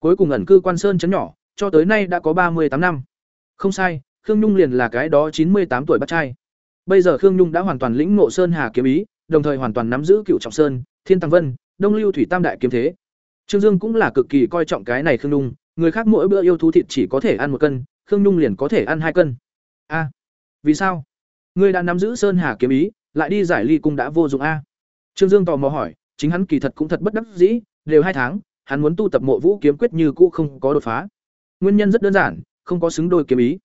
cuối cùng ẩn cư quan sơn chấn nhỏ, cho tới nay đã có ba mươi tám năm. Không sai, Khương Nhung liền là cái đó chín mươi tám tuổi bắt trai. Bây giờ Khương Nhung đã hoàn toàn lĩnh ngộ Sơn Hà kiếm ý, đồng thời hoàn toàn nắm giữ Cựu Trọng Sơn, Thiên Tăng Vân, Đông Lưu Thủy Tam đại kiếm thế. Trương Dương cũng là cực kỳ coi trọng cái này Khương Nhung, người khác mỗi bữa yêu thú thịt chỉ có thể ăn một cân, Khương Nhung liền có thể ăn hai cân. A, vì sao? Ngươi đã nắm giữ Sơn Hà kiếm ý, lại đi giải ly cung đã vô dụng a? Trương Dương tò mò hỏi, chính hắn kỳ thật cũng thật bất đắc dĩ, đều hai tháng, hắn muốn tu tập Mộ Vũ kiếm quyết như cũ không có đột phá. Nguyên nhân rất đơn giản, không có xứng đôi kiếm ý.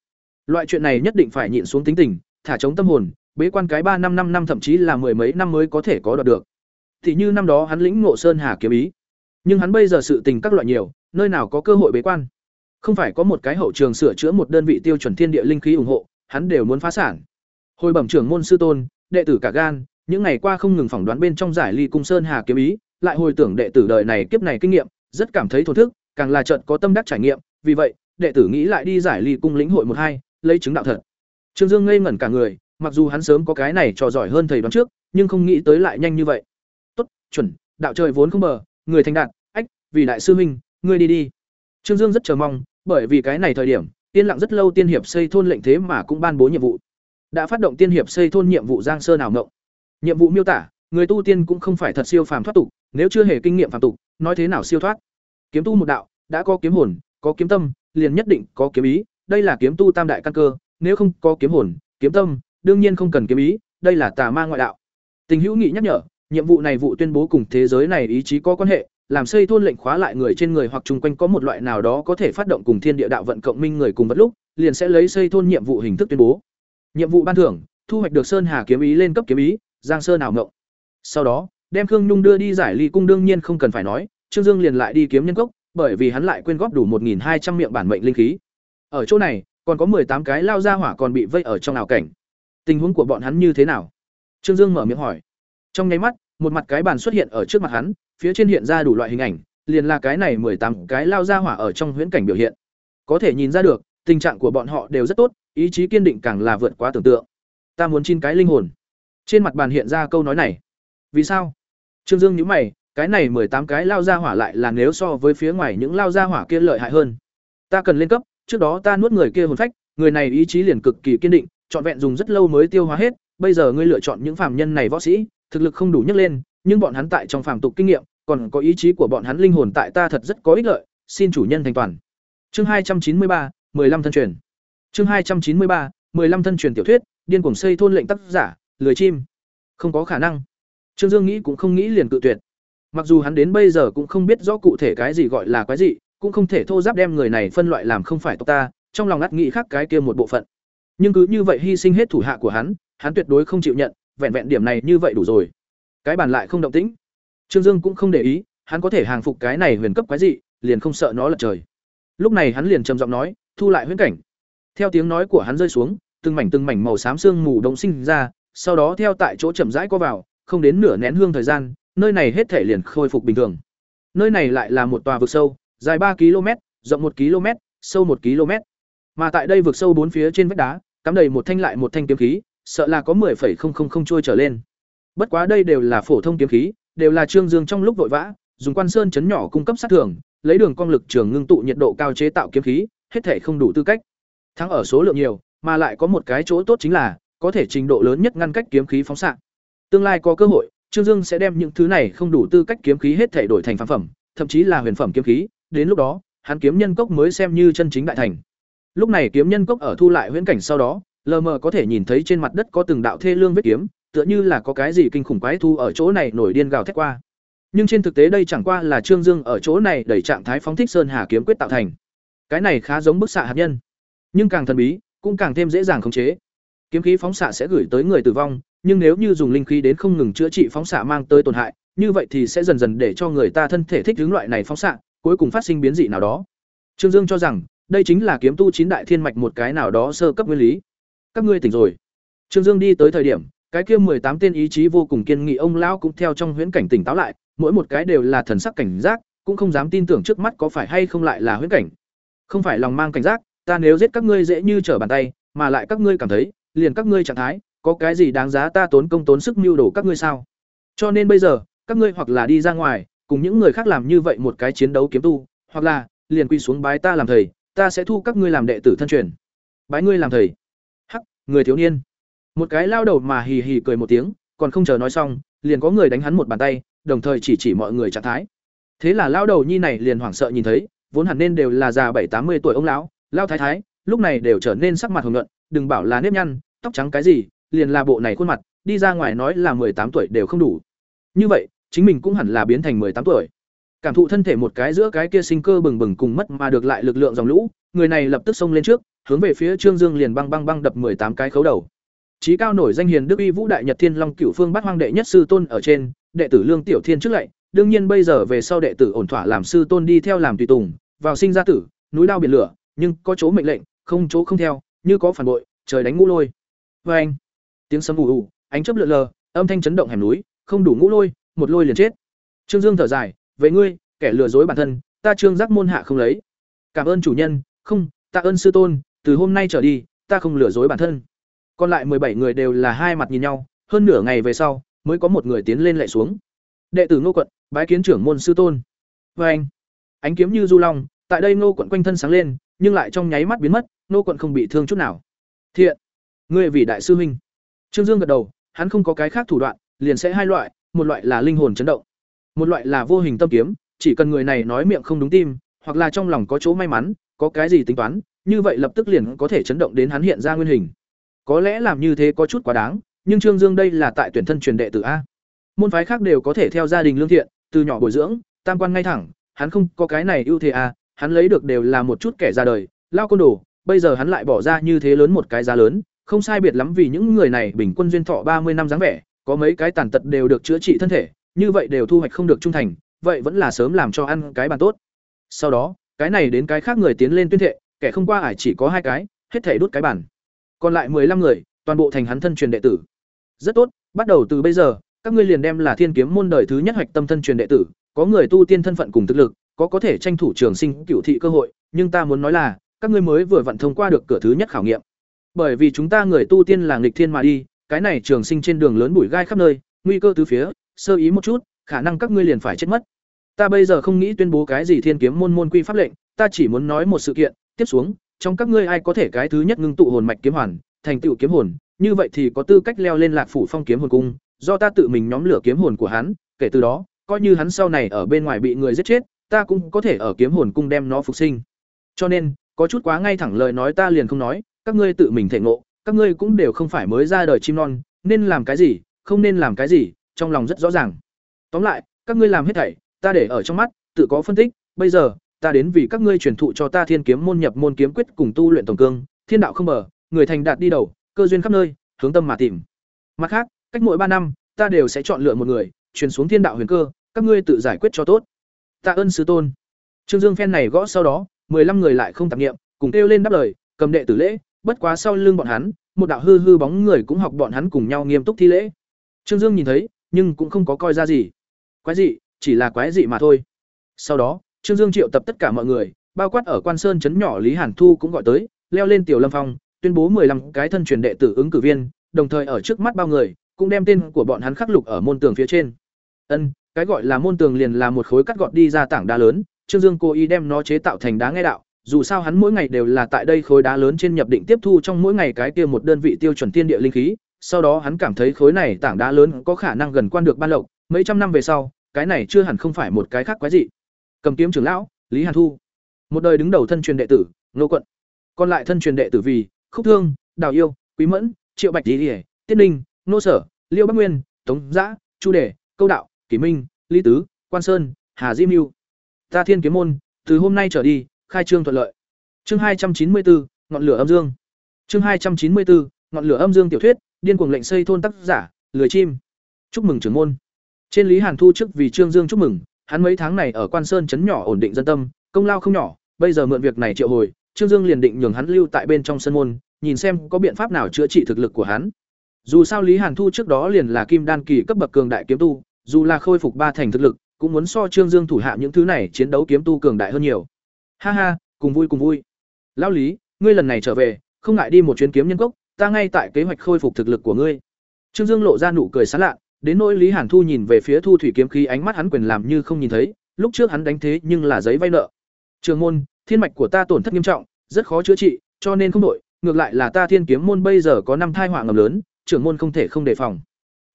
Loại chuyện này nhất định phải nhịn xuống tính tình, thả chống tâm hồn, bế quan cái ba năm năm năm thậm chí là mười mấy năm mới có thể có đoạt được. Thì như năm đó hắn lĩnh ngộ Sơn Hà kiếm ý, nhưng hắn bây giờ sự tình các loại nhiều, nơi nào có cơ hội bế quan. Không phải có một cái hậu trường sửa chữa một đơn vị tiêu chuẩn thiên địa linh khí ủng hộ, hắn đều muốn phá sản. Hồi bẩm trưởng môn sư tôn, đệ tử cả gan, những ngày qua không ngừng phỏng đoán bên trong giải ly cung sơn hà kiếm ý, lại hồi tưởng đệ tử đời này kiếp này kinh nghiệm, rất cảm thấy thổn thức, càng là trận có tâm đắc trải nghiệm, vì vậy, đệ tử nghĩ lại đi giải ly cung lĩnh hội một hai, lấy chứng đạo thật. Trương Dương ngây ngẩn cả người, mặc dù hắn sớm có cái này trò giỏi hơn thầy đoán trước, nhưng không nghĩ tới lại nhanh như vậy. Tốt, chuẩn, đạo trời vốn không bờ, người thành đạt, ách, vì đại sư huynh, ngươi đi đi. Trương Dương rất chờ mong, bởi vì cái này thời điểm, yên lặng rất lâu tiên hiệp xây thôn lệnh thế mà cũng ban bố nhiệm vụ. Đã phát động tiên hiệp xây thôn nhiệm vụ Giang Sơn nào ngộng. Nhiệm vụ miêu tả, người tu tiên cũng không phải thật siêu phàm thoát tục, nếu chưa hề kinh nghiệm phàm tục, nói thế nào siêu thoát. Kiếm tu một đạo, đã có kiếm hồn, có kiếm tâm, liền nhất định có kiếm ý, đây là kiếm tu tam đại căn cơ, nếu không có kiếm hồn, kiếm tâm, đương nhiên không cần kiếm ý, đây là tà ma ngoại đạo. Tình hữu nghị nhắc nhở, nhiệm vụ này vụ tuyên bố cùng thế giới này ý chí có quan hệ, làm xây thôn lệnh khóa lại người trên người hoặc chung quanh có một loại nào đó có thể phát động cùng thiên địa đạo vận cộng minh người cùng vật lúc, liền sẽ lấy xây thôn nhiệm vụ hình thức tuyên bố. Nhiệm vụ ban thưởng, thu hoạch được Sơn Hà kiếm ý lên cấp kiếm ý, Giang Sơn nào ngộng. Sau đó, đem Khương Nhung đưa đi giải ly cung đương nhiên không cần phải nói, Trương Dương liền lại đi kiếm nhân cốc, bởi vì hắn lại quyên góp đủ 1200 miệng bản mệnh linh khí. Ở chỗ này, còn có tám cái lao ra hỏa còn bị vây ở trong ảo cảnh. Tình huống của bọn hắn như thế nào? Trương Dương mở miệng hỏi. Trong nháy mắt, một mặt cái bàn xuất hiện ở trước mặt hắn, phía trên hiện ra đủ loại hình ảnh, liền là cái này tám cái lao ra hỏa ở trong huyễn cảnh biểu hiện. Có thể nhìn ra được, tình trạng của bọn họ đều rất tốt, ý chí kiên định càng là vượt quá tưởng tượng. Ta muốn chín cái linh hồn. Trên mặt bàn hiện ra câu nói này. Vì sao? Trương Dương nhữ mày, cái này mười tám cái lao ra hỏa lại là nếu so với phía ngoài những lao ra hỏa kia lợi hại hơn. Ta cần lên cấp, trước đó ta nuốt người kia hồn phách, người này ý chí liền cực kỳ kiên định, trọn vẹn dùng rất lâu mới tiêu hóa hết, bây giờ ngươi lựa chọn những phàm nhân này võ sĩ, thực lực không đủ nhấc lên, nhưng bọn hắn tại trong phàm tục kinh nghiệm, còn có ý chí của bọn hắn linh hồn tại ta thật rất có ích lợi, xin chủ nhân thành toàn. Chương hai trăm chín mươi ba, 15 thân truyền. Chương hai trăm chín mươi ba, 15 thân truyền tiểu thuyết, điên cuồng xây thôn lệnh tác giả, lười chim. Không có khả năng. Trương Dương nghĩ cũng không nghĩ liền cự tuyệt. Mặc dù hắn đến bây giờ cũng không biết rõ cụ thể cái gì gọi là quái gì, cũng không thể thô giáp đem người này phân loại làm không phải tộc ta, trong lòng ngắt nghĩ khác cái kia một bộ phận. Nhưng cứ như vậy hy sinh hết thủ hạ của hắn, hắn tuyệt đối không chịu nhận, vẹn vẹn điểm này như vậy đủ rồi. Cái bàn lại không động tĩnh. Trương Dương cũng không để ý, hắn có thể hàng phục cái này huyền cấp quái dị, liền không sợ nó lật trời. Lúc này hắn liền trầm giọng nói, thu lại huyễn cảnh. Theo tiếng nói của hắn rơi xuống, từng mảnh từng mảnh màu xám xương mù đông sinh ra, sau đó theo tại chỗ chậm rãi qua vào, không đến nửa nén hương thời gian, nơi này hết thể liền khôi phục bình thường. Nơi này lại là một tòa vực sâu, dài ba km, rộng một km, sâu một km. Mà tại đây vực sâu bốn phía trên vách đá, cắm đầy một thanh lại một thanh kiếm khí, sợ là có 10,000 trôi trở lên. Bất quá đây đều là phổ thông kiếm khí, đều là Trương Dương trong lúc vội vã, dùng quan sơn chấn nhỏ cung cấp sát thường, lấy đường công lực trường ngưng tụ nhiệt độ cao chế tạo kiếm khí, hết thể không đủ tư cách. Thắng ở số lượng nhiều, mà lại có một cái chỗ tốt chính là có thể trình độ lớn nhất ngăn cách kiếm khí phóng xạ. Tương lai có cơ hội, Trương Dương sẽ đem những thứ này không đủ tư cách kiếm khí hết thể đổi thành phàm phẩm, thậm chí là huyền phẩm kiếm khí, đến lúc đó, hắn kiếm nhân cốc mới xem như chân chính đại thành. Lúc này kiếm nhân cốc ở thu lại huyễn cảnh sau đó, lờ mờ có thể nhìn thấy trên mặt đất có từng đạo thê lương vết kiếm, tựa như là có cái gì kinh khủng quái thu ở chỗ này nổi điên gào thét qua. Nhưng trên thực tế đây chẳng qua là Trương Dương ở chỗ này đẩy trạng thái phóng thích sơn hà kiếm quyết tạo thành. Cái này khá giống bức xạ hạt nhân, nhưng càng thần bí, cũng càng thêm dễ dàng khống chế. Kiếm khí phóng xạ sẽ gửi tới người tử vong, nhưng nếu như dùng linh khí đến không ngừng chữa trị phóng xạ mang tới tổn hại, như vậy thì sẽ dần dần để cho người ta thân thể thích ứng loại này phóng xạ, cuối cùng phát sinh biến dị nào đó. Trương Dương cho rằng, đây chính là kiếm tu chín đại thiên mạch một cái nào đó sơ cấp nguyên lý. Các ngươi tỉnh rồi. Trương Dương đi tới thời điểm, cái kia tám tên ý chí vô cùng kiên nghị ông lão cũng theo trong huyễn cảnh tỉnh táo lại, mỗi một cái đều là thần sắc cảnh giác, cũng không dám tin tưởng trước mắt có phải hay không lại là huyễn cảnh. Không phải lòng mang cảnh giác, ta nếu giết các ngươi dễ như trở bàn tay, mà lại các ngươi cảm thấy, liền các ngươi trạng thái, có cái gì đáng giá ta tốn công tốn sức mưu đồ các ngươi sao? Cho nên bây giờ, các ngươi hoặc là đi ra ngoài, cùng những người khác làm như vậy một cái chiến đấu kiếm tu, hoặc là liền quy xuống bái ta làm thầy, ta sẽ thu các ngươi làm đệ tử thân truyền. Bái ngươi làm thầy. Hắc, người thiếu niên. Một cái lao đầu mà hì hì cười một tiếng, còn không chờ nói xong, liền có người đánh hắn một bàn tay, đồng thời chỉ chỉ mọi người trạng thái. Thế là lao đầu nhi này liền hoảng sợ nhìn thấy, vốn hẳn nên đều là già bảy tám mươi tuổi ông lão, lao thái thái, lúc này đều trở nên sắc mặt hồng nhuận, đừng bảo là nếp nhăn, tóc trắng cái gì, liền là bộ này khuôn mặt, đi ra ngoài nói là tám tuổi đều không đủ. Như vậy, chính mình cũng hẳn là biến thành tám tuổi. Cảm thụ thân thể một cái giữa cái kia sinh cơ bừng bừng cùng mất mà được lại lực lượng dòng lũ, người này lập tức xông lên trước, hướng về phía Trương Dương liền băng băng băng đập tám cái khấu đầu. Chí cao nổi danh hiền đức uy vũ đại nhật thiên long cửu phương bát hoang đệ nhất sư tôn ở trên, đệ tử Lương Tiểu Thiên trước lại, đương nhiên bây giờ về sau đệ tử ổn thỏa làm sư tôn đi theo làm tùy tùng, vào sinh ra tử, núi lao biển lửa, nhưng có chỗ mệnh lệnh, không chỗ không theo, như có phản bội, trời đánh ngũ lôi. Và anh, tiếng sấm ù ù, ánh chớp lượn lờ, âm thanh chấn động hẻm núi, không đủ ngũ lôi, một lôi liền chết. Trương Dương thở dài, "Về ngươi, kẻ lừa dối bản thân, ta Trương Giác môn hạ không lấy. Cảm ơn chủ nhân, không, tạ ơn sư tôn, từ hôm nay trở đi, ta không lừa dối bản thân." Còn lại bảy người đều là hai mặt nhìn nhau, hơn nửa ngày về sau, mới có một người tiến lên lại xuống. Đệ tử Ngô quận, bái kiến trưởng môn sư tôn. vê anh, ánh kiếm như du long, tại đây Ngô quận quanh thân sáng lên, nhưng lại trong nháy mắt biến mất, Ngô quận không bị thương chút nào. Thiện, ngươi vì đại sư huynh. Trương Dương gật đầu, hắn không có cái khác thủ đoạn, liền sẽ hai loại, một loại là linh hồn chấn động, một loại là vô hình tâm kiếm, chỉ cần người này nói miệng không đúng tim, hoặc là trong lòng có chỗ may mắn, có cái gì tính toán, như vậy lập tức liền có thể chấn động đến hắn hiện ra nguyên hình. Có lẽ làm như thế có chút quá đáng, nhưng Trương Dương đây là tại tuyển thân truyền đệ tử a. Môn phái khác đều có thể theo gia đình lương thiện, từ nhỏ bồi dưỡng, tam quan ngay thẳng, hắn không có cái này ưu thế a, hắn lấy được đều là một chút kẻ ra đời, lao côn đồ, bây giờ hắn lại bỏ ra như thế lớn một cái giá lớn, không sai biệt lắm vì những người này bình quân duyên thọ ba mươi năm dáng vẻ, có mấy cái tàn tật đều được chữa trị thân thể, như vậy đều thu hoạch không được trung thành, vậy vẫn là sớm làm cho ăn cái bàn tốt. Sau đó, cái này đến cái khác người tiến lên tuyên thệ, kẻ không qua ải chỉ có hai cái, hết thể đút cái bàn. Còn lại 15 người, toàn bộ thành hắn thân truyền đệ tử. Rất tốt, bắt đầu từ bây giờ, các ngươi liền đem là Thiên Kiếm môn đời thứ nhất hoạch tâm thân truyền đệ tử, có người tu tiên thân phận cùng thực lực, có có thể tranh thủ trường sinh cửu thị cơ hội, nhưng ta muốn nói là, các ngươi mới vừa vận thông qua được cửa thứ nhất khảo nghiệm. Bởi vì chúng ta người tu tiên là nghịch thiên mà đi, cái này trường sinh trên đường lớn bụi gai khắp nơi, nguy cơ tứ phía, sơ ý một chút, khả năng các ngươi liền phải chết mất. Ta bây giờ không nghĩ tuyên bố cái gì Thiên Kiếm môn môn quy pháp lệnh, ta chỉ muốn nói một sự kiện, tiếp xuống, trong các ngươi ai có thể cái thứ nhất ngưng tụ hồn mạch kiếm hoàn, thành tựu kiếm hồn, như vậy thì có tư cách leo lên Lạc phủ phong kiếm hồn cung, do ta tự mình nhóm lửa kiếm hồn của hắn, kể từ đó, coi như hắn sau này ở bên ngoài bị người giết chết, ta cũng có thể ở kiếm hồn cung đem nó phục sinh. Cho nên, có chút quá ngay thẳng lời nói ta liền không nói, các ngươi tự mình thể ngộ, các ngươi cũng đều không phải mới ra đời chim non, nên làm cái gì, không nên làm cái gì, trong lòng rất rõ ràng. Tóm lại, các ngươi làm hết thảy, ta để ở trong mắt, tự có phân tích, bây giờ, ta đến vì các ngươi truyền thụ cho ta Thiên Kiếm môn nhập môn kiếm quyết cùng tu luyện tổng cương, thiên đạo không mở, người thành đạt đi đầu, cơ duyên khắp nơi, hướng tâm mà tìm. Mặt khác, cách mỗi ba năm, ta đều sẽ chọn lựa một người, truyền xuống thiên đạo huyền cơ, các ngươi tự giải quyết cho tốt. Tạ ơn sư tôn. Trương Dương phen này gõ sau đó, 15 người lại không tạm nghiệm, cùng kêu lên đáp lời, cầm đệ tử lễ, bất quá sau lưng bọn hắn, một đạo hư hư bóng người cũng học bọn hắn cùng nhau nghiêm túc thi lễ. Trương Dương nhìn thấy, nhưng cũng không có coi ra gì. Quái dị, chỉ là quái dị mà thôi. Sau đó, Trương Dương triệu tập tất cả mọi người, bao quát ở Quan Sơn trấn nhỏ Lý Hàn Thu cũng gọi tới, leo lên Tiểu Lâm Phong, tuyên bố 15 cái thân truyền đệ tử ứng cử viên, đồng thời ở trước mắt bao người, cũng đem tên của bọn hắn khắc lục ở môn tường phía trên. Ân, cái gọi là môn tường liền là một khối cắt gọt đi ra tảng đá lớn, Trương Dương cố ý đem nó chế tạo thành đá nghe đạo, dù sao hắn mỗi ngày đều là tại đây khối đá lớn trên nhập định tiếp thu trong mỗi ngày cái kia một đơn vị tiêu chuẩn tiên địa linh khí, sau đó hắn cảm thấy khối này tảng đá lớn có khả năng gần quan được ban lộc, mấy trăm năm về sau, cái này chưa hẳn không phải một cái khác quái dị. Cầm kiếm trưởng lão lý hàn thu. Một đời đứng đầu thân truyền đệ tử nô quận. Còn lại thân truyền đệ tử vì khúc thương đào yêu quý mẫn triệu bạch lý ỉa tiết ninh nô sở liêu bắc nguyên tống Dã, chu đề câu đạo kỷ minh lý tứ quan sơn hà diêm mưu ta thiên kiếm môn từ hôm nay trở đi khai trương thuận lợi chương hai trăm chín mươi bốn ngọn lửa âm dương chương hai trăm chín mươi bốn ngọn lửa âm dương tiểu thuyết điên cuồng lệnh xây thôn tác giả lười chim chúc mừng trưởng môn trên lý hàn thu trước vì trương dương chúc mừng hắn mấy tháng này ở Quan Sơn trấn nhỏ ổn định dân tâm, công lao không nhỏ, bây giờ mượn việc này triệu hồi, Trương Dương liền định nhường hắn lưu tại bên trong sân môn, nhìn xem có biện pháp nào chữa trị thực lực của hắn. Dù sao Lý Hàn Thu trước đó liền là kim đan kỳ cấp bậc cường đại kiếm tu, dù là khôi phục ba thành thực lực, cũng muốn so Trương Dương thủ hạ những thứ này chiến đấu kiếm tu cường đại hơn nhiều. Ha ha, cùng vui cùng vui. Lão Lý, ngươi lần này trở về, không ngại đi một chuyến kiếm nhân cốc, ta ngay tại kế hoạch khôi phục thực lực của ngươi. Trương Dương lộ ra nụ cười sán lạ, Đến nỗi Lý Hàn Thu nhìn về phía Thu Thủy kiếm khí ánh mắt hắn quyền làm như không nhìn thấy, lúc trước hắn đánh thế nhưng là giấy vay nợ. Trường môn, thiên mạch của ta tổn thất nghiêm trọng, rất khó chữa trị, cho nên không đổi, ngược lại là ta Thiên Kiếm môn bây giờ có năm thai họa ngầm lớn, trưởng môn không thể không đề phòng.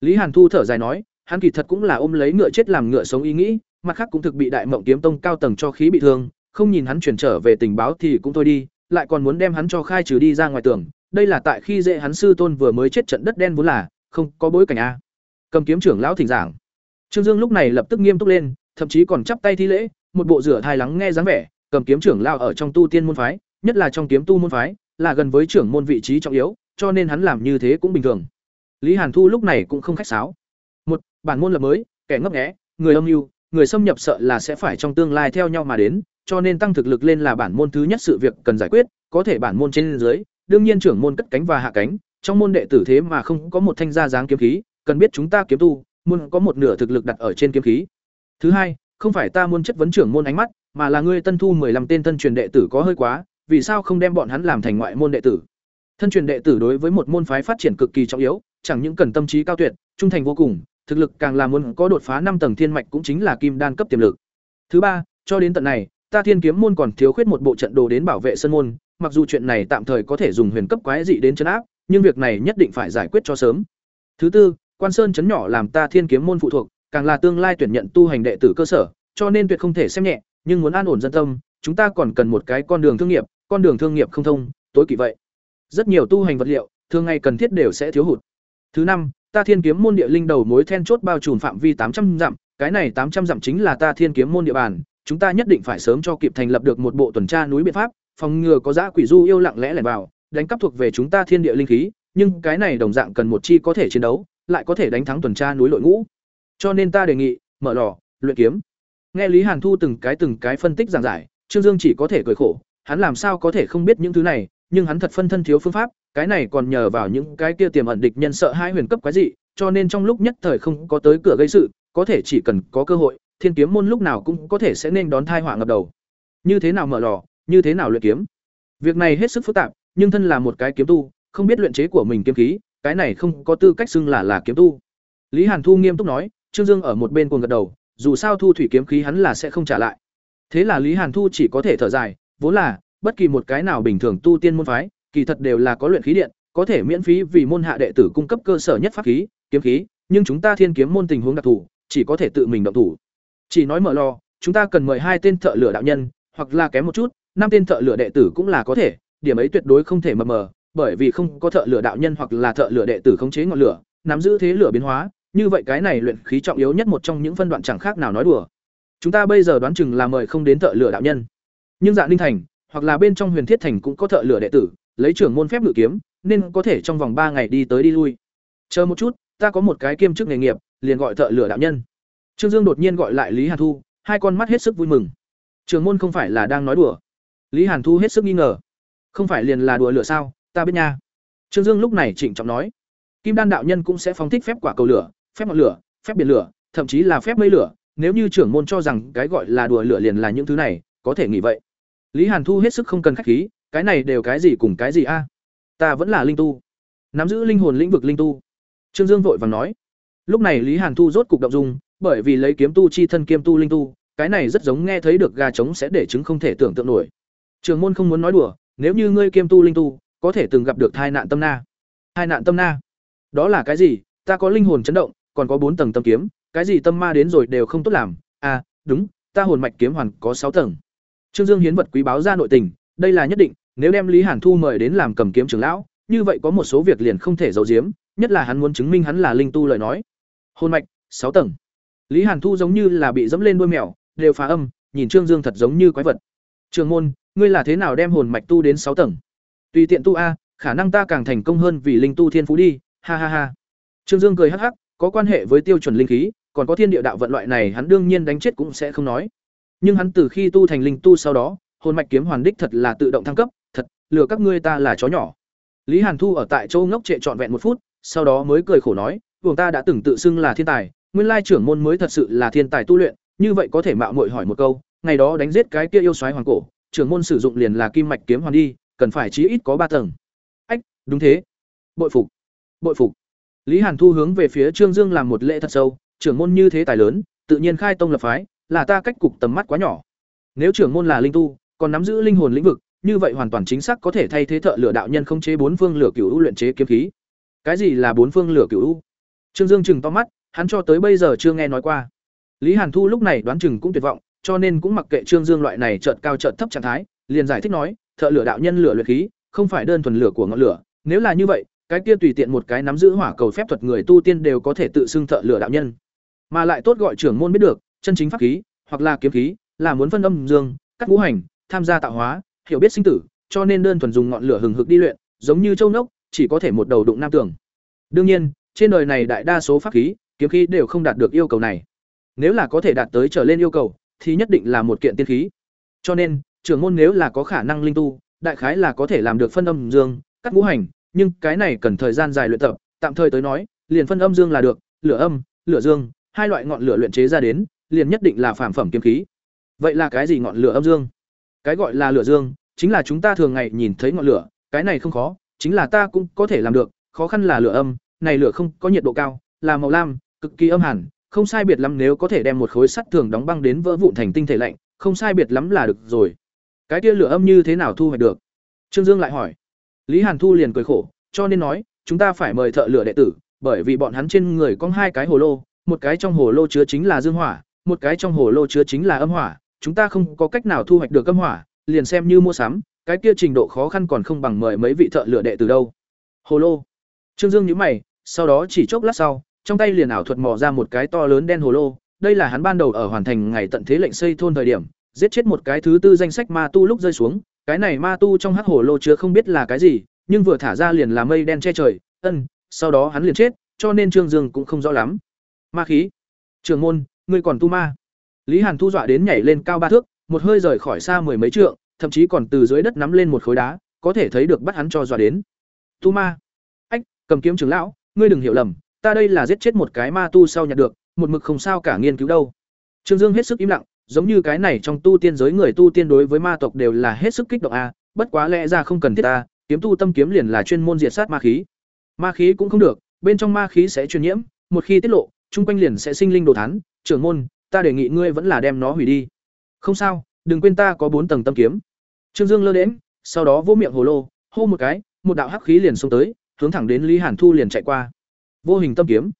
Lý Hàn Thu thở dài nói, hắn kỳ thật cũng là ôm lấy ngựa chết làm ngựa sống ý nghĩ, mặt khác cũng thực bị Đại Mộng Kiếm Tông cao tầng cho khí bị thương, không nhìn hắn chuyển trở về tình báo thì cũng thôi đi, lại còn muốn đem hắn cho khai trừ đi ra ngoài tường, đây là tại khi dễ hắn sư tôn vừa mới chết trận đất đen vốn là, không, có bối cảnh a. Cầm kiếm trưởng lão thỉnh giảng. Trương Dương lúc này lập tức nghiêm túc lên, thậm chí còn chắp tay thi lễ, một bộ rửa thai lắng nghe dáng vẻ, cầm kiếm trưởng lão ở trong tu tiên môn phái, nhất là trong kiếm tu môn phái, là gần với trưởng môn vị trí trọng yếu, cho nên hắn làm như thế cũng bình thường. Lý Hàn Thu lúc này cũng không khách sáo. Một, bản môn lập mới, kẻ ngấp nghé, người âm mưu, người xâm nhập sợ là sẽ phải trong tương lai theo nhau mà đến, cho nên tăng thực lực lên là bản môn thứ nhất sự việc cần giải quyết, có thể bản môn trên dưới, đương nhiên trưởng môn cất cánh và hạ cánh, trong môn đệ tử thế mà không có một thanh gia dáng kiếm khí, cần biết chúng ta kiếm tu, muốn có một nửa thực lực đặt ở trên kiếm khí. Thứ hai, không phải ta muốn chất vấn trưởng môn ánh mắt, mà là ngươi tân thu 15 tên thân truyền đệ tử có hơi quá, vì sao không đem bọn hắn làm thành ngoại môn đệ tử? Thân truyền đệ tử đối với một môn phái phát triển cực kỳ trọng yếu, chẳng những cần tâm trí cao tuyệt, trung thành vô cùng, thực lực càng là muốn có đột phá năm tầng thiên mạch cũng chính là kim đan cấp tiềm lực. Thứ ba, cho đến tận này, ta Thiên Kiếm môn còn thiếu khuyết một bộ trận đồ đến bảo vệ sân môn, mặc dù chuyện này tạm thời có thể dùng huyền cấp quái dị đến chấn áp, nhưng việc này nhất định phải giải quyết cho sớm. Thứ tư, Quan Sơn chấn nhỏ làm ta Thiên Kiếm môn phụ thuộc, càng là tương lai tuyển nhận tu hành đệ tử cơ sở, cho nên tuyệt không thể xem nhẹ, nhưng muốn an ổn dân tâm, chúng ta còn cần một cái con đường thương nghiệp, con đường thương nghiệp không thông, tối kỵ vậy. Rất nhiều tu hành vật liệu, thường ngày cần thiết đều sẽ thiếu hụt. Thứ năm, ta Thiên Kiếm môn địa linh đầu mối then chốt bao trùm phạm vi tám trăm dặm, cái này tám trăm dặm chính là ta Thiên Kiếm môn địa bàn, chúng ta nhất định phải sớm cho kịp thành lập được một bộ tuần tra núi biện pháp, phòng ngừa có dã quỷ du yêu lặng lẽ lẻn vào, đánh cắp thuộc về chúng ta thiên địa linh khí, nhưng cái này đồng dạng cần một chi có thể chiến đấu, lại có thể đánh thắng tuần tra núi lội ngũ. Cho nên ta đề nghị, mở lò, luyện kiếm. Nghe Lý Hàn Thu từng cái từng cái phân tích giảng giải, Trương Dương chỉ có thể cười khổ, hắn làm sao có thể không biết những thứ này, nhưng hắn thật phân thân thiếu phương pháp, cái này còn nhờ vào những cái kia tiềm ẩn địch nhân sợ hai huyền cấp quái dị, cho nên trong lúc nhất thời không có tới cửa gây sự, có thể chỉ cần có cơ hội, Thiên kiếm môn lúc nào cũng có thể sẽ nên đón thai họa ngập đầu. Như thế nào mở lò, như thế nào luyện kiếm. Việc này hết sức phức tạp, nhưng thân là một cái kiếm tu, không biết luyện chế của mình kiếm khí, cái này không có tư cách xưng là là kiếm tu. Lý Hàn Thu nghiêm túc nói, Trương Dương ở một bên cuồng gật đầu, dù sao thu thủy kiếm khí hắn là sẽ không trả lại. Thế là Lý Hàn Thu chỉ có thể thở dài, vốn là bất kỳ một cái nào bình thường tu tiên môn phái, kỳ thật đều là có luyện khí điện, có thể miễn phí vì môn hạ đệ tử cung cấp cơ sở nhất pháp khí, kiếm khí, nhưng chúng ta Thiên kiếm môn tình huống đặc thù, chỉ có thể tự mình động thủ. Chỉ nói mở lò, chúng ta cần mời hai tên thợ lửa đạo nhân, hoặc là kém một chút, năm tên thợ lửa đệ tử cũng là có thể, điểm ấy tuyệt đối không thể mập mờ, bởi vì không có thợ lửa đạo nhân hoặc là thợ lửa đệ tử khống chế ngọn lửa, nắm giữ thế lửa biến hóa, như vậy cái này luyện khí trọng yếu nhất một trong những phân đoạn chẳng khác nào nói đùa. Chúng ta bây giờ đoán chừng là mời không đến thợ lửa đạo nhân. Nhưng Dạ Ninh Thành, hoặc là bên trong Huyền Thiết Thành cũng có thợ lửa đệ tử, lấy trưởng môn phép ngự kiếm, nên có thể trong vòng ba ngày đi tới đi lui. Chờ một chút, ta có một cái kiêm chức nghề nghiệp, liền gọi thợ lửa đạo nhân. Trương Dương đột nhiên gọi lại Lý Hàn Thu, hai con mắt hết sức vui mừng. Trường môn không phải là đang nói đùa. Lý Hàn Thu hết sức nghi ngờ. Không phải liền là đùa lửa sao, ta biết nha. Trương Dương lúc này chỉnh trọng nói, Kim Đan đạo nhân cũng sẽ phóng thích phép quả cầu lửa, phép ngọn lửa, phép biển lửa, thậm chí là phép mây lửa, nếu như trưởng môn cho rằng cái gọi là đùa lửa liền là những thứ này, có thể nghĩ vậy. Lý Hàn Thu hết sức không cần khách khí, cái này đều cái gì cùng cái gì a? Ta vẫn là linh tu, nắm giữ linh hồn lĩnh vực linh tu. Trương Dương vội vàng nói. Lúc này Lý Hàn Thu rốt cục động dung, bởi vì lấy kiếm tu chi thân kiêm tu linh tu, cái này rất giống nghe thấy được gà trống sẽ để chứng không thể tưởng tượng nổi. Trường môn không muốn nói đùa, nếu như ngươi kiêm tu linh tu, có thể từng gặp được tai nạn tâm na. Tai nạn tâm na? Đó là cái gì? Ta có linh hồn chấn động, còn có bốn tầng tâm kiếm, cái gì tâm ma đến rồi đều không tốt làm. À, đúng, ta hồn mạch kiếm hoàn có sáu tầng. Trương Dương hiến vật quý báo ra nội tình, đây là nhất định, nếu đem Lý Hàn Thu mời đến làm cầm kiếm trưởng lão, như vậy có một số việc liền không thể giấu giếm, nhất là hắn muốn chứng minh hắn là linh tu lời nói. Hồn mạch, sáu tầng. Lý Hàn Thu giống như là bị dẫm lên đuôi mèo, đều phá âm, nhìn Trương Dương thật giống như quái vật. Trường môn, ngươi là thế nào đem hồn mạch tu đến sáu tầng? Tùy tiện tu a, khả năng ta càng thành công hơn vì linh tu thiên phú đi, ha ha ha. Trương Dương cười hắc hắc, có quan hệ với tiêu chuẩn linh khí, còn có thiên địa đạo vận loại này hắn đương nhiên đánh chết cũng sẽ không nói. Nhưng hắn từ khi tu thành linh tu sau đó, hồn mạch kiếm hoàn đích thật là tự động thăng cấp, thật, lừa các ngươi ta là chó nhỏ. Lý Hàn Thu ở tại châu ngốc trệ trọn vẹn một phút, sau đó mới cười khổ nói, "Vùng ta đã từng tự xưng là thiên tài, nguyên lai trưởng môn mới thật sự là thiên tài tu luyện, như vậy có thể mạo muội hỏi một câu, ngày đó đánh giết cái kia yêu soái hoàng cổ, trưởng môn sử dụng liền là kim mạch kiếm hoàn đi, cần phải chí ít có ba tầng. Ách, đúng thế. Bội phục. Bội phục. Lý Hàn Thu hướng về phía Trương Dương làm một lễ thật sâu, trưởng môn như thế tài lớn, tự nhiên khai tông lập phái, là ta cách cục tầm mắt quá nhỏ. Nếu trưởng môn là linh tu, còn nắm giữ linh hồn lĩnh vực, như vậy hoàn toàn chính xác có thể thay thế thợ lửa đạo nhân không chế bốn phương lửa cửu u luyện chế kiếm khí. Cái gì là bốn phương lửa cửu u? Trương Dương chừng to mắt, hắn cho tới bây giờ chưa nghe nói qua. Lý Hàn Thu lúc này đoán chừng cũng tuyệt vọng, cho nên cũng mặc kệ Trương Dương loại này chợt cao chợt thấp trạng thái, liền giải thích nói, thợ lửa đạo nhân lửa luyện khí, không phải đơn thuần lửa của ngọn lửa, nếu là như vậy, cái kia tùy tiện một cái nắm giữ hỏa cầu phép thuật người tu tiên đều có thể tự xưng thợ lửa đạo nhân. Mà lại tốt gọi trưởng môn biết được, chân chính pháp khí, hoặc là kiếm khí, là muốn phân âm dương, cắt ngũ hành, tham gia tạo hóa, hiểu biết sinh tử, cho nên đơn thuần dùng ngọn lửa hừng hực đi luyện, giống như châu nốc, chỉ có thể một đầu đụng nam tưởng. Đương nhiên, trên đời này đại đa số pháp khí, kiếm khí đều không đạt được yêu cầu này. Nếu là có thể đạt tới trở lên yêu cầu, thì nhất định là một kiện tiên khí. Cho nên, trưởng môn nếu là có khả năng linh tu, đại khái là có thể làm được phân âm dương, cắt ngũ hành, nhưng cái này cần thời gian dài luyện tập, tạm thời tới nói, liền phân âm dương là được, lửa âm, lửa dương, hai loại ngọn lửa luyện chế ra đến, liền nhất định là phản phẩm kiếm khí. Vậy là cái gì ngọn lửa âm dương? Cái gọi là lửa dương, chính là chúng ta thường ngày nhìn thấy ngọn lửa, cái này không khó, chính là ta cũng có thể làm được, khó khăn là lửa âm, này lửa không có nhiệt độ cao, là màu lam, cực kỳ âm hàn, không sai biệt lắm nếu có thể đem một khối sắt thường đóng băng đến vỡ vụn thành tinh thể lạnh, không sai biệt lắm là được rồi. Cái kia lửa âm như thế nào thu hoạch được? Trương Dương lại hỏi. Lý Hàn Thu liền cười khổ, cho nên nói, chúng ta phải mời thợ lửa đệ tử, bởi vì bọn hắn trên người có hai cái hồ lô, một cái trong hồ lô chứa chính là dương hỏa, một cái trong hồ lô chứa chính là âm hỏa, chúng ta không có cách nào thu hoạch được âm hỏa, liền xem như mua sắm, cái kia trình độ khó khăn còn không bằng mời mấy vị thợ lửa đệ tử đâu. Hồ lô. Trương Dương nhíu mày, sau đó chỉ chốc lát sau, trong tay liền ảo thuật mò ra một cái to lớn đen hồ lô, đây là hắn ban đầu ở hoàn thành ngày tận thế lệnh xây thôn thời điểm, giết chết một cái thứ tư danh sách ma tu lúc rơi xuống, cái này ma tu trong hắc hồ lô chứa không biết là cái gì, nhưng vừa thả ra liền là mây đen che trời, ân, sau đó hắn liền chết, cho nên Trương Dương cũng không rõ lắm. Ma khí. Trường môn, ngươi còn tu ma? Lý Hàn thu dọa đến nhảy lên cao ba thước, một hơi rời khỏi xa mười mấy trượng, thậm chí còn từ dưới đất nắm lên một khối đá, có thể thấy được bắt hắn cho dọa đến. Tu ma. Ách, cầm kiếm trưởng lão, ngươi đừng hiểu lầm, ta đây là giết chết một cái ma tu sau nhặt được, một mực không sao cả nghiên cứu đâu. Trương Dương hết sức im lặng, giống như cái này trong tu tiên giới người tu tiên đối với ma tộc đều là hết sức kích động a, bất quá lẽ ra không cần thiết ta, kiếm tu tâm kiếm liền là chuyên môn diệt sát ma khí. Ma khí cũng không được, bên trong ma khí sẽ truyền nhiễm, một khi tiết lộ, trung quanh liền sẽ sinh linh đồ thán, trưởng môn, ta đề nghị ngươi vẫn là đem nó hủy đi. Không sao, đừng quên ta có bốn tầng tâm kiếm. Trương Dương lơ đễnh, sau đó vô miệng hồ lô, hô một cái, một đạo hắc khí liền xông tới, hướng thẳng đến Lý Hàn Thu liền chạy qua. Vô hình tâm kiếm.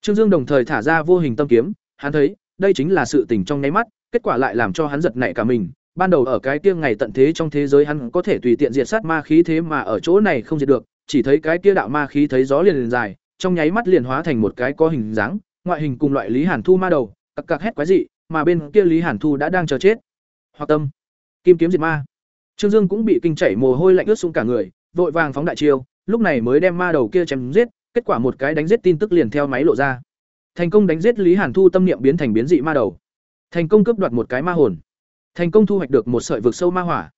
Trương Dương đồng thời thả ra vô hình tâm kiếm, hắn thấy, đây chính là sự tình trong nháy mắt, kết quả lại làm cho hắn giật nảy cả mình. Ban đầu ở cái kia ngày tận thế trong thế giới hắn có thể tùy tiện diệt sát ma khí thế mà ở chỗ này không diệt được, chỉ thấy cái kia đạo ma khí thấy gió liền liền dài, trong nháy mắt liền hóa thành một cái có hình dáng, ngoại hình cùng loại Lý Hàn Thu ma đầu, cặc cặc hét quái dị, mà bên kia Lý Hàn Thu đã đang chờ chết. Hoặc tâm, kim kiếm diệt ma. Trương Dương cũng bị kinh chảy mồ hôi lạnh ướt sũng cả người, vội vàng phóng đại chiêu, lúc này mới đem ma đầu kia chém giết, kết quả một cái đánh giết tin tức liền theo máy lộ ra. Thành công đánh giết Lý Hàn Thu tâm niệm biến thành biến dị ma đầu. Thành công cướp đoạt một cái ma hồn. Thành công thu hoạch được một sợi vực sâu ma hỏa.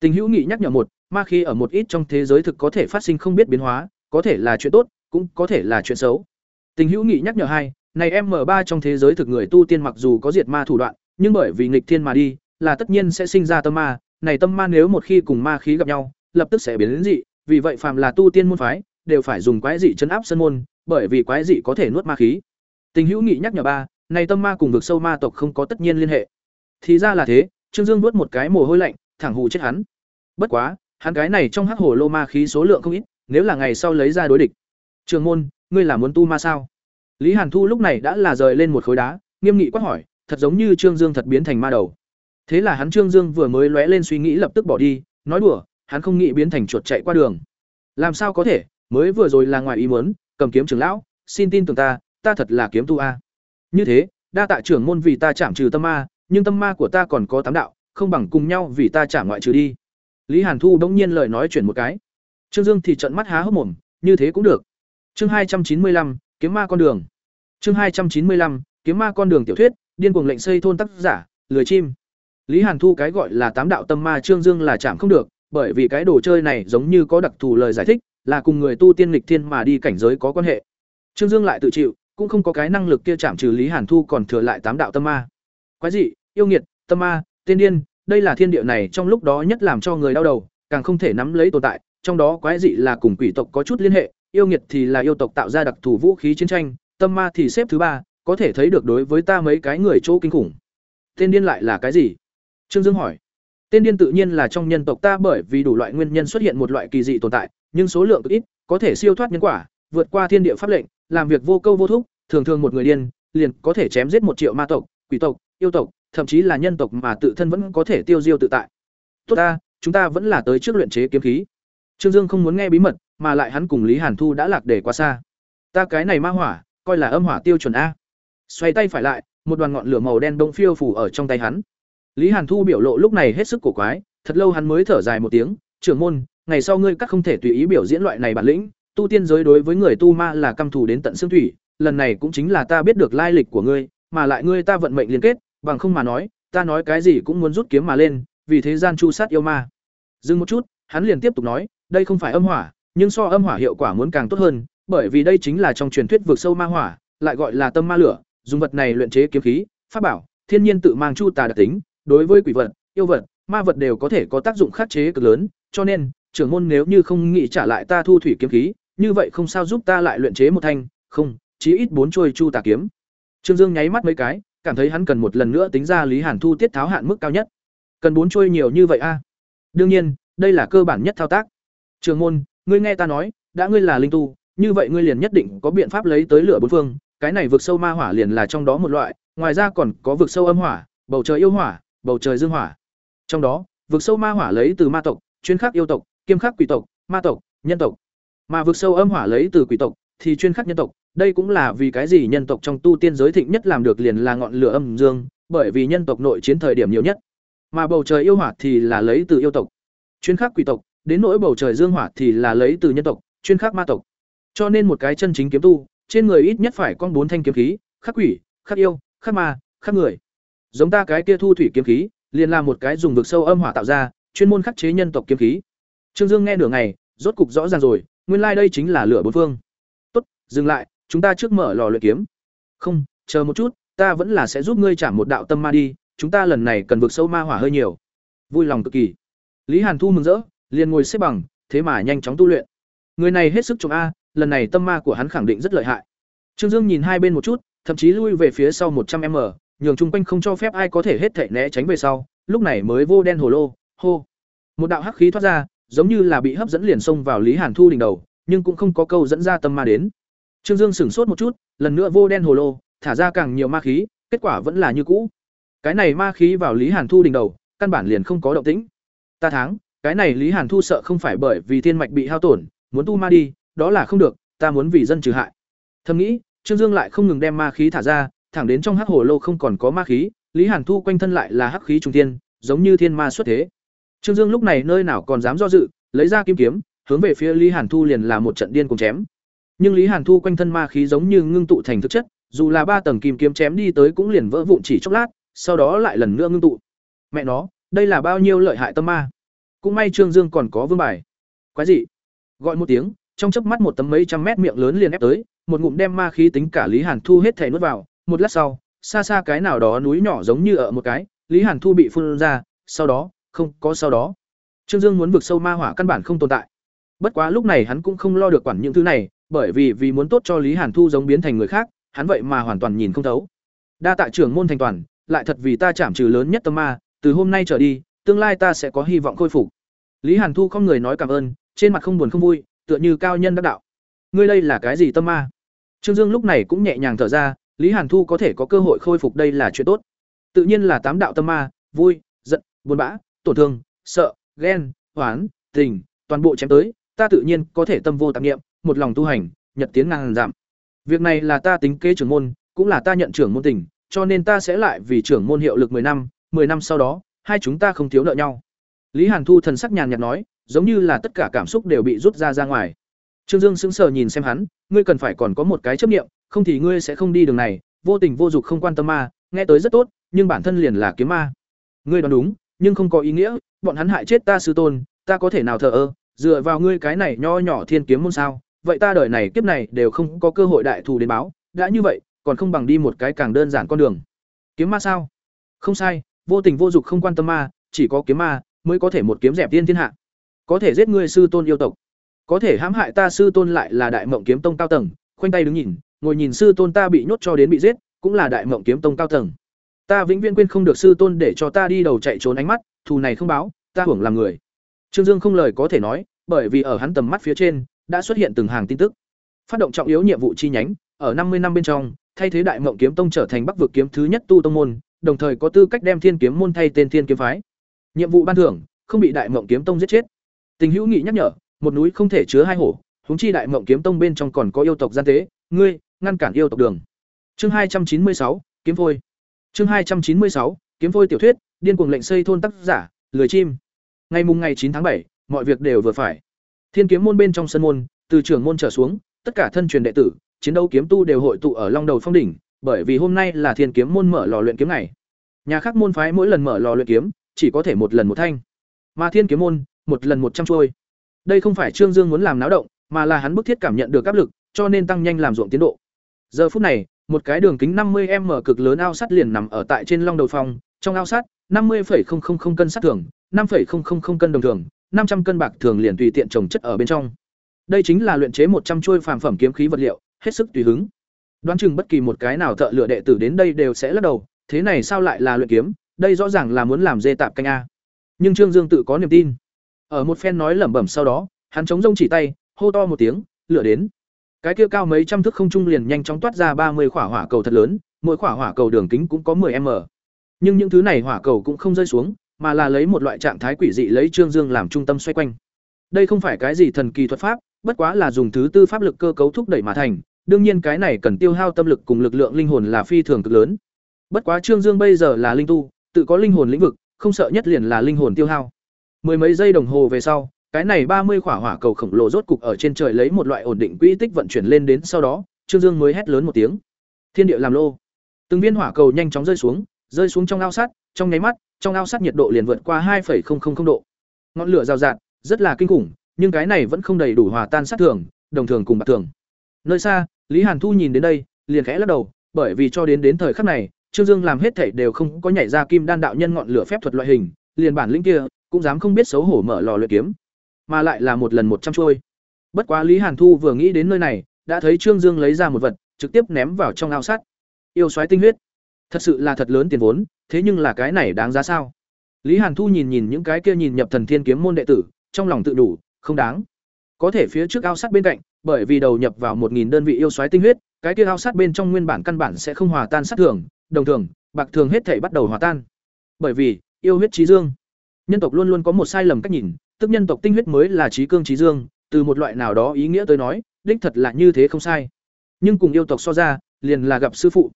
Tình hữu nghị nhắc nhở một, ma khí ở một ít trong thế giới thực có thể phát sinh không biết biến hóa, có thể là chuyện tốt, cũng có thể là chuyện xấu. Tình hữu nghị nhắc nhở hai, này m ba trong thế giới thực người tu tiên mặc dù có diệt ma thủ đoạn, nhưng bởi vì nghịch thiên mà đi, là tất nhiên sẽ sinh ra tâm ma, này tâm ma nếu một khi cùng ma khí gặp nhau, lập tức sẽ biến đến dị, vì vậy phàm là tu tiên môn phái, đều phải dùng quái dị chấn áp sân môn, bởi vì quái dị có thể nuốt ma khí. Tình hữu nghị nhắc nhở ba, này tâm ma cùng vực sâu ma tộc không có tất nhiên liên hệ. Thì ra là thế, Trương Dương nuốt một cái mồ hôi lạnh, thẳng hù chết hắn. Bất quá, hắn cái này trong hắc hồ lô ma khí số lượng không ít, nếu là ngày sau lấy ra đối địch. Trường môn, ngươi là muốn tu ma sao? Lý Hàn Thu lúc này đã là rời lên một khối đá, nghiêm nghị quát hỏi, thật giống như Trương Dương thật biến thành ma đầu. Thế là hắn Trương Dương vừa mới lóe lên suy nghĩ lập tức bỏ đi, nói đùa, hắn không nghĩ biến thành chuột chạy qua đường. Làm sao có thể, mới vừa rồi là ngoài ý muốn, cầm kiếm trưởng lão, xin tin tưởng ta, ta thật là kiếm tu a. Như thế, đa tạ trưởng môn vì ta chạm trừ tâm ma, nhưng tâm ma của ta còn có tám đạo, không bằng cùng nhau vì ta chạm ngoại trừ đi. Lý Hàn Thu bỗng nhiên lời nói chuyển một cái. Trương Dương thì trợn mắt há hốc mồm, như thế cũng được. Chương hai trăm chín mươi lăm, kiếm ma con đường. Chương hai trăm chín mươi lăm, kiếm ma con đường tiểu thuyết, điên cuồng lệnh xây thôn tác giả, lười chim. Lý Hàn Thu cái gọi là tám đạo tâm ma Trương Dương là chạm không được, bởi vì cái đồ chơi này giống như có đặc thù lời giải thích, là cùng người tu tiên lịch thiên mà đi cảnh giới có quan hệ. Trương Dương lại tự chịu, cũng không có cái năng lực kia chạm trừ Lý Hàn Thu còn thừa lại tám đạo tâm ma. Quái dị, yêu nghiệt, tâm ma, tiên điên, đây là thiên địa này trong lúc đó nhất làm cho người đau đầu, càng không thể nắm lấy tồn tại, trong đó quái dị là cùng quỷ tộc có chút liên hệ, yêu nghiệt thì là yêu tộc tạo ra đặc thù vũ khí chiến tranh, tâm ma thì xếp thứ ba, có thể thấy được đối với ta mấy cái người chỗ kinh khủng. Tên điên lại là cái gì? Trương Dương hỏi. Tên điên tự nhiên là trong nhân tộc ta bởi vì đủ loại nguyên nhân xuất hiện một loại kỳ dị tồn tại, nhưng số lượng cực ít, có thể siêu thoát nhân quả, vượt qua thiên địa pháp lệnh, làm việc vô câu vô thúc, thường thường một người điên, liền có thể chém giết một triệu ma tộc, quỷ tộc, yêu tộc, thậm chí là nhân tộc mà tự thân vẫn có thể tiêu diêu tự tại. Tốt ta, chúng ta vẫn là tới trước luyện chế kiếm khí. Trương Dương không muốn nghe bí mật, mà lại hắn cùng Lý Hàn Thu đã lạc để quá xa. Ta cái này ma hỏa, coi là âm hỏa tiêu chuẩn a. Xoay tay phải lại, một đoàn ngọn lửa màu đen đông phiêu phủ ở trong tay hắn. Lý Hàn Thu biểu lộ lúc này hết sức cổ quái, thật lâu hắn mới thở dài một tiếng, "Trưởng môn, ngày sau ngươi các không thể tùy ý biểu diễn loại này bản lĩnh, tu tiên giới đối với người tu ma là căm thù đến tận xương thủy, lần này cũng chính là ta biết được lai lịch của ngươi, mà lại ngươi ta vận mệnh liên kết, bằng không mà nói, ta nói cái gì cũng muốn rút kiếm mà lên, vì thế gian chu sát yêu ma." Dừng một chút, hắn liền tiếp tục nói, "Đây không phải âm hỏa, nhưng so âm hỏa hiệu quả muốn càng tốt hơn, bởi vì đây chính là trong truyền thuyết vực sâu ma hỏa, lại gọi là tâm ma lửa, dùng vật này luyện chế kiếm khí, pháp bảo, thiên nhiên tự mang chu tà đặc tính, đối với quỷ vật, yêu vật, ma vật đều có thể có tác dụng khắc chế cực lớn, cho nên, trưởng môn nếu như không nghĩ trả lại ta thu thủy kiếm khí, như vậy không sao giúp ta lại luyện chế một thanh, không, chí ít bốn chuôi chu tà kiếm. Trương Dương nháy mắt mấy cái, cảm thấy hắn cần một lần nữa tính ra Lý Hàn Thu tiết tháo hạn mức cao nhất. Cần bốn chuôi nhiều như vậy a? Đương nhiên, đây là cơ bản nhất thao tác. Trường môn, ngươi nghe ta nói, đã ngươi là linh tu, như vậy ngươi liền nhất định có biện pháp lấy tới lửa bốn phương, cái này vực sâu ma hỏa liền là trong đó một loại, ngoài ra còn có vực sâu âm hỏa, bầu trời yêu hỏa, bầu trời dương hỏa. Trong đó, vực sâu ma hỏa lấy từ ma tộc, chuyên khắc yêu tộc, kiêm khắc quỷ tộc, ma tộc, nhân tộc. Mà vực sâu âm hỏa lấy từ quỷ tộc, thì chuyên khắc nhân tộc, đây cũng là vì cái gì nhân tộc trong tu tiên giới thịnh nhất làm được liền là ngọn lửa âm dương, bởi vì nhân tộc nội chiến thời điểm nhiều nhất. Mà bầu trời yêu hỏa thì là lấy từ yêu tộc, chuyên khắc quỷ tộc, đến nỗi bầu trời dương hỏa thì là lấy từ nhân tộc, chuyên khắc ma tộc. Cho nên một cái chân chính kiếm tu, trên người ít nhất phải con bốn thanh kiếm khí, khắc quỷ, khắc yêu, khắc ma, khắc người. Giống ta cái kia thu thủy kiếm khí, liền là một cái dùng vực sâu âm hỏa tạo ra, chuyên môn khắc chế nhân tộc kiếm khí. Trương Dương nghe nửa ngày, rốt cục rõ ràng rồi, nguyên lai like đây chính là lửa bốn phương. Tốt, dừng lại, chúng ta trước mở lò luyện kiếm. Không, chờ một chút, ta vẫn là sẽ giúp ngươi trả một đạo tâm ma đi, chúng ta lần này cần vực sâu ma hỏa hơi nhiều. Vui lòng cực kỳ. Lý Hàn Thu mừng rỡ, liền ngồi xếp bằng, thế mà nhanh chóng tu luyện. Người này hết sức trùng a, lần này tâm ma của hắn khẳng định rất lợi hại. Trương Dương nhìn hai bên một chút, thậm chí lui về phía sau một trăm m nhường chung quanh không cho phép ai có thể hết thảy né tránh về sau, lúc này mới vô đen hồ lô, hô. Một đạo hắc khí thoát ra, giống như là bị hấp dẫn liền xông vào Lý Hàn Thu đỉnh đầu, nhưng cũng không có câu dẫn ra tâm ma đến. Trương Dương sửng sốt một chút, lần nữa vô đen hồ lô, thả ra càng nhiều ma khí, kết quả vẫn là như cũ. Cái này ma khí vào Lý Hàn Thu đỉnh đầu, căn bản liền không có động tĩnh. Ta thắng, cái này Lý Hàn Thu sợ không phải bởi vì thiên mạch bị hao tổn, muốn tu ma đi, đó là không được, ta muốn vì dân trừ hại. Thầm nghĩ, Trương Dương lại không ngừng đem ma khí thả ra, thẳng đến trong hắc hồ lô không còn có ma khí, Lý Hàn Thu quanh thân lại là hắc khí trung thiên, giống như thiên ma xuất thế. Trương Dương lúc này nơi nào còn dám do dự, lấy ra kim kiếm, hướng về phía Lý Hàn Thu liền là một trận điên cùng chém. Nhưng Lý Hàn Thu quanh thân ma khí giống như ngưng tụ thành thực chất, dù là ba tầng kim kiếm chém đi tới cũng liền vỡ vụn chỉ chốc lát, sau đó lại lần nữa ngưng tụ. Mẹ nó, đây là bao nhiêu lợi hại tâm ma. Cũng may Trương Dương còn có vương bài. Quái gì? Gọi một tiếng, trong chớp mắt một tấm mấy trăm mét miệng lớn liền ép tới, một ngụm đem ma khí tính cả Lý Hàn Thu hết thể nuốt vào, một lát sau, xa xa cái nào đó núi nhỏ giống như ở một cái, Lý Hàn Thu bị phun ra, sau đó, không, có sau đó. Trương Dương muốn vực sâu ma hỏa căn bản không tồn tại. Bất quá lúc này hắn cũng không lo được quản những thứ này, bởi vì vì muốn tốt cho Lý Hàn Thu giống biến thành người khác, hắn vậy mà hoàn toàn nhìn không thấu. Đa tạ trưởng môn thành toàn, lại thật vì ta chạm trừ lớn nhất tâm ma, từ hôm nay trở đi, tương lai ta sẽ có hy vọng khôi phục. Lý Hàn Thu không người nói cảm ơn, trên mặt không buồn không vui, tựa như cao nhân đắc đạo. Ngươi đây là cái gì tâm ma? Trương Dương lúc này cũng nhẹ nhàng thở ra, Lý Hàn Thu có thể có cơ hội khôi phục đây là chuyện tốt. Tự nhiên là tám đạo tâm ma, vui, giận, buồn bã, tổn thương, sợ, ghen, hoán, tình, toàn bộ chém tới, ta tự nhiên có thể tâm vô tạp niệm, một lòng tu hành, nhật tiến ngàn giảm. Việc này là ta tính kế trưởng môn, cũng là ta nhận trưởng môn tình, cho nên ta sẽ lại vì trưởng môn hiệu lực 10 năm, 10 năm sau đó, hai chúng ta không thiếu nợ nhau. Lý Hàn Thu thần sắc nhàn nhạt nói, giống như là tất cả cảm xúc đều bị rút ra ra ngoài. Trương Dương sững sờ nhìn xem hắn, ngươi cần phải còn có một cái chấp niệm, không thì ngươi sẽ không đi đường này, vô tình vô dục không quan tâm ma, nghe tới rất tốt, nhưng bản thân liền là kiếm ma. Ngươi đoán đúng, nhưng không có ý nghĩa, bọn hắn hại chết ta sư tôn, ta có thể nào thờ ơ, dựa vào ngươi cái này nho nhỏ thiên kiếm môn sao? Vậy ta đời này kiếp này đều không có cơ hội đại thù đến báo, đã như vậy, còn không bằng đi một cái càng đơn giản con đường. Kiếm ma sao? Không sai, vô tình vô dục không quan tâm ma, chỉ có kiếm ma mới có thể một kiếm dẹp tiên thiên hạ. Có thể giết ngươi sư tôn yêu tộc, có thể hãm hại ta sư tôn lại là đại mộng kiếm tông cao tầng, khoanh tay đứng nhìn, ngồi nhìn sư tôn ta bị nhốt cho đến bị giết, cũng là đại mộng kiếm tông cao tầng. Ta vĩnh viễn quên không được sư tôn để cho ta đi đầu chạy trốn ánh mắt, thù này không báo, ta hưởng làm người. Trương Dương không lời có thể nói, bởi vì ở hắn tầm mắt phía trên đã xuất hiện từng hàng tin tức. Phát động trọng yếu nhiệm vụ chi nhánh, ở năm mươi năm bên trong, thay thế Đại Mộng Kiếm Tông trở thành Bắc vực kiếm thứ nhất tu tông môn, đồng thời có tư cách đem Thiên Kiếm môn thay tên Thiên Kiếm phái. Nhiệm vụ ban thưởng, không bị Đại Mộng Kiếm Tông giết chết. Tình hữu nghị nhắc nhở, một núi không thể chứa hai hổ, huống chi Đại Mộng Kiếm Tông bên trong còn có yêu tộc gian tế, ngươi ngăn cản yêu tộc đường. Chương hai trăm chín mươi sáu kiếm phôi. Chương hai trăm chín mươi sáu kiếm phôi tiểu thuyết, điên cuồng lệnh xây thôn tác giả, lười chim. Ngày mùng ngày chín tháng bảy, mọi việc đều vừa phải. Thiên kiếm môn bên trong sân môn, từ trưởng môn trở xuống, tất cả thân truyền đệ tử, chiến đấu kiếm tu đều hội tụ ở Long Đầu Phong đỉnh, bởi vì hôm nay là Thiên kiếm môn mở lò luyện kiếm ngày. Nhà khác môn phái mỗi lần mở lò luyện kiếm, chỉ có thể một lần một thanh. Mà Thiên kiếm môn, một lần một trăm trôi. Đây không phải Trương Dương muốn làm náo động, mà là hắn bức thiết cảm nhận được áp lực, cho nên tăng nhanh làm ruộng tiến độ. Giờ phút này, một cái đường kính 50m cực lớn ao sắt liền nằm ở tại trên Long Đầu phòng trong ao sắt, 50,000 cân sắt thường, 5,000 cân đồng thường, 500 cân bạc thường liền tùy tiện trồng chất ở bên trong. Đây chính là luyện chế một trăm chuôi phàm phẩm kiếm khí vật liệu, hết sức tùy hứng. Đoán chừng bất kỳ một cái nào thợ lựa đệ tử đến đây đều sẽ lắc đầu, thế này sao lại là luyện kiếm, đây rõ ràng là muốn làm dê tạp canh a. Nhưng Trương Dương tự có niềm tin. Ở một phen nói lẩm bẩm sau đó, hắn chống rông chỉ tay, hô to một tiếng, lửa đến. Cái kia cao mấy trăm thước không trung liền nhanh chóng toát ra ba mươi quả hỏa cầu thật lớn, mỗi quả hỏa cầu đường kính cũng có 10m. Nhưng những thứ này hỏa cầu cũng không rơi xuống, mà là lấy một loại trạng thái quỷ dị lấy Trương Dương làm trung tâm xoay quanh. Đây không phải cái gì thần kỳ thuật pháp, bất quá là dùng thứ tư pháp lực cơ cấu thúc đẩy mà thành, đương nhiên cái này cần tiêu hao tâm lực cùng lực lượng linh hồn là phi thường cực lớn. Bất quá Trương Dương bây giờ là linh tu, tự có linh hồn lĩnh vực, không sợ nhất liền là linh hồn tiêu hao. Mười mấy giây đồng hồ về sau, cái này ba mươi quả hỏa cầu khổng lồ rốt cục ở trên trời lấy một loại ổn định quỹ tích vận chuyển lên đến sau đó, Trương Dương mới hét lớn một tiếng. Thiên địa làm lô. Từng viên hỏa cầu nhanh chóng rơi xuống, rơi xuống trong ao sắt, trong nháy mắt, trong ao sắt nhiệt độ liền vượt qua 2,000 độ. Ngọn lửa rào rạt, rất là kinh khủng, nhưng cái này vẫn không đầy đủ hòa tan sát thường, đồng thường cùng bạc thường. Nơi xa, Lý Hàn Thu nhìn đến đây, liền khẽ lắc đầu, bởi vì cho đến đến thời khắc này, Trương Dương làm hết thảy đều không có nhảy ra kim đan đạo nhân ngọn lửa phép thuật loại hình, liền bản lĩnh kia, cũng dám không biết xấu hổ mở lò luyện kiếm, mà lại là một lần một trăm trôi. Bất quá Lý Hàn Thu vừa nghĩ đến nơi này, đã thấy Trương Dương lấy ra một vật, trực tiếp ném vào trong ao sắt. Yêu xoáy tinh huyết. Thật sự là thật lớn tiền vốn, thế nhưng là cái này đáng giá sao? Lý Hàn Thu nhìn nhìn những cái kia nhìn nhập thần thiên kiếm môn đệ tử, trong lòng tự đủ, không đáng. Có thể phía trước ao sắt bên cạnh, bởi vì đầu nhập vào một nghìn đơn vị yêu xoáy tinh huyết, cái kia ao sắt bên trong nguyên bản căn bản sẽ không hòa tan sát thường, đồng thường, bạc thường hết thể bắt đầu hòa tan. Bởi vì, yêu huyết trí dương. Nhân tộc luôn luôn có một sai lầm cách nhìn, tức nhân tộc tinh huyết mới là trí cương trí dương, từ một loại nào đó ý nghĩa tới nói, đích thật là như thế không sai. Nhưng cùng yêu tộc so ra, liền là gặp sư phụ.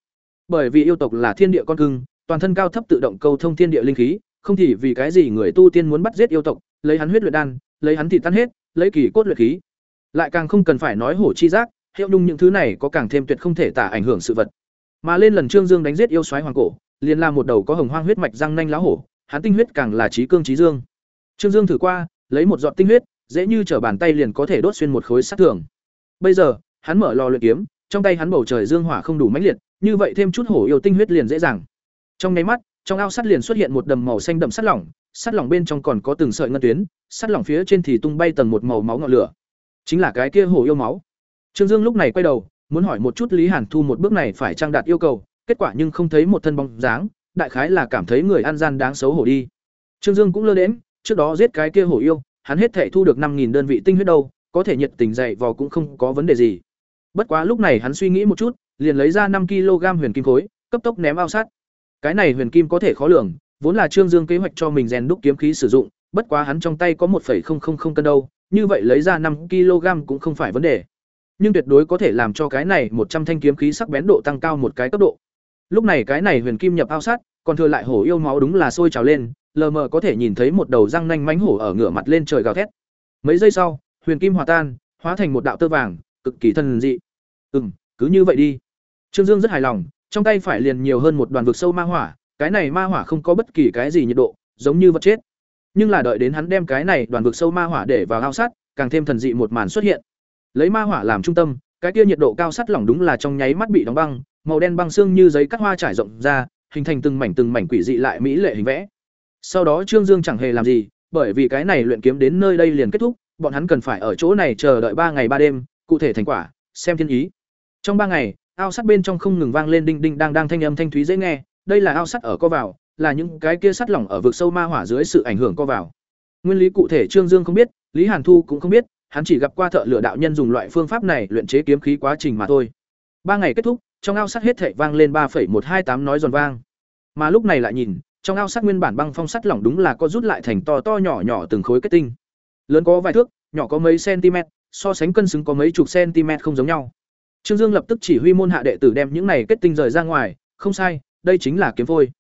Bởi vì yêu tộc là thiên địa con cưng, toàn thân cao thấp tự động câu thông thiên địa linh khí, không thì vì cái gì người tu tiên muốn bắt giết yêu tộc, lấy hắn huyết luyện đan, lấy hắn thịt tan hết, lấy kỳ cốt luyện khí. Lại càng không cần phải nói hổ chi giác, hiệu nhung những thứ này có càng thêm tuyệt không thể tả ảnh hưởng sự vật. Mà lên lần Trương Dương đánh giết yêu soái hoàng cổ, liền là một đầu có hồng hoang huyết mạch răng nanh lá hổ, hắn tinh huyết càng là trí cương trí dương. Trương Dương thử qua, lấy một giọt tinh huyết, dễ như trở bàn tay liền có thể đốt xuyên một khối sắt thường. Bây giờ, hắn mở lò luyện kiếm, trong tay hắn bầu trời dương hỏa không đủ mãnh liệt, như vậy thêm chút hổ yêu tinh huyết liền dễ dàng. Trong nháy mắt, trong ao sắt liền xuất hiện một đầm màu xanh đậm sắt lỏng, sắt lỏng bên trong còn có từng sợi ngân tuyến, sắt lỏng phía trên thì tung bay tầng một màu máu ngọn lửa. Chính là cái kia hổ yêu máu. Trương Dương lúc này quay đầu, muốn hỏi một chút Lý Hàn Thu một bước này phải trang đạt yêu cầu, kết quả nhưng không thấy một thân bóng dáng, đại khái là cảm thấy người ăn gian đáng xấu hổ đi. Trương Dương cũng lơ đến, trước đó giết cái kia hổ yêu, hắn hết thể thu được năm nghìn đơn vị tinh huyết đâu, có thể nhiệt tình dạy vào cũng không có vấn đề gì. Bất quá lúc này hắn suy nghĩ một chút, liền lấy ra năm kg huyền kim khối, cấp tốc ném ao sát. Cái này huyền kim có thể khó lường, vốn là Trương Dương kế hoạch cho mình rèn đúc kiếm khí sử dụng, bất quá hắn trong tay có 1.000 cân đâu, như vậy lấy ra năm kg cũng không phải vấn đề. Nhưng tuyệt đối có thể làm cho cái này một trăm thanh kiếm khí sắc bén độ tăng cao một cái cấp độ. Lúc này cái này huyền kim nhập ao sát, còn thừa lại hổ yêu máu đúng là sôi trào lên, lờ mờ có thể nhìn thấy một đầu răng nanh mánh hổ ở ngửa mặt lên trời gào thét. Mấy giây sau, huyền kim hòa tan, hóa thành một đạo tơ vàng, cực kỳ thần dị. Ừm, cứ như vậy đi. Trương Dương rất hài lòng, trong tay phải liền nhiều hơn một đoàn vực sâu ma hỏa, cái này ma hỏa không có bất kỳ cái gì nhiệt độ, giống như vật chết. Nhưng là đợi đến hắn đem cái này đoàn vực sâu ma hỏa để vào ao sắt, càng thêm thần dị một màn xuất hiện. Lấy ma hỏa làm trung tâm, cái kia nhiệt độ cao sắt lỏng đúng là trong nháy mắt bị đóng băng, màu đen băng xương như giấy cắt hoa trải rộng ra, hình thành từng mảnh từng mảnh quỷ dị lại mỹ lệ hình vẽ. Sau đó Trương Dương chẳng hề làm gì, bởi vì cái này luyện kiếm đến nơi đây liền kết thúc, bọn hắn cần phải ở chỗ này chờ đợi ba ngày ba đêm, cụ thể thành quả, xem thiên ý. Trong ba ngày, ao sắt bên trong không ngừng vang lên đinh đinh đang đang thanh âm thanh thúy dễ nghe, đây là ao sắt ở co vào, là những cái kia sắt lỏng ở vực sâu ma hỏa dưới sự ảnh hưởng co vào. Nguyên lý cụ thể Trương Dương không biết, Lý Hàn Thu cũng không biết, hắn chỉ gặp qua thợ lửa đạo nhân dùng loại phương pháp này luyện chế kiếm khí quá trình mà thôi. Ba ngày kết thúc, trong ao sắt hết thảy vang lên 3.128 nói giòn vang. Mà lúc này lại nhìn, trong ao sắt nguyên bản băng phong sắt lỏng đúng là có rút lại thành to to nhỏ nhỏ từng khối kết tinh. Lớn có vài thước, nhỏ có mấy cm, so sánh cân xứng có mấy chục cm không giống nhau. Trương Dương lập tức chỉ huy môn hạ đệ tử đem những này kết tinh rời ra ngoài, không sai, đây chính là kiếm phôi.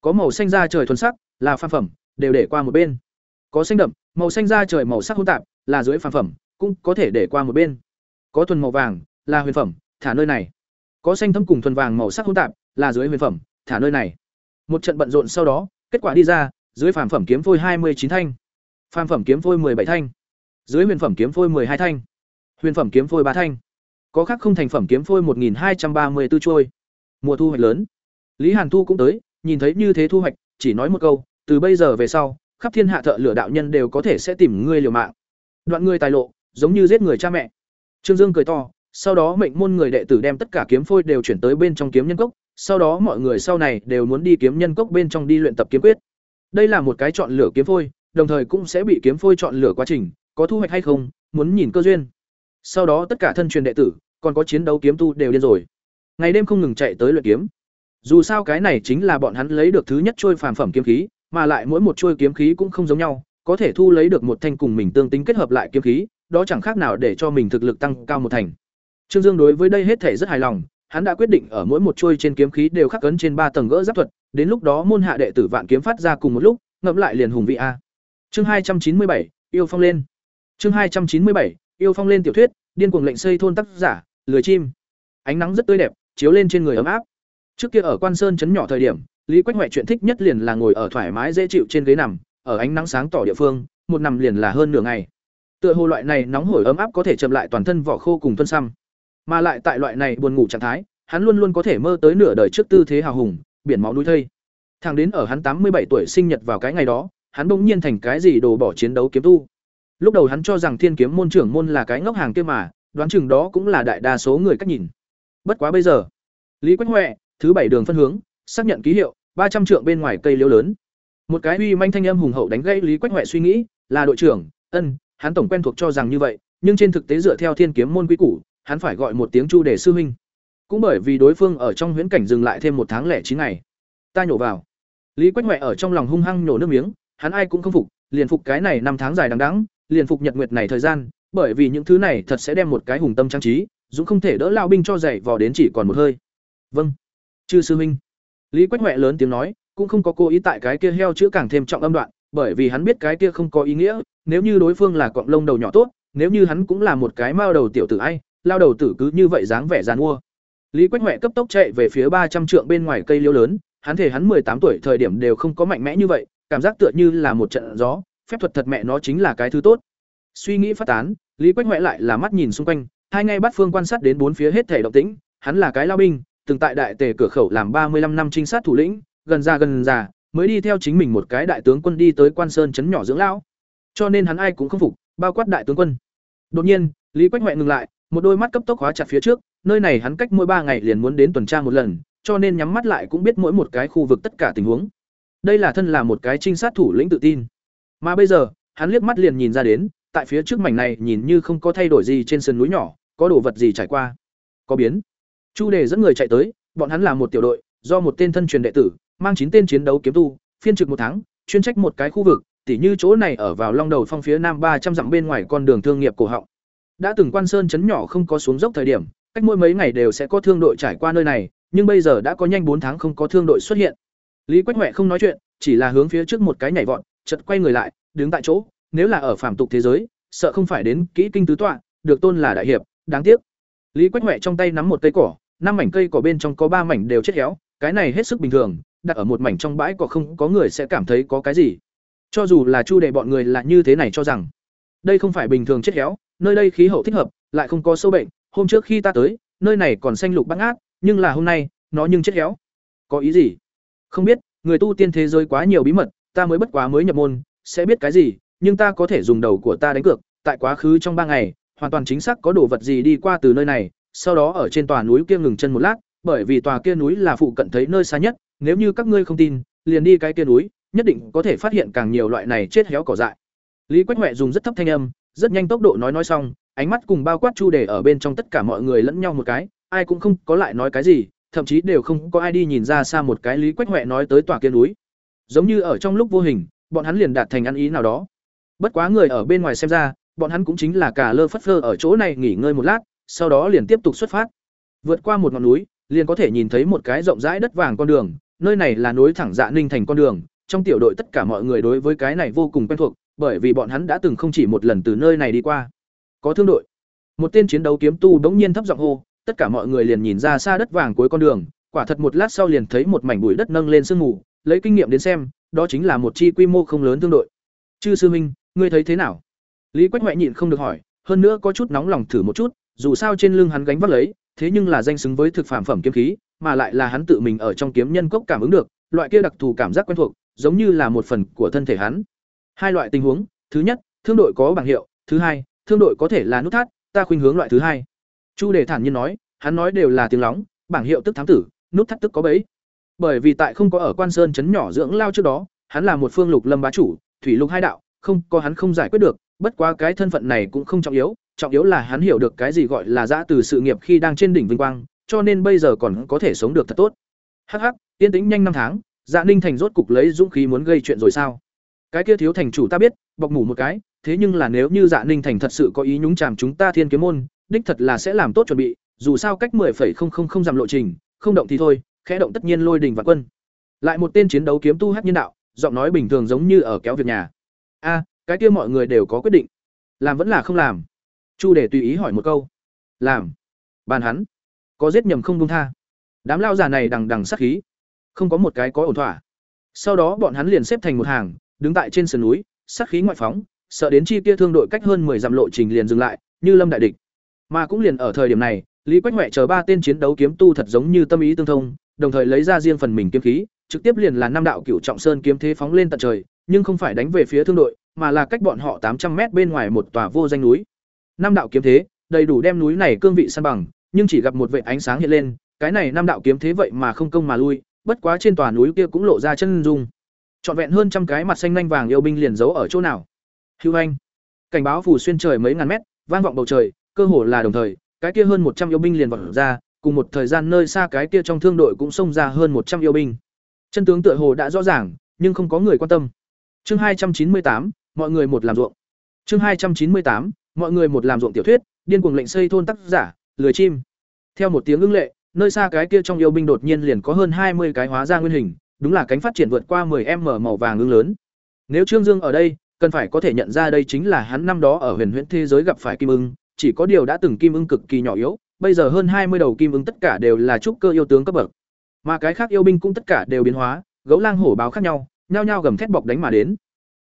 Có màu xanh da trời thuần sắc, là phàm phẩm, đều để qua một bên. Có xanh đậm, màu xanh da trời màu sắc hỗn tạp, là dưới phàm phẩm, cũng có thể để qua một bên. Có thuần màu vàng, là huyền phẩm, thả nơi này. Có xanh thâm cùng thuần vàng màu sắc hỗn tạp, là dưới huyền phẩm, thả nơi này. Một trận bận rộn sau đó, kết quả đi ra, dưới phàm phẩm kiếm phôi hai mươi chín thanh, phàm phẩm kiếm phôi bảy thanh, dưới huyền phẩm kiếm phôi hai thanh, huyền phẩm kiếm phôi ba thanh. Có khác không thành phẩm kiếm phôi một hai trăm ba mươi 1234 trôi. Mùa thu hoạch lớn. Lý Hàn Thu cũng tới, nhìn thấy như thế thu hoạch, chỉ nói một câu, từ bây giờ về sau, khắp thiên hạ thợ lửa đạo nhân đều có thể sẽ tìm ngươi liều mạng. Đoạn ngươi tài lộ, giống như giết người cha mẹ. Trương Dương cười to, sau đó mệnh môn người đệ tử đem tất cả kiếm phôi đều chuyển tới bên trong kiếm nhân cốc, sau đó mọi người sau này đều muốn đi kiếm nhân cốc bên trong đi luyện tập kiếm quyết. Đây là một cái chọn lửa kiếm phôi, đồng thời cũng sẽ bị kiếm phôi chọn lửa quá trình, có thu hoạch hay không, muốn nhìn cơ duyên. Sau đó tất cả thân truyền đệ tử, còn có chiến đấu kiếm tu đều điên rồi. Ngày đêm không ngừng chạy tới luyện kiếm. Dù sao cái này chính là bọn hắn lấy được thứ nhất trôi phàm phẩm kiếm khí, mà lại mỗi một trôi kiếm khí cũng không giống nhau, có thể thu lấy được một thanh cùng mình tương tính kết hợp lại kiếm khí, đó chẳng khác nào để cho mình thực lực tăng cao một thành. Trương Dương đối với đây hết thể rất hài lòng, hắn đã quyết định ở mỗi một chuôi trên kiếm khí đều khắc cấn trên ba tầng gỡ giáp thuật, đến lúc đó môn hạ đệ tử vạn kiếm phát ra cùng một lúc, ngậm lại liền hùng vị a. Chương hai trăm chín mươi bảy, yêu phong lên. Chương hai trăm chín mươi bảy, yêu phong lên tiểu thuyết, điên cuồng lệnh xây thôn tác giả, lười chim. Ánh nắng rất tươi đẹp, chiếu lên trên người ấm áp. Trước kia ở Quan Sơn trấn nhỏ thời điểm, Lý Quách Hoại chuyện thích nhất liền là ngồi ở thoải mái dễ chịu trên ghế nằm, ở ánh nắng sáng tỏ địa phương, một nằm liền là hơn nửa ngày. Tựa hồ loại này nóng hổi ấm áp có thể chậm lại toàn thân vỏ khô cùng tuân xăm. Mà lại tại loại này buồn ngủ trạng thái, hắn luôn luôn có thể mơ tới nửa đời trước tư thế hào hùng, biển máu núi thây. Thẳng đến ở hắn tám mươi bảy tuổi sinh nhật vào cái ngày đó, hắn bỗng nhiên thành cái gì đồ bỏ chiến đấu kiếm tu. Lúc đầu hắn cho rằng Thiên Kiếm môn trưởng môn là cái ngốc hàng kia mà, đoán chừng đó cũng là đại đa số người cách nhìn. Bất quá bây giờ, Lý Quách Hoè, thứ bảy đường phân hướng, xác nhận ký hiệu, ba trăm trượng bên ngoài cây liễu lớn. Một cái uy manh thanh âm hùng hậu đánh gãy Lý Quách Hoè suy nghĩ, là đội trưởng, ân, hắn tổng quen thuộc cho rằng như vậy, nhưng trên thực tế dựa theo Thiên Kiếm môn quy củ, hắn phải gọi một tiếng Chu để sư huynh. Cũng bởi vì đối phương ở trong huyễn cảnh dừng lại thêm một tháng lẻ chín ngày. Ta nhổ vào. Lý Quách huệ ở trong lòng hung hăng nhổ nước miếng, hắn ai cũng không phục, liền phục cái này năm tháng dài đằng đẵng, liền phục nhật nguyệt này thời gian, bởi vì những thứ này thật sẽ đem một cái hùng tâm trang trí, dũng không thể đỡ lao binh cho dậy vò đến chỉ còn một hơi. Vâng. Chư sư huynh. Lý Quách huệ lớn tiếng nói, cũng không có cố ý tại cái kia heo chữ càng thêm trọng âm đoạn, bởi vì hắn biết cái kia không có ý nghĩa, nếu như đối phương là cọng lông đầu nhỏ tốt, nếu như hắn cũng là một cái mao đầu tiểu tử ai, lao đầu tử cứ như vậy dáng vẻ dàn mua. Lý Quách Hoè cấp tốc chạy về phía ba trăm trượng bên ngoài cây liễu lớn, hắn thể hắn tám tuổi thời điểm đều không có mạnh mẽ như vậy, cảm giác tựa như là một trận gió, phép thuật thật mẹ nó chính là cái thứ tốt. Suy nghĩ phát tán, Lý Quách Hoè lại là mắt nhìn xung quanh, hai ngay bắt phương quan sát đến bốn phía hết thể động tĩnh, hắn là cái lao binh, từng tại đại tề cửa khẩu làm ba mươi 35 năm trinh sát thủ lĩnh, gần ra gần già, mới đi theo chính mình một cái đại tướng quân đi tới Quan Sơn trấn nhỏ dưỡng lão. Cho nên hắn ai cũng không phục, bao quát đại tướng quân. Đột nhiên, Lý Quách Hoè ngừng lại, một đôi mắt cấp tốc hóa chặt phía trước, nơi này hắn cách mỗi ba ngày liền muốn đến tuần tra một lần, cho nên nhắm mắt lại cũng biết mỗi một cái khu vực tất cả tình huống. Đây là thân là một cái trinh sát thủ lĩnh tự tin. Mà bây giờ, hắn liếc mắt liền nhìn ra đến, tại phía trước mảnh này nhìn như không có thay đổi gì trên sườn núi nhỏ, có đồ vật gì trải qua. Có biến. Chu Đề dẫn người chạy tới, bọn hắn là một tiểu đội, do một tên thân truyền đệ tử, mang chín tên chiến đấu kiếm tu, phiên trực một tháng, chuyên trách một cái khu vực, tỉ như chỗ này ở vào Long Đầu Phong phía nam ba trăm dặm bên ngoài con đường thương nghiệp cổ họng. Đã từng Quan Sơn chấn nhỏ không có xuống dốc thời điểm, cách mỗi mấy ngày đều sẽ có thương đội trải qua nơi này, nhưng bây giờ đã có nhanh bốn tháng không có thương đội xuất hiện. Lý Quách Hoè không nói chuyện, chỉ là hướng phía trước một cái nhảy vọt, chợt quay người lại, đứng tại chỗ, nếu là ở phàm tục thế giới, sợ không phải đến kỹ kinh tứ tọa, được tôn là đại hiệp, đáng tiếc. Lý Quách Hoè trong tay nắm một cây cỏ, năm mảnh cây cỏ bên trong có ba mảnh đều chết héo, cái này hết sức bình thường, đặt ở một mảnh trong bãi cỏ không có người sẽ cảm thấy có cái gì. Cho dù là Chu Đề bọn người là như thế này cho rằng, đây không phải bình thường chết héo, nơi đây khí hậu thích hợp, lại không có sâu bệnh, hôm trước khi ta tới, nơi này còn xanh lục băng ngát, nhưng là hôm nay, nó nhưng chết héo. Có ý gì? Không biết, người tu tiên thế giới quá nhiều bí mật, ta mới bất quá mới nhập môn, sẽ biết cái gì, nhưng ta có thể dùng đầu của ta đánh cược, tại quá khứ trong ba ngày, hoàn toàn chính xác có đồ vật gì đi qua từ nơi này, sau đó ở trên tòa núi kia ngừng chân một lát, bởi vì tòa kia núi là phụ cận thấy nơi xa nhất, nếu như các ngươi không tin, liền đi cái kia núi, nhất định có thể phát hiện càng nhiều loại này chết héo cỏ dại. Lý Quách Hoạ dùng rất thấp thanh âm, rất nhanh tốc độ nói nói xong, ánh mắt cùng bao quát Chu Đề ở bên trong tất cả mọi người lẫn nhau một cái, ai cũng không có lại nói cái gì, thậm chí đều không có ai đi nhìn ra xa một cái Lý Quách huệ nói tới tòa kia núi. Giống như ở trong lúc vô hình, bọn hắn liền đạt thành ăn ý nào đó. Bất quá người ở bên ngoài xem ra, bọn hắn cũng chính là cả lơ phất phơ ở chỗ này nghỉ ngơi một lát, sau đó liền tiếp tục xuất phát. Vượt qua một ngọn núi, liền có thể nhìn thấy một cái rộng rãi đất vàng con đường, nơi này là núi thẳng Dạ Ninh thành con đường, trong tiểu đội tất cả mọi người đối với cái này vô cùng quen thuộc, bởi vì bọn hắn đã từng không chỉ một lần từ nơi này đi qua. Có thương đội. Một tên chiến đấu kiếm tu bỗng nhiên thấp giọng hô, tất cả mọi người liền nhìn ra xa đất vàng cuối con đường, quả thật một lát sau liền thấy một mảnh bụi đất nâng lên sương mù, lấy kinh nghiệm đến xem, đó chính là một chi quy mô không lớn thương đội. Chư sư huynh, ngươi thấy thế nào? Lý Quách Hoại nhịn không được hỏi, hơn nữa có chút nóng lòng thử một chút, dù sao trên lưng hắn gánh vác lấy, thế nhưng là danh xứng với thực phẩm phẩm kiếm khí, mà lại là hắn tự mình ở trong kiếm nhân cốc cảm ứng được, loại kia đặc thù cảm giác quen thuộc, giống như là một phần của thân thể hắn. Hai loại tình huống, thứ nhất, thương đội có bảng hiệu, thứ hai, thương đội có thể là nút thắt, ta khuynh hướng loại thứ hai. Chu Đề thản nhiên nói, hắn nói đều là tiếng lóng, bảng hiệu tức thám tử, nút thắt tức có bấy. Bởi vì tại không có ở Quan Sơn trấn nhỏ dưỡng lao trước đó, hắn là một phương lục lâm bá chủ, thủy lục hai đạo, không, có hắn không giải quyết được, bất quá cái thân phận này cũng không trọng yếu, trọng yếu là hắn hiểu được cái gì gọi là dã từ sự nghiệp khi đang trên đỉnh vinh quang, cho nên bây giờ còn có thể sống được thật tốt. Hắc hắc, yên tĩnh nhanh năm tháng, Dạ Ninh thành rốt cục lấy dũng khí muốn gây chuyện rồi sao? Cái kia thiếu thành chủ ta biết, bọc ngủ một cái, thế nhưng là nếu như Dạ Ninh thành thật sự có ý nhúng chàm chúng ta Thiên Kiếm môn, đích thật là sẽ làm tốt chuẩn bị, dù sao cách 10.000 giảm lộ trình, không động thì thôi, khẽ động tất nhiên lôi đình và quân. Lại một tên chiến đấu kiếm tu hát nhân đạo, giọng nói bình thường giống như ở kéo việc nhà. A, cái kia mọi người đều có quyết định. Làm vẫn là không làm. Chu để tùy ý hỏi một câu. Làm. Bàn hắn. Có giết nhầm không buông tha. Đám lao giả này đằng đằng sát khí, không có một cái có ổn thỏa. Sau đó bọn hắn liền xếp thành một hàng, đứng tại trên sườn núi, sát khí ngoại phóng, sợ đến chi kia thương đội cách hơn 10 dặm lộ trình liền dừng lại, như lâm đại địch. Mà cũng liền ở thời điểm này, Lý Quách Hoè chờ ba tên chiến đấu kiếm tu thật giống như tâm ý tương thông, đồng thời lấy ra riêng phần mình kiếm khí, trực tiếp liền là năm đạo cửu trọng sơn kiếm thế phóng lên tận trời, nhưng không phải đánh về phía thương đội, mà là cách bọn họ 800 mét bên ngoài một tòa vô danh núi. Năm đạo kiếm thế, đầy đủ đem núi này cương vị san bằng, nhưng chỉ gặp một vệt ánh sáng hiện lên, cái này năm đạo kiếm thế vậy mà không công mà lui, bất quá trên tòa núi kia cũng lộ ra chân dung. Trọn vẹn hơn trăm cái mặt xanh nhanh vàng yêu binh liền giấu ở chỗ nào. Hưu anh, cảnh báo phủ xuyên trời mấy ngàn mét, vang vọng bầu trời, cơ hồ là đồng thời, cái kia hơn một trăm yêu binh liền vọt ra, cùng một thời gian nơi xa cái kia trong thương đội cũng xông ra hơn một trăm yêu binh. Chân tướng tựa hồ đã rõ ràng, nhưng không có người quan tâm. Chương hai trăm chín mươi tám, mọi người một làm ruộng. Chương hai trăm chín mươi tám, mọi người một làm ruộng tiểu thuyết, điên cuồng lệnh xây thôn tác giả, lười chim. Theo một tiếng ưng lệ, nơi xa cái kia trong yêu binh đột nhiên liền có hơn hai mươi cái hóa ra nguyên hình, đúng là cánh phát triển vượt qua 10m màu vàng ưng lớn. Nếu Trương Dương ở đây, cần phải có thể nhận ra đây chính là hắn năm đó ở huyền huyễn thế giới gặp phải kim ưng, chỉ có điều đã từng kim ưng cực kỳ nhỏ yếu, bây giờ hơn hai mươi đầu kim ưng tất cả đều là trúc cơ yêu tướng cấp bậc. Mà cái khác yêu binh cũng tất cả đều biến hóa, gấu lang hổ báo khác nhau, nhao nhao gầm thét bọc đánh mà đến.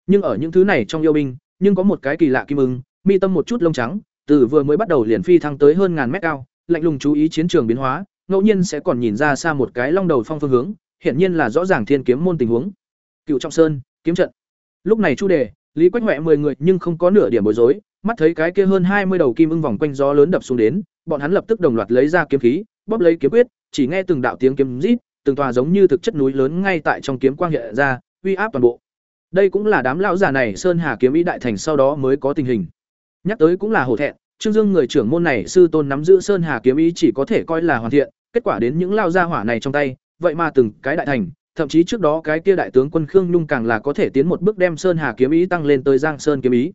Nhưng ở những thứ này trong yêu binh, nhưng có một cái kỳ lạ kim ưng, mi tâm một chút lông trắng, từ vừa mới bắt đầu liền phi thăng tới hơn ngàn mét cao, lạnh lùng chú ý chiến trường biến hóa, ngẫu nhiên sẽ còn nhìn ra xa một cái long đầu phong phương hướng, hiển nhiên là rõ ràng thiên kiếm môn tình huống. Cựu Trọng Sơn, kiếm trận. Lúc này Chu Đề, Lý Quách Hoạ mười người nhưng không có nửa điểm bối rối, mắt thấy cái kia hơn hai mươi đầu kim ưng vòng quanh gió lớn đập xuống đến, bọn hắn lập tức đồng loạt lấy ra kiếm khí, bóp lấy kiếm quyết, chỉ nghe từng đạo tiếng kiếm rít, từng tòa giống như thực chất núi lớn ngay tại trong kiếm quang hiện ra, uy áp toàn bộ. Đây cũng là đám lão già này Sơn Hà kiếm ý đại thành sau đó mới có tình hình. Nhắc tới cũng là hổ thẹn, Trương Dương người trưởng môn này sư tôn nắm giữ Sơn Hà kiếm ý chỉ có thể coi là hoàn thiện, kết quả đến những lao gia hỏa này trong tay, vậy mà từng cái đại thành, thậm chí trước đó cái kia đại tướng quân Khương Nhung càng là có thể tiến một bước đem Sơn Hà kiếm ý tăng lên tới Giang Sơn kiếm ý.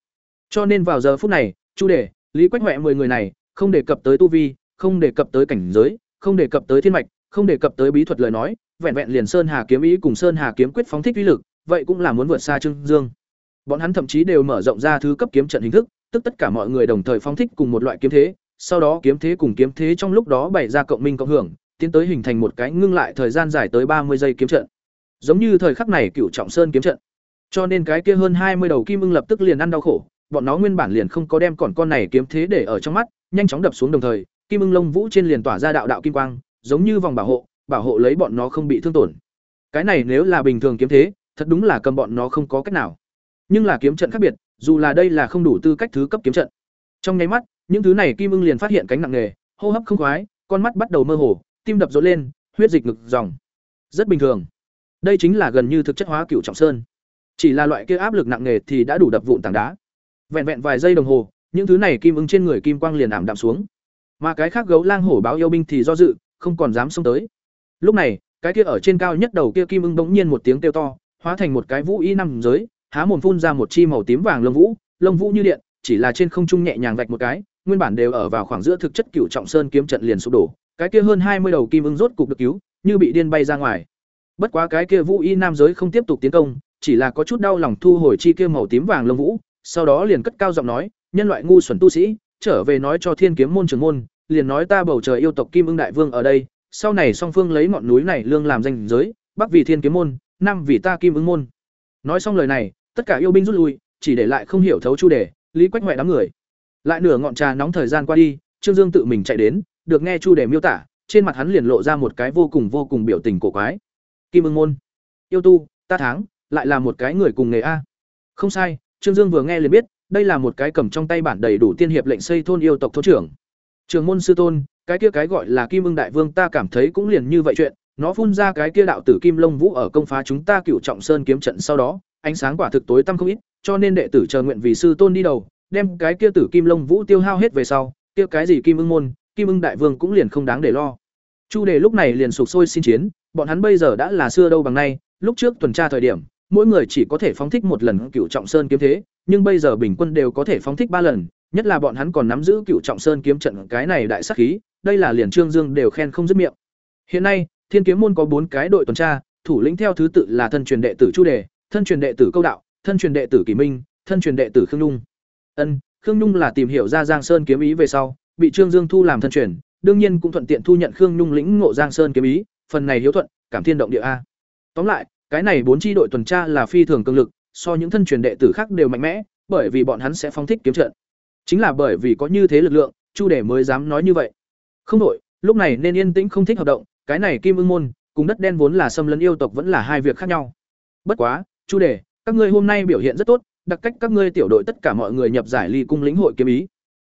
Cho nên vào giờ phút này, Chu Đề, Lý Quách Hoè mười người này, không đề cập tới tu vi, không đề cập tới cảnh giới, không đề cập tới thiên mạch, không đề cập tới bí thuật lời nói, vẹn vẹn liền Sơn Hà kiếm ý cùng Sơn Hà kiếm quyết phóng thích uy lực, vậy cũng là muốn vượt xa Trương Dương. Bọn hắn thậm chí đều mở rộng ra thứ cấp kiếm trận hình thức, tức tất cả mọi người đồng thời phóng thích cùng một loại kiếm thế, sau đó kiếm thế cùng kiếm thế trong lúc đó bày ra cộng minh cộng hưởng, tiến tới hình thành một cái ngưng lại thời gian dài tới ba mươi giây kiếm trận. Giống như thời khắc này Cửu Trọng Sơn kiếm trận. Cho nên cái kia hơn hai mươi đầu kim ưng lập tức liền ăn đau khổ, bọn nó nguyên bản liền không có đem còn con này kiếm thế để ở trong mắt, nhanh chóng đập xuống đồng thời, kim ưng lông vũ trên liền tỏa ra đạo đạo kim quang, giống như vòng bảo hộ, bảo hộ lấy bọn nó không bị thương tổn. Cái này nếu là bình thường kiếm thế, thật đúng là cầm bọn nó không có cách nào. Nhưng là kiếm trận khác biệt, dù là đây là không đủ tư cách thứ cấp kiếm trận. Trong nháy mắt, những thứ này kim ưng liền phát hiện cánh nặng nề, hô hấp không khoái, con mắt bắt đầu mơ hồ, tim đập rộn lên, huyết dịch ngực dòng. Rất bình thường. đây chính là gần như thực chất hóa cựu trọng sơn. Chỉ là loại kia áp lực nặng nề thì đã đủ đập vụn tảng đá. Vẹn vẹn vài giây đồng hồ những thứ này kim ứng trên người kim quang liền ảm đạm xuống. Mà cái khác gấu lang hổ báo yêu binh thì do dự không còn dám xông tới. Lúc này cái kia ở trên cao nhất đầu kia kim ưng bỗng nhiên một tiếng kêu to hóa thành một cái vũ y năm giới há mồm phun ra một chi màu tím vàng lông vũ lông vũ như điện chỉ là trên không trung nhẹ nhàng vạch một cái nguyên bản đều ở vào khoảng giữa thực chất cựu trọng sơn kiếm trận liền sụp đổ cái kia hơn hai mươi đầu kim ưng rốt cục được cứu, như bị điên bay ra ngoài. Bất quá cái kia vũ y nam giới không tiếp tục tiến công, chỉ là có chút đau lòng thu hồi chi kia màu tím vàng lông vũ, sau đó liền cất cao giọng nói, nhân loại ngu xuẩn tu sĩ, trở về nói cho thiên kiếm môn trưởng môn, liền nói ta bầu trời yêu tộc kim ưng đại vương ở đây, sau này song phương lấy ngọn núi này lương làm danh giới, bắc vì thiên kiếm môn, nam vì ta kim ưng môn. Nói xong lời này, tất cả yêu binh rút lui, chỉ để lại không hiểu thấu chu đề, lý quách Hoại đám người. Lại nửa ngọn trà nóng thời gian qua đi, trương dương tự mình chạy đến được nghe chu đề miêu tả, trên mặt hắn liền lộ ra một cái vô cùng vô cùng biểu tình cổ quái. Kim ưng môn, yêu tu, ta tháng lại là một cái người cùng nghề a. Không sai, trương dương vừa nghe liền biết, đây là một cái cầm trong tay bản đầy đủ tiên hiệp lệnh xây thôn yêu tộc thôn trưởng. Trường môn sư tôn, cái kia cái gọi là kim ưng đại vương ta cảm thấy cũng liền như vậy chuyện, nó phun ra cái kia đạo tử kim lông vũ ở công phá chúng ta cựu trọng sơn kiếm trận sau đó, ánh sáng quả thực tối tăm không ít, cho nên đệ tử chờ nguyện vì sư tôn đi đầu, đem cái kia tử kim lông vũ tiêu hao hết về sau, kia cái gì kim ưng môn kim ưng đại vương cũng liền không đáng để lo. Chu đề lúc này liền sục sôi xin chiến, bọn hắn bây giờ đã là xưa đâu bằng nay, lúc trước tuần tra thời điểm, mỗi người chỉ có thể phóng thích một lần cựu trọng sơn kiếm thế, nhưng bây giờ bình quân đều có thể phóng thích ba lần, nhất là bọn hắn còn nắm giữ cựu trọng sơn kiếm trận cái này đại sắc khí, đây là liền trương dương đều khen không dứt miệng. Hiện nay, thiên kiếm môn có bốn cái đội tuần tra, thủ lĩnh theo thứ tự là thân truyền đệ tử chu đề, thân truyền đệ tử câu đạo, thân truyền đệ tử kỳ minh, thân truyền đệ tử khương nhung. Ân, khương nhung là tìm hiểu ra giang sơn kiếm ý về sau bị trương dương thu làm thân truyền, đương nhiên cũng thuận tiện thu nhận khương nhung lĩnh ngộ giang sơn kiếm ý, phần này hiếu thuận, cảm thiên động địa a. Tóm lại, cái này bốn chi đội tuần tra là phi thường cường lực, so những thân truyền đệ tử khác đều mạnh mẽ, bởi vì bọn hắn sẽ phóng thích kiếm trận. Chính là bởi vì có như thế lực lượng, chu đề mới dám nói như vậy. Không đổi, lúc này nên yên tĩnh không thích hoạt động, cái này kim ưng môn, cùng đất đen vốn là xâm lấn yêu tộc vẫn là hai việc khác nhau. Bất quá, chu đề, các ngươi hôm nay biểu hiện rất tốt, đặc cách các ngươi tiểu đội tất cả mọi người nhập giải ly cung lĩnh hội kiếm ý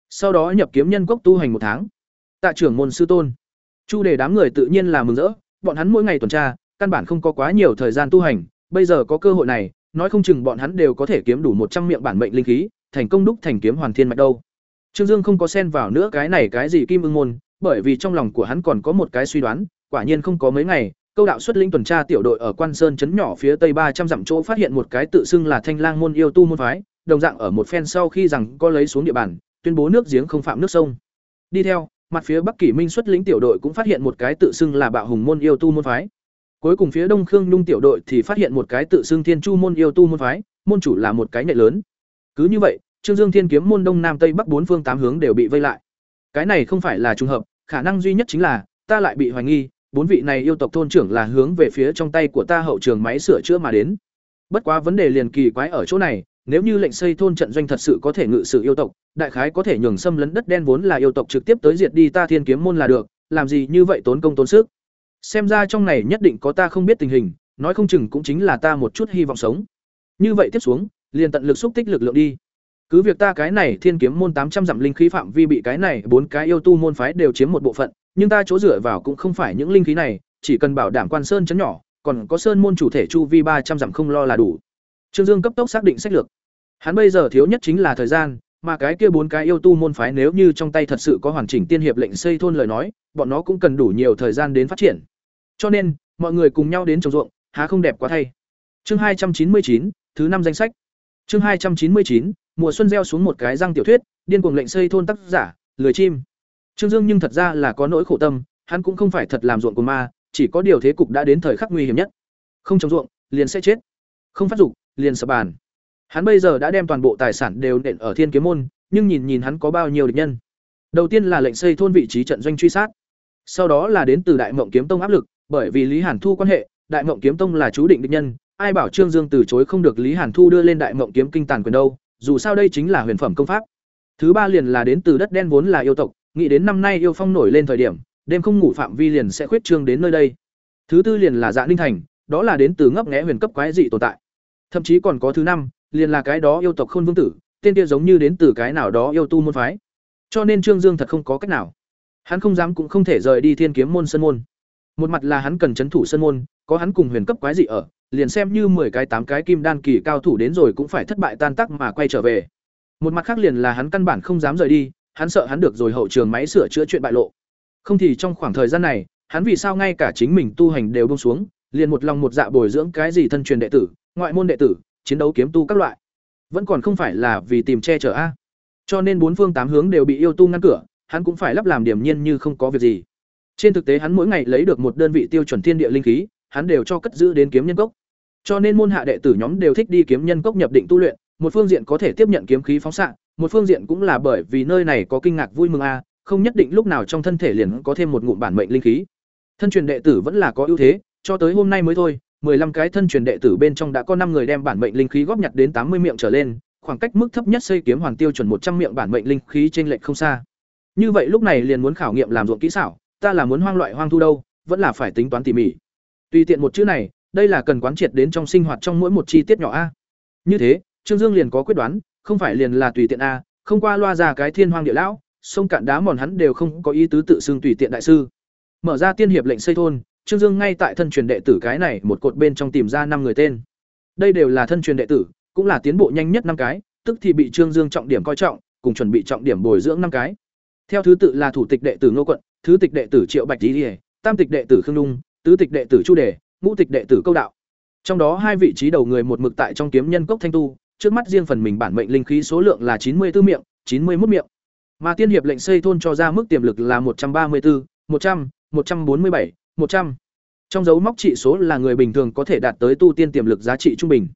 sau đó nhập kiếm nhân cốc tu hành một tháng. Tạ trưởng môn sư tôn. Chu đề đám người tự nhiên là mừng rỡ, bọn hắn mỗi ngày tuần tra, căn bản không có quá nhiều thời gian tu hành, bây giờ có cơ hội này, nói không chừng bọn hắn đều có thể kiếm đủ một trăm miệng bản mệnh linh khí, thành công đúc thành kiếm hoàn thiên mạch đâu. Trương dương không có xen vào nữa cái này cái gì kim ưng môn, bởi vì trong lòng của hắn còn có một cái suy đoán, quả nhiên không có mấy ngày, câu đạo xuất linh tuần tra tiểu đội ở quan sơn trấn nhỏ phía tây ba trăm dặm chỗ phát hiện một cái tự xưng là thanh lang môn yêu tu môn phái, đồng dạng ở một phen sau khi rằng có lấy xuống địa bàn tuyên bố nước giếng không phạm nước sông. Đi theo, mặt phía bắc kỷ minh xuất lĩnh tiểu đội cũng phát hiện một cái tự xưng là bạo hùng môn yêu tu môn phái. Cuối cùng phía đông khương Nung tiểu đội thì phát hiện một cái tự xưng thiên chu môn yêu tu môn phái, môn chủ là một cái nhạy lớn. Cứ như vậy, trương dương thiên kiếm môn đông nam tây bắc bốn phương tám hướng đều bị vây lại. Cái này không phải là trùng hợp, khả năng duy nhất chính là, ta lại bị hoài nghi, bốn vị này yêu tộc thôn trưởng là hướng về phía trong tay của ta hậu trường máy sửa chữa mà đến. Bất quá vấn đề liền kỳ quái ở chỗ này nếu như lệnh xây thôn trận doanh thật sự có thể ngự sự yêu tộc, đại khái có thể nhường xâm lấn đất đen vốn là yêu tộc trực tiếp tới diệt đi ta thiên kiếm môn là được, làm gì như vậy tốn công tốn sức. Xem ra trong này nhất định có ta không biết tình hình, nói không chừng cũng chính là ta một chút hy vọng sống. Như vậy tiếp xuống, liền tận lực xúc tích lực lượng đi. Cứ việc ta cái này thiên kiếm môn tám trăm dặm linh khí phạm vi bị cái này bốn cái yêu tu môn phái đều chiếm một bộ phận, nhưng ta chỗ dựa vào cũng không phải những linh khí này, chỉ cần bảo đảm quan sơn chấn nhỏ, còn có sơn môn chủ thể chu vi ba trăm dặm không lo là đủ. Trương dương cấp tốc xác định sách lược hắn bây giờ thiếu nhất chính là thời gian, mà cái kia bốn cái yêu tu môn phái nếu như trong tay thật sự có hoàn chỉnh tiên hiệp lệnh xây thôn lời nói, bọn nó cũng cần đủ nhiều thời gian đến phát triển. Cho nên, mọi người cùng nhau đến trồng ruộng, há không đẹp quá thay. Chương hai trăm chín mươi chín, thứ năm danh sách. Chương hai trăm chín mươi chín, mùa xuân gieo xuống một cái răng tiểu thuyết, điên cuồng lệnh xây thôn tác giả, lười chim. Trương dương nhưng thật ra là có nỗi khổ tâm, hắn cũng không phải thật làm ruộng của ma, chỉ có điều thế cục đã đến thời khắc nguy hiểm nhất. Không trồng ruộng, liền sẽ chết. Không phát dục, liền sập bàn hắn bây giờ đã đem toàn bộ tài sản đều nện ở thiên kiếm môn, nhưng nhìn nhìn hắn có bao nhiêu địch nhân. Đầu tiên là lệnh xây thôn vị trí trận doanh truy sát. Sau đó là đến từ đại mộng kiếm tông áp lực, bởi vì lý hàn thu quan hệ, đại mộng kiếm tông là chú định địch nhân, ai bảo trương dương từ chối không được lý hàn thu đưa lên đại mộng kiếm kinh tàn quyền đâu, dù sao đây chính là huyền phẩm công pháp. Thứ ba liền là đến từ đất đen vốn là yêu tộc, nghĩ đến năm nay yêu phong nổi lên thời điểm, đêm không ngủ phạm vi liền sẽ khuyết trương đến nơi đây. Thứ tư liền là dạ ninh thành, đó là đến từ ngấp nghé huyền cấp quái dị tồn tại. Thậm chí còn có thứ năm liền là cái đó yêu tộc khôn vương tử tên kia giống như đến từ cái nào đó yêu tu môn phái cho nên trương dương thật không có cách nào hắn không dám cũng không thể rời đi thiên kiếm môn sân môn Một mặt là hắn cần trấn thủ sân môn, có hắn cùng huyền cấp quái dị ở, liền xem như 10 cái tám cái kim đan kỳ cao thủ đến rồi cũng phải thất bại tan tác mà quay trở về. Một mặt khác liền là hắn căn bản không dám rời đi, hắn sợ hắn được rồi hậu trường máy sửa chữa chuyện bại lộ. Không thì trong khoảng thời gian này, hắn vì sao ngay cả chính mình tu hành đều buông xuống, liền một lòng một dạ bồi dưỡng cái gì thân truyền đệ tử, ngoại môn đệ tử, chiến đấu kiếm tu các loại. Vẫn còn không phải là vì tìm che chở a. Cho nên bốn phương tám hướng đều bị yêu tu ngăn cửa, hắn cũng phải lắp làm điểm nhiên như không có việc gì. Trên thực tế hắn mỗi ngày lấy được một đơn vị tiêu chuẩn thiên địa linh khí, hắn đều cho cất giữ đến kiếm nhân cốc. Cho nên môn hạ đệ tử nhóm đều thích đi kiếm nhân cốc nhập định tu luyện, một phương diện có thể tiếp nhận kiếm khí phóng xạ, một phương diện cũng là bởi vì nơi này có kinh ngạc vui mừng a, không nhất định lúc nào trong thân thể liền có thêm một ngụm bản mệnh linh khí. Thân truyền đệ tử vẫn là có ưu thế, cho tới hôm nay mới thôi, 15 cái thân truyền đệ tử bên trong đã có 5 người đem bản mệnh linh khí góp nhặt đến 80 miệng trở lên, khoảng cách mức thấp nhất xây kiếm hoàn tiêu chuẩn 100 miệng bản mệnh linh khí trên lệch không xa. Như vậy lúc này liền muốn khảo nghiệm làm ruộng kỹ xảo, ta là muốn hoang loại hoang thu đâu, vẫn là phải tính toán tỉ mỉ. Tùy tiện một chữ này, đây là cần quán triệt đến trong sinh hoạt trong mỗi một chi tiết nhỏ a. Như thế, Trương Dương liền có quyết đoán, không phải liền là tùy tiện a, không qua loa ra cái thiên hoang địa lão, sông cạn đá mòn hắn đều không có ý tứ tự xưng tùy tiện đại sư. Mở ra tiên hiệp lệnh xây thôn, Trương Dương ngay tại thân truyền đệ tử cái này một cột bên trong tìm ra năm người tên. Đây đều là thân truyền đệ tử, cũng là tiến bộ nhanh nhất năm cái, tức thì bị Trương Dương trọng điểm coi trọng, cùng chuẩn bị trọng điểm bồi dưỡng năm cái. Theo thứ tự là thủ tịch đệ tử Ngô quận, thứ tịch đệ tử Triệu Bạch Lý, tam tịch đệ tử Khương Dung, tứ tịch đệ tử Chu Đề, ngũ tịch đệ tử Câu Đạo. Trong đó hai vị trí đầu người một mực tại trong kiếm nhân cốc thanh tu, trước mắt riêng phần mình bản mệnh linh khí số lượng là chín mươi 94 miệng, chín mươi 91 miệng. Mà tiên hiệp lệnh xây thôn cho ra mức tiềm lực là một trăm ba mươi 134, 100, 100. Trong dấu móc trị số là người bình thường có thể đạt tới tu tiên tiềm lực giá trị trung bình.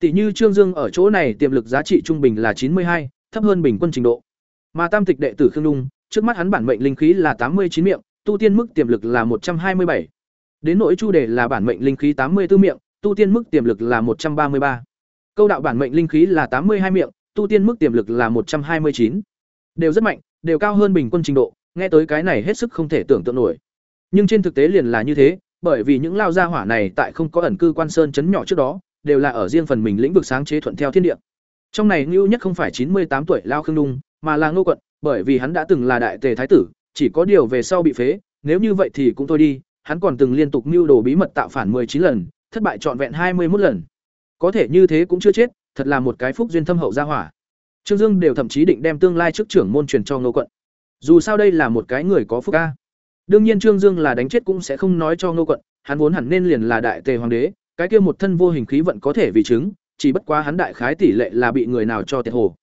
Tỷ như Trương Dương ở chỗ này tiềm lực giá trị trung bình là chín mươi hai, thấp hơn bình quân trình độ. Mà tam tịch đệ tử Khương Dung, trước mắt hắn bản mệnh linh khí là tám mươi chín miệng, tu tiên mức tiềm lực là một trăm hai mươi bảy. Đến nỗi Chu Đề là bản mệnh linh khí tám mươi 84 miệng, tu tiên mức tiềm lực là một trăm ba mươi ba. Câu đạo bản mệnh linh khí là tám mươi hai miệng, tu tiên mức tiềm lực là một trăm hai mươi chín. Đều rất mạnh, đều cao hơn bình quân trình độ, nghe tới cái này hết sức không thể tưởng tượng nổi. Nhưng trên thực tế liền là như thế, bởi vì những lao gia hỏa này tại không có ẩn cư quan sơn chấn nhỏ trước đó, đều là ở riêng phần mình lĩnh vực sáng chế thuận theo thiên địa. Trong này ngưu nhất không phải chín mươi tám tuổi lao Khương Đung, mà là Ngô quận, bởi vì hắn đã từng là đại tề thái tử, chỉ có điều về sau bị phế, nếu như vậy thì cũng thôi đi, hắn còn từng liên tục mưu đồ bí mật tạo phản chín lần, thất bại trọn vẹn hai mươi 21 lần. Có thể như thế cũng chưa chết, thật là một cái phúc duyên thâm hậu gia hỏa. Trương Dương đều thậm chí định đem tương lai chức trưởng môn truyền cho Ngô quận. Dù sao đây là một cái người có phúc a. Đương nhiên Trương Dương là đánh chết cũng sẽ không nói cho Ngô quận, hắn vốn hẳn nên liền là đại tề hoàng đế, cái kia một thân vô hình khí vận có thể vì chứng, chỉ bất quá hắn đại khái tỷ lệ là bị người nào cho tiệt hồ.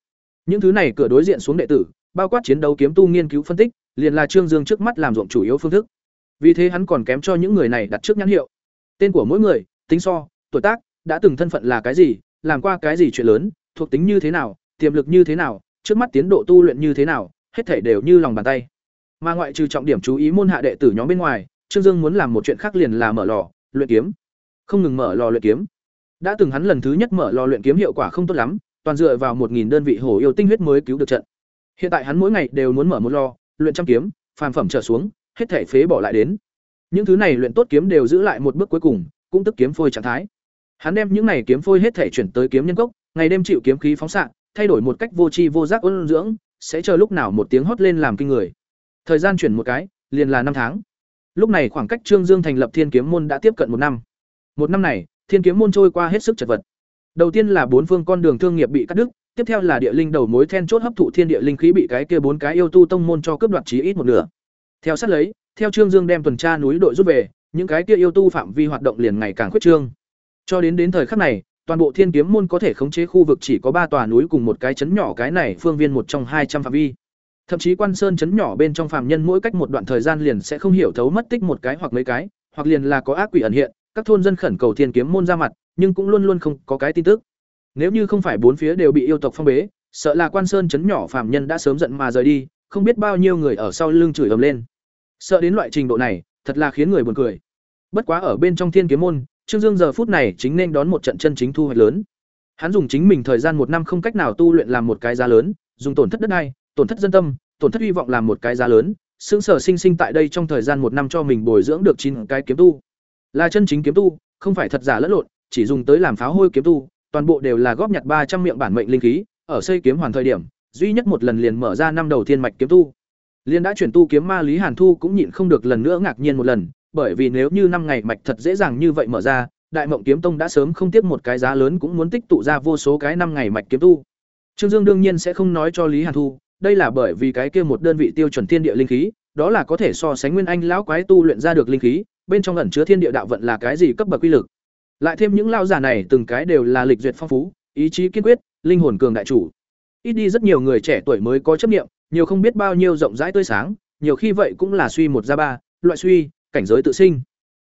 Những thứ này cửa đối diện xuống đệ tử, bao quát chiến đấu kiếm tu nghiên cứu phân tích, liền là Trương Dương trước mắt làm ruộng chủ yếu phương thức. Vì thế hắn còn kém cho những người này đặt trước nhãn hiệu. Tên của mỗi người, tính so, tuổi tác, đã từng thân phận là cái gì, làm qua cái gì chuyện lớn, thuộc tính như thế nào, tiềm lực như thế nào, trước mắt tiến độ tu luyện như thế nào, hết thảy đều như lòng bàn tay. Mà ngoại trừ trọng điểm chú ý môn hạ đệ tử nhóm bên ngoài, Trương Dương muốn làm một chuyện khác liền là mở lò, luyện kiếm. Không ngừng mở lò luyện kiếm. Đã từng hắn lần thứ nhất mở lò luyện kiếm hiệu quả không tốt lắm, toàn dựa vào một nghìn đơn vị hổ yêu tinh huyết mới cứu được trận. Hiện tại hắn mỗi ngày đều muốn mở một lò, luyện trăm kiếm, phàm phẩm trở xuống, hết thể phế bỏ lại đến. Những thứ này luyện tốt kiếm đều giữ lại một bước cuối cùng, cũng tức kiếm phôi trạng thái. Hắn đem những này kiếm phôi hết thể chuyển tới kiếm nhân cốc, ngày đêm chịu kiếm khí phóng xạ, thay đổi một cách vô tri vô giác ôn dưỡng, sẽ chờ lúc nào một tiếng hót lên làm kinh người. Thời gian chuyển một cái, liền là năm tháng. Lúc này khoảng cách Trương Dương thành lập Thiên Kiếm môn đã tiếp cận một năm. Một năm này, Thiên Kiếm môn trôi qua hết sức chật vật. Đầu tiên là bốn phương con đường thương nghiệp bị cắt đứt, tiếp theo là địa linh đầu mối then chốt hấp thụ thiên địa linh khí bị cái kia bốn cái yêu tu tông môn cho cướp đoạt chí ít một nửa. Theo sát lấy, theo Trương Dương đem tuần tra núi đội rút về, những cái kia yêu tu phạm vi hoạt động liền ngày càng khuyết trương. Cho đến đến thời khắc này, toàn bộ Thiên Kiếm môn có thể khống chế khu vực chỉ có ba tòa núi cùng một cái trấn nhỏ cái này phương viên một trong hai trăm phạm vi. Thậm chí quan sơn chấn nhỏ bên trong phàm nhân mỗi cách một đoạn thời gian liền sẽ không hiểu thấu mất tích một cái hoặc mấy cái, hoặc liền là có ác quỷ ẩn hiện, các thôn dân khẩn cầu thiên kiếm môn ra mặt, nhưng cũng luôn luôn không có cái tin tức. Nếu như không phải bốn phía đều bị yêu tộc phong bế, sợ là quan sơn chấn nhỏ phàm nhân đã sớm giận mà rời đi, không biết bao nhiêu người ở sau lưng chửi ầm lên. Sợ đến loại trình độ này, thật là khiến người buồn cười. Bất quá ở bên trong thiên kiếm môn, Trương Dương giờ phút này chính nên đón một trận chân chính thu hoạch lớn. Hắn dùng chính mình thời gian một năm không cách nào tu luyện làm một cái giá lớn, dùng tổn thất đất đai, tổn thất dân tâm, tổn thất hy vọng làm một cái giá lớn, xứng sở sinh sinh tại đây trong thời gian một năm cho mình bồi dưỡng được chín cái kiếm tu. Là chân chính kiếm tu, không phải thật giả lẫn lộn, chỉ dùng tới làm pháo hôi kiếm tu, toàn bộ đều là góp nhặt ba trăm miệng bản mệnh linh khí, ở xây kiếm hoàn thời điểm, duy nhất một lần liền mở ra năm đầu thiên mạch kiếm tu. Liên đã chuyển tu kiếm ma Lý Hàn Thu cũng nhịn không được lần nữa ngạc nhiên một lần, bởi vì nếu như năm ngày mạch thật dễ dàng như vậy mở ra, Đại Mộng Kiếm Tông đã sớm không tiếc một cái giá lớn cũng muốn tích tụ ra vô số cái năm ngày mạch kiếm tu. Trương Dương đương nhiên sẽ không nói cho Lý Hàn Thu, đây là bởi vì cái kia một đơn vị tiêu chuẩn thiên địa linh khí, đó là có thể so sánh nguyên anh lão quái tu luyện ra được linh khí, bên trong ẩn chứa thiên địa đạo vận là cái gì cấp bậc quy lực. Lại thêm những lão giả này từng cái đều là lịch duyệt phong phú, ý chí kiên quyết, linh hồn cường đại chủ. Ít đi rất nhiều người trẻ tuổi mới có chấp niệm, nhiều không biết bao nhiêu rộng rãi tươi sáng, nhiều khi vậy cũng là suy một ra ba, loại suy, cảnh giới tự sinh.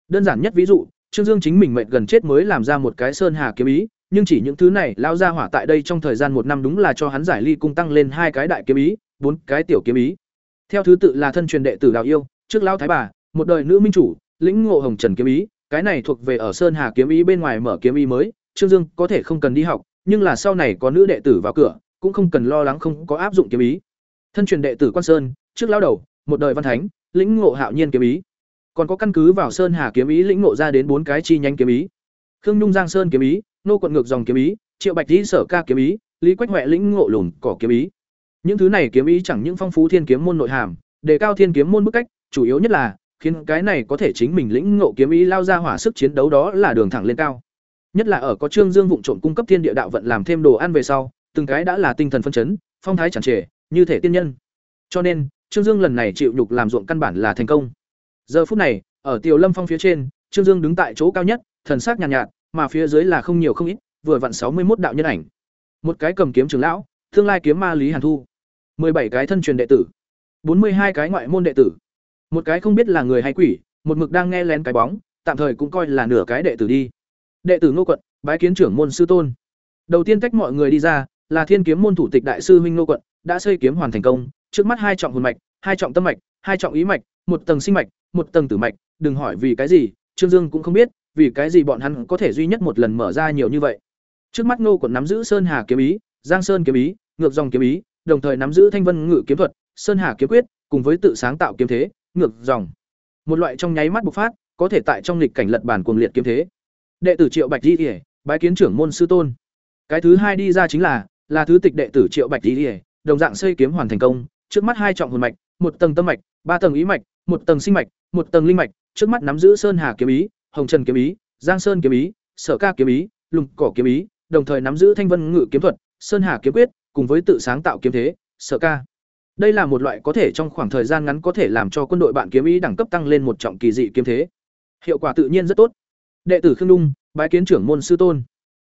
Đơn giản nhất ví dụ, Trương Dương chính mình mệt gần chết mới làm ra một cái sơn hà kiếm ý, nhưng chỉ những thứ này lao ra hỏa tại đây trong thời gian một năm đúng là cho hắn giải ly cung tăng lên hai cái đại kiếm ý, bốn cái tiểu kiếm ý. Theo thứ tự là thân truyền đệ tử Đào Yêu, trước lao thái bà, một đời nữ minh chủ, lĩnh ngộ hồng trần kiếm ý, cái này thuộc về ở sơn hà kiếm ý bên ngoài mở kiếm ý mới, Trương Dương có thể không cần đi học, nhưng là sau này có nữ đệ tử vào cửa, cũng không cần lo lắng không có áp dụng kiếm ý. Thân truyền đệ tử Quan Sơn, trước lao đầu, một đời văn thánh, lĩnh ngộ hạo nhiên kiếm ý. Còn có căn cứ vào Sơn Hà kiếm ý lĩnh ngộ ra đến bốn cái chi nhánh kiếm ý. Khương Nhung Giang Sơn kiếm ý, nô quận ngược dòng kiếm ý, Triệu Bạch tỷ Sở Ca kiếm ý, Lý Quách huệ lĩnh ngộ lùn cỏ kiếm ý. Những thứ này kiếm ý chẳng những phong phú thiên kiếm môn nội hàm, đề cao thiên kiếm môn bức cách, chủ yếu nhất là khiến cái này có thể chính mình lĩnh ngộ kiếm ý lao ra hỏa sức chiến đấu đó là đường thẳng lên cao. Nhất là ở có Trương Dương vụng trộm cung cấp thiên địa đạo vận làm thêm đồ ăn về sau, từng cái đã là tinh thần phân chấn, phong thái chẳng trề, như thể tiên nhân. Cho nên, Trương Dương lần này chịu nhục làm ruộng căn bản là thành công. Giờ phút này, ở Tiểu Lâm Phong phía trên, Trương Dương đứng tại chỗ cao nhất, thần sắc nhàn nhạt, nhạt, mà phía dưới là không nhiều không ít, vừa vặn sáu mươi một đạo nhân ảnh. Một cái cầm kiếm trưởng lão, tương lai kiếm ma Lý Hàn Thu, bảy cái thân truyền đệ tử, bốn mươi hai cái ngoại môn đệ tử. Một cái không biết là người hay quỷ, một mực đang nghe lén cái bóng, tạm thời cũng coi là nửa cái đệ tử đi. Đệ tử Ngô Quận, bái kiến trưởng môn sư tôn. Đầu tiên tách mọi người đi ra, là Thiên kiếm môn thủ tịch đại sư huynh Ngô Quận, đã xây kiếm hoàn thành công, trước mắt hai trọng hồn mạch, hai trọng tâm mạch, hai trọng ý mạch, một tầng sinh mạch, một tầng tử mạch, đừng hỏi vì cái gì, Trương Dương cũng không biết, vì cái gì bọn hắn có thể duy nhất một lần mở ra nhiều như vậy. Trước mắt Ngô Quận nắm giữ Sơn Hà kiếm ý, Giang Sơn kiếm ý, ngược dòng kiếm ý, đồng thời nắm giữ Thanh Vân Ngự kiếm thuật, Sơn Hà kiếm quyết, cùng với tự sáng tạo kiếm thế, ngược dòng. Một loại trong nháy mắt bộc phát, có thể tại trong lịch cảnh lật bản cuồng liệt kiếm thế. Đệ tử Triệu Bạch Di, bái kiến trưởng môn sư tôn. Cái thứ hai đi ra chính là là thứ tịch đệ tử Triệu Bạch Di, đồng dạng xây kiếm hoàn thành công, trước mắt hai trọng hồn mạch, một tầng tâm mạch, ba tầng ý mạch, một tầng sinh mạch, một tầng linh mạch, trước mắt nắm giữ Sơn Hà kiếm ý, Hồng Trần kiếm ý, Giang Sơn kiếm ý, Sở Ca kiếm ý, Lùng Cỏ kiếm ý, đồng thời nắm giữ Thanh Vân Ngự kiếm thuật, Sơn Hà kiếm quyết, cùng với tự sáng tạo kiếm thế, Sở Ca. Đây là một loại có thể trong khoảng thời gian ngắn có thể làm cho quân đội bạn kiếm ý đẳng cấp tăng lên một trọng kỳ dị kiếm thế. Hiệu quả tự nhiên rất tốt. Đệ tử Khương Dung, bái kiến trưởng môn sư tôn.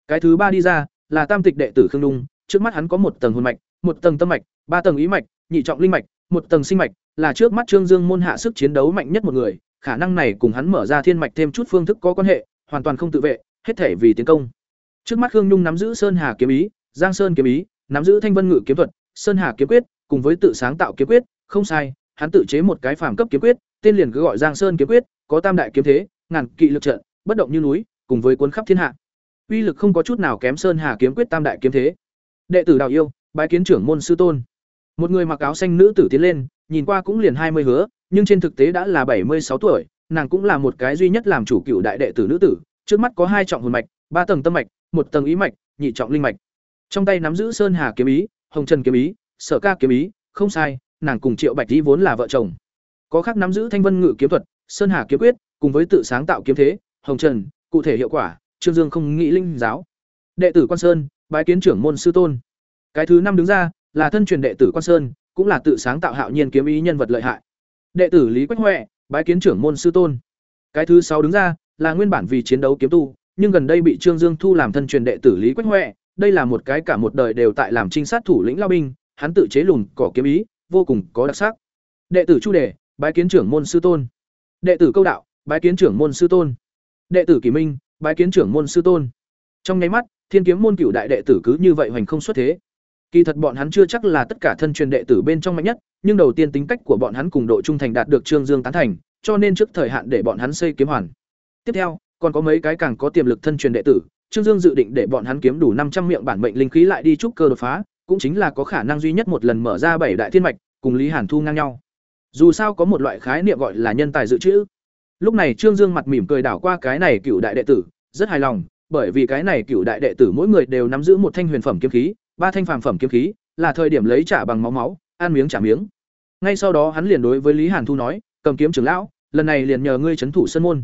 Cái thứ ba đi ra là tam tịch đệ tử Khương Dung, trước mắt hắn có một tầng hồn mạch, một tầng tâm mạch, ba tầng ý mạch, nhị trọng linh mạch, một tầng sinh mạch, là trước mắt Trương Dương môn hạ sức chiến đấu mạnh nhất một người, khả năng này cùng hắn mở ra thiên mạch thêm chút phương thức có quan hệ, hoàn toàn không tự vệ, hết thể vì tiến công. Trước mắt Khương Nhung nắm giữ Sơn Hà kiếm ý, Giang Sơn kiếm ý, nắm giữ Thanh Vân Ngự kiếm thuật, Sơn Hà kiếm quyết, cùng với tự sáng tạo kiếm quyết, không sai, hắn tự chế một cái phàm cấp kiếm quyết, tên liền cứ gọi Giang Sơn kiếm quyết, có tam đại kiếm thế, ngàn kỵ lực trận, bất động như núi, cùng với cuốn khắp thiên hạ. Uy lực không có chút nào kém Sơn Hà kiếm quyết tam đại kiếm thế. Đệ tử Đào Yêu, bái kiến trưởng môn sư tôn. Một người mặc áo xanh nữ tử tiến lên, nhìn qua cũng liền hai mươi hứa, nhưng trên thực tế đã là bảy mươi sáu tuổi, nàng cũng là một cái duy nhất làm chủ cựu đại đệ tử nữ tử, trước mắt có hai trọng hồn mạch, ba tầng tâm mạch, một tầng ý mạch, nhị trọng linh mạch. Trong tay nắm giữ Sơn Hà kiếm ý, Hồng Trần kiếm ý, Sở Ca kiếm ý, không sai, nàng cùng Triệu Bạch Tỷ vốn là vợ chồng. Có khác nắm giữ Thanh Vân Ngự kiếm thuật, Sơn Hà kiếm quyết, cùng với tự sáng tạo kiếm thế, Hồng Trần, cụ thể hiệu quả, Trương Dương không nghĩ linh giáo. Đệ tử Quan Sơn, bái kiến trưởng môn sư tôn. Cái thứ năm đứng ra, là thân truyền đệ tử Quan Sơn, cũng là tự sáng tạo hạo nhiên kiếm ý nhân vật lợi hại. Đệ tử Lý Quách huệ bái kiến trưởng môn sư tôn. Cái thứ sáu đứng ra, là nguyên bản vì chiến đấu kiếm tu, nhưng gần đây bị Trương Dương thu làm thân truyền đệ tử Lý Quách huệ đây là một cái cả một đời đều tại làm trinh sát thủ lĩnh lao binh, hắn tự chế lùn cỏ kiếm ý, vô cùng có đặc sắc. Đệ tử Chu Đề, bái kiến trưởng môn sư tôn. Đệ tử Câu Đạo, bái kiến trưởng môn sư tôn. Đệ tử Kỳ Minh, bái kiến trưởng môn sư tôn. Trong nháy mắt, Thiên kiếm môn cửu đại đệ tử cứ như vậy hoành không xuất thế. Kỳ thật bọn hắn chưa chắc là tất cả thân truyền đệ tử bên trong mạnh nhất, nhưng đầu tiên tính cách của bọn hắn cùng độ trung thành đạt được Trương Dương tán thành, cho nên trước thời hạn để bọn hắn xây kiếm hoàn. Tiếp theo, còn có mấy cái càng có tiềm lực thân truyền đệ tử, Trương Dương dự định để bọn hắn kiếm đủ năm trăm miệng bản mệnh linh khí lại đi trúc cơ đột phá, cũng chính là có khả năng duy nhất một lần mở ra bảy đại thiên mạch, cùng Lý Hàn Thu ngang nhau. Dù sao có một loại khái niệm gọi là nhân tài dự trữ. Lúc này Trương Dương mặt mỉm cười đảo qua cái này cựu đại đệ tử, rất hài lòng, bởi vì cái này cựu đại đệ tử mỗi người đều nắm giữ một thanh huyền phẩm kiếm khí, ba thanh phàm phẩm kiếm khí, là thời điểm lấy trả bằng máu máu, ăn miếng trả miếng. Ngay sau đó hắn liền đối với Lý Hàn Thu nói, "Cầm kiếm trưởng lão, lần này liền nhờ ngươi trấn thủ sân môn.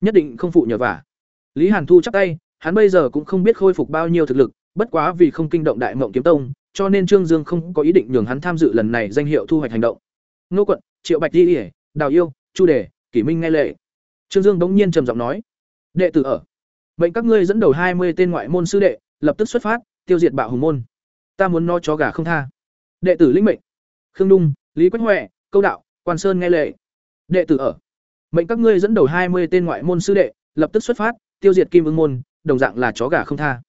Nhất định không phụ nhờ vả. Lý hàn thu chắp tay hắn bây giờ cũng không biết khôi phục bao nhiêu thực lực bất quá vì không kinh động đại mộng kiếm tông cho nên trương dương không có ý định nhường hắn tham dự lần này danh hiệu thu hoạch hành động. Ngô quận triệu bạch di ỉa đào yêu chu đề kỷ minh nghe lệ. Trương dương bỗng nhiên trầm giọng nói đệ tử ở. Mệnh các ngươi dẫn đầu hai mươi tên ngoại môn sư đệ lập tức xuất phát tiêu diệt bạo hùng môn. Ta muốn no chó gà không tha. Đệ tử lĩnh mệnh khương đung lý quách huệ, câu đạo, quan sơn nghe lệ. Đệ tử ở. Mệnh các ngươi dẫn đầu hai mươi tên ngoại môn sư đệ, lập tức xuất phát, tiêu diệt kim ưng môn, đồng dạng là chó gà không tha.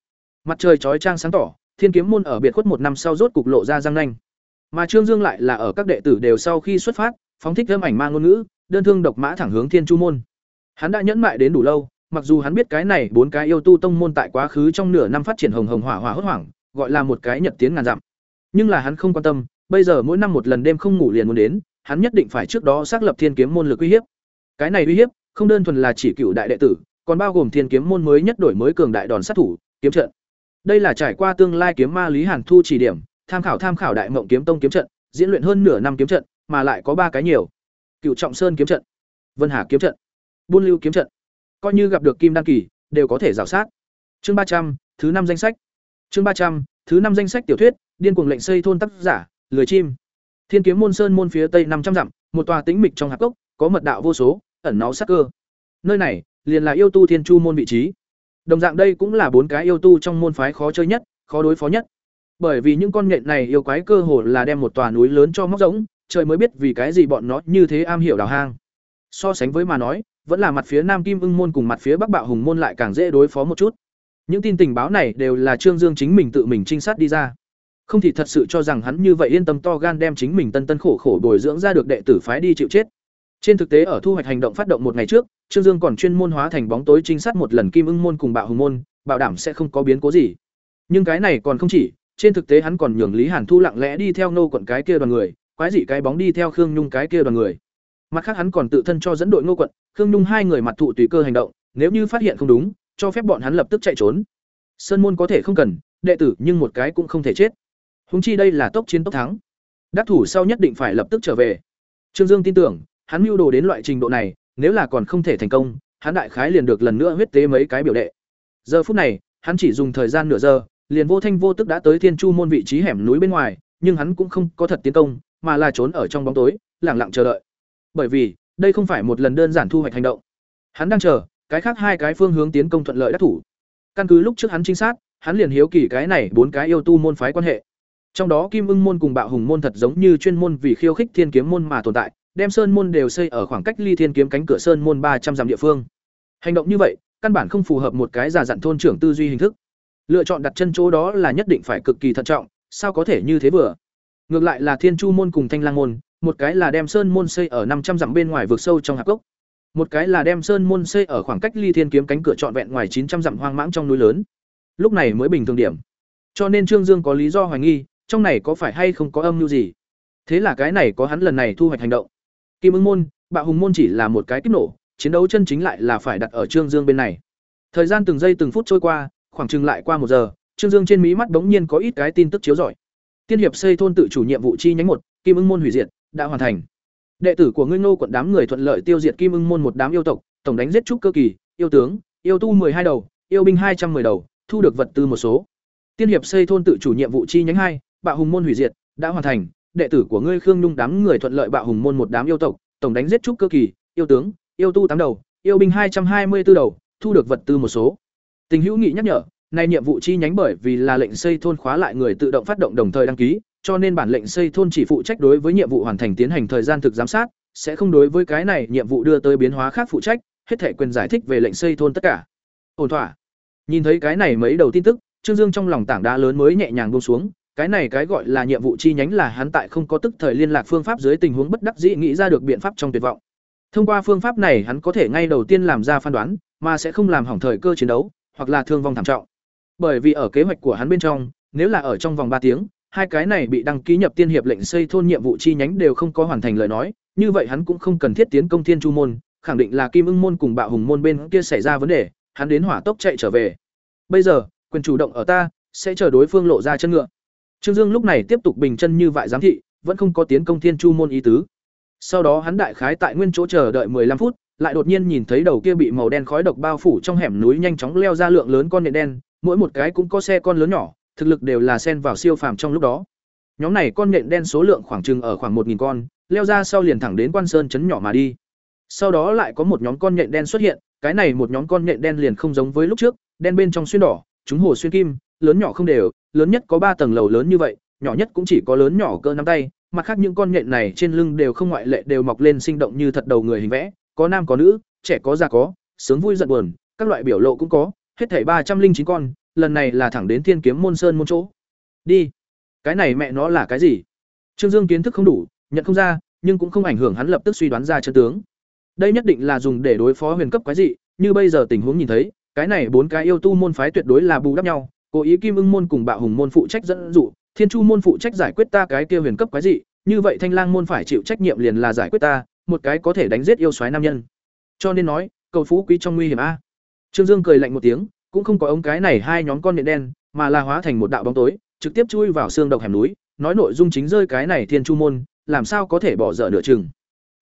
Mặt trời chói trang sáng tỏ, thiên kiếm môn ở biệt khuất một năm sau rốt cục lộ ra răng nanh. Mà trương dương lại là ở các đệ tử đều sau khi xuất phát, phóng thích âm ảnh mang ngôn ngữ, đơn thương độc mã thẳng hướng thiên chu môn. Hắn đã nhẫn mại đến đủ lâu, mặc dù hắn biết cái này bốn cái yêu tu tông môn tại quá khứ trong nửa năm phát triển hồng hồng hỏa hỏa hốt hoảng, gọi là một cái nhật tiến ngàn dặm. Nhưng là hắn không quan tâm bây giờ mỗi năm một lần đêm không ngủ liền muốn đến, hắn nhất định phải trước đó xác lập thiên kiếm môn lực uy hiếp. Cái này uy hiếp, không đơn thuần là chỉ cựu đại đệ tử, còn bao gồm thiên kiếm môn mới nhất đổi mới cường đại đòn sát thủ, kiếm trận. Đây là trải qua tương lai kiếm ma lý hàn thu chỉ điểm, tham khảo tham khảo đại mộng kiếm tông kiếm trận, diễn luyện hơn nửa năm kiếm trận, mà lại có ba cái nhiều. Cựu trọng sơn kiếm trận, vân hà kiếm trận, buôn lưu kiếm trận. Coi như gặp được kim đan kỳ, đều có thể rào sát. Chương ba trăm, thứ năm danh sách. Chương ba trăm, thứ năm danh sách tiểu thuyết, điên cuồng lệnh xây thôn tác giả lười chim. Thiên kiếm môn sơn môn phía tây năm trăm dặm, một tòa tĩnh mịch trong hạp cốc, có mật đạo vô số, ẩn náu sắc cơ. Nơi này, liền là yêu tu thiên chu môn vị trí. Đồng dạng đây cũng là bốn cái yêu tu trong môn phái khó chơi nhất, khó đối phó nhất. Bởi vì những con nhện này yêu quái cơ hồ là đem một tòa núi lớn cho móc rỗng, trời mới biết vì cái gì bọn nó như thế am hiểu đào hang. So sánh với mà nói, vẫn là mặt phía nam kim ưng môn cùng mặt phía bắc bạo hùng môn lại càng dễ đối phó một chút. Những tin tình báo này đều là trương dương chính mình tự mình trinh sát đi ra không thì thật sự cho rằng hắn như vậy yên tâm to gan đem chính mình tân tân khổ khổ bồi dưỡng ra được đệ tử phái đi chịu chết. Trên thực tế ở thu hoạch hành động phát động một ngày trước, trương dương còn chuyên môn hóa thành bóng tối trinh sát một lần kim ưng môn cùng bạo hùng môn, bảo đảm sẽ không có biến cố gì. Nhưng cái này còn không chỉ, trên thực tế hắn còn nhường lý hàn thu lặng lẽ đi theo nô quận cái kia đoàn người, quái dị cái bóng đi theo khương nhung cái kia đoàn người. Mặt khác hắn còn tự thân cho dẫn đội ngô quận, khương nhung hai người mặt thụ tùy cơ hành động, nếu như phát hiện không đúng, cho phép bọn hắn lập tức chạy trốn. Sơn môn có thể không cần, đệ tử nhưng một cái cũng không thể chết. Huống chi đây là tốc chiến tốc thắng. Đắc thủ sau nhất định phải lập tức trở về. Trương dương tin tưởng, hắn mưu đồ đến loại trình độ này, nếu là còn không thể thành công, hắn đại khái liền được lần nữa huyết tế mấy cái biểu đệ. Giờ phút này, hắn chỉ dùng thời gian nửa giờ, liền vô thanh vô tức đã tới thiên chu môn vị trí hẻm núi bên ngoài, nhưng hắn cũng không có thật tiến công, mà là trốn ở trong bóng tối lẳng lặng chờ đợi. Bởi vì, đây không phải một lần đơn giản thu hoạch hành động. Hắn đang chờ, cái khác hai cái phương hướng tiến công thuận lợi đắc thủ. Căn cứ lúc trước hắn trinh sát, hắn liền hiếu kỳ cái này bốn cái yêu tu môn phái quan hệ trong đó kim ưng môn cùng bạo hùng môn thật giống như chuyên môn vì khiêu khích thiên kiếm môn mà tồn tại, đem sơn môn đều xây ở khoảng cách ly thiên kiếm cánh cửa sơn môn ba trăm dặm địa phương. Hành động như vậy, căn bản không phù hợp một cái giả dặn thôn trưởng tư duy hình thức. Lựa chọn đặt chân chỗ đó là nhất định phải cực kỳ thận trọng, sao có thể như thế vừa? Ngược lại là thiên chu môn cùng thanh lang môn, một cái là đem sơn môn xây ở năm trăm dặm bên ngoài vực sâu trong hạp cốc, một cái là đem sơn môn xây ở khoảng cách ly thiên kiếm cánh cửa trọn vẹn ngoài chín trăm dặm hoang mãng trong núi lớn. Lúc này mới bình thường điểm. Cho nên trương dương có lý do hoài nghi trong này có phải hay không có âm mưu gì? Thế là cái này có hắn lần này thu hoạch hành động. Kim ứng môn bạo hùng môn chỉ là một cái kích nổ, chiến đấu chân chính lại là phải đặt ở trương dương bên này. Thời gian từng giây từng phút trôi qua, khoảng chừng lại qua một giờ, trương dương trên mí mắt bỗng nhiên có ít cái tin tức chiếu rọi. Tiên hiệp xây thôn tự chủ nhiệm vụ chi nhánh một, kim ưng môn hủy diệt, đã hoàn thành. Đệ tử của ngươi ngô quận đám người thuận lợi tiêu diệt kim ưng môn một đám yêu tộc, tổng đánh giết trúc cơ kỳ, yêu tướng, yêu tu hai đầu, yêu binh hai trăm 210 đầu, thu được vật tư một số. Tiên hiệp xây thôn tự chủ nhiệm vụ chi nhánh hai bạo hùng môn hủy diệt đã hoàn thành đệ tử của ngươi khương nhung đám người thuận lợi bạo hùng môn một đám yêu tộc tổng đánh giết trúc cơ kỳ yêu tướng yêu tu tám đầu yêu binh hai trăm hai mươi 224 đầu thu được vật tư một số tình hữu nghị nhắc nhở này nhiệm vụ chi nhánh bởi vì là lệnh xây thôn khóa lại người tự động phát động đồng thời đăng ký cho nên bản lệnh xây thôn chỉ phụ trách đối với nhiệm vụ hoàn thành tiến hành thời gian thực giám sát, sẽ không đối với cái này nhiệm vụ đưa tới biến hóa khác phụ trách, hết thể quyền giải thích về lệnh xây thôn tất cả. Ổn thỏa. Nhìn thấy cái này mấy đầu tin tức, Trương Dương trong lòng tảng đá lớn mới nhẹ nhàng buông xuống, cái này cái gọi là nhiệm vụ chi nhánh là hắn tại không có tức thời liên lạc phương pháp dưới tình huống bất đắc dĩ nghĩ ra được biện pháp trong tuyệt vọng. Thông qua phương pháp này, hắn có thể ngay đầu tiên làm ra phán đoán, mà sẽ không làm hỏng thời cơ chiến đấu, hoặc là thương vong thảm trọng. Bởi vì ở kế hoạch của hắn bên trong, nếu là ở trong vòng ba tiếng, hai cái này bị đăng ký nhập tiên hiệp lệnh xây thôn nhiệm vụ chi nhánh đều không có hoàn thành lời nói, như vậy hắn cũng không cần thiết tiến công Thiên Chu môn, khẳng định là Kim Ưng môn cùng Bạo Hùng môn bên kia xảy ra vấn đề, hắn đến hỏa tốc chạy trở về. Bây giờ, quyền chủ động ở ta, sẽ chờ đối phương lộ ra chân ngựa. Trương Dương lúc này tiếp tục bình chân như vại giám thị, vẫn không có tiến công Thiên Chu môn ý tứ. Sau đó hắn đại khái tại nguyên chỗ chờ đợi 15 phút, lại đột nhiên nhìn thấy đầu kia bị màu đen khói độc bao phủ trong hẻm núi nhanh chóng leo ra lượng lớn con nhện đen, mỗi một cái cũng có xe con lớn nhỏ, thực lực đều là xen vào siêu phàm trong lúc đó. Nhóm này con nhện đen số lượng khoảng chừng ở khoảng 1000 con, leo ra sau liền thẳng đến Quan Sơn trấn nhỏ mà đi. Sau đó lại có một nhóm con nhện đen xuất hiện, cái này một nhóm con nhện đen liền không giống với lúc trước, đen bên trong xuyên đỏ, chúng hồ xuyên kim, lớn nhỏ không đều, lớn nhất có ba tầng lầu lớn như vậy, nhỏ nhất cũng chỉ có lớn nhỏ cỡ nắm tay, mặt khác những con nhện này trên lưng đều không ngoại lệ đều mọc lên sinh động như thật đầu người hình vẽ, có nam có nữ, trẻ có già có, sướng vui giận buồn, các loại biểu lộ cũng có, hết thảy ba trăm linh chín con, lần này là thẳng đến Thiên Kiếm môn sơn môn chỗ. Đi. Cái này mẹ nó là cái gì? Trương Dương kiến thức không đủ, nhận không ra, nhưng cũng không ảnh hưởng hắn lập tức suy đoán ra chân tướng. Đây nhất định là dùng để đối phó huyền cấp quái dị, như bây giờ tình huống nhìn thấy, cái này bốn cái yêu tu môn phái tuyệt đối là bù đắp nhau, cố ý Kim Ưng môn cùng Bạo Hùng môn phụ trách dẫn dụ, Thiên Chu môn phụ trách giải quyết ta cái kia huyền cấp quái dị, như vậy Thanh Lang môn phải chịu trách nhiệm liền là giải quyết ta, một cái có thể đánh giết yêu soái nam nhân. Cho nên nói, cầu phú quý trong nguy hiểm a. Trương Dương cười lạnh một tiếng, cũng không có ống cái này hai nhóm con nện đen, mà là hóa thành một đạo bóng tối, trực tiếp chui vào xương độc hẻm núi, nói nội dung chính rơi cái này Thiên Chu môn, làm sao có thể bỏ dở nửa chừng.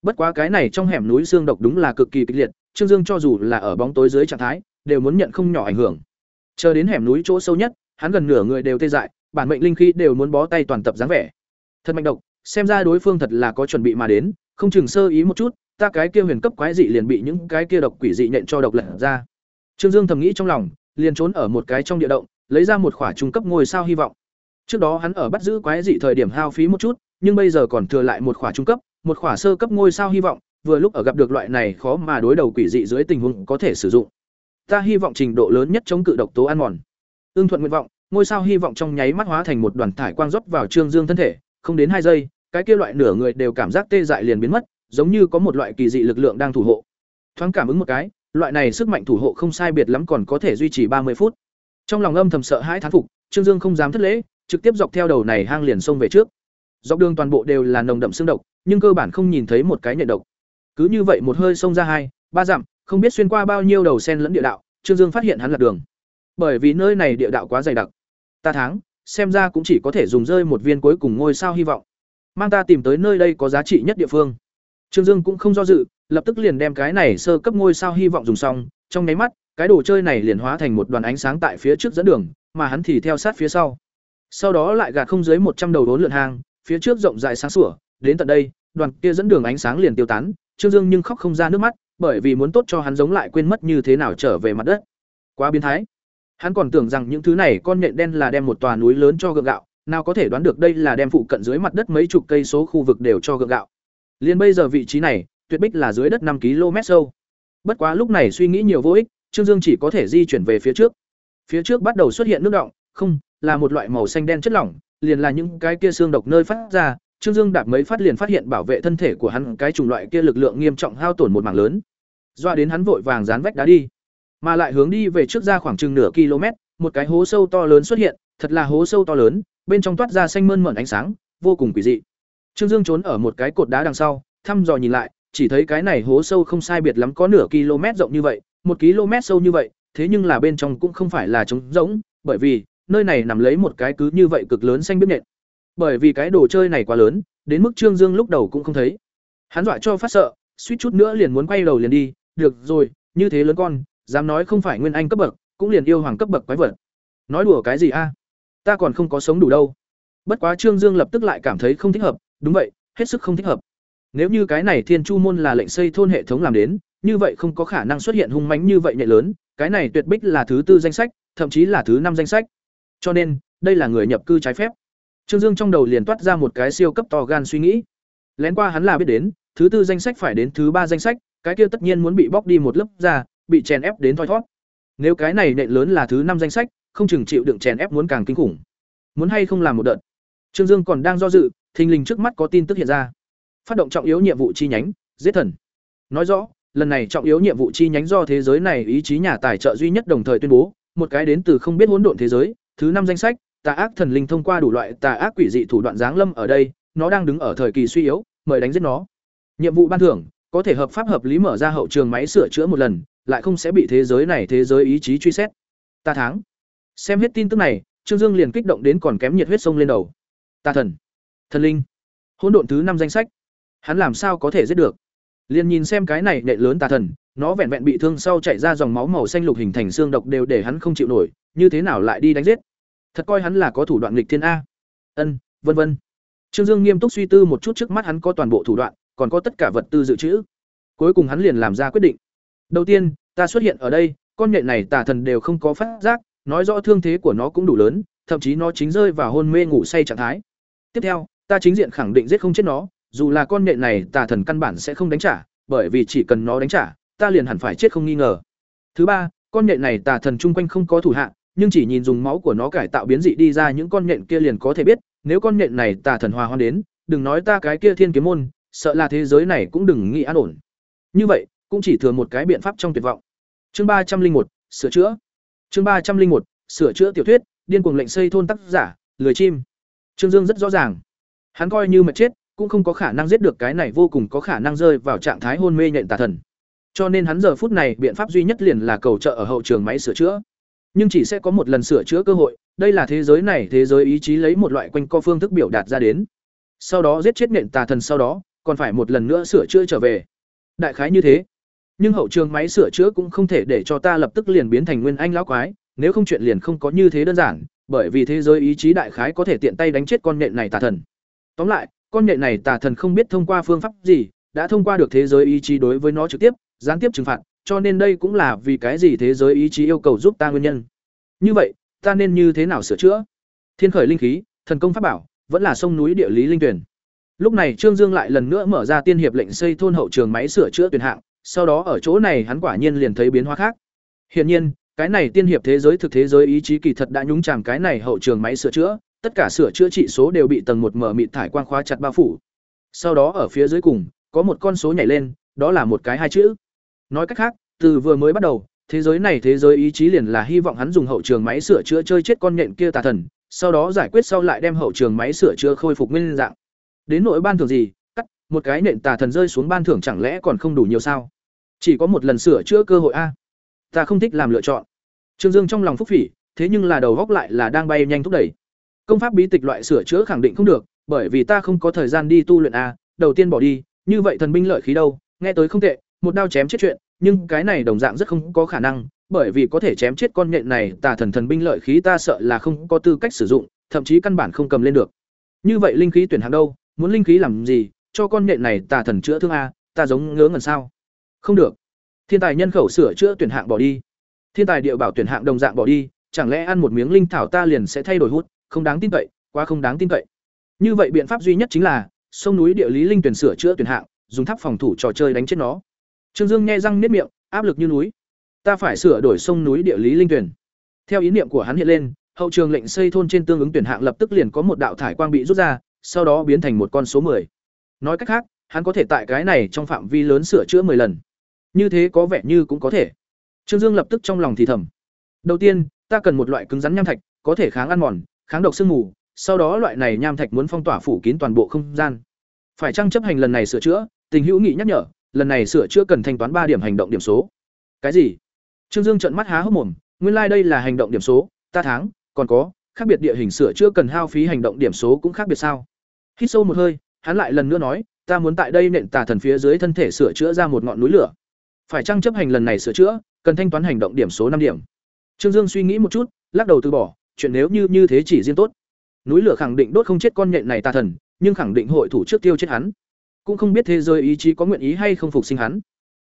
Bất quá cái này trong hẻm núi xương độc đúng là cực kỳ kịch liệt, Trương Dương cho dù là ở bóng tối dưới trạng thái, đều muốn nhận không nhỏ ảnh hưởng. Chờ đến hẻm núi chỗ sâu nhất, hắn gần nửa người đều tê dại, bản mệnh linh khí đều muốn bó tay toàn tập dáng vẻ. Thật mạnh độc, xem ra đối phương thật là có chuẩn bị mà đến, không chừng sơ ý một chút, ta cái kia huyền cấp quái dị liền bị những cái kia độc quỷ dị nhện cho độc lật ra. Trương Dương thầm nghĩ trong lòng, liền trốn ở một cái trong địa động, lấy ra một khỏa trung cấp ngôi sao hy vọng. Trước đó hắn ở bắt giữ quái dị thời điểm hao phí một chút, nhưng bây giờ còn thừa lại một khỏa trung cấp, một khỏa sơ cấp ngôi sao hy vọng, vừa lúc ở gặp được loại này khó mà đối đầu quỷ dị dưới tình huống có thể sử dụng. Ta hy vọng trình độ lớn nhất chống cự độc tố ăn mòn. Ưng thuận nguyện vọng, ngôi sao hy vọng trong nháy mắt hóa thành một đoàn thải quang rót vào Trương Dương thân thể, không đến hai giây, cái kia loại nửa người đều cảm giác tê dại liền biến mất, giống như có một loại kỳ dị lực lượng đang thủ hộ. Thoáng cảm ứng một cái, loại này sức mạnh thủ hộ không sai biệt lắm còn có thể duy trì ba mươi phút. Trong lòng âm thầm sợ hãi thán phục, Trương Dương không dám thất lễ, trực tiếp dọc theo đầu này hang liền xông về trước. Dọc đường toàn bộ đều là nồng đậm xương độc, nhưng cơ bản không nhìn thấy một cái nhện độc. Cứ như vậy một hơi xông ra hai, ba dặm, không biết xuyên qua bao nhiêu đầu sen lẫn địa đạo, Trương Dương phát hiện hắn lạc đường. Bởi vì nơi này địa đạo quá dày đặc. Ta thắng, xem ra cũng chỉ có thể dùng rơi một viên cuối cùng ngôi sao hy vọng. Mang ta tìm tới nơi đây có giá trị nhất địa phương. Trương Dương cũng không do dự, lập tức liền đem cái này sơ cấp ngôi sao hy vọng dùng xong, trong nháy mắt, cái đồ chơi này liền hóa thành một đoàn ánh sáng tại phía trước dẫn đường, mà hắn thì theo sát phía sau. Sau đó lại gạt không dưới một trăm đầu đốn lượn hang, phía trước rộng rãi sáng sủa, đến tận đây, đoàn kia dẫn đường ánh sáng liền tiêu tán, Trương Dương nhưng khóc không ra nước mắt, bởi vì muốn tốt cho hắn giống lại quên mất như thế nào trở về mặt đất. Quá biến thái. Hắn còn tưởng rằng những thứ này con nhện đen là đem một tòa núi lớn cho gượng gạo, nào có thể đoán được đây là đem phụ cận dưới mặt đất mấy chục cây số khu vực đều cho gượng gạo. liền bây giờ vị trí này, tuyệt bích là dưới đất năm km sâu. Bất quá lúc này suy nghĩ nhiều vô ích, Trương Dương chỉ có thể di chuyển về phía trước. Phía trước bắt đầu xuất hiện nước động, không, là một loại màu xanh đen chất lỏng, liền là những cái kia xương độc nơi phát ra, Trương Dương đạp mấy phát liền phát hiện bảo vệ thân thể của hắn cái chủng loại kia lực lượng nghiêm trọng hao tổn một mảng lớn. Doa đến hắn vội vàng dán vách đá đi, mà lại hướng đi về trước ra khoảng chừng nửa km, một cái hố sâu to lớn xuất hiện, thật là hố sâu to lớn, bên trong toát ra xanh mơn mởn ánh sáng, vô cùng quỷ dị. Trương Dương trốn ở một cái cột đá đằng sau, thăm dò nhìn lại, chỉ thấy cái này hố sâu không sai biệt lắm có nửa km rộng như vậy, một km sâu như vậy, thế nhưng là bên trong cũng không phải là trống rỗng, bởi vì nơi này nằm lấy một cái cứ như vậy cực lớn xanh biết nện. Bởi vì cái đồ chơi này quá lớn, đến mức Trương Dương lúc đầu cũng không thấy. Hắn dọa cho phát sợ, suýt chút nữa liền muốn quay đầu liền đi, được rồi, như thế lớn con, dám nói không phải nguyên anh cấp bậc, cũng liền yêu hoàng cấp bậc quái vật. Nói đùa cái gì a? Ta còn không có sống đủ đâu. Bất quá Trương Dương lập tức lại cảm thấy không thích hợp, đúng vậy, hết sức không thích hợp. Nếu như cái này Thiên Chu môn là lệnh xây thôn hệ thống làm đến, như vậy không có khả năng xuất hiện hung mánh như vậy nhẹ lớn, cái này tuyệt bích là thứ tư danh sách, thậm chí là thứ năm danh sách. Cho nên, đây là người nhập cư trái phép. Trương Dương trong đầu liền toát ra một cái siêu cấp to gan suy nghĩ. Lén qua hắn là biết đến, thứ tư danh sách phải đến thứ ba danh sách, cái kia tất nhiên muốn bị bóc đi một lớp ra, bị chèn ép đến thoi thoát. Nếu cái này nện lớn là thứ năm danh sách, không chừng chịu đựng chèn ép muốn càng kinh khủng. Muốn hay không làm một đợt. Trương Dương còn đang do dự, thình lình trước mắt có tin tức hiện ra. Phát động trọng yếu nhiệm vụ chi nhánh, giết thần. Nói rõ, lần này trọng yếu nhiệm vụ chi nhánh do thế giới này ý chí nhà tài trợ duy nhất đồng thời tuyên bố, một cái đến từ không biết hỗn độn thế giới, thứ năm danh sách, tà ác thần linh thông qua đủ loại tà ác quỷ dị thủ đoạn giáng lâm ở đây, nó đang đứng ở thời kỳ suy yếu, mời đánh giết nó. Nhiệm vụ ban thưởng, có thể hợp pháp hợp lý mở ra hậu trường máy sửa chữa một lần, lại không sẽ bị thế giới này thế giới ý chí truy xét. Ta thắng. Xem hết tin tức này, Trương Dương liền kích động đến còn kém nhiệt huyết sông lên đầu. Ta thần, thần linh, hỗn độn thứ năm danh sách. Hắn làm sao có thể giết được? Liền nhìn xem cái này nệ lớn tà thần, nó vẹn vẹn bị thương sau chạy ra dòng máu màu xanh lục hình thành xương độc đều để hắn không chịu nổi, như thế nào lại đi đánh giết? Thật coi hắn là có thủ đoạn nghịch thiên a. Ân, vân vân. Trương Dương nghiêm túc suy tư một chút trước mắt hắn có toàn bộ thủ đoạn, còn có tất cả vật tư dự trữ. Cuối cùng hắn liền làm ra quyết định. Đầu tiên, ta xuất hiện ở đây, con nhện này tà thần đều không có phát giác, nói rõ thương thế của nó cũng đủ lớn, thậm chí nó chính rơi vào hôn mê ngủ say trạng thái. Tiếp theo, ta chính diện khẳng định giết không chết nó, dù là con nhện này tà thần căn bản sẽ không đánh trả, bởi vì chỉ cần nó đánh trả, ta liền hẳn phải chết không nghi ngờ. Thứ ba, con nhện này tà thần chung quanh không có thủ hạ, nhưng chỉ nhìn dùng máu của nó cải tạo biến dị đi ra những con nhện kia liền có thể biết, nếu con nhện này tà thần hòa hoan đến, đừng nói ta cái kia thiên kiếm môn, sợ là thế giới này cũng đừng nghĩ an ổn. Như vậy, cũng chỉ thừa một cái biện pháp trong tuyệt vọng. Chương ba trăm linh một sửa chữa. Chương ba trăm linh một sửa chữa tiểu thuyết, điên cuồng lệnh xây thôn tác giả, lười chim. Trương Dương rất rõ ràng, hắn coi như mà chết, cũng không có khả năng giết được cái này vô cùng có khả năng rơi vào trạng thái hôn mê nhện tà thần. Cho nên hắn giờ phút này biện pháp duy nhất liền là cầu trợ ở hậu trường máy sửa chữa. Nhưng chỉ sẽ có một lần sửa chữa cơ hội, đây là thế giới này thế giới ý chí lấy một loại quanh co phương thức biểu đạt ra đến. Sau đó giết chết nện tà thần sau đó, còn phải một lần nữa sửa chữa trở về. Đại khái như thế. Nhưng hậu trường máy sửa chữa cũng không thể để cho ta lập tức liền biến thành nguyên anh lão quái, nếu không chuyện liền không có như thế đơn giản, bởi vì thế giới ý chí đại khái có thể tiện tay đánh chết con nhện này tà thần. Tóm lại, con nhện này tà thần không biết thông qua phương pháp gì, đã thông qua được thế giới ý chí đối với nó trực tiếp, gián tiếp trừng phạt, cho nên đây cũng là vì cái gì thế giới ý chí yêu cầu giúp ta nguyên nhân. Như vậy, ta nên như thế nào sửa chữa? Thiên khởi linh khí, thần công pháp bảo, vẫn là sông núi địa lý linh tuyển. Lúc này Trương Dương lại lần nữa mở ra tiên hiệp lệnh xây thôn hậu trường máy sửa chữa tuyển hạng, sau đó ở chỗ này hắn quả nhiên liền thấy biến hóa khác. Hiển nhiên, cái này tiên hiệp thế giới thực thế giới ý chí kỳ thật đã nhúng chàm cái này hậu trường máy sửa chữa, tất cả sửa chữa trị số đều bị tầng một mở mịt thải quang khóa chặt bao phủ. Sau đó ở phía dưới cùng, có một con số nhảy lên, đó là một cái hai chữ. Nói cách khác, từ vừa mới bắt đầu, thế giới này thế giới ý chí liền là hy vọng hắn dùng hậu trường máy sửa chữa chơi chết con nhện kia tà thần, sau đó giải quyết sau lại đem hậu trường máy sửa chữa khôi phục nguyên dạng. Đến nội ban thưởng gì, cắt, một cái nện tà thần rơi xuống ban thưởng chẳng lẽ còn không đủ nhiều sao? Chỉ có một lần sửa chữa cơ hội a. Ta không thích làm lựa chọn. Trương Dương trong lòng phúc phỉ, thế nhưng là đầu góc lại là đang bay nhanh thúc đẩy. Công pháp bí tịch loại sửa chữa khẳng định không được, bởi vì ta không có thời gian đi tu luyện a, đầu tiên bỏ đi, như vậy thần binh lợi khí đâu, nghe tới không tệ, một đao chém chết chuyện, nhưng cái này đồng dạng rất không có khả năng, bởi vì có thể chém chết con nhện này, tà thần thần binh lợi khí ta sợ là không có tư cách sử dụng, thậm chí căn bản không cầm lên được. Như vậy linh khí tuyển hàng đâu, muốn linh khí làm gì, cho con nhện này tà thần chữa thương a, ta giống ngớ ngẩn sao? Không được. Thiên tài nhân khẩu sửa chữa tuyển hạng bỏ đi. Thiên tài địa bảo tuyển hạng đồng dạng bỏ đi, chẳng lẽ ăn một miếng linh thảo ta liền sẽ thay đổi hút, không đáng tin cậy, quá không đáng tin cậy. Như vậy biện pháp duy nhất chính là sông núi địa lý linh tuyển sửa chữa tuyển hạng, dùng tháp phòng thủ trò chơi đánh chết nó. Trương Dương nghe răng niết miệng, áp lực như núi. Ta phải sửa đổi sông núi địa lý linh tuyển. Theo ý niệm của hắn hiện lên, hậu trường lệnh xây thôn trên tương ứng tuyển hạng lập tức liền có một đạo thải quang bị rút ra, sau đó biến thành một con số 10. Nói cách khác, hắn có thể tại cái này trong phạm vi lớn sửa chữa 10 lần. Như thế có vẻ như cũng có thể. Trương Dương lập tức trong lòng thì thầm. Đầu tiên, ta cần một loại cứng rắn nham thạch, có thể kháng ăn mòn, kháng độc sương mù, sau đó loại này nham thạch muốn phong tỏa phủ kín toàn bộ không gian. Phải chăng chấp hành lần này sửa chữa? Tình hữu nghị nhắc nhở, lần này sửa chữa cần thanh toán ba điểm hành động điểm số. Cái gì? Trương Dương trợn mắt há hốc mồm, nguyên lai like đây là hành động điểm số, ta tháng, còn có, khác biệt địa hình sửa chữa cần hao phí hành động điểm số cũng khác biệt sao? Hít sâu một hơi, hắn lại lần nữa nói, ta muốn tại đây nện tà thần phía dưới thân thể sửa chữa ra một ngọn núi lửa. Phải chăng chấp hành lần này sửa chữa, cần thanh toán hành động điểm số năm điểm. Trương Dương suy nghĩ một chút, lắc đầu từ bỏ, chuyện nếu như như thế chỉ riêng tốt. Núi lửa khẳng định đốt không chết con nhện này tà thần, nhưng khẳng định hội thủ trước tiêu chết hắn. Cũng không biết thế giới ý chí có nguyện ý hay không phục sinh hắn.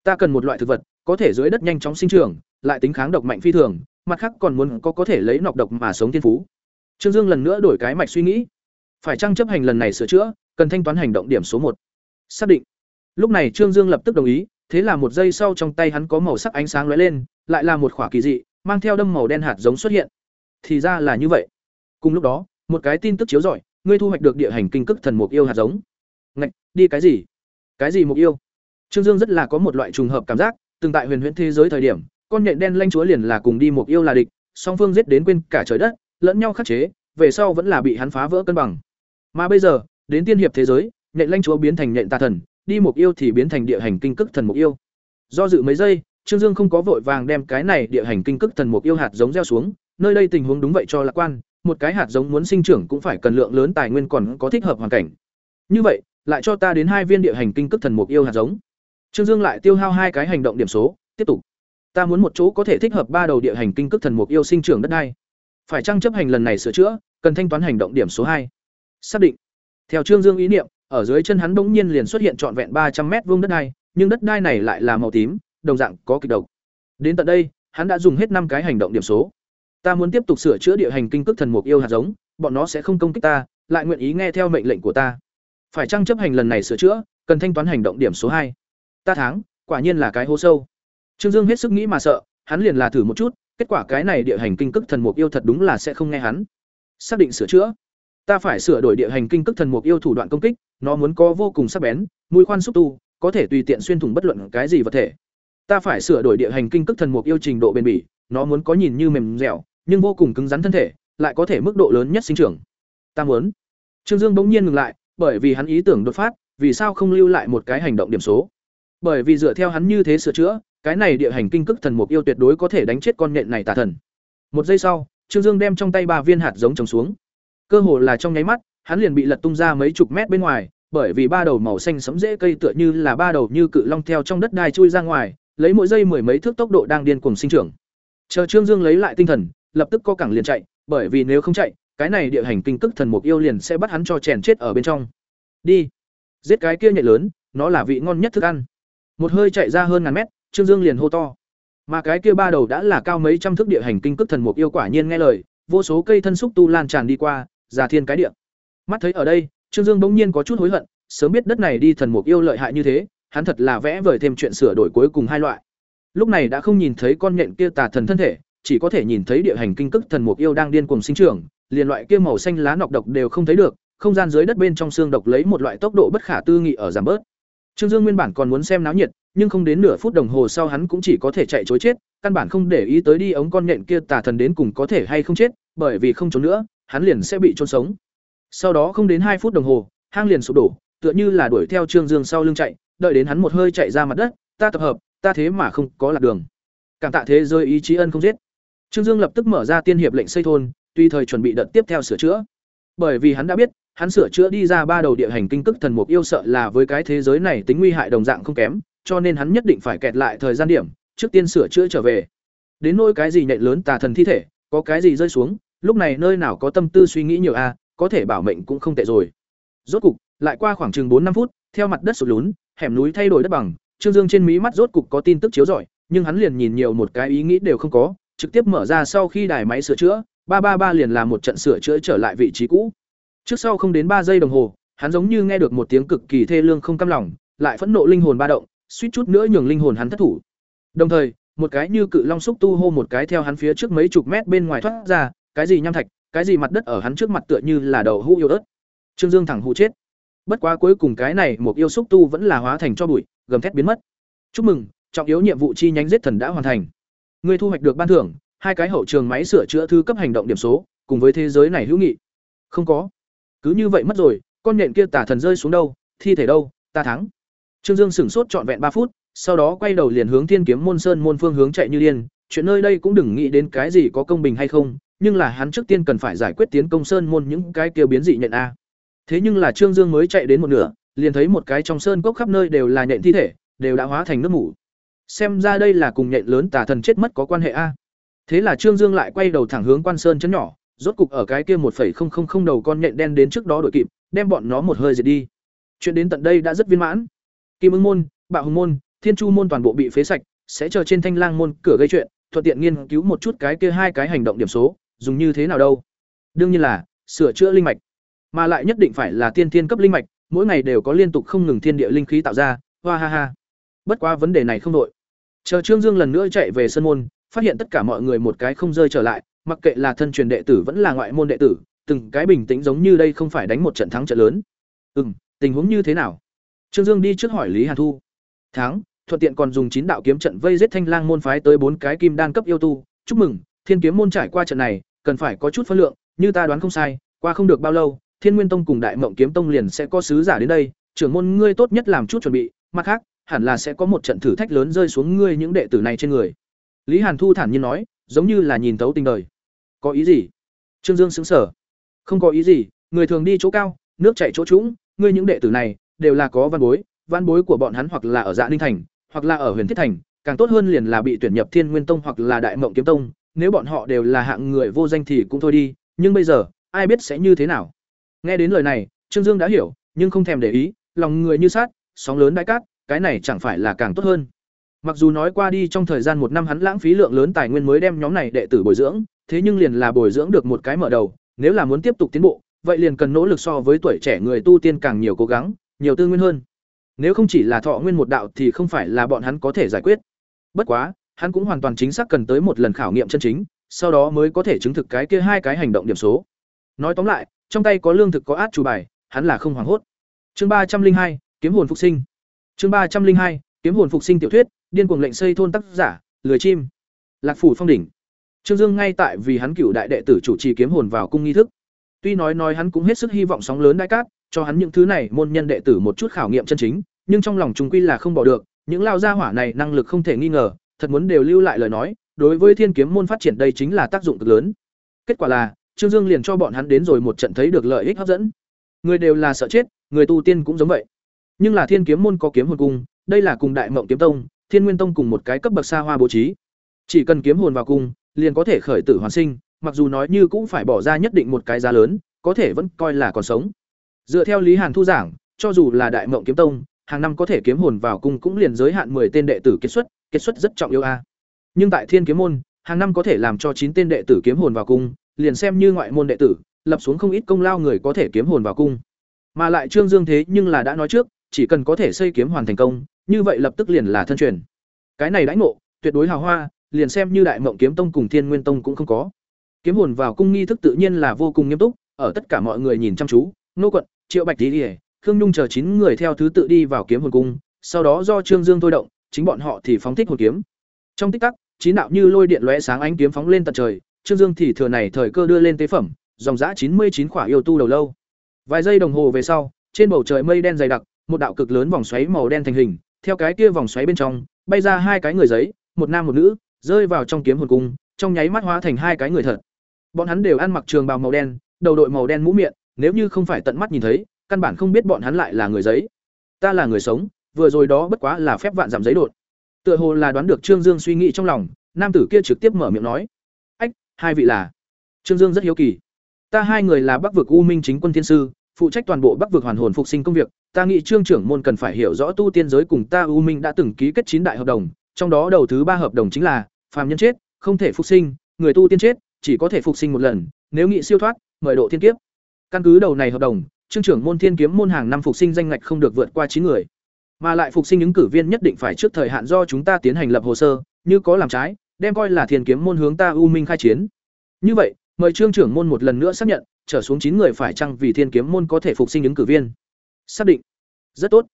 Ta cần một loại thực vật, có thể dưới đất nhanh chóng sinh trưởng, lại tính kháng độc mạnh phi thường, mặt khác còn muốn có có thể lấy nọc độc mà sống thiên phú. Trương Dương lần nữa đổi cái mạch suy nghĩ. Phải chăng chấp hành lần này sửa chữa, cần thanh toán hành động điểm số một. Xác định. Lúc này Trương Dương lập tức đồng ý, thế là một giây sau trong tay hắn có màu sắc ánh sáng lóe lên, lại là một quả kỳ dị, mang theo đâm màu đen hạt giống xuất hiện. Thì ra là như vậy. Cùng lúc đó, một cái tin tức chiếu rọi, ngươi thu hoạch được địa hành kinh cức thần mục yêu hạt giống. Ngạch, đi cái gì? Cái gì mục yêu? Trương Dương rất là có một loại trùng hợp cảm giác, từng tại huyền huyễn thế giới thời điểm, con nhện đen lanh chúa liền là cùng đi mục yêu là địch, song phương giết đến quên cả trời đất, lẫn nhau khắc chế, về sau vẫn là bị hắn phá vỡ cân bằng. Mà bây giờ, đến tiên hiệp thế giới, nhện lanh chúa biến thành nhện tà thần, đi mục yêu thì biến thành địa hành kinh cức thần mục yêu. Do dự mấy giây, Trương Dương không có vội vàng đem cái này địa hành kinh cức thần mục yêu hạt giống gieo xuống, nơi đây tình huống đúng vậy cho lạc quan, một cái hạt giống muốn sinh trưởng cũng phải cần lượng lớn tài nguyên còn có thích hợp hoàn cảnh. Như vậy, lại cho ta đến hai viên địa hành kinh cực thần mục yêu hạt giống. Trương Dương lại tiêu hao hai cái hành động điểm số, tiếp tục. Ta muốn một chỗ có thể thích hợp ba đầu địa hành kinh cực thần mục yêu sinh trưởng đất này, Phải chăng chấp hành lần này sửa chữa, cần thanh toán hành động điểm số hai. Xác định. Theo Trương Dương ý niệm, ở dưới chân hắn bỗng nhiên liền xuất hiện trọn vẹn ba trăm mét vuông đất đai, nhưng đất đai này lại là màu tím, đồng dạng có kịch độc. Đến tận đây, hắn đã dùng hết năm cái hành động điểm số. Ta muốn tiếp tục sửa chữa địa hành kinh cước thần mục yêu hạt giống, bọn nó sẽ không công kích ta, lại nguyện ý nghe theo mệnh lệnh của ta. Phải chăng chấp hành lần này sửa chữa, cần thanh toán hành động điểm số hai. Ta thắng, quả nhiên là cái hố sâu. Trương Dương hết sức nghĩ mà sợ, hắn liền là thử một chút, kết quả cái này địa hành kinh cước thần mục yêu thật đúng là sẽ không nghe hắn. Xác định sửa chữa. Ta phải sửa đổi địa hành kinh cực thần mục yêu thủ đoạn công kích, nó muốn có vô cùng sắc bén, mũi khoan xúc tu, có thể tùy tiện xuyên thủng bất luận cái gì vật thể. Ta phải sửa đổi địa hành kinh cực thần mục yêu trình độ bền bỉ, nó muốn có nhìn như mềm dẻo, nhưng vô cùng cứng rắn thân thể, lại có thể mức độ lớn nhất sinh trưởng. Ta muốn. Trương Dương bỗng nhiên ngừng lại, bởi vì hắn ý tưởng đột phát, vì sao không lưu lại một cái hành động điểm số? Bởi vì dựa theo hắn như thế sửa chữa, cái này địa hành kinh cức thần mục yêu tuyệt đối có thể đánh chết con nhện này tà thần. Một giây sau, Trương Dương đem trong tay ba viên hạt giống trồng xuống. Cơ hồ là trong nháy mắt, hắn liền bị lật tung ra mấy chục mét bên ngoài, bởi vì ba đầu màu xanh sẫm rễ cây tựa như là ba đầu như cự long theo trong đất đai chui ra ngoài, lấy mỗi giây mười mấy thước tốc độ đang điên cuồng sinh trưởng. Chờ Trương Dương lấy lại tinh thần, lập tức co cẳng liền chạy, bởi vì nếu không chạy, cái này địa hành kinh cức thần mục yêu liền sẽ bắt hắn cho chèn chết ở bên trong. Đi, giết cái kia nhện lớn, nó là vị ngon nhất thức ăn. Một hơi chạy ra hơn ngàn mét, Trương Dương liền hô to. Mà cái kia ba đầu đã là cao mấy trăm thước địa hành kinh cức thần mục yêu quả nhiên nghe lời, vô số cây thân xúc tu lan tràn đi qua, già thiên cái địa. Mắt thấy ở đây, Trương Dương bỗng nhiên có chút hối hận, sớm biết đất này đi thần mục yêu lợi hại như thế, hắn thật là vẽ vời thêm chuyện sửa đổi cuối cùng hai loại. Lúc này đã không nhìn thấy con nhện kia tà thần thân thể, chỉ có thể nhìn thấy địa hành kinh cức thần mục yêu đang điên cuồng sinh trưởng, liền loại kia màu xanh lá nọc độc đều không thấy được, không gian dưới đất bên trong xương độc lấy một loại tốc độ bất khả tư nghị ở giảm bớt. Trương Dương nguyên bản còn muốn xem náo nhiệt, nhưng không đến nửa phút đồng hồ sau hắn cũng chỉ có thể chạy chối chết, căn bản không để ý tới đi ống con nhện kia tà thần đến cùng có thể hay không chết, bởi vì không trốn nữa, hắn liền sẽ bị trôn sống. Sau đó không đến hai phút đồng hồ, hang liền sụp đổ, tựa như là đuổi theo Trương Dương sau lưng chạy, đợi đến hắn một hơi chạy ra mặt đất, ta tập hợp, ta thế mà không có lạc đường. Cảm tạ thế rơi ý chí ân không giết. Trương Dương lập tức mở ra tiên hiệp lệnh xây thôn, tùy thời chuẩn bị đợt tiếp theo sửa chữa. Bởi vì hắn đã biết, hắn sửa chữa đi ra ba đầu địa hành kinh cức thần mục yêu sợ là với cái thế giới này tính nguy hại đồng dạng không kém, cho nên hắn nhất định phải kẹt lại thời gian điểm, trước tiên sửa chữa trở về. Đến nỗi cái gì nhện lớn tà thần thi thể, có cái gì rơi xuống, lúc này nơi nào có tâm tư suy nghĩ nhiều a, có thể bảo mệnh cũng không tệ rồi. Rốt cục, lại qua khoảng chừng bốn năm phút, theo mặt đất sụt lún, hẻm núi thay đổi đất bằng, Trương Dương trên mí mắt rốt cục có tin tức chiếu rọi, nhưng hắn liền nhìn nhiều một cái ý nghĩ đều không có, trực tiếp mở ra sau khi đài máy sửa chữa, ba ba ba liền làm một trận sửa chữa trở lại vị trí cũ. Trước sau không đến ba giây đồng hồ, hắn giống như nghe được một tiếng cực kỳ thê lương không cam lòng, lại phẫn nộ linh hồn ba động, suýt chút nữa nhường linh hồn hắn thất thủ. Đồng thời, một cái như cự long xúc tu hô một cái theo hắn phía trước mấy chục mét bên ngoài thoát ra, cái gì nham thạch, cái gì mặt đất ở hắn trước mặt tựa như là đầu hũ yêu ớt. Trương Dương thẳng hụ chết. Bất quá cuối cùng cái này một yêu xúc tu vẫn là hóa thành cho bụi, gầm thét biến mất. Chúc mừng, trọng yếu nhiệm vụ chi nhánh giết thần đã hoàn thành. Ngươi thu hoạch được ban thưởng, hai cái hậu trường máy sửa chữa thư cấp hành động điểm số, cùng với thế giới này hữu nghị. Không có. Cứ như vậy mất rồi, con nhện kia tả thần rơi xuống đâu, thi thể đâu, ta thắng. Trương Dương sửng sốt trọn vẹn ba phút, sau đó quay đầu liền hướng Thiên Kiếm Môn Sơn môn phương hướng chạy như điên, chuyện nơi đây cũng đừng nghĩ đến cái gì có công bình hay không, nhưng là hắn trước tiên cần phải giải quyết tiến công sơn môn những cái kia biến dị nhện a. Thế nhưng là Trương Dương mới chạy đến một nửa, liền thấy một cái trong sơn cốc khắp nơi đều là nhện thi thể, đều đã hóa thành nước mủ. Xem ra đây là cùng nhện lớn tà thần chết mất có quan hệ a. Thế là Trương Dương lại quay đầu thẳng hướng Quan Sơn chấn nhỏ, rốt cục ở cái kia 1.000 đầu con nhện đen đến trước đó đội kịp, đem bọn nó một hơi diệt đi. Chuyện đến tận đây đã rất viên mãn. Kim Ưng môn, Bạo Hùng môn, Thiên Chu môn toàn bộ bị phế sạch, sẽ chờ trên Thanh Lang môn cửa gây chuyện, thuận tiện nghiên cứu một chút cái kia hai cái hành động điểm số, dùng như thế nào đâu. Đương nhiên là sửa chữa linh mạch, mà lại nhất định phải là tiên thiên cấp linh mạch, mỗi ngày đều có liên tục không ngừng thiên địa linh khí tạo ra, hoa ha ha. Bất quá vấn đề này không đội. Chờ Trương Dương lần nữa chạy về sân môn, phát hiện tất cả mọi người một cái không rơi trở lại, mặc kệ là thân truyền đệ tử vẫn là ngoại môn đệ tử, từng cái bình tĩnh giống như đây không phải đánh một trận thắng trận lớn. Ừm, tình huống như thế nào? Trương Dương đi trước hỏi Lý Hàn Thu. Thắng, thuận tiện còn dùng chín đạo kiếm trận vây giết Thanh Lang môn phái tới bốn cái kim đan cấp yêu tu, chúc mừng, Thiên kiếm môn trải qua trận này, cần phải có chút phân lượng, như ta đoán không sai, qua không được bao lâu, Thiên Nguyên tông cùng Đại Mộng kiếm tông liền sẽ có sứ giả đến đây, trưởng môn ngươi tốt nhất làm chút chuẩn bị, mặt khác, hẳn là sẽ có một trận thử thách lớn rơi xuống ngươi những đệ tử này trên người. Lý Hàn Thu thản nhiên nói, giống như là nhìn tấu tình đời. Có ý gì? Trương Dương sững sờ. Không có ý gì, người thường đi chỗ cao, nước chảy chỗ trũng, ngươi những đệ tử này đều là có văn bối, văn bối của bọn hắn hoặc là ở Dạ Ninh thành, hoặc là ở Huyền Thiết thành, càng tốt hơn liền là bị tuyển nhập Thiên Nguyên tông hoặc là Đại Mộng kiếm tông, nếu bọn họ đều là hạng người vô danh thì cũng thôi đi, nhưng bây giờ, ai biết sẽ như thế nào. Nghe đến lời này, Trương Dương đã hiểu, nhưng không thèm để ý, lòng người như sát, sóng lớn đại cát, cái này chẳng phải là càng tốt hơn. Mặc dù nói qua đi trong thời gian một năm hắn lãng phí lượng lớn tài nguyên mới đem nhóm này đệ tử bồi dưỡng, thế nhưng liền là bồi dưỡng được một cái mở đầu, nếu là muốn tiếp tục tiến bộ, vậy liền cần nỗ lực so với tuổi trẻ người tu tiên càng nhiều cố gắng, nhiều tư nguyên hơn. Nếu không chỉ là thọ nguyên một đạo thì không phải là bọn hắn có thể giải quyết. Bất quá, hắn cũng hoàn toàn chính xác cần tới một lần khảo nghiệm chân chính, sau đó mới có thể chứng thực cái kia hai cái hành động điểm số. Nói tóm lại, trong tay có lương thực có át chủ bài, hắn là không hoảng hốt. Chương ba trăm linh hai kiếm hồn phục sinh. Chương ba trăm linh hai kiếm hồn phục sinh tiểu thuyết, điên cuồng lệnh xây thôn tác giả, lười chim. Lạc phủ phong đỉnh. Trương Dương ngay tại vì hắn cựu đại đệ tử chủ trì kiếm hồn vào cung nghi thức. Tuy nói nói hắn cũng hết sức hy vọng sóng lớn đại cát, cho hắn những thứ này môn nhân đệ tử một chút khảo nghiệm chân chính, nhưng trong lòng chúng quy là không bỏ được, những lao gia hỏa này năng lực không thể nghi ngờ, thật muốn đều lưu lại lời nói, đối với thiên kiếm môn phát triển đây chính là tác dụng cực lớn. Kết quả là, Trương Dương liền cho bọn hắn đến rồi một trận thấy được lợi ích hấp dẫn. Người đều là sợ chết, người tu tiên cũng giống vậy. Nhưng là thiên kiếm môn có kiếm hồn cung, đây là cùng đại mộng kiếm tông, thiên nguyên tông cùng một cái cấp bậc xa hoa bố trí. Chỉ cần kiếm hồn vào cung, liền có thể khởi tử hoàn sinh, mặc dù nói như cũng phải bỏ ra nhất định một cái giá lớn, có thể vẫn coi là còn sống. Dựa theo Lý Hàn thu giảng, cho dù là Đại Mộng kiếm tông, hàng năm có thể kiếm hồn vào cung cũng liền giới hạn 10 tên đệ tử kết xuất, kết xuất rất trọng yếu a. Nhưng tại Thiên kiếm môn, hàng năm có thể làm cho 9 tên đệ tử kiếm hồn vào cung, liền xem như ngoại môn đệ tử, lập xuống không ít công lao người có thể kiếm hồn vào cung. Mà lại Trương Dương thế nhưng là đã nói trước, chỉ cần có thể xây kiếm hoàn thành công, như vậy lập tức liền là thân truyền. Cái này đãi ngộ, tuyệt đối hào hoa, liền xem như Đại Mộng kiếm tông cùng Thiên Nguyên tông cũng không có. Kiếm hồn vào cung nghi thức tự nhiên là vô cùng nghiêm túc, ở tất cả mọi người nhìn chăm chú, nô quận, Triệu Bạch Tỷ, Khương Nhung chờ chín người theo thứ tự đi vào kiếm hồn cung, sau đó do Trương Dương thôi động, chính bọn họ thì phóng thích hồn kiếm. Trong tích tắc, chín đạo như lôi điện lóe sáng ánh kiếm phóng lên tận trời, Trương Dương thì thừa này thời cơ đưa lên tế phẩm, dòng dã chín mươi chín khỏa yêu tu đầu lâu. Vài giây đồng hồ về sau, trên bầu trời mây đen dày đặc, một đạo cực lớn vòng xoáy màu đen thành hình, theo cái kia vòng xoáy bên trong, bay ra hai cái người giấy, một nam một nữ, rơi vào trong kiếm hồn cung, trong nháy mắt hóa thành hai cái người thật. Bọn hắn đều ăn mặc trường bào màu đen, đầu đội màu đen mũ miệng, nếu như không phải tận mắt nhìn thấy, căn bản không biết bọn hắn lại là người giấy. Ta là người sống, vừa rồi đó bất quá là phép vạn giảm giấy đột. Tựa hồ là đoán được Trương Dương suy nghĩ trong lòng, nam tử kia trực tiếp mở miệng nói: "Ách, hai vị là?" Trương Dương rất hiếu kỳ. "Ta hai người là Bắc vực U Minh chính quân thiên sư, phụ trách toàn bộ Bắc vực hoàn hồn phục sinh công việc, ta nghĩ Trương trưởng môn cần phải hiểu rõ tu tiên giới cùng ta U Minh đã từng ký kết chín đại hợp đồng, trong đó đầu thứ ba hợp đồng chính là phàm nhân chết, không thể phục sinh, người tu tiên chết, chỉ có thể phục sinh một lần, nếu nghị siêu thoát, mời độ thiên kiếp. Căn cứ đầu này hợp đồng, trương trưởng môn thiên kiếm môn hàng năm phục sinh danh ngạch không được vượt qua chín người, mà lại phục sinh ứng cử viên nhất định phải trước thời hạn do chúng ta tiến hành lập hồ sơ, như có làm trái, đem coi là thiên kiếm môn hướng ta u minh khai chiến. Như vậy, mời trương trưởng môn một lần nữa xác nhận, trở xuống chín người phải chăng vì thiên kiếm môn có thể phục sinh ứng cử viên. Xác định. Rất tốt.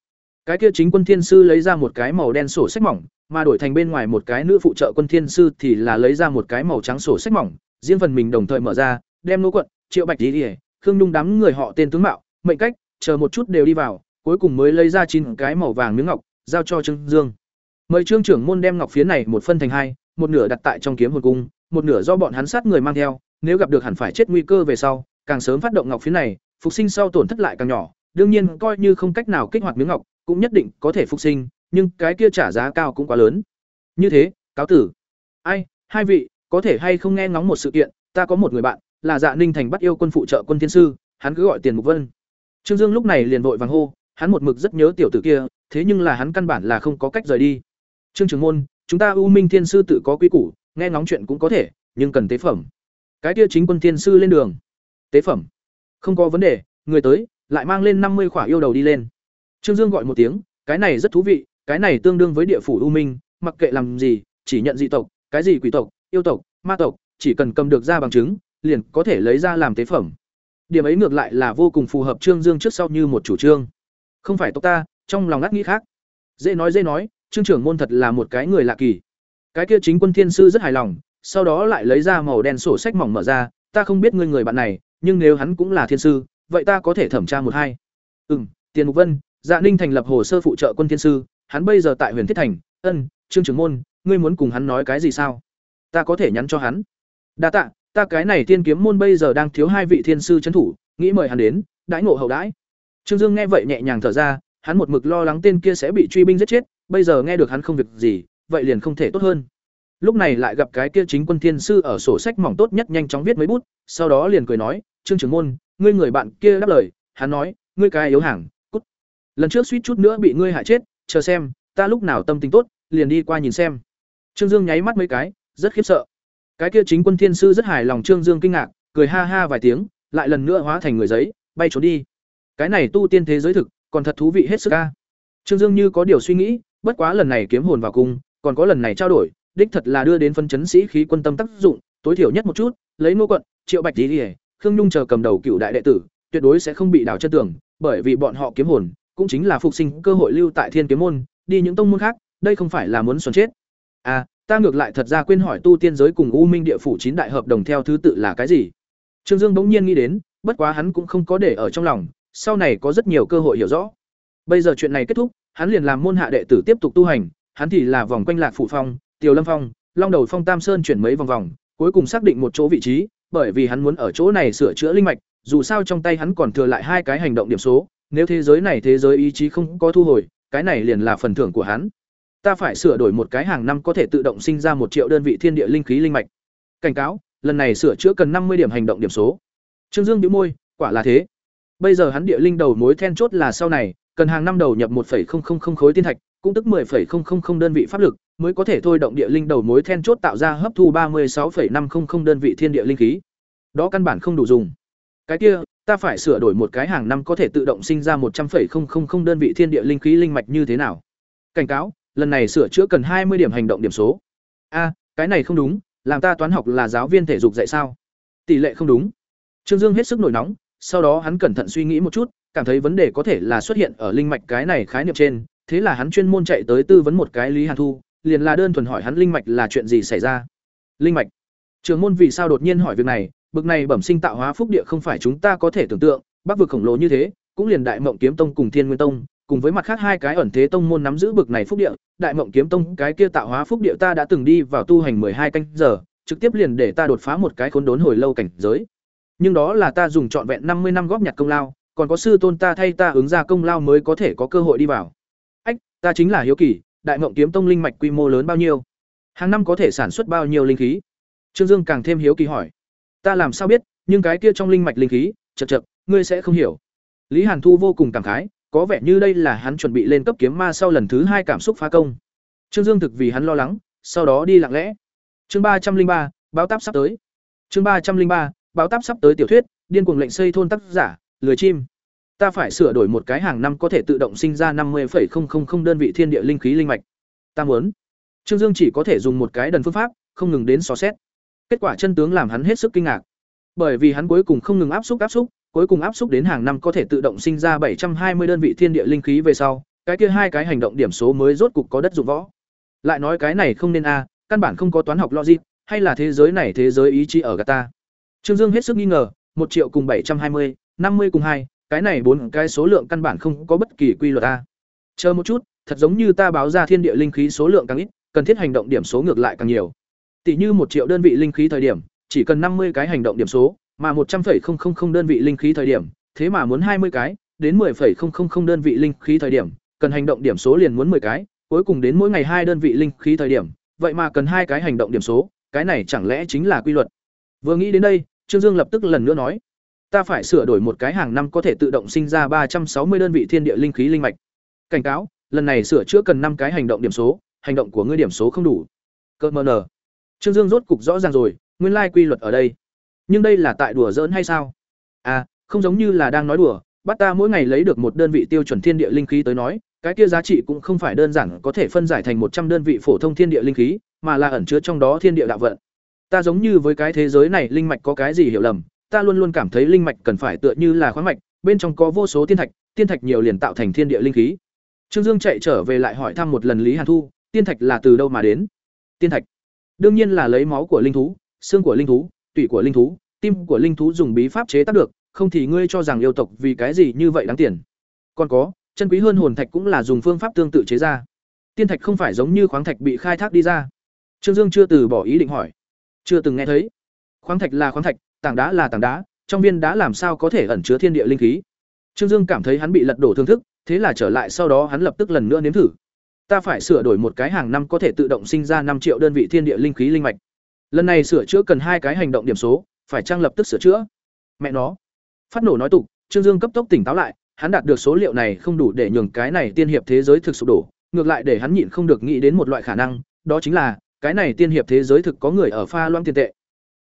Cái kia chính quân thiên sư lấy ra một cái màu đen sổ sách mỏng, mà đổi thành bên ngoài một cái nữ phụ trợ quân thiên sư thì là lấy ra một cái màu trắng sổ sách mỏng, riêng phần mình đồng thời mở ra, đem nô quận, Triệu Bạch lý đi, Khương Nhung đám người họ tên tướng mạo, mệnh cách, chờ một chút đều đi vào, cuối cùng mới lấy ra chín cái màu vàng miếng ngọc, giao cho Trương Dương. Mời Trương trưởng môn đem ngọc phiến này một phân thành hai, một nửa đặt tại trong kiếm hồn cung, một nửa do bọn hắn sát người mang theo, nếu gặp được hẳn phải chết nguy cơ về sau, càng sớm phát động ngọc phiến này, phục sinh sau tổn thất lại càng nhỏ, đương nhiên coi như không cách nào kích hoạt miếng ngọc, cũng nhất định có thể phục sinh, nhưng cái kia trả giá cao cũng quá lớn. Như thế, cáo tử. Ai, hai vị, có thể hay không nghe ngóng một sự kiện, ta có một người bạn, là Dạ Ninh thành bắt yêu quân phụ trợ quân thiên sư, hắn cứ gọi Tiền Mục Vân. Trương Dương lúc này liền vội vàng hô, hắn một mực rất nhớ tiểu tử kia, thế nhưng là hắn căn bản là không có cách rời đi. Trương Trường môn, chúng ta U Minh Thiên sư tự có quy củ, nghe ngóng chuyện cũng có thể, nhưng cần tế phẩm. Cái kia chính quân thiên sư lên đường. Tế phẩm. Không có vấn đề, người tới, lại mang lên năm mươi khỏa yêu đầu đi lên. Trương Dương gọi một tiếng, cái này rất thú vị, cái này tương đương với địa phủ U Minh, mặc kệ làm gì, chỉ nhận dị tộc, cái gì quỷ tộc, yêu tộc, ma tộc, chỉ cần cầm được ra bằng chứng, liền có thể lấy ra làm tế phẩm. Điểm ấy ngược lại là vô cùng phù hợp Trương Dương trước sau như một chủ trương. Không phải tộc ta, trong lòng ngắt nghĩ khác. Dễ nói dễ nói, Trương trưởng môn thật là một cái người lạ kỳ. Cái kia chính quân thiên sư rất hài lòng, sau đó lại lấy ra màu đen sổ sách mỏng mở ra, ta không biết ngươi người bạn này, nhưng nếu hắn cũng là thiên sư, vậy ta có thể thẩm tra một hai. Ừm, Tiền Mục Vân, Dạ Ninh thành lập hồ sơ phụ trợ quân thiên sư, hắn bây giờ tại Huyền Thiết thành, ân, Trương trưởng môn, ngươi muốn cùng hắn nói cái gì sao? Ta có thể nhắn cho hắn. Đa tạ, ta cái này thiên kiếm môn bây giờ đang thiếu hai vị thiên sư trấn thủ, nghĩ mời hắn đến, đãi ngộ hậu đãi. Trương Dương nghe vậy nhẹ nhàng thở ra, hắn một mực lo lắng tên kia sẽ bị truy binh giết chết, bây giờ nghe được hắn không việc gì, vậy liền không thể tốt hơn. Lúc này lại gặp cái kia chính quân thiên sư ở sổ sách mỏng tốt nhất nhanh chóng viết mấy bút, sau đó liền cười nói, "Trương trưởng môn, ngươi người bạn kia đáp lời." Hắn nói, "Ngươi cái yếu hàng, cút. Lần trước suýt chút nữa bị ngươi hại chết, chờ xem, ta lúc nào tâm tình tốt, liền đi qua nhìn xem." Trương Dương nháy mắt mấy cái, rất khiếp sợ. Cái kia chính quân thiên sư rất hài lòng Trương Dương kinh ngạc, cười ha ha vài tiếng, lại lần nữa hóa thành người giấy, bay trốn đi. Cái này tu tiên thế giới thực, còn thật thú vị hết sức ca Trương Dương như có điều suy nghĩ, bất quá lần này kiếm hồn vào cung, còn có lần này trao đổi, đích thật là đưa đến phân chấn sĩ khí quân tâm tác dụng, tối thiểu nhất một chút, lấy Ngô quận, Triệu Bạch Tỷ, Khương Nhung chờ cầm đầu cựu đại đệ tử, tuyệt đối sẽ không bị đảo chân tường, bởi vì bọn họ kiếm hồn, cũng chính là phục sinh cơ hội lưu tại Thiên Kiếm môn, đi những tông môn khác, đây không phải là muốn xuân chết. À, ta ngược lại thật ra quên hỏi tu tiên giới cùng U Minh địa phủ chín đại hợp đồng theo thứ tự là cái gì. Trương Dương bỗng nhiên nghĩ đến, bất quá hắn cũng không có để ở trong lòng, sau này có rất nhiều cơ hội hiểu rõ. Bây giờ chuyện này kết thúc, hắn liền làm môn hạ đệ tử tiếp tục tu hành, hắn thì là vòng quanh Lạc Phụ Phong, Tiểu Lâm Phong, Long Đầu Phong Tam Sơn chuyển mấy vòng vòng, cuối cùng xác định một chỗ vị trí, bởi vì hắn muốn ở chỗ này sửa chữa linh mạch, dù sao trong tay hắn còn thừa lại hai cái hành động điểm số, nếu thế giới này thế giới ý chí không có thu hồi, cái này liền là phần thưởng của hắn. Ta phải sửa đổi một cái hàng năm có thể tự động sinh ra một triệu đơn vị thiên địa linh khí linh mạch. Cảnh cáo, lần này sửa chữa cần năm mươi điểm hành động điểm số. Trương Dương nhíu môi, quả là thế. Bây giờ hắn địa linh đầu mối then chốt là sau này, cần hàng năm đầu nhập 1.000 khối tiên thạch, cũng tức 10.000 đơn vị pháp lực, mới có thể thôi động địa linh đầu mối then chốt tạo ra hấp thu 36.500 đơn vị thiên địa linh khí. Đó căn bản không đủ dùng. Cái kia, ta phải sửa đổi một cái hàng năm có thể tự động sinh ra 100.000 đơn vị thiên địa linh khí linh mạch như thế nào? Cảnh cáo, lần này sửa chữa cần 20 điểm hành động điểm số. A, cái này không đúng, làm ta toán học là giáo viên thể dục dạy sao? Tỷ lệ không đúng. Trương Dương hết sức nổi nóng, sau đó hắn cẩn thận suy nghĩ một chút, cảm thấy vấn đề có thể là xuất hiện ở linh mạch cái này khái niệm trên, thế là hắn chuyên môn chạy tới tư vấn một cái Lý Hàn Thu, liền là đơn thuần hỏi hắn linh mạch là chuyện gì xảy ra. Linh mạch? Trường môn vì sao đột nhiên hỏi việc này, bực này bẩm sinh tạo hóa phúc địa không phải chúng ta có thể tưởng tượng, bắc vực khổng lồ như thế, cũng liền Đại Mộng Kiếm Tông cùng Thiên Nguyên Tông, cùng với mặt khác hai cái ẩn thế tông môn nắm giữ bực này phúc địa, Đại Mộng Kiếm Tông cái kia tạo hóa phúc địa ta đã từng đi vào tu hành hai canh giờ, trực tiếp liền để ta đột phá một cái khốn đốn hồi lâu cảnh giới. Nhưng đó là ta dùng trọn vẹn năm mươi năm góp nhặt công lao, còn có sư tôn ta thay ta ứng ra công lao mới có thể có cơ hội đi vào. Ách, ta chính là hiếu kỳ, Đại Mộng Kiếm Tông linh mạch quy mô lớn bao nhiêu? Hàng năm có thể sản xuất bao nhiêu linh khí? Trương Dương càng thêm hiếu kỳ hỏi. Ta làm sao biết, nhưng cái kia trong linh mạch linh khí, chậc chậc, ngươi sẽ không hiểu. Lý Hàn Thu vô cùng cảm khái, có vẻ như đây là hắn chuẩn bị lên cấp kiếm ma sau lần thứ hai cảm xúc phá công. Trương Dương thực vì hắn lo lắng, sau đó đi lặng lẽ. Chương ba trăm linh ba, báo táp sắp tới. Chương ba trăm linh ba, báo táp sắp tới tiểu thuyết, điên cuồng lệnh xây thôn tác giả, lười chim. Ta phải sửa đổi một cái hàng năm có thể tự động sinh ra năm 50,000 đơn vị thiên địa linh khí linh mạch. Ta muốn. Trương Dương chỉ có thể dùng một cái đần phương pháp, không ngừng đến xó xét. Kết quả chân tướng làm hắn hết sức kinh ngạc. Bởi vì hắn cuối cùng không ngừng áp xúc áp xúc, cuối cùng áp xúc đến hàng năm có thể tự động sinh ra 720 đơn vị thiên địa linh khí về sau, cái kia hai cái hành động điểm số mới rốt cục có đất dụng võ. Lại nói cái này không nên a, căn bản không có toán học logic, hay là thế giới này thế giới ý chí ở gạt ta. Trương Dương hết sức nghi ngờ, một triệu cùng bảy trăm hai mươi, năm mươi cùng hai, cái này bốn cái số lượng căn bản không có bất kỳ quy luật a. Chờ một chút, thật giống như ta báo ra thiên địa linh khí số lượng càng ít, cần thiết hành động điểm số ngược lại càng nhiều. Tỷ như một triệu đơn vị linh khí thời điểm, chỉ cần năm mươi cái hành động điểm số, mà một trăm 100,000 đơn vị linh khí thời điểm, thế mà muốn hai mươi cái, đến 10,000 đơn vị linh khí thời điểm, cần hành động điểm số liền muốn 10 cái, cuối cùng đến mỗi ngày hai đơn vị linh khí thời điểm, vậy mà cần hai cái hành động điểm số, cái này chẳng lẽ chính là quy luật. Vừa nghĩ đến đây, Trương Dương lập tức lần nữa nói, ta phải sửa đổi một cái hàng năm có thể tự động sinh ra ba trăm sáu mươi đơn vị thiên địa linh khí linh mạch. Cảnh cáo, lần này sửa chữa cần năm cái hành động điểm số, hành động của ngươi điểm số không đủ. Cơ mờ nở. Trương Dương rốt cục rõ ràng rồi, nguyên lai quy luật ở đây. Nhưng đây là tại đùa giỡn hay sao? À, không giống như là đang nói đùa, bắt ta mỗi ngày lấy được một đơn vị tiêu chuẩn thiên địa linh khí tới nói, cái kia giá trị cũng không phải đơn giản có thể phân giải thành một trăm đơn vị phổ thông thiên địa linh khí, mà là ẩn chứa trong đó thiên địa đạo vận. Ta giống như với cái thế giới này linh mạch có cái gì hiểu lầm, ta luôn luôn cảm thấy linh mạch cần phải tựa như là khoáng mạch, bên trong có vô số tiên thạch, tiên thạch nhiều liền tạo thành thiên địa linh khí. Trương Dương chạy trở về lại hỏi thăm một lần Lý Hàn Thu, tiên thạch là từ đâu mà đến? Tiên thạch, đương nhiên là lấy máu của linh thú, xương của linh thú, tủy của linh thú, tim của linh thú dùng bí pháp chế tác được, không thì ngươi cho rằng yêu tộc vì cái gì như vậy đáng tiền. Còn có, chân quý hơn hồn thạch cũng là dùng phương pháp tương tự chế ra. Tiên thạch không phải giống như khoáng thạch bị khai thác đi ra. Trương Dương chưa từ bỏ ý định hỏi, chưa từng nghe thấy. Khoáng thạch là khoáng thạch, tảng đá là tảng đá, trong viên đá làm sao có thể ẩn chứa thiên địa linh khí? Trương Dương cảm thấy hắn bị lật đổ thương thức, Thế là trở lại sau đó hắn lập tức lần nữa nếm thử. Ta phải sửa đổi một cái hàng năm có thể tự động sinh ra năm triệu đơn vị thiên địa linh khí linh mạch. Lần này sửa chữa cần hai cái hành động điểm số, phải trang lập tức sửa chữa. Mẹ nó. Phát nổ nói tục, Trương Dương cấp tốc tỉnh táo lại, hắn đạt được số liệu này không đủ để nhường cái này tiên hiệp thế giới thực sụp đổ, ngược lại để hắn nhịn không được nghĩ đến một loại khả năng, đó chính là cái này tiên hiệp thế giới thực có người ở pha loãng tiền tệ.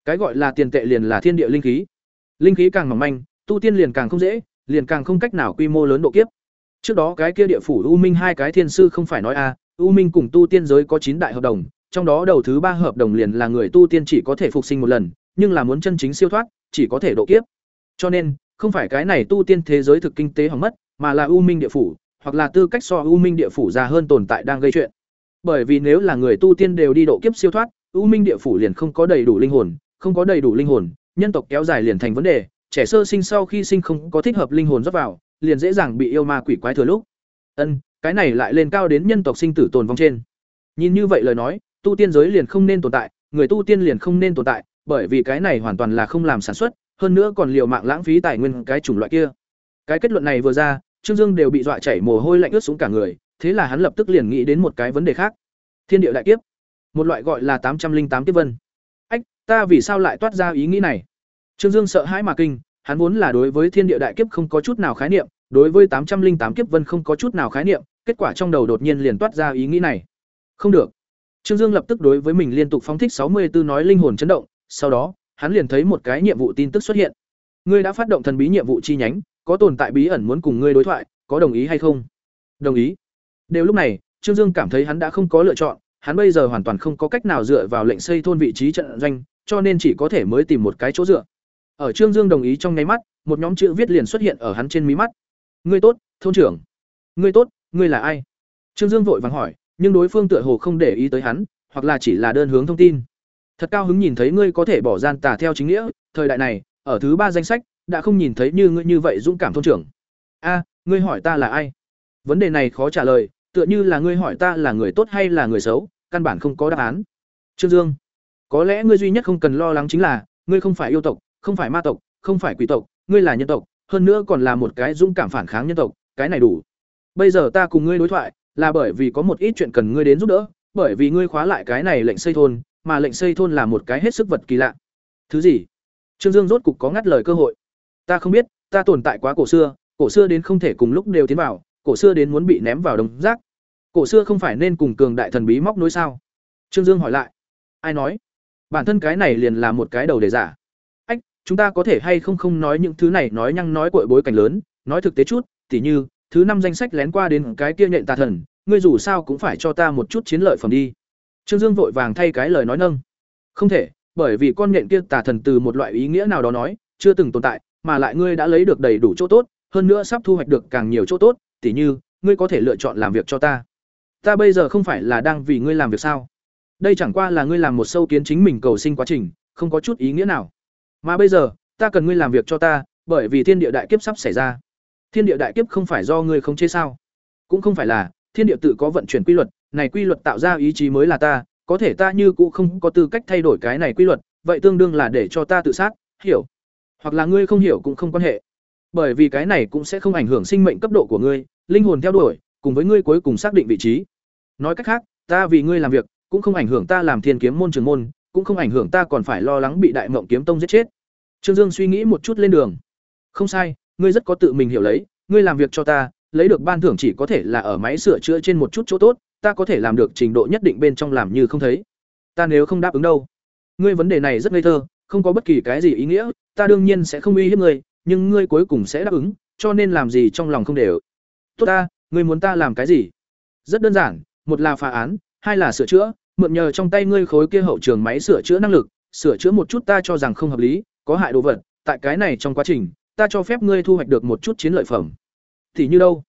Cái gọi là tiền tệ liền là thiên địa linh khí. Linh khí càng mỏng manh, tu tiên liền càng không dễ, liền càng không cách nào quy mô lớn độ kiếp. Trước đó cái kia địa phủ U Minh hai cái thiên sư không phải nói a, U Minh cùng tu tiên giới có chín đại hợp đồng, trong đó đầu thứ ba hợp đồng liền là người tu tiên chỉ có thể phục sinh một lần, nhưng là muốn chân chính siêu thoát, chỉ có thể độ kiếp. Cho nên, không phải cái này tu tiên thế giới thực kinh tế hỏng mất, mà là U Minh địa phủ, hoặc là tư cách so U Minh địa phủ già hơn tồn tại đang gây chuyện. Bởi vì nếu là người tu tiên đều đi độ kiếp siêu thoát, U Minh địa phủ liền không có đầy đủ linh hồn, không có đầy đủ linh hồn, nhân tộc kéo dài liền thành vấn đề, trẻ sơ sinh sau khi sinh không có thích hợp linh hồn rót vào, liền dễ dàng bị yêu ma quỷ quái thừa lúc. Ân, cái này lại lên cao đến nhân tộc sinh tử tồn vong trên. Nhìn như vậy lời nói, tu tiên giới liền không nên tồn tại, người tu tiên liền không nên tồn tại, bởi vì cái này hoàn toàn là không làm sản xuất, hơn nữa còn liều mạng lãng phí tài nguyên cái chủng loại kia. Cái kết luận này vừa ra, Trương Dương đều bị dọa chảy mồ hôi lạnh ướt xuống cả người, thế là hắn lập tức liền nghĩ đến một cái vấn đề khác. Thiên địa đại kiếp, một loại gọi là tám trăm linh tám kiếp vân. Ách, ta vì sao lại toát ra ý nghĩ này? Trương Dương sợ hãi mà kinh, hắn vốn là đối với thiên địa đại kiếp không có chút nào khái niệm, đối với tám trăm linh tám kiếp vân không có chút nào khái niệm, kết quả trong đầu đột nhiên liền toát ra ý nghĩ này. Không được. Trương Dương lập tức đối với mình liên tục phóng thích sáu mươi 64 nói linh hồn chấn động, sau đó, hắn liền thấy một cái nhiệm vụ tin tức xuất hiện. Ngươi đã phát động thần bí nhiệm vụ chi nhánh, có tồn tại bí ẩn muốn cùng ngươi đối thoại, có đồng ý hay không? Đồng ý. Đều lúc này, Trương Dương cảm thấy hắn đã không có lựa chọn, hắn bây giờ hoàn toàn không có cách nào dựa vào lệnh xây thôn vị trí trận doanh, cho nên chỉ có thể mới tìm một cái chỗ dựa. Ở Trương Dương đồng ý trong nháy mắt, một nhóm chữ viết liền xuất hiện ở hắn trên mí mắt. "Ngươi tốt, thôn trưởng." "Ngươi tốt, ngươi là ai?" Trương Dương vội vàng hỏi, nhưng đối phương tựa hồ không để ý tới hắn, hoặc là chỉ là đơn hướng thông tin. Thật cao hứng nhìn thấy ngươi có thể bỏ gian tà theo chính nghĩa, thời đại này, ở thứ ba danh sách, đã không nhìn thấy như ngươi như vậy dũng cảm thôn trưởng. A, ngươi hỏi ta là ai? Vấn đề này khó trả lời, tựa như là ngươi hỏi ta là người tốt hay là người xấu, căn bản không có đáp án. Trương Dương, có lẽ ngươi duy nhất không cần lo lắng chính là, ngươi không phải yêu tộc, không phải ma tộc, không phải quỷ tộc, ngươi là nhân tộc, hơn nữa còn là một cái dũng cảm phản kháng nhân tộc, cái này đủ. Bây giờ ta cùng ngươi đối thoại, là bởi vì có một ít chuyện cần ngươi đến giúp đỡ, bởi vì ngươi khóa lại cái này lệnh xây thôn, mà lệnh xây thôn là một cái hết sức vật kỳ lạ. Thứ gì? Trương Dương rốt cục có ngắt lời cơ hội. Ta không biết, ta tồn tại quá cổ xưa, cổ xưa đến không thể cùng lúc đều tiến vào, cổ xưa đến muốn bị ném vào đống rác. Cổ xưa không phải nên cùng cường đại thần bí móc nối sao? Trương Dương hỏi lại. Ai nói? Bản thân cái này liền là một cái đầu đề giả. Ách, chúng ta có thể hay không không nói những thứ này nói nhăng nói cội bối cảnh lớn, nói thực tế chút, tỉ như, thứ năm danh sách lén qua đến cái kia nhện tà thần, ngươi dù sao cũng phải cho ta một chút chiến lợi phẩm đi. Trương Dương vội vàng thay cái lời nói nâng. Không thể, bởi vì con nhện kia tà thần từ một loại ý nghĩa nào đó nói, chưa từng tồn tại, mà lại ngươi đã lấy được đầy đủ chỗ tốt, hơn nữa sắp thu hoạch được càng nhiều chỗ tốt, tỉ như, ngươi có thể lựa chọn làm việc cho ta. Ta bây giờ không phải là đang vì ngươi làm việc sao? Đây chẳng qua là ngươi làm một sâu kiến chính mình cầu sinh quá trình, không có chút ý nghĩa nào. Mà bây giờ, ta cần ngươi làm việc cho ta, bởi vì thiên địa đại kiếp sắp xảy ra. Thiên địa đại kiếp không phải do ngươi không chế sao? Cũng không phải là, thiên địa tự có vận chuyển quy luật, này quy luật tạo ra ý chí mới là ta, có thể ta như cũ không có tư cách thay đổi cái này quy luật, vậy tương đương là để cho ta tự sát, hiểu? Hoặc là ngươi không hiểu cũng không quan hệ. Bởi vì cái này cũng sẽ không ảnh hưởng sinh mệnh cấp độ của ngươi, linh hồn theo đuổi, cùng với ngươi cuối cùng xác định vị trí. Nói cách khác, ta vì ngươi làm việc, cũng không ảnh hưởng ta làm thiên kiếm môn trường môn, cũng không ảnh hưởng ta còn phải lo lắng bị đại mộng kiếm tông giết chết. Trương Dương suy nghĩ một chút lên đường. Không sai, ngươi rất có tự mình hiểu lấy, ngươi làm việc cho ta, lấy được ban thưởng chỉ có thể là ở máy sửa chữa trên một chút chỗ tốt, ta có thể làm được trình độ nhất định bên trong làm như không thấy. Ta nếu không đáp ứng đâu? Ngươi vấn đề này rất ngây thơ, không có bất kỳ cái gì ý nghĩa, ta đương nhiên sẽ không uy hiếp ngươi, nhưng ngươi cuối cùng sẽ đáp ứng, cho nên làm gì trong lòng không đều. Tốt ta, ngươi muốn ta làm cái gì? Rất đơn giản, một là phá án, hai là sửa chữa, mượn nhờ trong tay ngươi khối kia hậu trường máy sửa chữa năng lực, sửa chữa một chút ta cho rằng không hợp lý, có hại đồ vật, tại cái này trong quá trình, ta cho phép ngươi thu hoạch được một chút chiến lợi phẩm. Tỷ như đâu?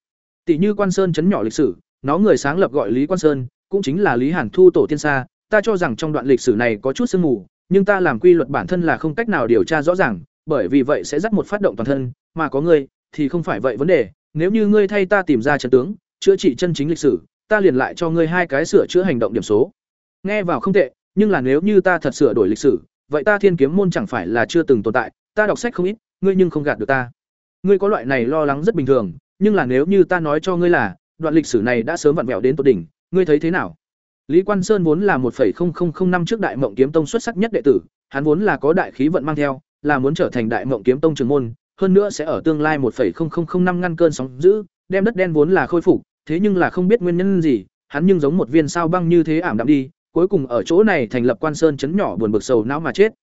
Tỷ như Quan Sơn chấn nhỏ lịch sử, nó người sáng lập gọi Lý Quan Sơn, cũng chính là Lý Hàn Thu tổ tiên xa, ta cho rằng trong đoạn lịch sử này có chút sương mù, nhưng ta làm quy luật bản thân là không cách nào điều tra rõ ràng, bởi vì vậy sẽ dắt một phát động toàn thân, mà có ngươi thì không phải vậy vấn đề, nếu như ngươi thay ta tìm ra trận tướng, chữa trị chân chính lịch sử, ta liền lại cho ngươi hai cái sửa chữa hành động điểm số. Nghe vào không tệ, nhưng là nếu như ta thật sửa đổi lịch sử, vậy ta Thiên Kiếm môn chẳng phải là chưa từng tồn tại, ta đọc sách không ít, ngươi nhưng không gạt được ta. Ngươi có loại này lo lắng rất bình thường, nhưng là nếu như ta nói cho ngươi là đoạn lịch sử này đã sớm vặn vẹo đến tột đỉnh ngươi thấy thế nào lý quan sơn vốn là một năm trước đại mộng kiếm tông xuất sắc nhất đệ tử hắn vốn là có đại khí vận mang theo là muốn trở thành đại mộng kiếm tông trường môn, hơn nữa sẽ ở tương lai một năm ngăn cơn sóng dữ, đem đất đen vốn là khôi phục, thế nhưng là không biết nguyên nhân gì, hắn nhưng giống một viên sao băng như thế ảm đạm đi, cuối cùng ở chỗ này thành lập quan sơn chấn nhỏ buồn bực sầu não mà chết.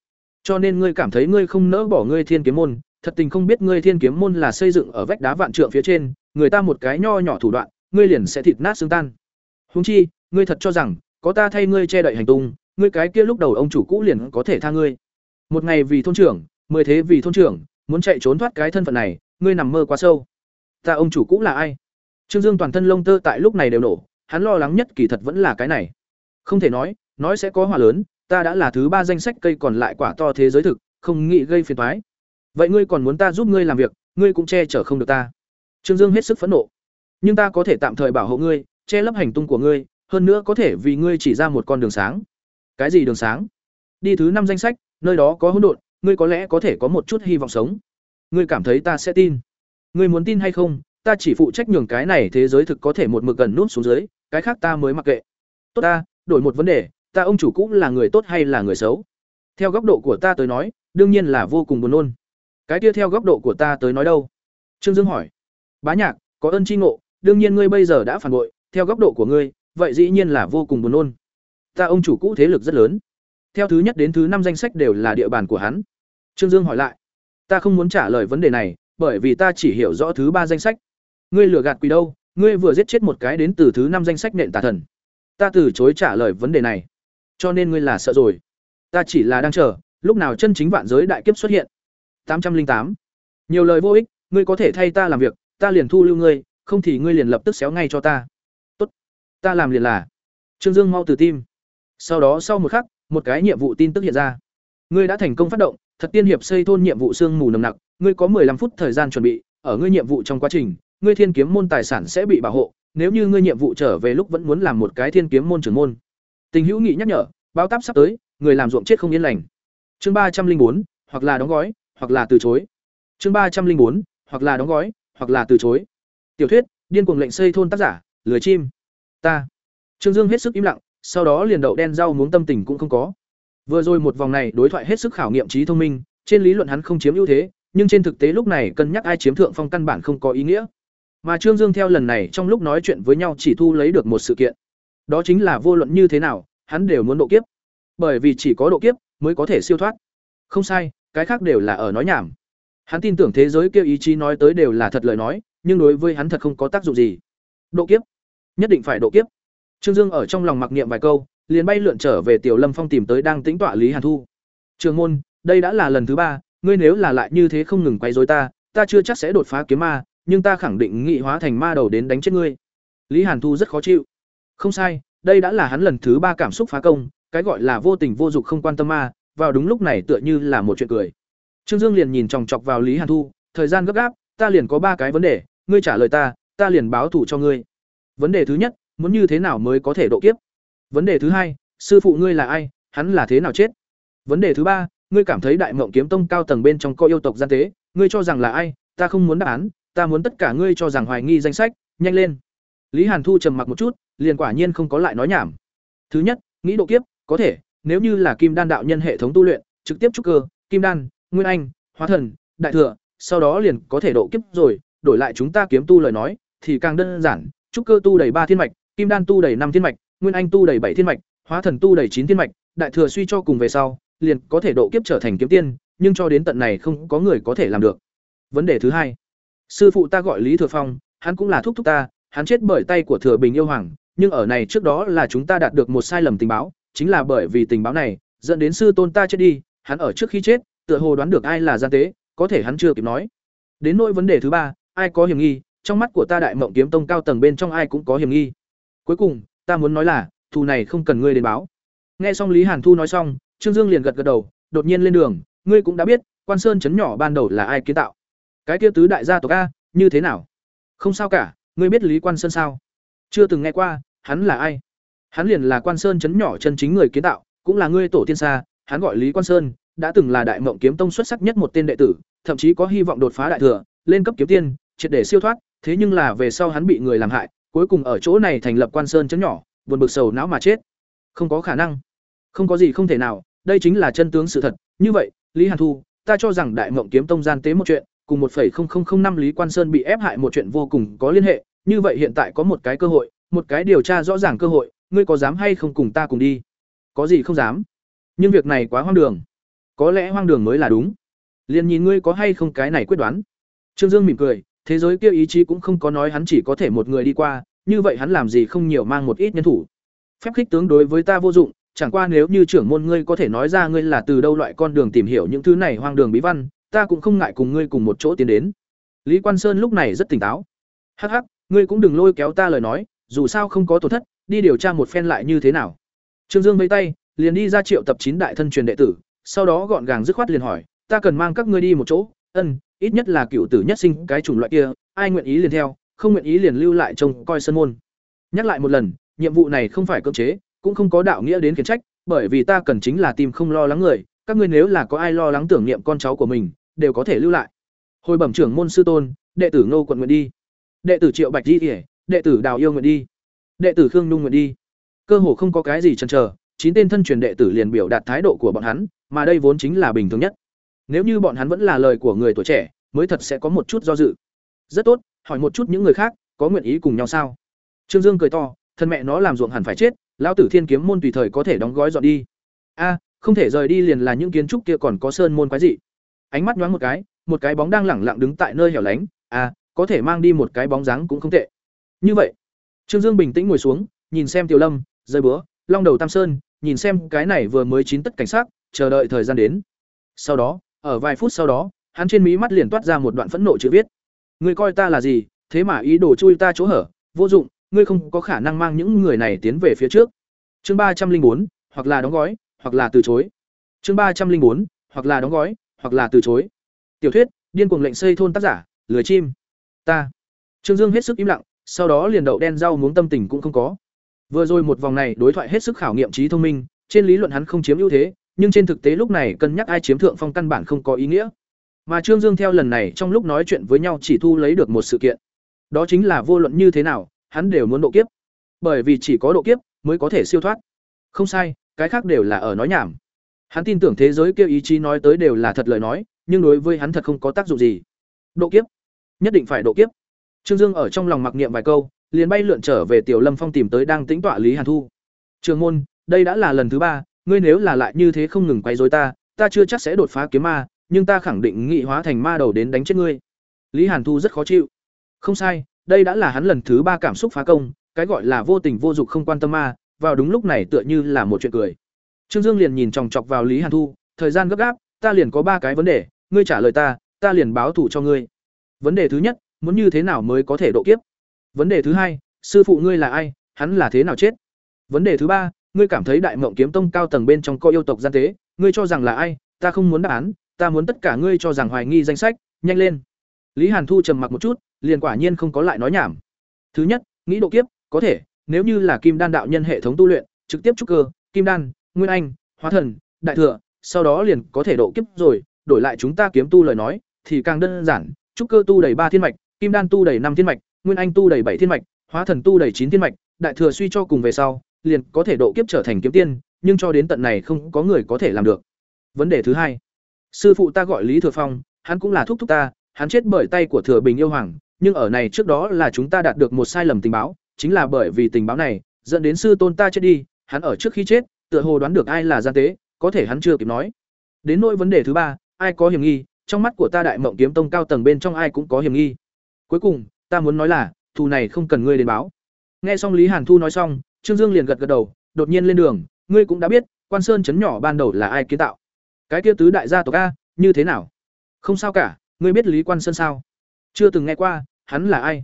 Cho nên ngươi cảm thấy ngươi không nỡ bỏ ngươi thiên kiếm môn, thật tình không biết ngươi thiên kiếm môn là xây dựng ở vách đá vạn trượng phía trên, người ta một cái nho nhỏ thủ đoạn, ngươi liền sẽ thịt nát xương tan. Huống chi, ngươi thật cho rằng, có ta thay ngươi che đậy hành tung, ngươi cái kia lúc đầu ông chủ cũ liền có thể tha ngươi một ngày vì thôn trưởng, mười thế vì thôn trưởng, muốn chạy trốn thoát cái thân phận này, ngươi nằm mơ quá sâu. Ta ông chủ cũ là ai? Trương dương toàn thân lông tơ tại lúc này đều nổ, hắn lo lắng nhất kỳ thật vẫn là cái này. Không thể nói nói sẽ có hỏa lớn, ta đã là thứ ba danh sách cây còn lại quả to thế giới thực, không nghĩ gây phiền toái. Vậy ngươi còn muốn ta giúp ngươi làm việc, ngươi cũng che chở không được ta. Trương dương hết sức phẫn nộ. Nhưng ta có thể tạm thời bảo hộ ngươi, che lấp hành tung của ngươi, hơn nữa có thể vì ngươi chỉ ra một con đường sáng. Cái gì đường sáng? Đi thứ năm danh sách nơi đó có hỗn độn, ngươi có lẽ có thể có một chút hy vọng sống. Ngươi cảm thấy ta sẽ tin. Ngươi muốn tin hay không, ta chỉ phụ trách nhường cái này thế giới thực có thể một mực gần nút xuống dưới, cái khác ta mới mặc kệ. Tốt ta, đổi một vấn đề, ta ông chủ cũng là người tốt hay là người xấu? Theo góc độ của ta tới nói, đương nhiên là vô cùng buồn nôn. Cái kia theo góc độ của ta tới nói đâu? Trương dương hỏi. Bá nhạc, có ơn tri ngộ, đương nhiên ngươi bây giờ đã phản bội, theo góc độ của ngươi, vậy dĩ nhiên là vô cùng buồn nôn. Ta ông chủ cũ thế lực rất lớn theo thứ nhất đến thứ năm danh sách đều là địa bàn của hắn. Trương dương hỏi lại, ta không muốn trả lời vấn đề này, bởi vì ta chỉ hiểu rõ thứ ba danh sách. Ngươi lừa gạt quỷ đâu, ngươi vừa giết chết một cái đến từ thứ năm danh sách nện tà thần. Ta từ chối trả lời vấn đề này, cho nên ngươi là sợ rồi. Ta chỉ là đang chờ, lúc nào chân chính vạn giới đại kiếp xuất hiện. Tám trăm linh tám. Nhiều lời vô ích, ngươi có thể thay ta làm việc, ta liền thu lưu ngươi, không thì ngươi liền lập tức xéo ngay cho ta. Tốt, ta làm liền là. Trương dương mau từ tim. Sau đó sau một khắc một cái nhiệm vụ tin tức hiện ra. Ngươi đã thành công phát động, thật tiên hiệp xây thôn nhiệm vụ sương mù nồng nặc, ngươi có 15 phút thời gian chuẩn bị, ở ngươi nhiệm vụ trong quá trình, ngươi thiên kiếm môn tài sản sẽ bị bảo hộ, nếu như ngươi nhiệm vụ trở về lúc vẫn muốn làm một cái thiên kiếm môn trưởng môn. Tình hữu nghị nhắc nhở, báo táp sắp tới, người làm ruộng chết không yên lành. Chương ba trăm linh bốn, hoặc là đóng gói, hoặc là từ chối. Chương ba trăm linh bốn, hoặc là đóng gói, hoặc là từ chối. Tiểu thuyết, điên cuồng lệnh xây thôn tác giả, lười chim. Ta. Trương dương hết sức im lặng sau đó liền đậu đen rau muống tâm tình cũng không có. Vừa rồi một vòng này đối thoại hết sức khảo nghiệm trí thông minh, trên lý luận hắn không chiếm ưu thế, nhưng trên thực tế lúc này cân nhắc ai chiếm thượng phong căn bản không có ý nghĩa. Mà trương dương theo lần này trong lúc nói chuyện với nhau chỉ thu lấy được một sự kiện. Đó chính là vô luận như thế nào, hắn đều muốn độ kiếp. Bởi vì chỉ có độ kiếp mới có thể siêu thoát. Không sai, cái khác đều là ở nói nhảm. Hắn tin tưởng thế giới kia ý chí nói tới đều là thật lời nói, nhưng đối với hắn thật không có tác dụng gì. Độ kiếp. Nhất định phải độ kiếp trương dương ở trong lòng mặc niệm vài câu, liền bay lượn trở về tiểu lâm phong tìm tới đang tính tọa lý hàn thu. Trường môn, đây đã là lần thứ ba, ngươi nếu là lại như thế không ngừng quấy rối ta ta chưa chắc sẽ đột phá kiếm ma, nhưng ta khẳng định nghị hóa thành ma đầu đến đánh chết ngươi. Lý hàn thu rất khó chịu. Không sai, đây đã là hắn lần thứ ba cảm xúc phá công, cái gọi là vô tình vô dụng không quan tâm ma, vào đúng lúc này tựa như là một chuyện cười. Trương dương liền nhìn chòng chọc vào lý hàn thu, thời gian gấp gáp, ta liền có ba cái vấn đề, ngươi trả lời ta ta liền báo thủ cho ngươi. Vấn đề thứ nhất muốn như thế nào mới có thể độ kiếp? Vấn đề thứ hai, sư phụ ngươi là ai? Hắn là thế nào chết? Vấn đề thứ ba, ngươi cảm thấy đại mộng kiếm tông cao tầng bên trong có yêu tộc gian tế, ngươi cho rằng là ai? Ta không muốn đáp án, ta muốn tất cả ngươi cho rằng hoài nghi danh sách. Nhanh lên. Lý hàn thu trầm mặc một chút, liền quả nhiên không có lại nói nhảm. Thứ nhất, nghĩ độ kiếp, có thể, nếu như là kim đan đạo nhân hệ thống tu luyện, trực tiếp trúc cơ, kim đan, nguyên anh, hóa thần, đại thừa, sau đó liền có thể độ kiếp rồi, đổi lại chúng ta kiếm tu lời nói, thì càng đơn giản, trúc cơ tu đầy ba thiên mạch kim đan tu đầy năm thiên mạch, nguyên anh tu đầy bảy thiên mạch, hóa thần tu đầy chín thiên mạch, đại thừa suy cho cùng về sau, liền có thể độ kiếp trở thành kiếm tiên, nhưng cho đến tận này không có người có thể làm được. Vấn đề thứ hai, sư phụ ta gọi lý thừa phong, hắn cũng là thúc thúc ta, hắn chết bởi tay của thừa bình yêu hoàng, nhưng ở này trước đó là chúng ta đạt được một sai lầm tình báo, chính là bởi vì tình báo này, dẫn đến sư tôn ta chết đi, hắn ở trước khi chết, tựa hồ đoán được ai là gian tế, có thể hắn chưa kịp nói. Đến nỗi vấn đề thứ ba, ai có hiểm nghi, trong mắt của ta đại mộng kiếm tông cao tầng bên trong ai cũng có hiểm nghi cuối cùng ta muốn nói là thù này không cần ngươi đến báo. Nghe xong lý hàn thu nói xong trương dương liền gật gật đầu đột nhiên lên đường ngươi cũng đã biết quan sơn chấn nhỏ ban đầu là ai kiến tạo. Cái kia tứ đại gia tộc a như thế nào? Không sao cả ngươi biết lý quan sơn sao? Chưa từng nghe qua hắn là ai? Hắn liền là quan sơn chấn nhỏ chân chính người kiến tạo cũng là ngươi tổ tiên xa hắn gọi lý quan sơn đã từng là đại mộng kiếm tông xuất sắc nhất một tên đệ tử thậm chí có hy vọng đột phá đại thừa lên cấp kiếm tiên triệt để siêu thoát thế nhưng là về sau hắn bị người làm hại, cuối cùng ở chỗ này thành lập quan sơn chấn nhỏ, buồn bực sầu não mà chết. Không có khả năng. Không có gì không thể nào, đây chính là chân tướng sự thật. Như vậy, Lý Hàn Thu, ta cho rằng Đại Mộng Kiếm Tông gian tế một chuyện, cùng 1.0005 Lý Quan Sơn bị ép hại một chuyện vô cùng có liên hệ, như vậy hiện tại có một cái cơ hội, một cái điều tra rõ ràng cơ hội, ngươi có dám hay không cùng ta cùng đi? Có gì không dám? Nhưng việc này quá hoang đường. Có lẽ hoang đường mới là đúng. Liền nhìn ngươi có hay không cái này quyết đoán. Trương Dương mỉm cười, thế giới kia ý chí cũng không có nói hắn chỉ có thể một người đi qua, như vậy hắn làm gì không nhiều mang một ít nhân thủ. Phép khích tướng đối với ta vô dụng, chẳng qua nếu như trưởng môn ngươi có thể nói ra ngươi là từ đâu loại con đường tìm hiểu những thứ này hoang đường bí văn, ta cũng không ngại cùng ngươi cùng một chỗ tiến đến. Lý Quan Sơn lúc này rất tỉnh táo. Hắc hắc, ngươi cũng đừng lôi kéo ta lời nói, dù sao không có tổn thất, đi điều tra một phen lại như thế nào. Trương Dương vẫy tay, liền đi ra triệu tập chín đại thân truyền đệ tử, sau đó gọn gàng dứt khoát liền hỏi, ta cần mang các ngươi đi một chỗ, ân, ít nhất là cựu tử nhất sinh cái chủng loại kia, ai nguyện ý liền theo, không nguyện ý liền lưu lại trông coi sân môn. Nhắc lại một lần, nhiệm vụ này không phải cưỡng chế, cũng không có đạo nghĩa đến khiển trách, bởi vì ta cần chính là tìm không lo lắng người, các ngươi nếu là có ai lo lắng tưởng niệm con cháu của mình, đều có thể lưu lại. Hồi bẩm trưởng môn sư tôn, đệ tử Ngô quận nguyện đi. Đệ tử Triệu Bạch đi, đệ tử Đào Yêu nguyện đi. Đệ tử Khương Nhung nguyện đi. Cơ hồ không có cái gì chần chờ, chín tên thân truyền đệ tử liền biểu đạt thái độ của bọn hắn, mà đây vốn chính là bình thường nhất. Nếu như bọn hắn vẫn là lời của người tuổi trẻ, mới thật sẽ có một chút do dự. Rất tốt, hỏi một chút những người khác, có nguyện ý cùng nhau sao? Trương Dương cười to, thân mẹ nó làm ruộng hẳn phải chết, lão tử Thiên Kiếm môn tùy thời có thể đóng gói dọn đi. A, không thể rời đi liền là những kiến trúc kia còn có sơn môn quái dị. Ánh mắt nhoáng một cái, một cái bóng đang lẳng lặng đứng tại nơi hẻo lánh, a, có thể mang đi một cái bóng dáng cũng không tệ. Như vậy, Trương Dương bình tĩnh ngồi xuống, nhìn xem Tiểu Lâm, rơi búa, long đầu Tam Sơn, nhìn xem cái này vừa mới chín tất cảnh sát, chờ đợi thời gian đến. Sau đó, ở vài phút sau đó, hắn trên mí mắt liền toát ra một đoạn phẫn nộ chữ viết. Ngươi coi ta là gì, thế mà ý đồ chui ta chỗ hở, vô dụng, ngươi không có khả năng mang những người này tiến về phía trước. Chương ba trăm linh bốn, hoặc là đóng gói, hoặc là từ chối. Chương ba trăm linh bốn, hoặc là đóng gói, hoặc là từ chối. Tiểu thuyết, điên cuồng lệnh xây thôn tác giả, lười chim. Ta. Trương Dương hết sức im lặng, sau đó liền đậu đen rau muống tâm tình cũng không có. Vừa rồi một vòng này đối thoại hết sức khảo nghiệm trí thông minh, trên lý luận hắn không chiếm ưu thế, nhưng trên thực tế lúc này cân nhắc ai chiếm thượng phong căn bản không có ý nghĩa. Mà Trương Dương theo lần này trong lúc nói chuyện với nhau chỉ thu lấy được một sự kiện. Đó chính là vô luận như thế nào, hắn đều muốn độ kiếp. Bởi vì chỉ có độ kiếp mới có thể siêu thoát. Không sai, cái khác đều là ở nói nhảm. Hắn tin tưởng thế giới kêu ý chí nói tới đều là thật lời nói, nhưng đối với hắn thật không có tác dụng gì. Độ kiếp, nhất định phải độ kiếp. Trương Dương ở trong lòng mặc niệm vài câu, liền bay lượn trở về Tiểu Lâm Phong tìm tới đang tĩnh tọa Lý Hàn Thu. Trường môn, đây đã là lần thứ ba, ngươi nếu là lại như thế không ngừng quay rối ta, ta chưa chắc sẽ đột phá kiếm ma, nhưng ta khẳng định nghị hóa thành ma đầu đến đánh chết ngươi. Lý Hàn Thu rất khó chịu. Không sai, đây đã là hắn lần thứ ba cảm xúc phá công, cái gọi là vô tình vô dục không quan tâm ma, vào đúng lúc này tựa như là một chuyện cười. Trương Dương liền nhìn chòng chọc vào Lý Hàn Thu, thời gian gấp gáp, ta liền có ba cái vấn đề, ngươi trả lời ta, ta liền báo thủ cho ngươi. Vấn đề thứ nhất, muốn như thế nào mới có thể độ kiếp? Vấn đề thứ hai, sư phụ ngươi là ai, hắn là thế nào chết? Vấn đề thứ ba, ngươi cảm thấy Đại Mộng Kiếm Tông cao tầng bên trong có yêu tộc gian tế, ngươi cho rằng là ai? Ta không muốn đáp án, ta muốn tất cả ngươi cho rằng hoài nghi danh sách, nhanh lên. Lý Hàn Thu trầm mặc một chút, liền quả nhiên không có lại nói nhảm. Thứ nhất, nghĩ độ kiếp, có thể, nếu như là Kim Đan đạo nhân hệ thống tu luyện, trực tiếp trúc cơ, Kim Đan, Nguyên Anh, Hóa Thần, Đại Thừa, sau đó liền có thể độ kiếp rồi, đổi lại chúng ta kiếm tu lời nói, thì càng đơn giản, trúc cơ tu đầy ba thiên mạch, Kim Đan tu đầy năm thiên mạch, Nguyên Anh tu đầy bảy thiên mạch, Hóa Thần tu đầy chín thiên mạch, Đại Thừa suy cho cùng về sau, liền có thể độ kiếp trở thành kiếm tiên, nhưng cho đến tận này không có người có thể làm được. Vấn đề thứ hai, sư phụ ta gọi Lý Thừa Phong, hắn cũng là thúc thúc ta, hắn chết bởi tay của Thừa Bình yêu hoàng, nhưng ở này trước đó là chúng ta đạt được một sai lầm tình báo, chính là bởi vì tình báo này, dẫn đến sư tôn ta chết đi, hắn ở trước khi chết, tựa hồ đoán được ai là gian tế, có thể hắn chưa kịp nói. Đến nỗi vấn đề thứ ba, ai có hiểm nghi, trong mắt của ta Đại Mộng Kiếm Tông cao tầng bên trong ai cũng có hiểm nghi. Cuối cùng, ta muốn nói là, thù này không cần ngươi đến báo. Nghe xong Lý Hàn Thu nói xong, Trương Dương liền gật gật đầu, đột nhiên lên đường, ngươi cũng đã biết, Quan Sơn trấn nhỏ ban đầu là ai kiến tạo? Cái kia tứ đại gia tộc a, như thế nào? Không sao cả, ngươi biết Lý Quan Sơn sao? Chưa từng nghe qua, hắn là ai?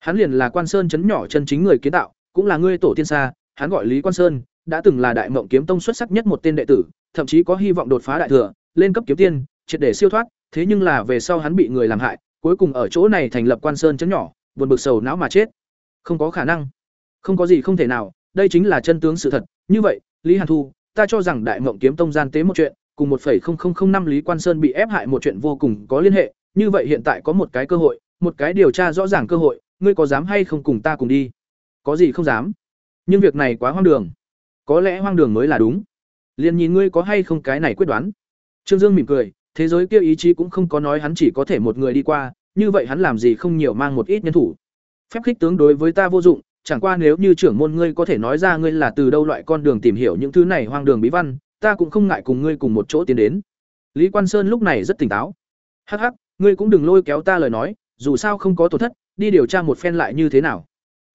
Hắn liền là Quan Sơn trấn nhỏ chân chính người kiến tạo, cũng là ngươi tổ tiên xa, hắn gọi Lý Quan Sơn, đã từng là Đại Mộng Kiếm Tông xuất sắc nhất một tên đệ tử, thậm chí có hy vọng đột phá đại thừa, lên cấp kiếm tiên, triệt để siêu thoát, thế nhưng là về sau hắn bị người làm hại, cuối cùng ở chỗ này thành lập Quan Sơn trấn nhỏ, buồn bực sầu não mà chết. Không có khả năng. Không có gì không thể nào, đây chính là chân tướng sự thật. Như vậy, Lý Hàn Thu, ta cho rằng Đại Mộng Kiếm Tông gian tế một chuyện, cùng 1.0005 Lý Quan Sơn bị ép hại một chuyện vô cùng có liên hệ, như vậy hiện tại có một cái cơ hội, một cái điều tra rõ ràng cơ hội, ngươi có dám hay không cùng ta cùng đi? Có gì không dám? Nhưng việc này quá hoang đường. Có lẽ hoang đường mới là đúng. Liền nhìn ngươi có hay không cái này quyết đoán. Trương Dương mỉm cười, thế giới kia ý chí cũng không có nói hắn chỉ có thể một người đi qua, như vậy hắn làm gì không nhiều mang một ít nhân thủ. Phép khích tướng đối với ta vô dụng, chẳng qua nếu như trưởng môn ngươi có thể nói ra ngươi là từ đâu loại con đường tìm hiểu những thứ này hoang đường bí văn, ta cũng không ngại cùng ngươi cùng một chỗ tiến đến. Lý Quan Sơn lúc này rất tỉnh táo. Hắc hắc, ngươi cũng đừng lôi kéo ta lời nói, dù sao không có tổn thất, đi điều tra một phen lại như thế nào.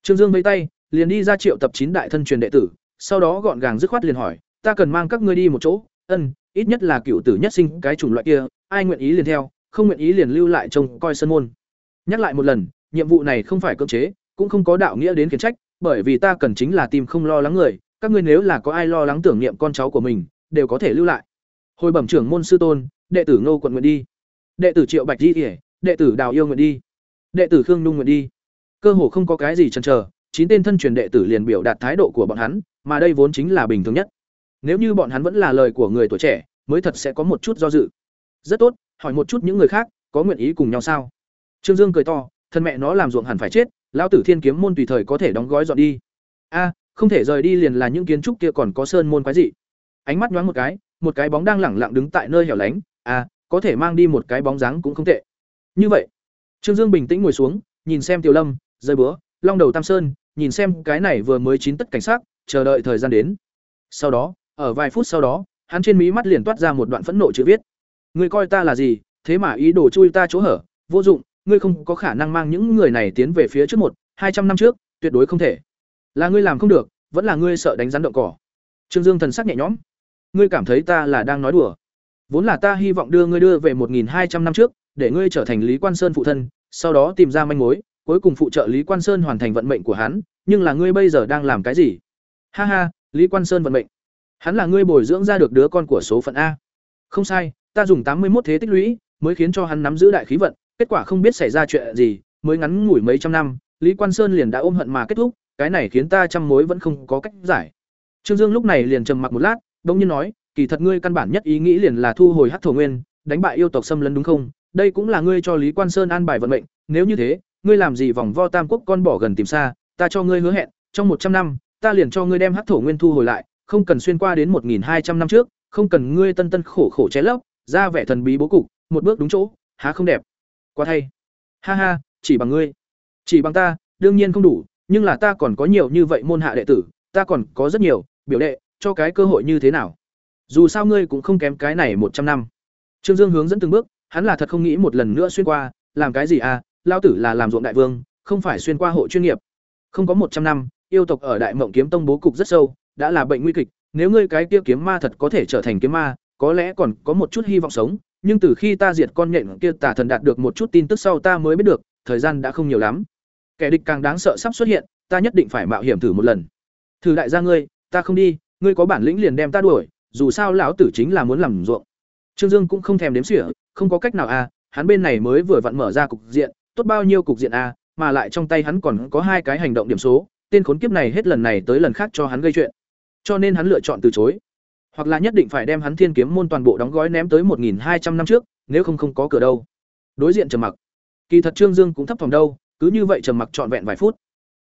Trương Dương vẫy tay, liền đi ra triệu tập chín đại thân truyền đệ tử, sau đó gọn gàng dứt khoát liền hỏi, ta cần mang các ngươi đi một chỗ, ân, ít nhất là cựu tử nhất sinh cái chủng loại kia, ai nguyện ý liền theo, không nguyện ý liền lưu lại trông coi sân môn. Nhắc lại một lần, nhiệm vụ này không phải cưỡng chế, cũng không có đạo nghĩa đến khiển trách, bởi vì ta cần chính là tìm không lo lắng người, các ngươi nếu là có ai lo lắng tưởng niệm con cháu của mình, đều có thể lưu lại. Hồi bẩm trưởng môn sư tôn, đệ tử Ngô quận nguyện đi. Đệ tử Triệu Bạch đi, đệ tử Đào Yêu nguyện đi. Đệ tử Khương Nhung nguyện đi. Cơ hồ không có cái gì chần chờ, chín tên thân truyền đệ tử liền biểu đạt thái độ của bọn hắn, mà đây vốn chính là bình thường nhất. Nếu như bọn hắn vẫn là lời của người tuổi trẻ, mới thật sẽ có một chút do dự. Rất tốt, hỏi một chút những người khác, có nguyện ý cùng nhau sao? Trương Dương cười to, thân mẹ nó làm ruộng hẳn phải chết, lão tử Thiên Kiếm môn tùy thời có thể đóng gói dọn đi. A, không thể rời đi liền là những kiến trúc kia còn có sơn môn quái gì. Ánh mắt nhoáng một cái, một cái bóng đang lẳng lặng đứng tại nơi hẻo lánh, a, có thể mang đi một cái bóng dáng cũng không tệ. Như vậy, Trương Dương bình tĩnh ngồi xuống, nhìn xem Tiểu Lâm, rơi búa, long đầu Tam Sơn, nhìn xem cái này vừa mới chín tất cảnh sát, chờ đợi thời gian đến. Sau đó, ở vài phút sau đó, hắn trên mí mắt liền toát ra một đoạn phẫn nộ chữ viết. Ngươi coi ta là gì, thế mà ý đồ chui ta chỗ hở, vô dụng, ngươi không có khả năng mang những người này tiến về phía trước một, hai trăm năm trước, tuyệt đối không thể. Là ngươi làm không được, vẫn là ngươi sợ đánh rắn động cỏ. Trương Dương thần sắc nhẹ nhõm. Ngươi cảm thấy ta là đang nói đùa? Vốn là ta hy vọng đưa ngươi đưa về một hai trăm năm trước, để ngươi trở thành Lý Quan Sơn phụ thân, sau đó tìm ra manh mối, cuối cùng phụ trợ Lý Quan Sơn hoàn thành vận mệnh của hắn, nhưng là ngươi bây giờ đang làm cái gì? Ha ha, Lý Quan Sơn vận mệnh. Hắn là ngươi bồi dưỡng ra được đứa con của số phận a. Không sai, ta dùng tám mươi một thế tích lũy, mới khiến cho hắn nắm giữ đại khí vận, kết quả không biết xảy ra chuyện gì, mới ngắn ngủi mấy trăm năm, Lý Quan Sơn liền đã ôm hận mà kết thúc, cái này khiến ta trăm mối vẫn không có cách giải. Trương Dương lúc này liền trầm mặc một lát, bỗng nhiên nói, kỳ thật ngươi căn bản nhất ý nghĩ liền là thu hồi Hắc Thổ Nguyên, đánh bại yêu tộc xâm lấn đúng không? Đây cũng là ngươi cho Lý Quan Sơn an bài vận mệnh, nếu như thế, ngươi làm gì vòng vo Tam Quốc con bỏ gần tìm xa, ta cho ngươi hứa hẹn, trong một trăm năm, ta liền cho ngươi đem Hắc Thổ Nguyên thu hồi lại, không cần xuyên qua đến một nghìn hai trăm năm trước, không cần ngươi tân tân khổ khổ chế lấp, ra vẻ thần bí bố cục, một bước đúng chỗ, há không đẹp. Quá thay. Ha ha, chỉ bằng ngươi. Chỉ bằng ta, đương nhiên không đủ, nhưng là ta còn có nhiều như vậy môn hạ đệ tử, ta còn có rất nhiều, biểu đệ, cho cái cơ hội như thế nào? Dù sao ngươi cũng không kém cái này một trăm năm. Trương Dương hướng dẫn từng bước, hắn là thật không nghĩ một lần nữa xuyên qua, làm cái gì à, lao tử là làm ruộng đại vương, không phải xuyên qua hộ chuyên nghiệp. Không có một trăm năm, yêu tộc ở Đại Mộng Kiếm Tông bố cục rất sâu, đã là bệnh nguy kịch, nếu ngươi cái kia kiếm ma thật có thể trở thành kiếm ma, có lẽ còn có một chút hy vọng sống, nhưng từ khi ta diệt con nhện kia tà thần đạt được một chút tin tức sau ta mới biết được, thời gian đã không nhiều lắm. Kẻ địch càng đáng sợ sắp xuất hiện, ta nhất định phải mạo hiểm thử một lần. Thử đại gia ngươi, ta không đi, ngươi có bản lĩnh liền đem ta đuổi, dù sao lão tử chính là muốn làm ruộng. Trương Dương cũng không thèm đếm xỉa, không có cách nào à, hắn bên này mới vừa vặn mở ra cục diện, tốt bao nhiêu cục diện à, mà lại trong tay hắn còn có hai cái hành động điểm số, tên khốn kiếp này hết lần này tới lần khác cho hắn gây chuyện. Cho nên hắn lựa chọn từ chối hoặc là nhất định phải đem hắn thiên kiếm môn toàn bộ đóng gói ném tới một hai trăm năm trước, nếu không không có cửa đâu. Đối diện trầm mặc. Kỳ thật trương dương cũng thấp phòng đâu, cứ như vậy trầm mặc trọn vẹn vài phút.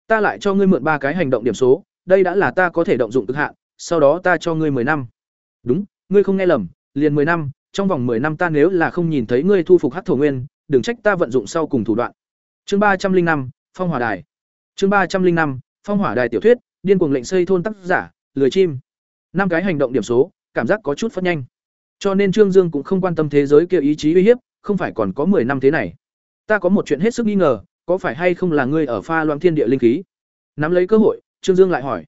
Ta lại cho ngươi mượn ba cái hành động điểm số, đây đã là ta có thể động dụng cực hạn, sau đó ta cho ngươi 10 năm. Đúng, ngươi không nghe lầm, liền 10 năm, trong vòng 10 năm ta nếu là không nhìn thấy ngươi thu phục hắc thổ nguyên, đừng trách ta vận dụng sau cùng thủ đoạn. Chương ba trăm linh năm, phong hỏa đài. Chương ba trăm linh năm, phong hỏa đài tiểu thuyết, điên cuồng lệnh xây thôn tác giả, lười chim năm cái hành động điểm số cảm giác có chút phất nhanh. Cho nên trương dương cũng không quan tâm thế giới kia ý chí uy hiếp không phải còn có mười năm thế này. Ta có một chuyện hết sức nghi ngờ có phải hay không là ngươi ở pha loãng thiên địa linh khí? Nắm lấy cơ hội trương dương lại hỏi.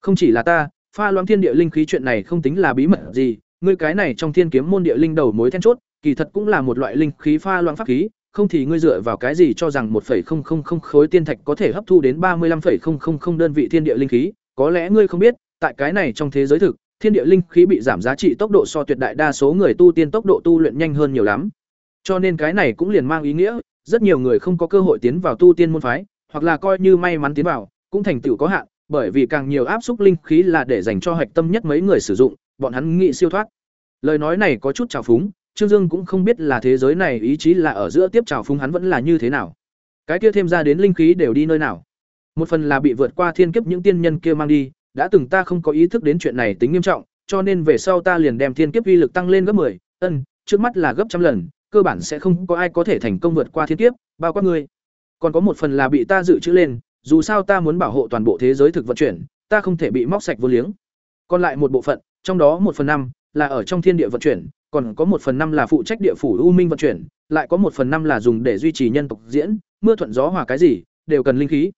Không chỉ là ta pha loãng thiên địa linh khí chuyện này không tính là bí mật gì ngươi cái này trong thiên kiếm môn địa linh đầu mối then chốt kỳ thật cũng là một loại linh khí pha loãng pháp khí không thì ngươi dựa vào cái gì cho rằng 1.000 khối tiên thạch có thể hấp thu đến 35.000 đơn vị thiên địa linh khí, có lẽ ngươi không biết, tại cái này trong thế giới thực, thiên địa linh khí bị giảm giá trị tốc độ so tuyệt đại đa số người tu tiên tốc độ tu luyện nhanh hơn nhiều lắm. Cho nên cái này cũng liền mang ý nghĩa, rất nhiều người không có cơ hội tiến vào tu tiên môn phái, hoặc là coi như may mắn tiến vào, cũng thành tựu có hạn, bởi vì càng nhiều áp xúc linh khí là để dành cho hạch tâm nhất mấy người sử dụng, bọn hắn nghĩ siêu thoát. Lời nói này có chút trào phúng, Trương Dương cũng không biết là thế giới này ý chí là ở giữa tiếp trào phúng hắn vẫn là như thế nào. cái kia thêm ra đến linh khí đều đi nơi nào một phần là bị vượt qua thiên kiếp những tiên nhân kia mang đi đã từng ta không có ý thức đến chuyện này tính nghiêm trọng cho nên về sau ta liền đem thiên kiếp uy lực tăng lên gấp 10, ân, trước mắt là gấp trăm lần, cơ bản sẽ không có ai có thể thành công vượt qua thiên kiếp, bao quát ngươi. Còn có một phần là bị ta dự trữ lên, dù sao ta muốn bảo hộ toàn bộ thế giới thực vận chuyển, ta không thể bị móc sạch vô liếng. Còn lại một bộ phận, trong đó một phần năm là ở trong thiên địa vận chuyển, còn có một phần năm là phụ trách địa phủ u minh vận chuyển, lại có một phần năm là dùng để duy trì nhân tộc diễn, mưa thuận gió hòa cái gì, đều cần linh khí.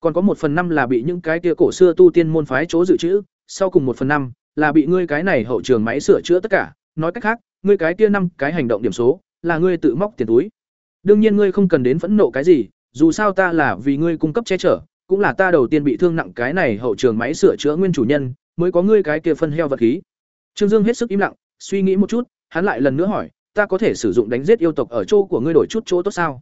Còn có một phần năm là bị những cái kia cổ xưa tu tiên môn phái chỗ dự trữ, sau cùng một phần năm là bị ngươi cái này hậu trường máy sửa chữa tất cả, nói cách khác, ngươi cái kia năm cái hành động điểm số là ngươi tự móc tiền túi. Đương nhiên ngươi không cần đến phẫn nộ cái gì, dù sao ta là vì ngươi cung cấp che chở, cũng là ta đầu tiên bị thương nặng cái này hậu trường máy sửa chữa nguyên chủ nhân, mới có ngươi cái kia phân heo vật khí. Trương Dương hết sức im lặng, suy nghĩ một chút, hắn lại lần nữa hỏi, ta có thể sử dụng đánh giết yêu tộc ở chỗ của ngươi đổi chút chỗ tốt sao?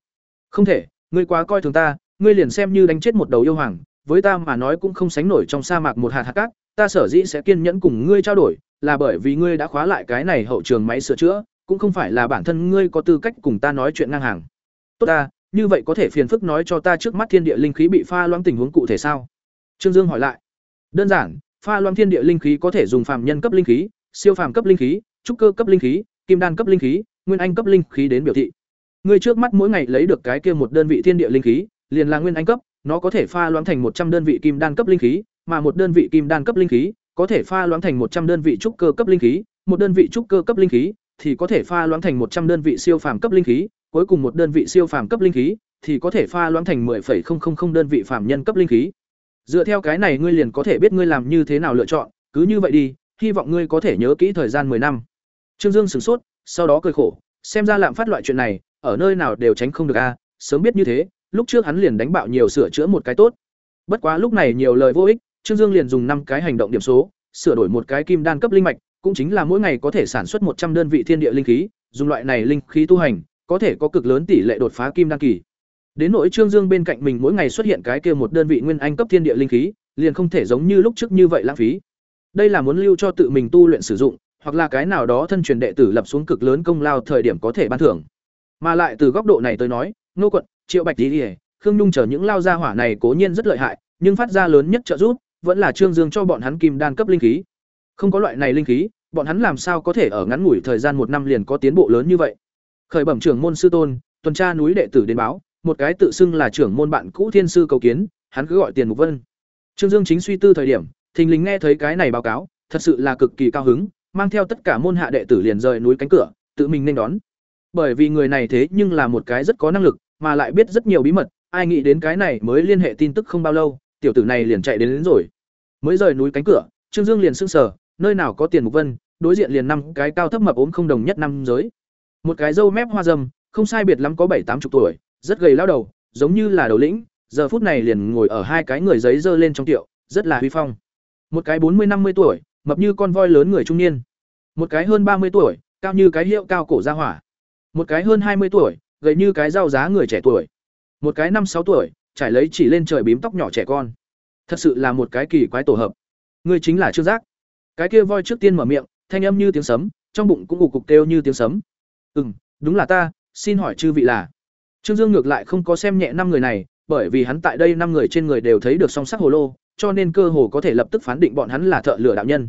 Không thể, ngươi quá coi thường ta, ngươi liền xem như đánh chết một đầu yêu hoàng, với ta mà nói cũng không sánh nổi trong sa mạc một hạt hạt cát, ta sở dĩ sẽ kiên nhẫn cùng ngươi trao đổi, là bởi vì ngươi đã khóa lại cái này hậu trường máy sửa chữa, cũng không phải là bản thân ngươi có tư cách cùng ta nói chuyện ngang hàng. Tốt ta, như vậy có thể phiền phức nói cho ta trước mắt thiên địa linh khí bị pha loãng tình huống cụ thể sao? Trương Dương hỏi lại. Đơn giản, pha loãng thiên địa linh khí có thể dùng phàm nhân cấp linh khí, siêu phàm cấp linh khí, trúc cơ cấp linh khí, kim đan cấp linh khí, nguyên anh cấp linh khí đến biểu thị. Ngươi trước mắt mỗi ngày lấy được cái kia một đơn vị thiên địa linh khí, liền là nguyên anh cấp, nó có thể pha loãng thành một trăm đơn vị kim đan cấp linh khí, mà một đơn vị kim đan cấp linh khí có thể pha loãng thành một trăm đơn vị trúc cơ cấp linh khí, một đơn vị trúc cơ cấp linh khí thì có thể pha loãng thành một trăm đơn vị siêu phàm cấp linh khí, cuối cùng một đơn vị siêu phàm cấp linh khí thì có thể pha loãng thành 10,000 đơn vị phàm nhân cấp linh khí. Dựa theo cái này ngươi liền có thể biết ngươi làm như thế nào lựa chọn, cứ như vậy đi, hy vọng ngươi có thể nhớ kỹ thời gian 10 năm. Trương Dương sửng sốt, sau đó cười khổ, xem ra lạm phát loại chuyện này, ở nơi nào đều tránh không được a, sớm biết như thế, lúc trước hắn liền đánh bạo nhiều sửa chữa một cái tốt. Bất quá lúc này nhiều lời vô ích, Trương Dương liền dùng năm cái hành động điểm số, sửa đổi một cái kim đan cấp linh mạch, cũng chính là mỗi ngày có thể sản xuất một trăm đơn vị thiên địa linh khí, dùng loại này linh khí tu hành, có thể có cực lớn tỷ lệ đột phá kim đan kỳ. Đến nỗi Trương Dương bên cạnh mình mỗi ngày xuất hiện cái kia một đơn vị nguyên anh cấp thiên địa linh khí, liền không thể giống như lúc trước như vậy lãng phí. Đây là muốn lưu cho tự mình tu luyện sử dụng, hoặc là cái nào đó thân truyền đệ tử lập xuống cực lớn công lao thời điểm có thể ban thưởng. Mà lại từ góc độ này tới nói, Nô quận, Triệu Bạch Tỷ, Khương Nhung chờ những lao gia hỏa này cố nhiên rất lợi hại, nhưng phát ra lớn nhất trợ giúp vẫn là Trương Dương cho bọn hắn kim đan cấp linh khí. Không có loại này linh khí, bọn hắn làm sao có thể ở ngắn ngủi thời gian một năm liền có tiến bộ lớn như vậy. Khởi bẩm trưởng môn sư tôn, tuần tra núi đệ tử đến báo, một cái tự xưng là trưởng môn bạn cũ thiên sư cầu kiến, hắn cứ gọi Tiền Mục Vân. Trương Dương chính suy tư thời điểm, thình lình nghe thấy cái này báo cáo, thật sự là cực kỳ cao hứng, mang theo tất cả môn hạ đệ tử liền rời núi cánh cửa, tự mình nên đón. Bởi vì người này thế nhưng là một cái rất có năng lực, mà lại biết rất nhiều bí mật, ai nghĩ đến cái này mới liên hệ tin tức không bao lâu, tiểu tử này liền chạy đến, đến rồi. Mới rời núi cánh cửa trương dương liền sững sờ nơi nào có tiền mục vân đối diện liền năm cái cao thấp mập ốm không đồng nhất năm giới. Một cái râu mép hoa râm, không sai biệt lắm có bảy tám chục tuổi rất gầy lao đầu giống như là đầu lĩnh giờ phút này liền ngồi ở hai cái người giấy dơ lên trong tiệu rất là huy phong. Một cái bốn mươi năm mươi tuổi mập như con voi lớn người trung niên. Một cái hơn ba mươi tuổi cao như cái hiệu cao cổ ra hỏa. Một cái hơn hai mươi tuổi gầy như cái dao giá người trẻ tuổi. Một cái năm sáu tuổi, trải lấy chỉ lên trời bím tóc nhỏ trẻ con. Thật sự là một cái kỳ quái tổ hợp. Ngươi chính là trương giác. Cái kia voi trước tiên mở miệng, thanh âm như tiếng sấm, trong bụng cũng ục cục kêu như tiếng sấm. Ừ m đúng là ta, xin hỏi chư vị là. Trương dương ngược lại không có xem nhẹ năm người này, bởi vì hắn tại đây năm người trên người đều thấy được song sắc hồ lô, cho nên cơ hồ có thể lập tức phán định bọn hắn là thợ lửa đạo nhân.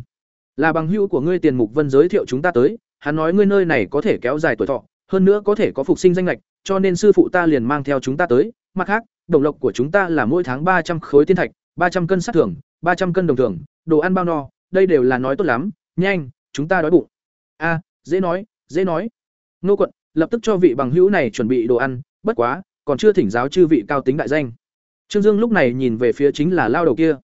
Là bằng hữu của ngươi tiền mục vân giới thiệu chúng ta tới, hắn nói ngươi nơi này có thể kéo dài tuổi thọ hơn nữa có thể có phục sinh danh lệch, cho nên sư phụ ta liền mang theo chúng ta tới. Mặt khác, đồng lộc của chúng ta là mỗi tháng ba trăm khối tiên thạch, ba trăm cân sát thưởng, ba trăm cân đồng thưởng, đồ ăn bao no, đây đều là nói tốt lắm. Nhanh, chúng ta đói bụng. A, dễ nói dễ nói. Nô quận, lập tức cho vị bằng hữu này chuẩn bị đồ ăn. Bất quá, còn chưa thỉnh giáo chư vị cao tính đại danh. Trương dương lúc này nhìn về phía chính là lao đầu kia.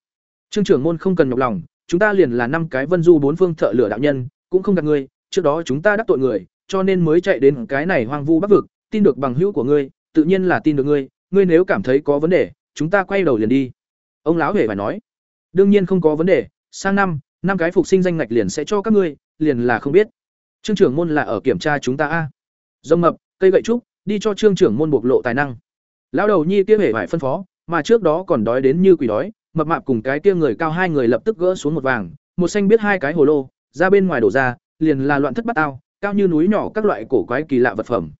Trương trưởng môn không cần nhọc lòng, chúng ta liền là năm cái vân du bốn phương thợ lửa đạo nhân, cũng không gặp người, trước đó chúng ta đắc tội người cho nên mới chạy đến cái này hoang vu bắc vực, tin được bằng hữu của ngươi, tự nhiên là tin được ngươi ngươi nếu cảm thấy có vấn đề, chúng ta quay đầu liền đi. Ông lão hề phải nói. Đương nhiên không có vấn đề, sang năm năm cái phục sinh danh ngạch liền sẽ cho các ngươi, liền là không biết. Trương trưởng môn là ở kiểm tra chúng ta a. Rông mập, cây gậy trúc, đi cho trương trưởng môn bộc lộ tài năng. Lão đầu nhi kia hề phải phân phó, mà trước đó còn đói đến như quỷ đói, mập mạp cùng cái kia người cao hai người lập tức gỡ xuống một vàng, một xanh biết hai cái hồ lô, ra bên ngoài đổ ra, liền là loạn thất bát ao cao như núi nhỏ các loại cổ quái kỳ lạ vật phẩm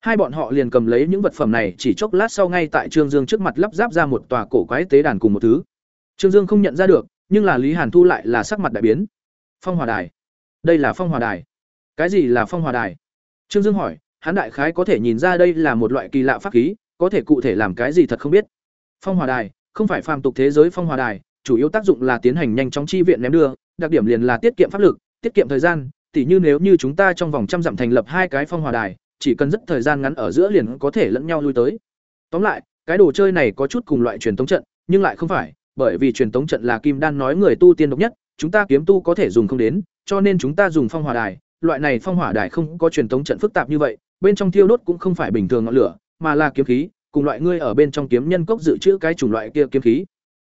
Hai bọn họ liền cầm lấy những vật phẩm này, chỉ chốc lát sau ngay tại Trương Dương trước mặt lắp ráp ra một tòa cổ quái tế đàn cùng một thứ. Trương Dương không nhận ra được, nhưng là Lý Hàn Thu lại là sắc mặt đại biến. Phong Hỏa Đài. Đây là Phong Hỏa Đài. Cái gì là Phong Hỏa Đài? Trương Dương hỏi, hắn đại khái có thể nhìn ra đây là một loại kỳ lạ pháp khí, có thể cụ thể làm cái gì thật không biết. Phong Hỏa Đài, không phải phàm tục thế giới Phong Hỏa Đài, chủ yếu tác dụng là tiến hành nhanh chóng chi viện ném đưa, đặc điểm liền là tiết kiệm pháp lực, tiết kiệm thời gian, tỉ như nếu như chúng ta trong vòng trăm dặm thành lập hai cái Phong hòa Đài, chỉ cần rất thời gian ngắn ở giữa liền có thể lẫn nhau lui tới. Tóm lại, cái đồ chơi này có chút cùng loại truyền tống trận, nhưng lại không phải, bởi vì truyền tống trận là kim đan nói người tu tiên độc nhất, chúng ta kiếm tu có thể dùng không đến, cho nên chúng ta dùng phong hỏa đài, loại này phong hỏa đài không có truyền tống trận phức tạp như vậy, bên trong thiêu đốt cũng không phải bình thường ngọn lửa, mà là kiếm khí, cùng loại ngươi ở bên trong kiếm nhân cốc dự trữ cái chủng loại kia kiếm khí.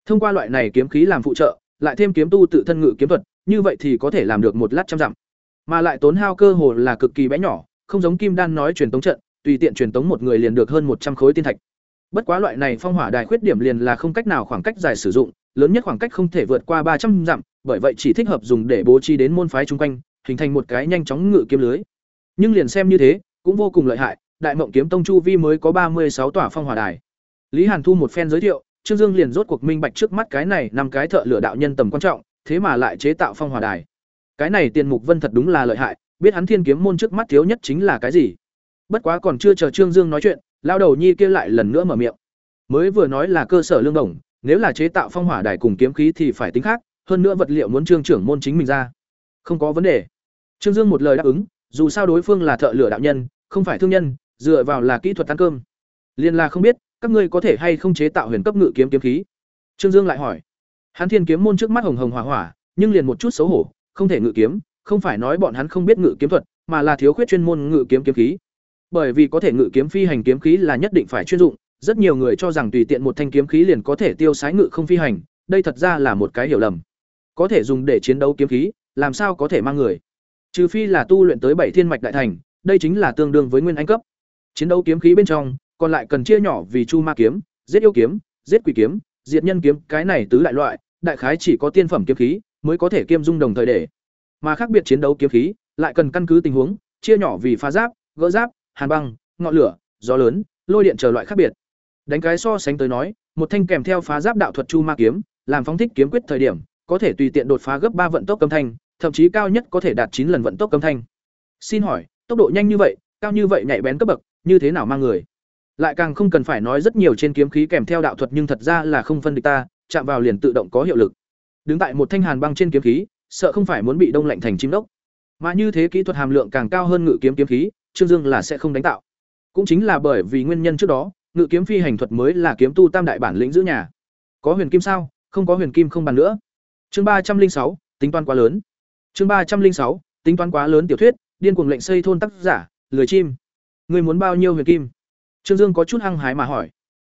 Thông qua loại này kiếm khí làm phụ trợ, lại thêm kiếm tu tự thân ngự kiếm thuật, như vậy thì có thể làm được một lát trăm dặm. Mà lại tốn hao cơ hồ là cực kỳ bé nhỏ, không giống kim đan nói truyền tống trận, tùy tiện truyền tống một người liền được hơn một trăm khối tiên thạch. Bất quá loại này phong hỏa đài khuyết điểm liền là không cách nào khoảng cách dài sử dụng, lớn nhất khoảng cách không thể vượt qua ba trăm dặm, bởi vậy chỉ thích hợp dùng để bố trí đến môn phái chung quanh, hình thành một cái nhanh chóng ngự kiếm lưới. Nhưng liền xem như thế, cũng vô cùng lợi hại, Đại Mộng kiếm tông chu vi mới có ba mươi sáu tòa phong hỏa đài. Lý Hàn Thu một phen giới thiệu, Trương Dương liền rốt cuộc minh bạch trước mắt cái này năm cái thợ lửa đạo nhân tầm quan trọng, thế mà lại chế tạo phong hỏa đài. Cái này Tiền Mục Vân thật đúng là lợi hại, biết hắn Thiên kiếm môn trước mắt thiếu nhất chính là cái gì. Bất quá còn chưa chờ Trương Dương nói chuyện, lao đầu nhi kia lại lần nữa mở miệng. Mới vừa nói là cơ sở lương đồng, nếu là chế tạo phong hỏa đài cùng kiếm khí thì phải tính khác, hơn nữa vật liệu muốn Trương trưởng môn chính mình ra. Không có vấn đề. Trương Dương một lời đáp ứng, dù sao đối phương là thợ lửa đạo nhân, không phải thương nhân, dựa vào là kỹ thuật ăn cơm. Liên là không biết, các ngươi có thể hay không chế tạo huyền cấp ngự kiếm kiếm khí. Trương Dương lại hỏi. hắn Thiên kiếm môn trước mắt hồng hồng hỏa hỏa, nhưng liền một chút xấu hổ, không thể ngự kiếm, không phải nói bọn hắn không biết ngự kiếm thuật, mà là thiếu khuyết chuyên môn ngự kiếm kiếm khí. Bởi vì có thể ngự kiếm phi hành kiếm khí là nhất định phải chuyên dụng, rất nhiều người cho rằng tùy tiện một thanh kiếm khí liền có thể tiêu sái ngự không phi hành, đây thật ra là một cái hiểu lầm. Có thể dùng để chiến đấu kiếm khí, làm sao có thể mang người? Trừ phi là tu luyện tới bảy thiên mạch đại thành, đây chính là tương đương với nguyên anh cấp. Chiến đấu kiếm khí bên trong, còn lại cần chia nhỏ vì chu ma kiếm, giết yêu kiếm, giết quỷ kiếm, diệt nhân kiếm, cái này tứ đại loại, đại khái chỉ có tiên phẩm kiếm khí mới có thể kiêm dung đồng thời để. Mà khác biệt chiến đấu kiếm khí, lại cần căn cứ tình huống, chia nhỏ vì phá giáp, gỡ giáp, hàn băng, ngọn lửa, gió lớn, lôi điện chờ loại khác biệt. Đánh cái so sánh tới nói, một thanh kèm theo phá giáp đạo thuật chu ma kiếm, làm phóng thích kiếm quyết thời điểm, có thể tùy tiện đột phá gấp ba vận tốc âm thanh, thậm chí cao nhất có thể đạt chín lần vận tốc âm thanh. Xin hỏi, tốc độ nhanh như vậy, cao như vậy nhạy bén cấp bậc, như thế nào mang người? Lại càng không cần phải nói rất nhiều trên kiếm khí kèm theo đạo thuật nhưng thật ra là không phân địch ta, chạm vào liền tự động có hiệu lực. Đứng tại một thanh hàn băng trên kiếm khí, sợ không phải muốn bị đông lạnh thành chim đốc. Mà như thế kỹ thuật hàm lượng càng cao hơn ngự kiếm kiếm khí, Trương Dương là sẽ không đánh tạo. Cũng chính là bởi vì nguyên nhân trước đó, ngự kiếm phi hành thuật mới là kiếm tu tam đại bản lĩnh giữ nhà. Có huyền kim sao? Không có huyền kim không bàn nữa. Chương ba trăm linh sáu tính toán quá lớn. Chương ba trăm linh sáu tính toán quá lớn tiểu thuyết, điên cuồng lệnh xây thôn tác giả, lười chim. Ngươi muốn bao nhiêu huyền kim? Trương Dương có chút hăng hái mà hỏi.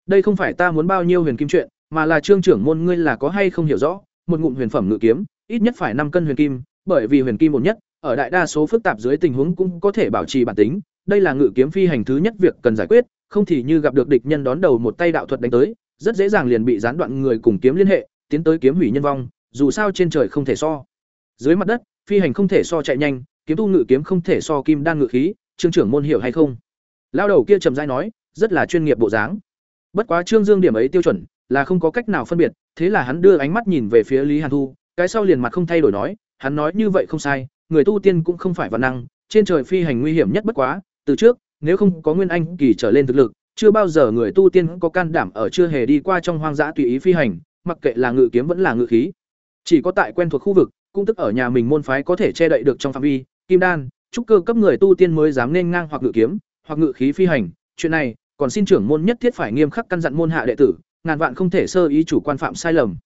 Đây không phải ta muốn bao nhiêu huyền kim chuyện, mà là trương trưởng môn ngươi là có hay không hiểu rõ, một ngụm huyền phẩm ngự kiếm, ít nhất phải năm cân huyền kim, bởi vì huyền kim ổn nhất, ở đại đa số phức tạp dưới tình huống cũng có thể bảo trì bản tính, đây là ngự kiếm phi hành thứ nhất việc cần giải quyết, không thì như gặp được địch nhân đón đầu một tay đạo thuật đánh tới, rất dễ dàng liền bị gián đoạn người cùng kiếm liên hệ, tiến tới kiếm hủy nhân vong, dù sao trên trời không thể so. Dưới mặt đất, phi hành không thể so chạy nhanh, kiếm tu ngự kiếm không thể so kim đan ngự khí, trương trưởng môn hiểu hay không? Lao đầu kia trầm rãi nói, rất là chuyên nghiệp bộ dáng. Bất quá Trương Dương điểm ấy tiêu chuẩn, là không có cách nào phân biệt, thế là hắn đưa ánh mắt nhìn về phía Lý Hàn Thu, cái sau liền mặt không thay đổi nói, hắn nói như vậy không sai, người tu tiên cũng không phải vạn năng, trên trời phi hành nguy hiểm nhất bất quá, từ trước, nếu không có nguyên anh kỳ trở lên thực lực, chưa bao giờ người tu tiên có can đảm ở chưa hề đi qua trong hoang dã tùy ý phi hành, mặc kệ là ngự kiếm vẫn là ngự khí. Chỉ có tại quen thuộc khu vực, cũng tức ở nhà mình môn phái có thể che đậy được trong phạm vi, kim đan, trúc cơ cấp người tu tiên mới dám nên ngang hoặc ngự kiếm, hoặc ngự khí phi hành, chuyện này, còn xin trưởng môn nhất thiết phải nghiêm khắc căn dặn môn hạ đệ tử, ngàn vạn không thể sơ ý chủ quan phạm sai lầm.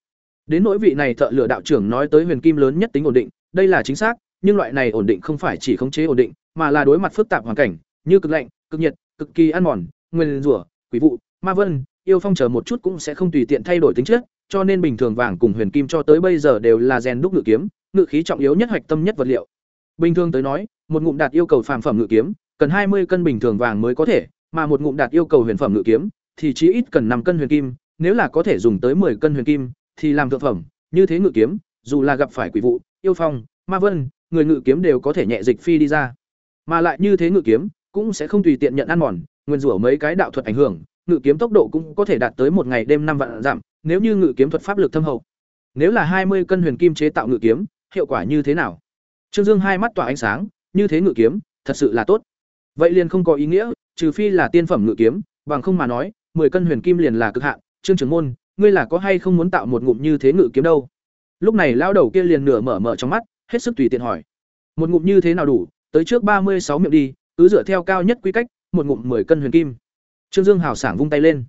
Đến nỗi vị này thợ lửa đạo trưởng nói tới huyền kim lớn nhất tính ổn định, đây là chính xác, nhưng loại này ổn định không phải chỉ khống chế ổn định, mà là đối mặt phức tạp hoàn cảnh, như cực lạnh, cực nhiệt, cực kỳ ăn mòn, nguyên rủa, quỷ vụ, ma vân, yêu phong chờ một chút cũng sẽ không tùy tiện thay đổi tính chất, cho nên bình thường vàng cùng huyền kim cho tới bây giờ đều là rèn đúc ngự kiếm, ngự khí trọng yếu nhất hoạch tâm nhất vật liệu. Bình thường tới nói, một ngụm đạt yêu cầu phàm phẩm ngự kiếm, cần hai mươi cân bình thường vàng mới có thể, mà một ngụm đạt yêu cầu huyền phẩm ngự kiếm, thì chí ít cần năm cân huyền kim, nếu là có thể dùng tới 10 cân huyền kim, thì làm thượng phẩm, như thế ngự kiếm, dù là gặp phải quỷ vụ, yêu phong, ma vân, người ngự kiếm đều có thể nhẹ dịch phi đi ra. Mà lại như thế ngự kiếm, cũng sẽ không tùy tiện nhận ăn mòn, nguyên rủa mấy cái đạo thuật ảnh hưởng, ngự kiếm tốc độ cũng có thể đạt tới một ngày đêm năm vạn giảm, nếu như ngự kiếm thuật pháp lực thâm hậu. Nếu là hai mươi cân huyền kim chế tạo ngự kiếm, hiệu quả như thế nào? Trương Dương hai mắt tỏa ánh sáng, như thế ngự kiếm, thật sự là tốt. Vậy liền không có ý nghĩa, trừ phi là tiên phẩm ngự kiếm, bằng không mà nói, 10 cân huyền kim liền là cực hạn, Trương trưởng môn, ngươi là có hay không muốn tạo một ngụm như thế ngự kiếm đâu? Lúc này lão đầu kia liền nửa mở mở trong mắt, hết sức tùy tiện hỏi. Một ngụm như thế nào đủ, tới trước ba mươi sáu miệng đi, cứ dựa theo cao nhất quy cách, một ngụm 10 cân huyền kim. Trương Dương hào sảng vung tay lên.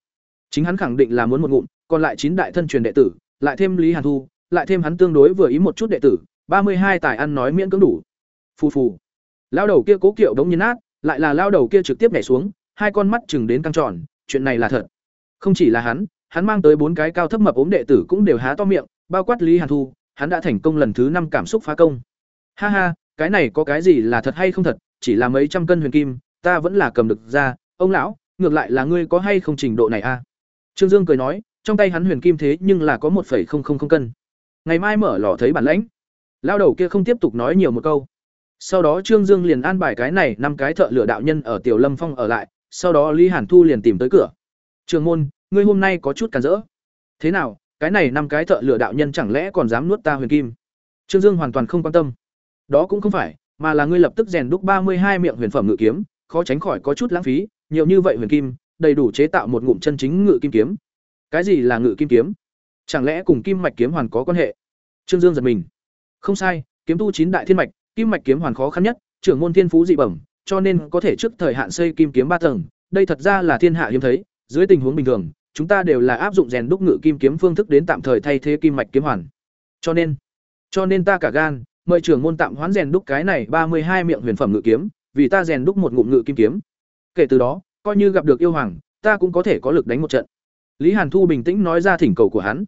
Chính hắn khẳng định là muốn một ngụm, còn lại chín đại thân truyền đệ tử, lại thêm Lý Hàn Thu, lại thêm hắn tương đối vừa ý một chút đệ tử, ba mươi hai tài ăn nói miễn cưỡng đủ. Phù phù. Lão đầu kia cố kiệu đống nhiên nát, lại là lao đầu kia trực tiếp nhảy xuống, hai con mắt chừng đến căng tròn, chuyện này là thật. Không chỉ là hắn, hắn mang tới bốn cái cao thấp mập ốm đệ tử cũng đều há to miệng, bao quát Lý Hàn Thu, hắn đã thành công lần thứ năm cảm xúc phá công. Ha ha, cái này có cái gì là thật hay không thật, chỉ là mấy trăm cân huyền kim, ta vẫn là cầm được ra, ông lão, ngược lại là ngươi có hay không trình độ này a? Trương Dương cười nói, trong tay hắn huyền kim thế nhưng là có 1.000 cân. Ngày mai mở lò thấy bản lãnh. Lao đầu kia không tiếp tục nói nhiều một câu. Sau đó Trương Dương liền an bài cái này năm cái thợ lửa đạo nhân ở Tiểu Lâm Phong ở lại, sau đó Lý Hàn Thu liền tìm tới cửa. "Trường môn, ngươi hôm nay có chút cản rỡ. Thế nào, cái này năm cái thợ lửa đạo nhân chẳng lẽ còn dám nuốt ta huyền kim?" Trương Dương hoàn toàn không quan tâm. "Đó cũng không phải, mà là ngươi lập tức rèn đúc ba mươi hai miệng huyền phẩm ngự kiếm, khó tránh khỏi có chút lãng phí, nhiều như vậy huyền kim, đầy đủ chế tạo một ngụm chân chính ngự kim kiếm." Cái gì là ngự kim kiếm? Chẳng lẽ cùng kim mạch kiếm hoàn có quan hệ? Trương Dương giật mình. Không sai, kiếm tu chín đại thiên mạch, kim mạch kiếm hoàn khó khăn nhất, trưởng môn thiên phú dị bẩm, cho nên có thể trước thời hạn xây kim kiếm ba tầng, đây thật ra là thiên hạ hiếm thấy, dưới tình huống bình thường, chúng ta đều là áp dụng rèn đúc ngự kim kiếm phương thức đến tạm thời thay thế kim mạch kiếm hoàn. Cho nên, cho nên ta cả gan, mời trưởng môn tạm hoán rèn đúc cái này ba mươi hai miệng huyền phẩm ngự kiếm, vì ta rèn đúc một ngụm ngự kim kiếm. Kể từ đó, coi như gặp được yêu hoàng, ta cũng có thể có lực đánh một trận. Lý Hàn Thu bình tĩnh nói ra thỉnh cầu của hắn.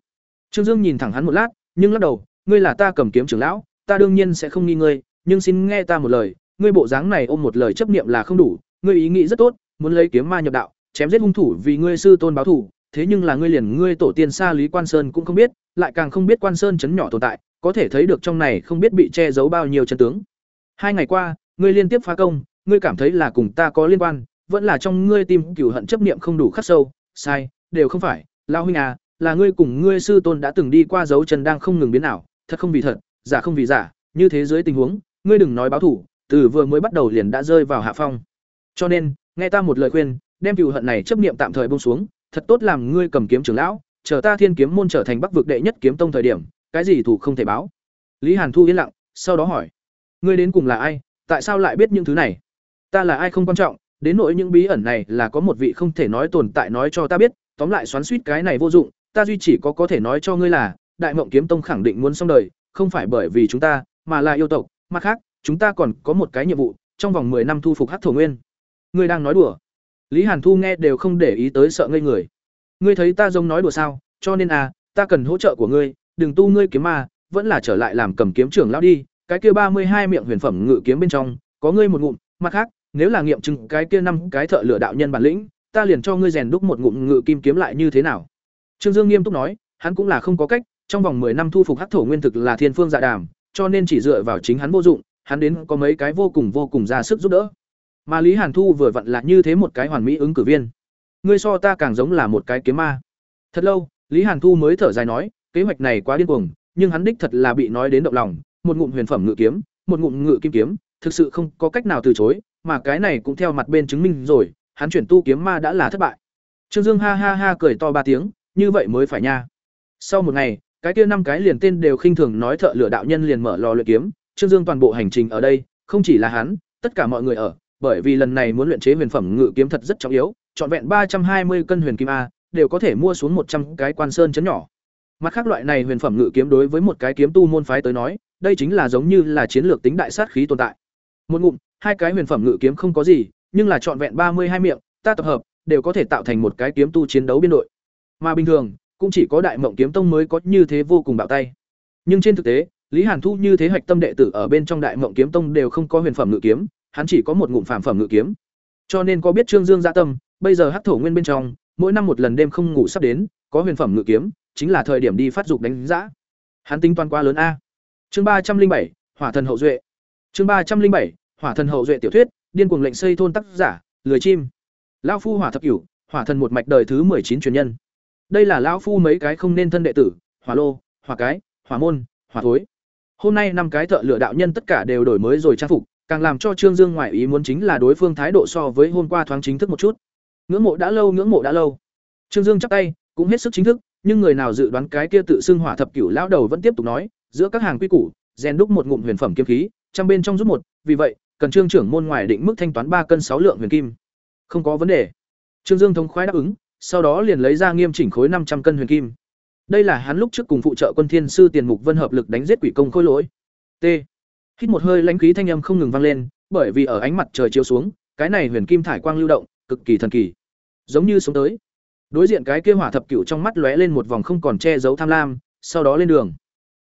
Trương Dương nhìn thẳng hắn một lát, nhưng lắc đầu, ngươi là ta cầm kiếm trưởng lão, ta đương nhiên sẽ không nghi ngươi, nhưng xin nghe ta một lời, ngươi bộ dáng này ôm một lời chấp niệm là không đủ, ngươi ý nghĩ rất tốt, muốn lấy kiếm ma nhập đạo, chém giết hung thủ vì ngươi sư tôn báo thù, thế nhưng là ngươi liền ngươi tổ tiên xa Lý Quan Sơn cũng không biết, lại càng không biết Quan Sơn chấn nhỏ tồn tại, có thể thấy được trong này không biết bị che giấu bao nhiêu chân tướng. Hai ngày qua, ngươi liên tiếp phá công, ngươi cảm thấy là cùng ta có liên quan, vẫn là trong ngươi tim cửu hận chấp niệm không đủ khắc sâu, sai, đều không phải, lão huynh à, là ngươi cùng ngươi sư tôn đã từng đi qua dấu chân đang không ngừng biến ảo, thật không vì thật, giả không vì giả, như thế giới tình huống, ngươi đừng nói báo thủ, từ vừa mới bắt đầu liền đã rơi vào hạ phong. Cho nên, nghe ta một lời khuyên, đem cừu hận này chấp niệm tạm thời buông xuống, thật tốt làm ngươi cầm kiếm trưởng lão, chờ ta Thiên Kiếm môn trở thành Bắc vực đệ nhất kiếm tông thời điểm, cái gì thủ không thể báo. Lý Hàn Thu yên lặng, sau đó hỏi: "Ngươi đến cùng là ai? Tại sao lại biết những thứ này?" "Ta là ai không quan trọng, đến nỗi những bí ẩn này là có một vị không thể nói tồn tại nói cho ta biết, tóm lại xoắn suýt cái này vô dụng, ta duy chỉ có có thể nói cho ngươi là, Đại Mộng Kiếm Tông khẳng định muốn xong đời, không phải bởi vì chúng ta, mà là yêu tộc, mặt khác, chúng ta còn có một cái nhiệm vụ, trong vòng 10 năm thu phục Hắc Thổ Nguyên. Ngươi đang nói đùa? Lý Hàn Thu nghe đều không để ý tới sợ ngây người. Ngươi thấy ta giống nói đùa sao? Cho nên à, ta cần hỗ trợ của ngươi, đừng tu ngươi kiếm mà, vẫn là trở lại làm cầm kiếm trưởng lão đi, cái kia ba mươi hai miệng huyền phẩm ngự kiếm bên trong, có ngươi một ngụm, mặt khác, nếu là nghiệm chứng cái kia năm cái thợ lửa đạo nhân bản lĩnh, ta liền cho ngươi rèn đúc một ngụm ngự kim kiếm lại như thế nào? Trương Dương nghiêm túc nói, hắn cũng là không có cách, trong vòng 10 năm thu phục Hắc Thổ Nguyên thực là thiên phương dạ đàm, cho nên chỉ dựa vào chính hắn vô dụng, hắn đến có mấy cái vô cùng vô cùng ra sức giúp đỡ. Mà Lý Hàn Thu vừa vặn là như thế một cái hoàn mỹ ứng cử viên. Ngươi so ta càng giống là một cái kiếm ma. Thật lâu, Lý Hàn Thu mới thở dài nói, kế hoạch này quá điên cuồng, nhưng hắn đích thật là bị nói đến động lòng, một ngụm huyền phẩm ngự kiếm, một ngụm ngự kim kiếm, thực sự không có cách nào từ chối, mà cái này cũng theo mặt bên chứng minh rồi, hắn chuyển tu kiếm ma đã là thất bại. Trương Dương ha ha ha cười to ba tiếng, như vậy mới phải nha. Sau một ngày, cái kia năm cái liền tên đều khinh thường nói thợ lửa đạo nhân liền mở lò luyện kiếm, Trương Dương toàn bộ hành trình ở đây, không chỉ là hắn, tất cả mọi người ở, bởi vì lần này muốn luyện chế huyền phẩm ngự kiếm thật rất trọng yếu, trọn vẹn ba trăm hai mươi cân huyền kim a, đều có thể mua xuống một trăm cái quan sơn chấn nhỏ. Mặt khác loại này huyền phẩm ngự kiếm đối với một cái kiếm tu môn phái tới nói, đây chính là giống như là chiến lược tính đại sát khí tồn tại. Một ngụm, hai cái huyền phẩm ngự kiếm không có gì, nhưng là trọn vẹn ba mươi hai miệng, ta tập hợp, đều có thể tạo thành một cái kiếm tu chiến đấu biên đội. Mà bình thường, cũng chỉ có Đại Mộng Kiếm Tông mới có như thế vô cùng bạo tay. Nhưng trên thực tế, Lý Hàn Thu như thế hoạch tâm đệ tử ở bên trong Đại Mộng Kiếm Tông đều không có huyền phẩm ngự kiếm, hắn chỉ có một ngụm phàm phẩm ngự kiếm. Cho nên có biết Trương Dương dạ tâm, bây giờ Hắc Thổ Nguyên bên trong, mỗi năm một lần đêm không ngủ sắp đến, có huyền phẩm ngự kiếm, chính là thời điểm đi phát dục đánh giá. Hắn tính toán quá lớn a. Chương ba trăm linh bảy Hỏa thần hậu duệ. Chương ba trăm linh bảy Hỏa thần hậu duệ tiểu thuyết, điên cuồng lệnh xây thôn tác giả lười chim lão phu hỏa thập cửu hỏa thần một mạch đời thứ chín truyền nhân đây là lão phu mấy cái không nên thân đệ tử hỏa lô hỏa cái hỏa môn hỏa thối hôm nay năm cái thợ lửa đạo nhân tất cả đều đổi mới rồi trang phục càng làm cho trương dương ngoại ý muốn chính là đối phương thái độ so với hôm qua thoáng chính thức một chút. Ngưỡng mộ đã lâu, ngưỡng mộ đã lâu. Trương dương chắp tay, cũng hết sức chính thức, nhưng người nào dự đoán cái kia tự xưng hỏa thập cửu lão đầu vẫn tiếp tục nói, giữa các hàng quy củ, rèn đúc một ngụm huyền phẩm kiếm khí, trăm bên trong rút một, vì vậy, cần trương trưởng môn ngoài định mức thanh toán ba cân sáu lượng huyền kim. Không có vấn đề. Trương dương thống khoái đáp ứng, sau đó liền lấy ra nghiêm chỉnh khối năm trăm cân huyền kim. Đây là hắn lúc trước cùng phụ trợ quân thiên sư tiền mục vân hợp lực đánh giết quỷ công khôi lỗi. T hít một hơi lãnh khí thanh âm không ngừng vang lên, bởi vì ở ánh mặt trời chiếu xuống, cái này huyền kim thải quang lưu động, cực kỳ thần kỳ. Giống như sống tới. Đối diện cái kia hỏa thập cửu trong mắt lóe lên một vòng không còn che giấu tham lam, sau đó lên đường.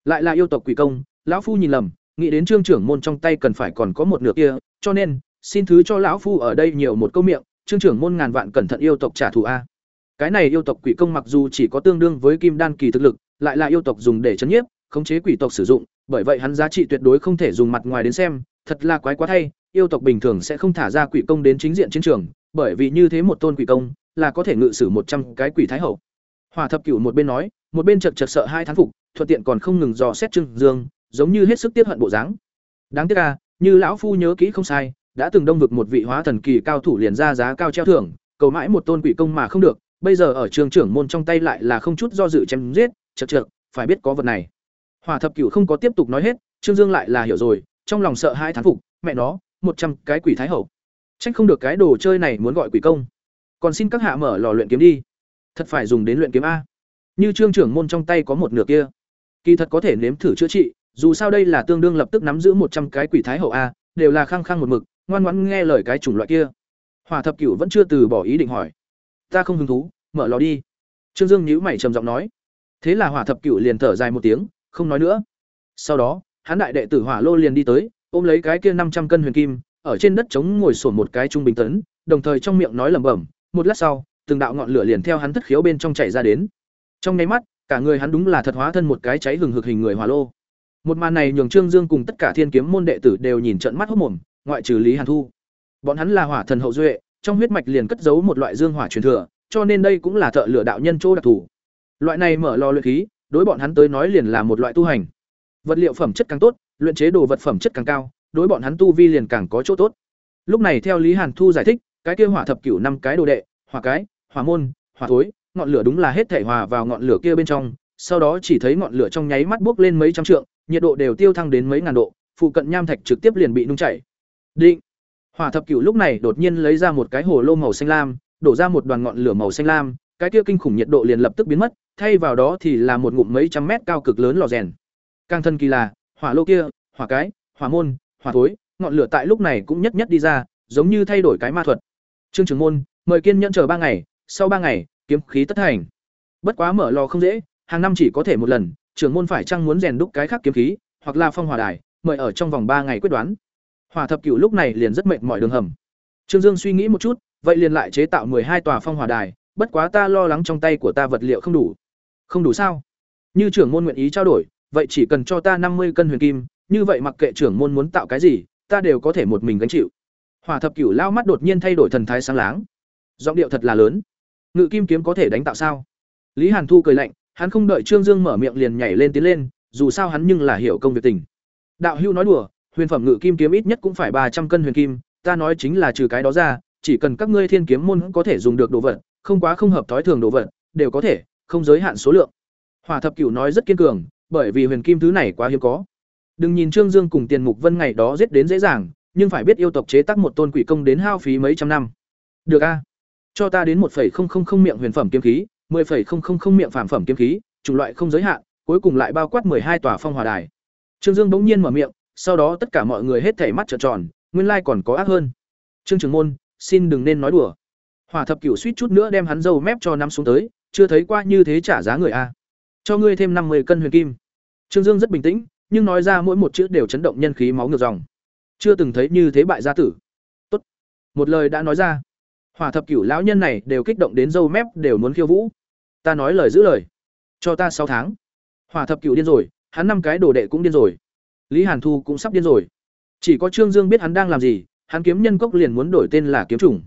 Lại là yêu tộc quỷ công, lão phu nhìn lầm, nghĩ đến trương trưởng môn trong tay cần phải còn có một nửa kia, cho nên, xin thứ cho lão phu ở đây nhiều một câu miệng, trương trưởng môn ngàn vạn cẩn thận yêu tộc trả thù a. Cái này yêu tộc quỷ công mặc dù chỉ có tương đương với kim đan kỳ thực lực, lại là yêu tộc dùng để chấn nhiếp, khống chế quỷ tộc sử dụng bởi vậy hắn giá trị tuyệt đối không thể dùng mặt ngoài đến xem, thật là quái quá thay, yêu tộc bình thường sẽ không thả ra quỷ công đến chính diện chiến trường, bởi vì như thế một tôn quỷ công là có thể ngự sử một trăm cái quỷ thái hậu. Hỏa thập cửu một bên nói, một bên chật chật sợ hai thán phục, thuận tiện còn không ngừng dò xét trương dương, giống như hết sức tiếc hận bộ dáng. Đáng tiếc à như lão phu nhớ kỹ không sai, đã từng đông vực một vị hóa thần kỳ cao thủ liền ra giá cao treo thưởng, cầu mãi một tôn quỷ công mà không được, bây giờ ở trường trưởng môn trong tay lại là không chút do dự chém giết, chật chật phải biết có vật này. Hỏa thập cửu không có tiếp tục nói hết, trương dương lại là hiểu rồi, trong lòng sợ hai thán phục, mẹ nó, một trăm cái quỷ thái hậu. Trách không được cái đồ chơi này muốn gọi quỷ công. Còn xin các hạ mở lò luyện kiếm đi. Thật phải dùng đến luyện kiếm a. Như trương trưởng môn trong tay có một nửa kia. Kỳ thật có thể nếm thử chữa trị, dù sao đây là tương đương lập tức nắm giữ một trăm cái quỷ thái hậu a, đều là khăng khăng một mực, ngoan ngoãn nghe lời cái chủng loại kia. Hỏa thập cửu vẫn chưa từ bỏ ý định hỏi. Ta không hứng thú, mở lò đi. Trương dương nhíu mày trầm giọng nói. Thế là hỏa thập cửu liền thở dài một tiếng không nói nữa. Sau đó, hắn đại đệ tử hỏa lô liền đi tới, ôm lấy cái kia năm trăm cân huyền kim, ở trên đất trống ngồi sổn một cái trung bình tấn, đồng thời trong miệng nói lẩm bẩm, một lát sau, từng đạo ngọn lửa liền theo hắn thất khiếu bên trong chảy ra đến. Trong nháy mắt, cả người hắn đúng là thật hóa thân một cái cháy hừng hực hình người hỏa lô. Một màn này nhường trương dương cùng tất cả thiên kiếm môn đệ tử đều nhìn trận mắt hốc mồm, ngoại trừ lý hàn thu. Bọn hắn là hỏa thần hậu duệ, trong huyết mạch liền cất giấu một loại dương hỏa truyền thừa, cho nên đây cũng là thợ lửa đạo nhân chỗ đặc thù. Loại này mở lò luyện khí đối bọn hắn tới nói liền là một loại tu hành. Vật liệu phẩm chất càng tốt, luyện chế đồ vật phẩm chất càng cao, đối bọn hắn tu vi liền càng có chỗ tốt. Lúc này theo lý hàn thu giải thích, cái kia hỏa thập cửu năm cái đồ đệ, hỏa cái, hỏa môn, hỏa thối, ngọn lửa đúng là hết thể hòa vào ngọn lửa kia bên trong, sau đó chỉ thấy ngọn lửa trong nháy mắt bốc lên mấy trăm trượng, nhiệt độ đều tiêu thăng đến mấy ngàn độ, phụ cận nham thạch trực tiếp liền bị nung chảy. Định. Hỏa thập cửu lúc này đột nhiên lấy ra một cái hồ lô màu xanh lam, đổ ra một đoàn ngọn lửa màu xanh lam, cái kia kinh khủng nhiệt độ liền lập tức biến mất thay vào đó thì là một ngụm mấy trăm mét cao cực lớn lò rèn. Càng thân kỳ là, hỏa lô kia, hỏa cái, hỏa môn, hỏa thối, ngọn lửa tại lúc này cũng nhất nhất đi ra, giống như thay đổi cái ma thuật. Trương trường môn, mời kiên nhẫn chờ ba ngày, sau ba ngày, kiếm khí tất thành. Bất quá mở lò không dễ, hàng năm chỉ có thể một lần, trưởng môn phải chăng muốn rèn đúc cái khác kiếm khí, hoặc là phong hỏa đài, mời ở trong vòng ba ngày quyết đoán. Hỏa thập cửu lúc này liền rất mệt mỏi đường hầm. Trương dương suy nghĩ một chút, vậy liền lại chế tạo hai tòa phong hỏa đài, bất quá ta lo lắng trong tay của ta vật liệu không đủ không đủ sao? Như trưởng môn nguyện ý trao đổi, vậy chỉ cần cho ta năm mươi cân huyền kim, như vậy mặc kệ trưởng môn muốn tạo cái gì, ta đều có thể một mình gánh chịu. Hỏa thập cửu lao mắt đột nhiên thay đổi thần thái sáng láng. Giọng điệu thật là lớn. Ngự kim kiếm có thể đánh tạo sao? Lý hàn thu cười lạnh, hắn không đợi trương dương mở miệng liền nhảy lên tiến lên, dù sao hắn nhưng là hiểu công việc tình. Đạo hưu nói đùa, huyền phẩm ngự kim kiếm ít nhất cũng phải ba trăm cân huyền kim, ta nói chính là trừ cái đó ra, chỉ cần các ngươi thiên kiếm môn có thể dùng được đồ vật, không quá không hợp thói thường đồ vật, đều có thể không giới hạn số lượng hỏa thập cửu nói rất kiên cường bởi vì huyền kim thứ này quá hiếm có đừng nhìn trương dương cùng tiền mục vân ngày đó giết đến dễ dàng nhưng phải biết yêu tộc chế tác một tôn quỷ công đến hao phí mấy trăm năm được a cho ta đến một miệng huyền phẩm kiếm khí 10,000 miệng phản phẩm kiếm khí, chủng loại không giới hạn, cuối cùng lại bao quát hai tòa phong hỏa đài. Trương Dương bỗng nhiên mở miệng, sau đó tất cả mọi người hết thảy mắt trợn tròn, nguyên lai còn có ác hơn. Trương Trường Môn, xin đừng nên nói đùa. Hỏa Thập Cửu suýt chút nữa đem hắn dâu mép cho nắm xuống tới, chưa thấy qua như thế trả giá người a. Cho ngươi thêm năm mươi cân huyền kim. Trương Dương rất bình tĩnh, nhưng nói ra mỗi một chữ đều chấn động nhân khí máu ngược dòng. Chưa từng thấy như thế bại gia tử. Tốt. Một lời đã nói ra. Hỏa Thập Cửu lão nhân này đều kích động đến dâu mép đều muốn khiêu vũ ta nói lời giữ lời cho ta sáu tháng hỏa thập cửu điên rồi hắn năm cái đồ đệ cũng điên rồi lý hàn thu cũng sắp điên rồi chỉ có trương dương biết hắn đang làm gì hắn kiếm nhân cốc liền muốn đổi tên là kiếm chủng.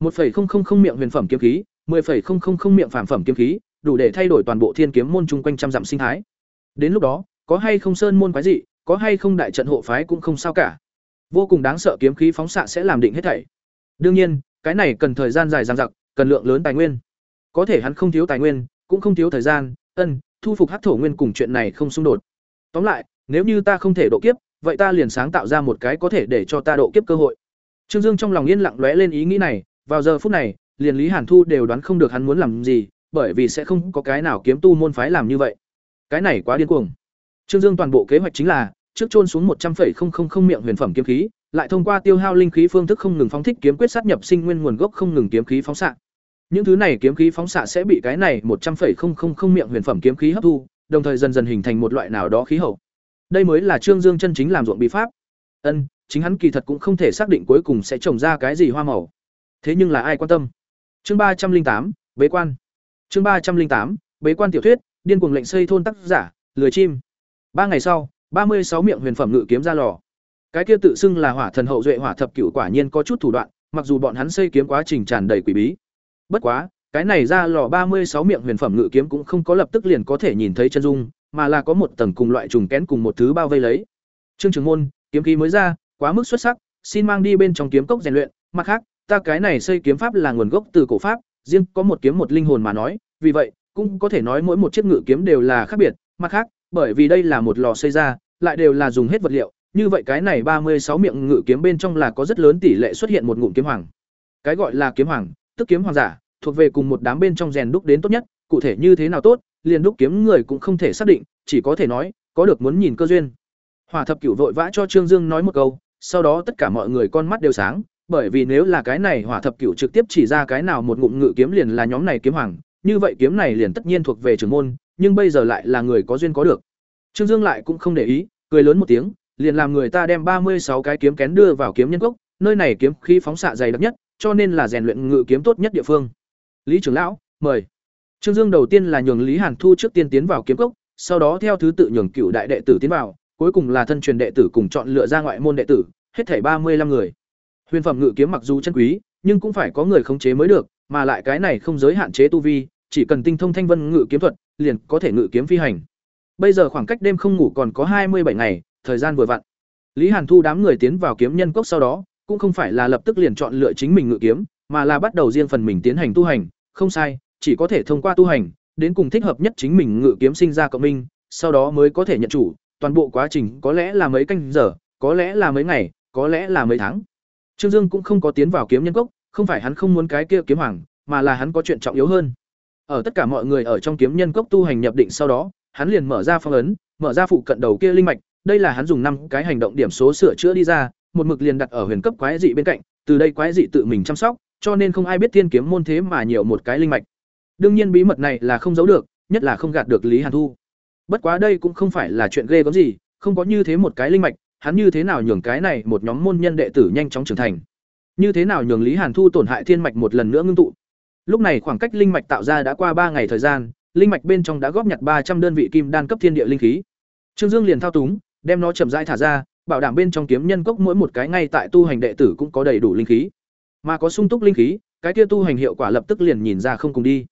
1.000 miệng huyền phẩm kiếm khí, 10.000 miệng phàm phẩm kiếm khí, đủ để thay đổi toàn bộ thiên kiếm môn chung quanh trăm dặm sinh thái. Đến lúc đó, có hay không sơn môn quái dị, có hay không đại trận hộ phái cũng không sao cả. Vô cùng đáng sợ kiếm khí phóng xạ sẽ làm định hết thảy. Đương nhiên, cái này cần thời gian dài dằng dặc, cần lượng lớn tài nguyên. Có thể hắn không thiếu tài nguyên, cũng không thiếu thời gian, ân, thu phục hắc thổ nguyên cùng chuyện này không xung đột. Tóm lại, nếu như ta không thể độ kiếp, vậy ta liền sáng tạo ra một cái có thể để cho ta độ kiếp cơ hội. Trương Dương trong lòng yên lặng lóe lên ý nghĩ này, vào giờ phút này, liền Lý Hàn Thu đều đoán không được hắn muốn làm gì, bởi vì sẽ không có cái nào kiếm tu môn phái làm như vậy. Cái này quá điên cuồng. Trương Dương toàn bộ kế hoạch chính là trước chôn xuống một trăm 100,000 miệng huyền phẩm kiếm khí, lại thông qua tiêu hao linh khí phương thức không ngừng phóng thích kiếm quyết sát nhập sinh nguyên nguồn gốc không ngừng kiếm khí phóng xạ. Những thứ này kiếm khí phóng xạ sẽ bị cái này một trăm 100,000 miệng huyền phẩm kiếm khí hấp thu, đồng thời dần dần hình thành một loại nào đó khí hậu. Đây mới là Trương Dương chân chính làm ruộng bí pháp. Ân, chính hắn kỳ thật cũng không thể xác định cuối cùng sẽ trồng ra cái gì hoa màu. Thế nhưng là ai quan tâm? Chương ba trăm linh tám bế quan. Chương ba trăm linh tám bế quan tiểu thuyết, điên cuồng lệnh xây thôn tác giả, lười chim. Ba ngày sau, ba mươi sáu miệng huyền phẩm ngự kiếm ra lò. Cái kia tự xưng là Hỏa Thần hậu duệ Hỏa Thập Cửu quả nhiên có chút thủ đoạn, mặc dù bọn hắn xây kiếm quá trình tràn đầy quỷ bí. Bất quá, cái này ra lò ba mươi sáu miệng huyền phẩm ngự kiếm cũng không có lập tức liền có thể nhìn thấy chân dung, mà là có một tầng cùng loại trùng kén cùng một thứ bao vây lấy. Trương Trường Môn, kiếm khí mới ra, quá mức xuất sắc, xin mang đi bên trong kiếm cốc rèn luyện, mặt khác, ta cái này xây kiếm pháp là nguồn gốc từ cổ pháp, riêng có một kiếm một linh hồn mà nói, vì vậy, cũng có thể nói mỗi một chiếc ngự kiếm đều là khác biệt, mặt khác, bởi vì đây là một lò xây ra, lại đều là dùng hết vật liệu, như vậy cái này ba mươi sáu miệng ngự kiếm bên trong là có rất lớn tỷ lệ xuất hiện một ngụm kiếm hoàng. Cái gọi là kiếm hoàng, tức kiếm hoàng giả, thuộc về cùng một đám bên trong rèn đúc đến tốt nhất, cụ thể như thế nào tốt, liền đúc kiếm người cũng không thể xác định, chỉ có thể nói, có được muốn nhìn cơ duyên. Hỏa Thập Cửu vội vã cho Trương Dương nói một câu, sau đó tất cả mọi người con mắt đều sáng, bởi vì nếu là cái này Hỏa Thập Cửu trực tiếp chỉ ra cái nào một ngụm ngự kiếm liền là nhóm này kiếm hoàng, như vậy kiếm này liền tất nhiên thuộc về trưởng môn, nhưng bây giờ lại là người có duyên có được. Trương Dương lại cũng không để ý, cười lớn một tiếng, liền làm người ta đem ba mươi sáu cái kiếm kén đưa vào kiếm nhân cốc, nơi này kiếm khí phóng xạ dày đặc nhất, cho nên là rèn luyện ngự kiếm tốt nhất địa phương. Lý trưởng lão, mời. Trương Dương đầu tiên là nhường Lý Hàn Thu trước tiên tiến vào kiếm cốc, sau đó theo thứ tự nhường cựu đại đệ tử tiến vào, cuối cùng là thân truyền đệ tử cùng chọn lựa ra ngoại môn đệ tử, hết thảy ba mươi 35 người. Huyền phẩm ngự kiếm mặc dù chân quý, nhưng cũng phải có người khống chế mới được, mà lại cái này không giới hạn chế tu vi, chỉ cần tinh thông thanh vân ngự kiếm thuật, liền có thể ngự kiếm phi hành. Bây giờ khoảng cách đêm không ngủ còn có hai mươi bảy ngày, thời gian vừa vặn. Lý Hàn Thu đám người tiến vào kiếm nhân cốc sau đó, cũng không phải là lập tức liền chọn lựa chính mình ngự kiếm, mà là bắt đầu riêng phần mình tiến hành tu hành, không sai, chỉ có thể thông qua tu hành, đến cùng thích hợp nhất chính mình ngự kiếm sinh ra cộng minh, sau đó mới có thể nhận chủ, toàn bộ quá trình có lẽ là mấy canh giờ, có lẽ là mấy ngày, có lẽ là mấy tháng. Trương Dương cũng không có tiến vào kiếm nhân cốc, không phải hắn không muốn cái kia kiếm hoàng, mà là hắn có chuyện trọng yếu hơn. Ở tất cả mọi người ở trong kiếm nhân cốc tu hành nhập định sau đó, hắn liền mở ra phong ấn, mở ra phụ cận đầu kia linh mạch, đây là hắn dùng năm cái hành động điểm số sửa chữa đi ra, một mực liền đặt ở huyền cấp quái dị bên cạnh, từ đây quái dị tự mình chăm sóc, cho nên không ai biết thiên kiếm môn thế mà nhiều một cái linh mạch. Đương nhiên bí mật này là không giấu được, nhất là không gạt được Lý Hàn Thu. Bất quá đây cũng không phải là chuyện ghê gớm gì, không có như thế một cái linh mạch, hắn như thế nào nhường cái này một nhóm môn nhân đệ tử nhanh chóng trưởng thành? Như thế nào nhường Lý Hàn Thu tổn hại thiên mạch một lần nữa ngưng tụ? Lúc này khoảng cách linh mạch tạo ra đã qua ba ngày thời gian, linh mạch bên trong đã góp nhặt ba trăm đơn vị kim đan cấp thiên địa linh khí. Trương Dương liền thao túng, đem nó chậm rãi thả ra, bảo đảm bên trong kiếm nhân cốc mỗi một cái ngay tại tu hành đệ tử cũng có đầy đủ linh khí. Mà có sung túc linh khí, cái kia tu hành hiệu quả lập tức liền nhìn ra không cùng đi.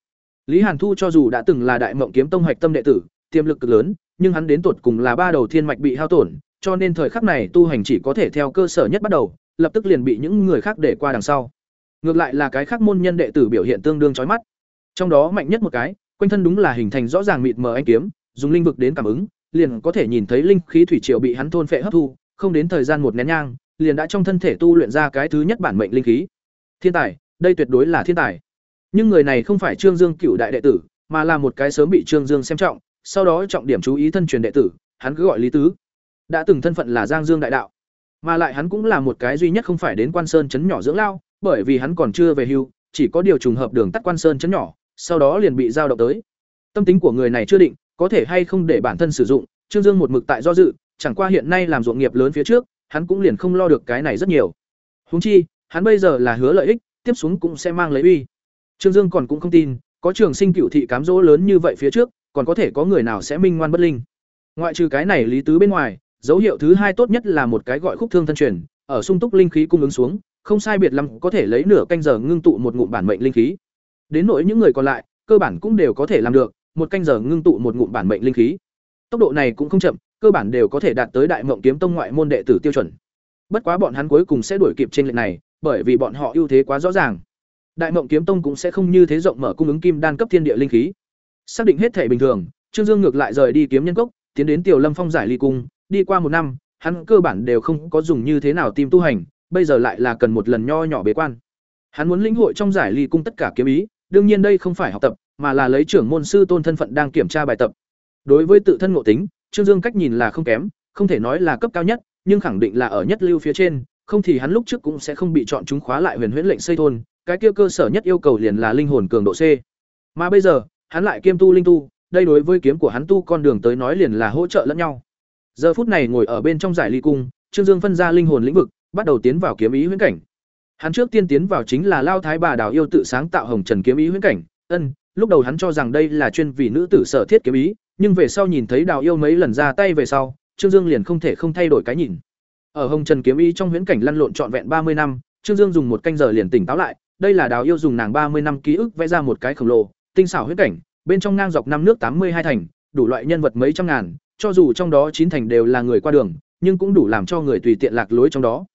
Lý Hàn Thu cho dù đã từng là Đại Mộng Kiếm Tông hoạch tâm đệ tử, tiềm lực cực lớn, nhưng hắn đến tột cùng là ba đầu thiên mạch bị hao tổn, cho nên thời khắc này tu hành chỉ có thể theo cơ sở nhất bắt đầu, lập tức liền bị những người khác để qua đằng sau. Ngược lại là cái khác môn nhân đệ tử biểu hiện tương đương chói mắt. Trong đó mạnh nhất một cái, quanh thân đúng là hình thành rõ ràng mịt mờ anh kiếm, dùng linh vực đến cảm ứng, liền có thể nhìn thấy linh khí thủy triều bị hắn thôn phệ hấp thu, không đến thời gian một nén nhang, liền đã trong thân thể tu luyện ra cái thứ nhất bản mệnh linh khí. Thiên tài, đây tuyệt đối là thiên tài. Nhưng người này không phải Trương Dương cựu đại đệ tử, mà là một cái sớm bị Trương Dương xem trọng, sau đó trọng điểm chú ý thân truyền đệ tử, hắn cứ gọi Lý Tứ. Đã từng thân phận là Giang Dương đại đạo, mà lại hắn cũng là một cái duy nhất không phải đến Quan Sơn trấn nhỏ dưỡng lao, bởi vì hắn còn chưa về hưu, chỉ có điều trùng hợp đường tắt Quan Sơn trấn nhỏ, sau đó liền bị giao động tới. Tâm tính của người này chưa định, có thể hay không để bản thân sử dụng, Trương Dương một mực tại do dự, chẳng qua hiện nay làm ruộng nghiệp lớn phía trước, hắn cũng liền không lo được cái này rất nhiều. húng chi, hắn bây giờ là hứa lợi ích, tiếp xuống cũng sẽ mang lấy uy. Trương Dương còn cũng không tin, có trường sinh cựu thị cám dỗ lớn như vậy phía trước, còn có thể có người nào sẽ minh ngoan bất linh. Ngoại trừ cái này lý tứ bên ngoài, dấu hiệu thứ hai tốt nhất là một cái gọi khúc thương thân truyền, ở sung túc linh khí cung ứng xuống, không sai biệt lắm có thể lấy nửa canh giờ ngưng tụ một ngụm bản mệnh linh khí. Đến nỗi những người còn lại, cơ bản cũng đều có thể làm được, một canh giờ ngưng tụ một ngụm bản mệnh linh khí. Tốc độ này cũng không chậm, cơ bản đều có thể đạt tới Đại Mộng Kiếm Tông ngoại môn đệ tử tiêu chuẩn. Bất quá bọn hắn cuối cùng sẽ đuổi kịp trên lệnh này, bởi vì bọn họ ưu thế quá rõ ràng. Đại Mộng Kiếm Tông cũng sẽ không như thế rộng mở cung ứng kim đan cấp thiên địa linh khí. Xác định hết thể bình thường, Trương Dương ngược lại rời đi kiếm nhân cốc, tiến đến Tiểu Lâm Phong giải ly cung, đi qua một năm, hắn cơ bản đều không có dùng như thế nào tìm tu hành, bây giờ lại là cần một lần nho nhỏ bế quan. Hắn muốn lĩnh hội trong giải ly cung tất cả kiếm ý, đương nhiên đây không phải học tập, mà là lấy trưởng môn sư tôn thân phận đang kiểm tra bài tập. Đối với tự thân ngộ tính, Trương Dương cách nhìn là không kém, không thể nói là cấp cao nhất, nhưng khẳng định là ở nhất lưu phía trên, không thì hắn lúc trước cũng sẽ không bị chọn chúng khóa lại huyền huyễn lệnh xây thôn, cái kia cơ sở nhất yêu cầu liền là linh hồn cường độ C. Mà bây giờ, hắn lại kiêm tu linh tu, đây đối với kiếm của hắn tu con đường tới nói liền là hỗ trợ lẫn nhau. Giờ phút này ngồi ở bên trong giải ly cung, Trương Dương phân ra linh hồn lĩnh vực, bắt đầu tiến vào kiếm ý huyễn cảnh. Hắn trước tiên tiến vào chính là Lao Thái bà đào yêu tự sáng tạo Hồng Trần kiếm ý huyễn cảnh. Ân, lúc đầu hắn cho rằng đây là chuyên vì nữ tử sở thiết kiếm ý, nhưng về sau nhìn thấy đào yêu mấy lần ra tay về sau, Trương Dương liền không thể không thay đổi cái nhìn. Ở Hồng Trần kiếm ý trong huyễn cảnh lăn lộn trọn vẹn ba mươi năm, Trương Dương dùng một canh giờ liền tỉnh táo lại, đây là đào yêu dùng nàng ba mươi năm ký ức vẽ ra một cái khổng lồ, tinh xảo huyễn cảnh, bên trong ngang dọc năm nước tám mươi hai thành, đủ loại nhân vật mấy trăm ngàn, cho dù trong đó chín thành đều là người qua đường, nhưng cũng đủ làm cho người tùy tiện lạc lối trong đó.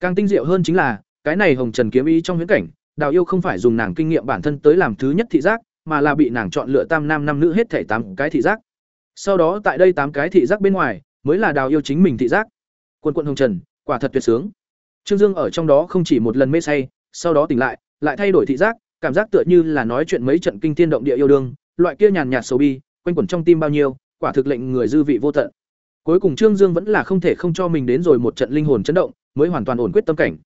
Càng tinh diệu hơn chính là, cái này Hồng Trần kiếm ý trong huyễn cảnh, Đào Yêu không phải dùng nàng kinh nghiệm bản thân tới làm thứ nhất thị giác, mà là bị nàng chọn lựa tam nam năm nữ hết thảy tám cái thị giác. Sau đó tại đây tám cái thị giác bên ngoài, mới là Đào Yêu chính mình thị giác. Quân quân Hồng Trần, quả thật tuyệt sướng. Trương Dương ở trong đó không chỉ một lần mê say, sau đó tỉnh lại, lại thay đổi thị giác, cảm giác tựa như là nói chuyện mấy trận kinh thiên động địa yêu đương, loại kia nhàn nhạt sầu bi, quanh quẩn trong tim bao nhiêu, quả thực lệnh người dư vị vô tận. Cuối cùng Trương Dương vẫn là không thể không cho mình đến rồi một trận linh hồn chấn động, mới hoàn toàn ổn quyết tâm cảnh.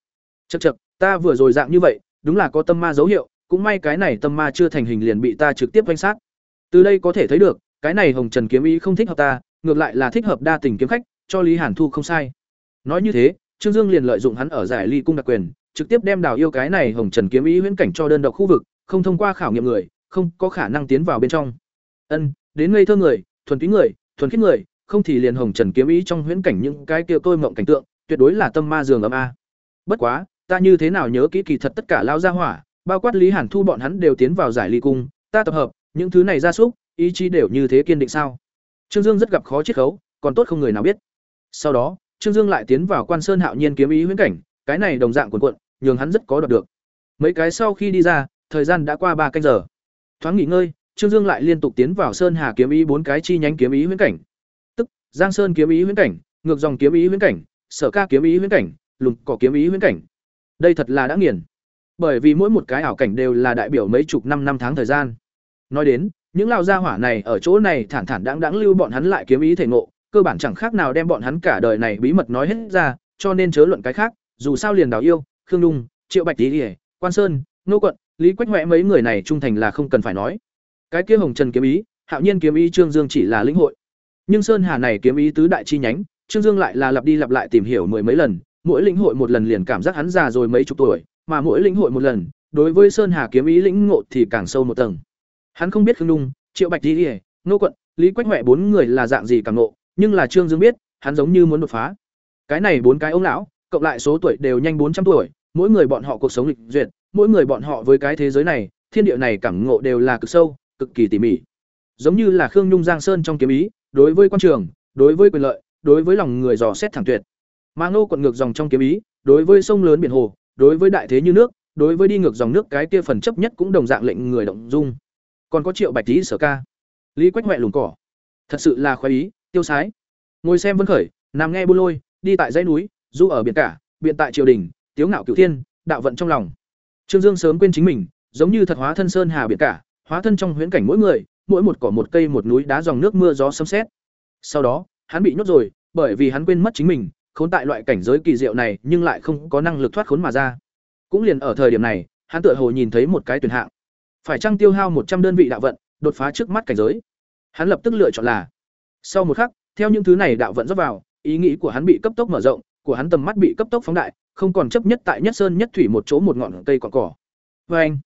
Chậc chậc, ta vừa rồi dạng như vậy, đúng là có tâm ma dấu hiệu, cũng may cái này tâm ma chưa thành hình liền bị ta trực tiếp vây sát. Từ đây có thể thấy được, cái này Hồng Trần kiếm ý không thích hợp ta, ngược lại là thích hợp đa tình kiếm khách, cho Lý Hàn Thu không sai. Nói như thế, Trương Dương liền lợi dụng hắn ở giải ly cung đặc quyền, trực tiếp đem đào yêu cái này Hồng Trần kiếm ý huyễn cảnh cho đơn độc khu vực, không thông qua khảo nghiệm người, không có khả năng tiến vào bên trong. Ân, đến ngây thơ người, thuần túy người, thuần khiết người, không thì liền hồng trần kiếm ý trong huyễn cảnh những cái kia tôi mộng cảnh tượng, tuyệt đối là tâm ma giường ấm a. Bất quá, ta như thế nào nhớ kỹ kỳ thật tất cả lao ra hỏa, bao quát Lý Hàn Thu bọn hắn đều tiến vào giải ly cung, ta tập hợp, những thứ này ra súc, ý chí đều như thế kiên định sao? Trương Dương rất gặp khó chiết khấu, còn tốt không người nào biết. Sau đó, Trương Dương lại tiến vào Quan Sơn Hạo Nhiên kiếm ý huyễn cảnh, cái này đồng dạng cuộn cuộn, nhường hắn rất có đoạt được. Mấy cái sau khi đi ra, thời gian đã qua ba canh giờ. Thoáng nghỉ ngơi, Trương Dương lại liên tục tiến vào Sơn Hà kiếm ý bốn cái chi nhánh kiếm ý huyễn cảnh. Tức, Giang Sơn kiếm ý huyễn cảnh, ngược dòng kiếm ý huyễn cảnh, Sở Ca kiếm ý huyễn cảnh, Lùng Cỏ kiếm ý huyễn cảnh. Đây thật là đã nghiền. Bởi vì mỗi một cái ảo cảnh đều là đại biểu mấy chục năm năm tháng thời gian. Nói đến, những lao gia hỏa này ở chỗ này thản thản đãng đãng lưu bọn hắn lại kiếm ý thể ngộ, cơ bản chẳng khác nào đem bọn hắn cả đời này bí mật nói hết ra, cho nên chớ luận cái khác, dù sao liền đào yêu, Khương Dung, Triệu Bạch Tỷ, Quan Sơn, Nô Quận, Lý Quách Hoè mấy người này trung thành là không cần phải nói. Cái kia Hồng Trần kiếm ý, Hạo Nhiên kiếm ý Trương Dương chỉ là lĩnh hội. Nhưng Sơn Hà này kiếm ý tứ đại chi nhánh, Trương Dương lại là lặp đi lặp lại tìm hiểu mười mấy lần, mỗi lĩnh hội một lần liền cảm giác hắn già rồi mấy chục tuổi, mà mỗi lĩnh hội một lần, đối với Sơn Hà kiếm ý lĩnh ngộ thì càng sâu một tầng. Hắn không biết Khương nung, Triệu Bạch Tỷ, Nô Quận, Lý Quách huệ bốn người là dạng gì càng ngộ, nhưng là Trương Dương biết, hắn giống như muốn đột phá. Cái này bốn cái ông lão, cộng lại số tuổi đều nhanh bốn trăm tuổi, mỗi người bọn họ cuộc sống lịch duyệt, mỗi người bọn họ với cái thế giới này, thiên địa này cảm ngộ đều là cực sâu, cực kỳ tỉ mỉ. Giống như là Khương Nhung Giang Sơn trong kiếm ý, đối với quan trường, đối với quyền lợi, đối với lòng người dò xét thẳng tuyệt. Mà Ngô quận ngược dòng trong kiếm ý, đối với sông lớn biển hồ, đối với đại thế như nước, đối với đi ngược dòng nước cái kia phần chấp nhất cũng đồng dạng lệnh người động dung. Còn có Triệu Bạch Tí sở ca, Lý Quách Hoè lùng cỏ, thật sự là khoái ý, tiêu sái. Ngồi xem vân khởi, nằm nghe buôn lôi, đi tại dãy núi, du ở biển cả, biện tại triều đình, tiếu ngạo cửu thiên, đạo vận trong lòng. Trương Dương sớm quên chính mình, giống như thật hóa thân sơn hà biển cả, hóa thân trong huyễn cảnh mỗi người, mỗi một cỏ một cây một núi đá dòng nước mưa gió sấm sét. Sau đó, hắn bị nhốt rồi, bởi vì hắn quên mất chính mình, khốn tại loại cảnh giới kỳ diệu này, nhưng lại không có năng lực thoát khốn mà ra. Cũng liền ở thời điểm này, hắn tựa hồ nhìn thấy một cái tuyển hạng. Phải chăng tiêu hao một trăm đơn vị đạo vận, đột phá trước mắt cảnh giới. Hắn lập tức lựa chọn là. Sau một khắc, theo những thứ này đạo vận rót vào, ý nghĩ của hắn bị cấp tốc mở rộng, của hắn tầm mắt bị cấp tốc phóng đại, không còn chấp nhất tại nhất sơn nhất thủy một chỗ một ngọn cây cỏ cỏ. Và anh,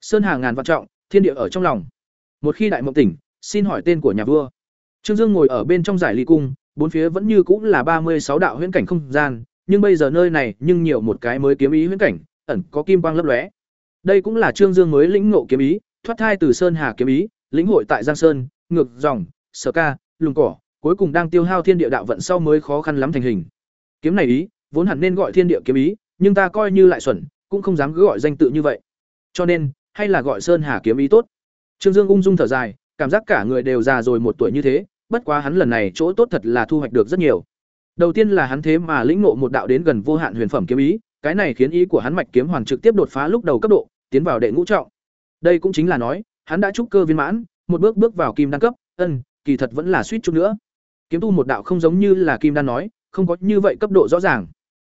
sơn hà ngàn vạn trọng, thiên địa ở trong lòng. Một khi đại mộng tỉnh, xin hỏi tên của nhà vua. Trương Dương ngồi ở bên trong giải ly cung, bốn phía vẫn như cũng là ba mươi sáu đạo huyễn cảnh không gian, nhưng bây giờ nơi này nhưng nhiều một cái mới kiếm ý huyễn cảnh, ẩn có kim quang lấp lóe. Đây cũng là Trương Dương mới lĩnh ngộ kiếm ý, thoát thai từ Sơn Hà kiếm ý, lĩnh hội tại Giang Sơn, ngược dòng, sở ca, lùng cỏ, cuối cùng đang tiêu hao thiên địa đạo vận sau mới khó khăn lắm thành hình. Kiếm này ý, vốn hẳn nên gọi thiên địa kiếm ý, nhưng ta coi như lại xuẩn, cũng không dám cứ gọi danh tự như vậy. Cho nên, hay là gọi Sơn Hà kiếm ý tốt. Trương Dương ung dung thở dài, cảm giác cả người đều già rồi một tuổi như thế, bất quá hắn lần này chỗ tốt thật là thu hoạch được rất nhiều. Đầu tiên là hắn thế mà lĩnh ngộ một đạo đến gần vô hạn huyền phẩm kiếm ý, cái này khiến ý của hắn mạch kiếm hoàn trực tiếp đột phá lúc đầu cấp độ, tiến vào đệ ngũ trọng. Đây cũng chính là nói, hắn đã trúc cơ viên mãn, một bước bước vào kim đan cấp, ân, kỳ thật vẫn là suýt chút nữa. Kiếm tu một đạo không giống như là kim đan nói, không có như vậy cấp độ rõ ràng.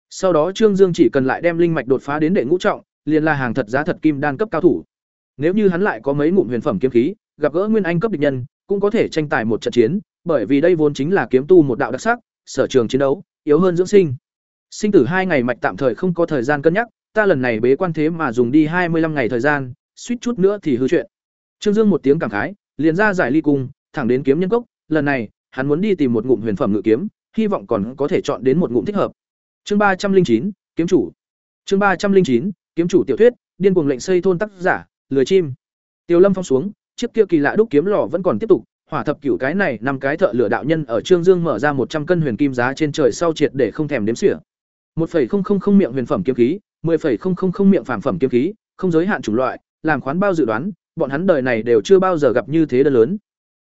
Sau đó Trương Dương chỉ cần lại đem linh mạch đột phá đến đệ ngũ trọng, liền là hàng thật giá thật kim đan cấp cao thủ. Nếu như hắn lại có mấy ngụm huyền phẩm kiếm khí, gặp gỡ nguyên anh cấp địch nhân, cũng có thể tranh tài một trận chiến, bởi vì đây vốn chính là kiếm tu một đạo đặc sắc, sở trường chiến đấu, yếu hơn dưỡng sinh. Sinh tử hai ngày mạch tạm thời không có thời gian cân nhắc, ta lần này bế quan thế mà dùng đi hai mươi 25 ngày thời gian, suýt chút nữa thì hư chuyện. Trương Dương một tiếng cảm khái, liền ra giải ly cung, thẳng đến kiếm nhân cốc, lần này, hắn muốn đi tìm một ngụm huyền phẩm ngự kiếm, hy vọng còn có thể chọn đến một ngụm thích hợp. Chương ba trăm linh chín kiếm chủ. Chương ba trăm linh chín kiếm chủ tiểu thuyết, điên cuồng lệnh xây thôn tác giả, lười chim. Tiêu Lâm phong xuống, chiếc kia kỳ lạ đúc kiếm lò vẫn còn tiếp tục, hỏa thập cửu cái này năm cái thợ lửa đạo nhân ở Trương Dương mở ra một trăm cân huyền kim giá trên trời sau triệt để không thèm đếm xỉa. 1.000 miệng huyền phẩm kiếm khí, 10.000 miệng phàm phẩm kiếm khí, không giới hạn chủng loại, làm khoán bao dự đoán, bọn hắn đời này đều chưa bao giờ gặp như thế đơn lớn.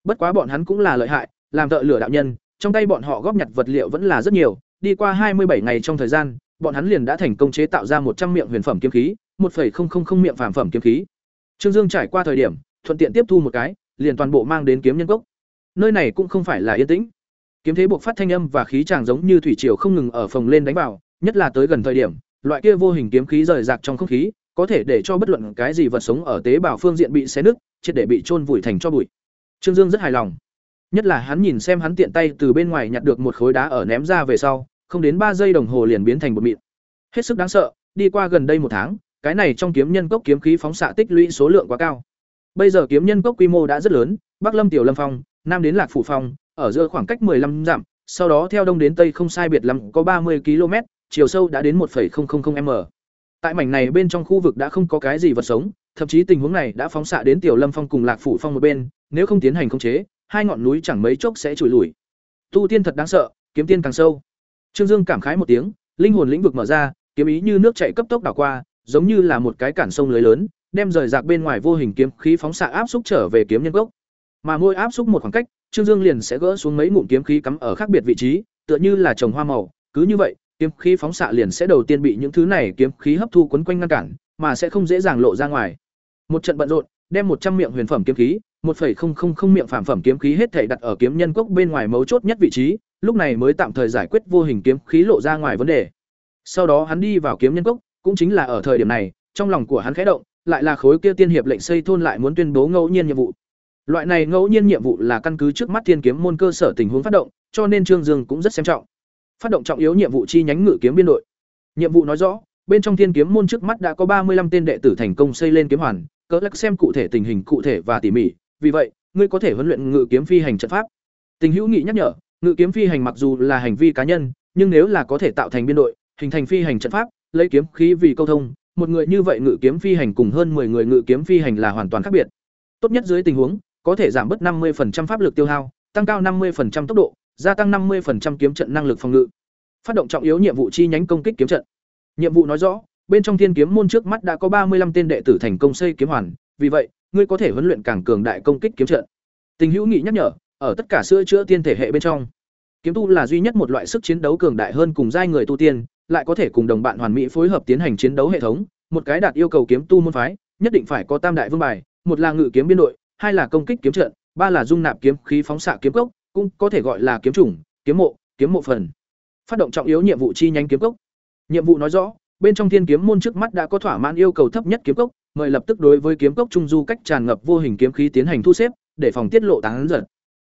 Bất quá bọn hắn cũng là lợi hại, làm thợ lửa đạo nhân, trong tay bọn họ góp nhặt vật liệu vẫn là rất nhiều, đi qua 27 ngày trong thời gian, bọn hắn liền đã thành công chế tạo ra 100 miệng huyền phẩm kiếm khí, 1.000 miệng phàm phẩm kiếm khí. Trương Dương trải qua thời điểm, thuận tiện tiếp thu một cái, liền toàn bộ mang đến kiếm nhân cốc. Nơi này cũng không phải là yên tĩnh. Kiếm thế buộc phát thanh âm và khí chàng giống như thủy triều không ngừng ở phòng lên đánh vào, nhất là tới gần thời điểm, loại kia vô hình kiếm khí rời rạc trong không khí, có thể để cho bất luận cái gì vật sống ở tế bào phương diện bị xé nứt, triệt để bị chôn vùi thành cho bụi. Trương Dương rất hài lòng. Nhất là hắn nhìn xem hắn tiện tay từ bên ngoài nhặt được một khối đá ở ném ra về sau, không đến ba giây đồng hồ liền biến thành bột mịn. Hết sức đáng sợ, đi qua gần đây một tháng, cái này trong kiếm nhân cốc kiếm khí phóng xạ tích lũy số lượng quá cao. Bây giờ kiếm nhân cốc quy mô đã rất lớn, Bắc Lâm Tiểu Lâm Phong, Nam đến Lạc Phủ Phong, ở giữa khoảng cách 15 dặm, sau đó theo đông đến tây không sai biệt lắm có 30 km, chiều sâu đã đến 1.000m. Tại mảnh này bên trong khu vực đã không có cái gì vật sống, thậm chí tình huống này đã phóng xạ đến Tiểu Lâm Phong cùng Lạc Phủ Phong một bên, nếu không tiến hành khống chế, hai ngọn núi chẳng mấy chốc sẽ trồi lùi. Tu tiên thật đáng sợ, kiếm tiên càng sâu. Trương Dương cảm khái một tiếng, linh hồn lĩnh vực mở ra, kiếm ý như nước chảy cấp tốc đảo qua, giống như là một cái cản sông lưới lớn, đem rời rạc bên ngoài vô hình kiếm khí phóng xạ áp xúc trở về kiếm nhân gốc. Mà môi áp xúc một khoảng cách, Trương Dương liền sẽ gỡ xuống mấy ngụm kiếm khí cắm ở khác biệt vị trí, tựa như là trồng hoa màu, cứ như vậy, kiếm khí phóng xạ liền sẽ đầu tiên bị những thứ này kiếm khí hấp thu quấn quanh ngăn cản, mà sẽ không dễ dàng lộ ra ngoài. Một trận bận rộn, đem một trăm miệng huyền phẩm kiếm khí, 1.000 miệng phàm phẩm kiếm khí hết thảy đặt ở kiếm nhân cốc bên ngoài mấu chốt nhất vị trí, lúc này mới tạm thời giải quyết vô hình kiếm khí lộ ra ngoài vấn đề. Sau đó hắn đi vào kiếm nhân cốc, cũng chính là ở thời điểm này, trong lòng của hắn khẽ động, lại là khối kia tiên hiệp lệnh xây thôn lại muốn tuyên bố ngẫu nhiên nhiệm vụ. Loại này ngẫu nhiên nhiệm vụ là căn cứ trước mắt thiên kiếm môn cơ sở tình huống phát động, cho nên Trương Dương cũng rất xem trọng. Phát động trọng yếu nhiệm vụ chi nhánh ngự kiếm biên đội. Nhiệm vụ nói rõ, bên trong thiên kiếm môn trước mắt đã có ba mươi 35 tên đệ tử thành công xây lên kiếm hoàn, cỡ lắc xem cụ thể tình hình cụ thể và tỉ mỉ, vì vậy, ngươi có thể huấn luyện ngự kiếm phi hành trận pháp. Tình hữu nghị nhắc nhở, ngự kiếm phi hành mặc dù là hành vi cá nhân, nhưng nếu là có thể tạo thành biên đội, hình thành phi hành trận pháp, lấy kiếm khí vì câu thông, một người như vậy ngự kiếm phi hành cùng hơn 10 người ngự kiếm phi hành là hoàn toàn khác biệt. Tốt nhất dưới tình huống, có thể giảm bớt 50% pháp lực tiêu hao, tăng cao 50% tốc độ, gia tăng 50% kiếm trận năng lực phòng ngự. Phát động trọng yếu nhiệm vụ chi nhánh công kích kiếm trận. Nhiệm vụ nói rõ, bên trong Thiên kiếm môn trước mắt đã có 35 tên đệ tử thành công xây kiếm hoàn, vì vậy, ngươi có thể huấn luyện càng cường đại công kích kiếm trận. Tình hữu nghị nhắc nhở, ở tất cả sữa chữa tiên thể hệ bên trong, kiếm tu là duy nhất một loại sức chiến đấu cường đại hơn cùng giai người tu tiên, lại có thể cùng đồng bạn hoàn mỹ phối hợp tiến hành chiến đấu hệ thống, một cái đạt yêu cầu kiếm tu môn phái, nhất định phải có tam đại vương bài, một là ngự kiếm biên đội, hai là công kích kiếm trận, ba là dung nạp kiếm khí phóng xạ kiếm cốc, cũng có thể gọi là kiếm chủng, kiếm mộ, kiếm mộ phần. Phát động trọng yếu nhiệm vụ chi nhánh kiếm cốc. Nhiệm vụ nói rõ, bên trong thiên kiếm môn trước mắt đã có thỏa mãn yêu cầu thấp nhất kiếm cốc, mời lập tức đối với kiếm cốc trung du cách tràn ngập vô hình kiếm khí tiến hành thu xếp, để phòng tiết lộ tán giật.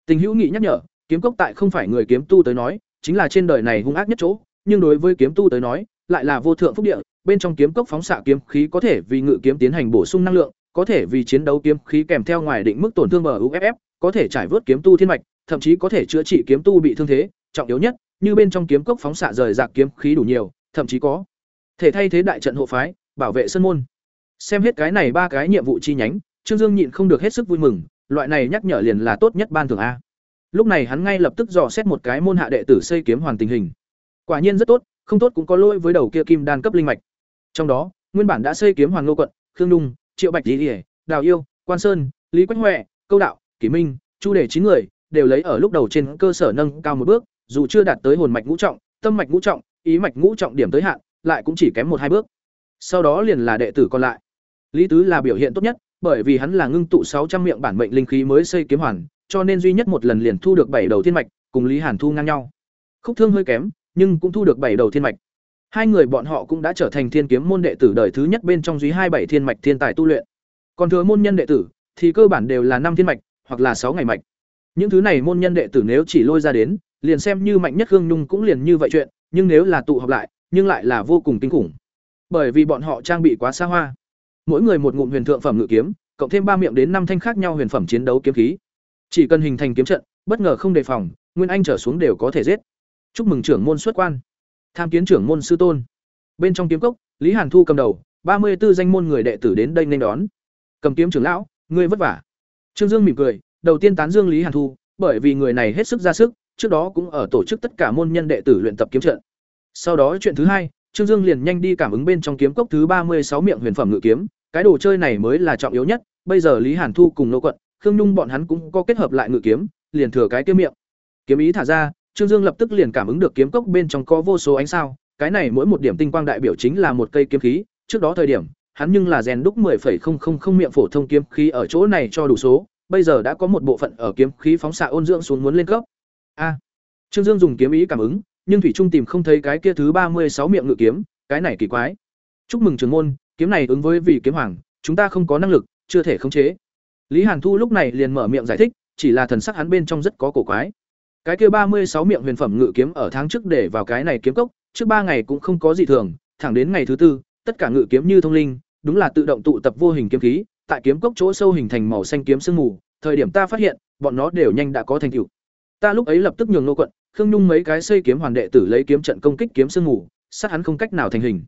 Tình hữu nghị nhắc nhở, kiếm cốc tại không phải người kiếm tu tới nói, chính là trên đời này hung ác nhất chỗ, nhưng đối với kiếm tu tới nói, lại là vô thượng phúc địa, bên trong kiếm cốc phóng xạ kiếm khí có thể vì ngự kiếm tiến hành bổ sung năng lượng, có thể vì chiến đấu kiếm khí kèm theo ngoài định mức tổn thương bờ UFF, có thể trải vớt kiếm tu thiên mạch, thậm chí có thể chữa trị kiếm tu bị thương thế, trọng yếu nhất, như bên trong kiếm cốc phóng xạ rời rạc kiếm khí đủ nhiều, thậm chí có thể thay thế đại trận hộ phái, bảo vệ sân môn. Xem hết cái này ba cái nhiệm vụ chi nhánh, Trương Dương nhịn không được hết sức vui mừng, loại này nhắc nhở liền là tốt nhất ban thưởng a. Lúc này hắn ngay lập tức dò xét một cái môn hạ đệ tử xây kiếm hoàn tình hình. Quả nhiên rất tốt, không tốt cũng có lỗi với đầu kia kim đan cấp linh mạch. Trong đó, nguyên bản đã xây kiếm Hoàng Ngô quận, Khương Dung, Triệu Bạch Lý, Đào Yêu, Quan Sơn, Lý Quách Huệ, Câu Đạo, Kỷ Minh, Chu Đề chín người, đều lấy ở lúc đầu trên cơ sở nâng cao một bước, dù chưa đạt tới hồn mạch ngũ trọng, tâm mạch ngũ trọng, ý mạch ngũ trọng điểm tới hạn, lại cũng chỉ kém một hai bước. Sau đó liền là đệ tử còn lại. Lý Tứ là biểu hiện tốt nhất, bởi vì hắn là ngưng tụ sáu trăm miệng bản mệnh linh khí mới xây kiếm hoàn, cho nên duy nhất một lần liền thu được bảy đầu thiên mạch, cùng Lý Hàn thu ngang nhau. Khúc Thương hơi kém, nhưng cũng thu được bảy đầu thiên mạch. Hai người bọn họ cũng đã trở thành thiên kiếm môn đệ tử đời thứ nhất bên trong duy hai bảy thiên mạch thiên tài tu luyện. Còn thừa môn nhân đệ tử thì cơ bản đều là năm thiên mạch hoặc là sáu ngày mạch. Những thứ này môn nhân đệ tử nếu chỉ lôi ra đến, liền xem như mạnh nhất Khương Nhung cũng liền như vậy chuyện, nhưng nếu là tụ họp lại, nhưng lại là vô cùng kinh khủng. Bởi vì bọn họ trang bị quá xa hoa. Mỗi người một ngụm huyền thượng phẩm ngự kiếm, cộng thêm ba miệng đến năm thanh khác nhau huyền phẩm chiến đấu kiếm khí. Chỉ cần hình thành kiếm trận, bất ngờ không đề phòng, nguyên anh trở xuống đều có thể giết. Chúc mừng trưởng môn xuất quan. Tham kiến trưởng môn sư tôn. Bên trong kiếm cốc, Lý Hàn Thu cầm đầu, ba mươi 34 danh môn người đệ tử đến đây nên đón. Cầm kiếm trưởng lão, ngươi vất vả. Trương Dương mỉm cười, đầu tiên tán dương Lý Hàn Thu, bởi vì người này hết sức ra sức, trước đó cũng ở tổ chức tất cả môn nhân đệ tử luyện tập kiếm trận. Sau đó chuyện thứ hai, Trương Dương liền nhanh đi cảm ứng bên trong kiếm cốc thứ ba mươi sáu miệng huyền phẩm ngự kiếm, cái đồ chơi này mới là trọng yếu nhất, bây giờ Lý Hàn Thu cùng nô quận, Khương Nhung bọn hắn cũng có kết hợp lại ngự kiếm, liền thừa cái kiếm miệng. Kiếm ý thả ra, Trương Dương lập tức liền cảm ứng được kiếm cốc bên trong có vô số ánh sao, cái này mỗi một điểm tinh quang đại biểu chính là một cây kiếm khí, trước đó thời điểm, hắn nhưng là rèn đúc 10.000 miệng phổ thông kiếm khí ở chỗ này cho đủ số, bây giờ đã có một bộ phận ở kiếm khí phóng xạ ôn dưỡng xuống muốn lên cấp. A. Trương Dương dùng kiếm ý cảm ứng, nhưng thủy trung tìm không thấy cái kia thứ ba mươi sáu miệng ngự kiếm, cái này kỳ quái. Chúc mừng trưởng môn, kiếm này ứng với vị kiếm hoàng, chúng ta không có năng lực, chưa thể khống chế. Lý Hàn Thu lúc này liền mở miệng giải thích, chỉ là thần sắc hắn bên trong rất có cổ quái. Cái kia ba mươi sáu miệng huyền phẩm ngự kiếm ở tháng trước để vào cái này kiếm cốc, trước ba ngày cũng không có gì thường, thẳng đến ngày thứ tư, tất cả ngự kiếm như thông linh, đúng là tự động tụ tập vô hình kiếm khí, tại kiếm cốc chỗ sâu hình thành màu xanh kiếm sương mù, thời điểm ta phát hiện, bọn nó đều nhanh đã có thành tựu. Ta lúc ấy lập tức nhường nô quận, Khương Nhung mấy cái xây kiếm hoàn đệ tử lấy kiếm trận công kích kiếm sương mù, sát hắn không cách nào thành hình.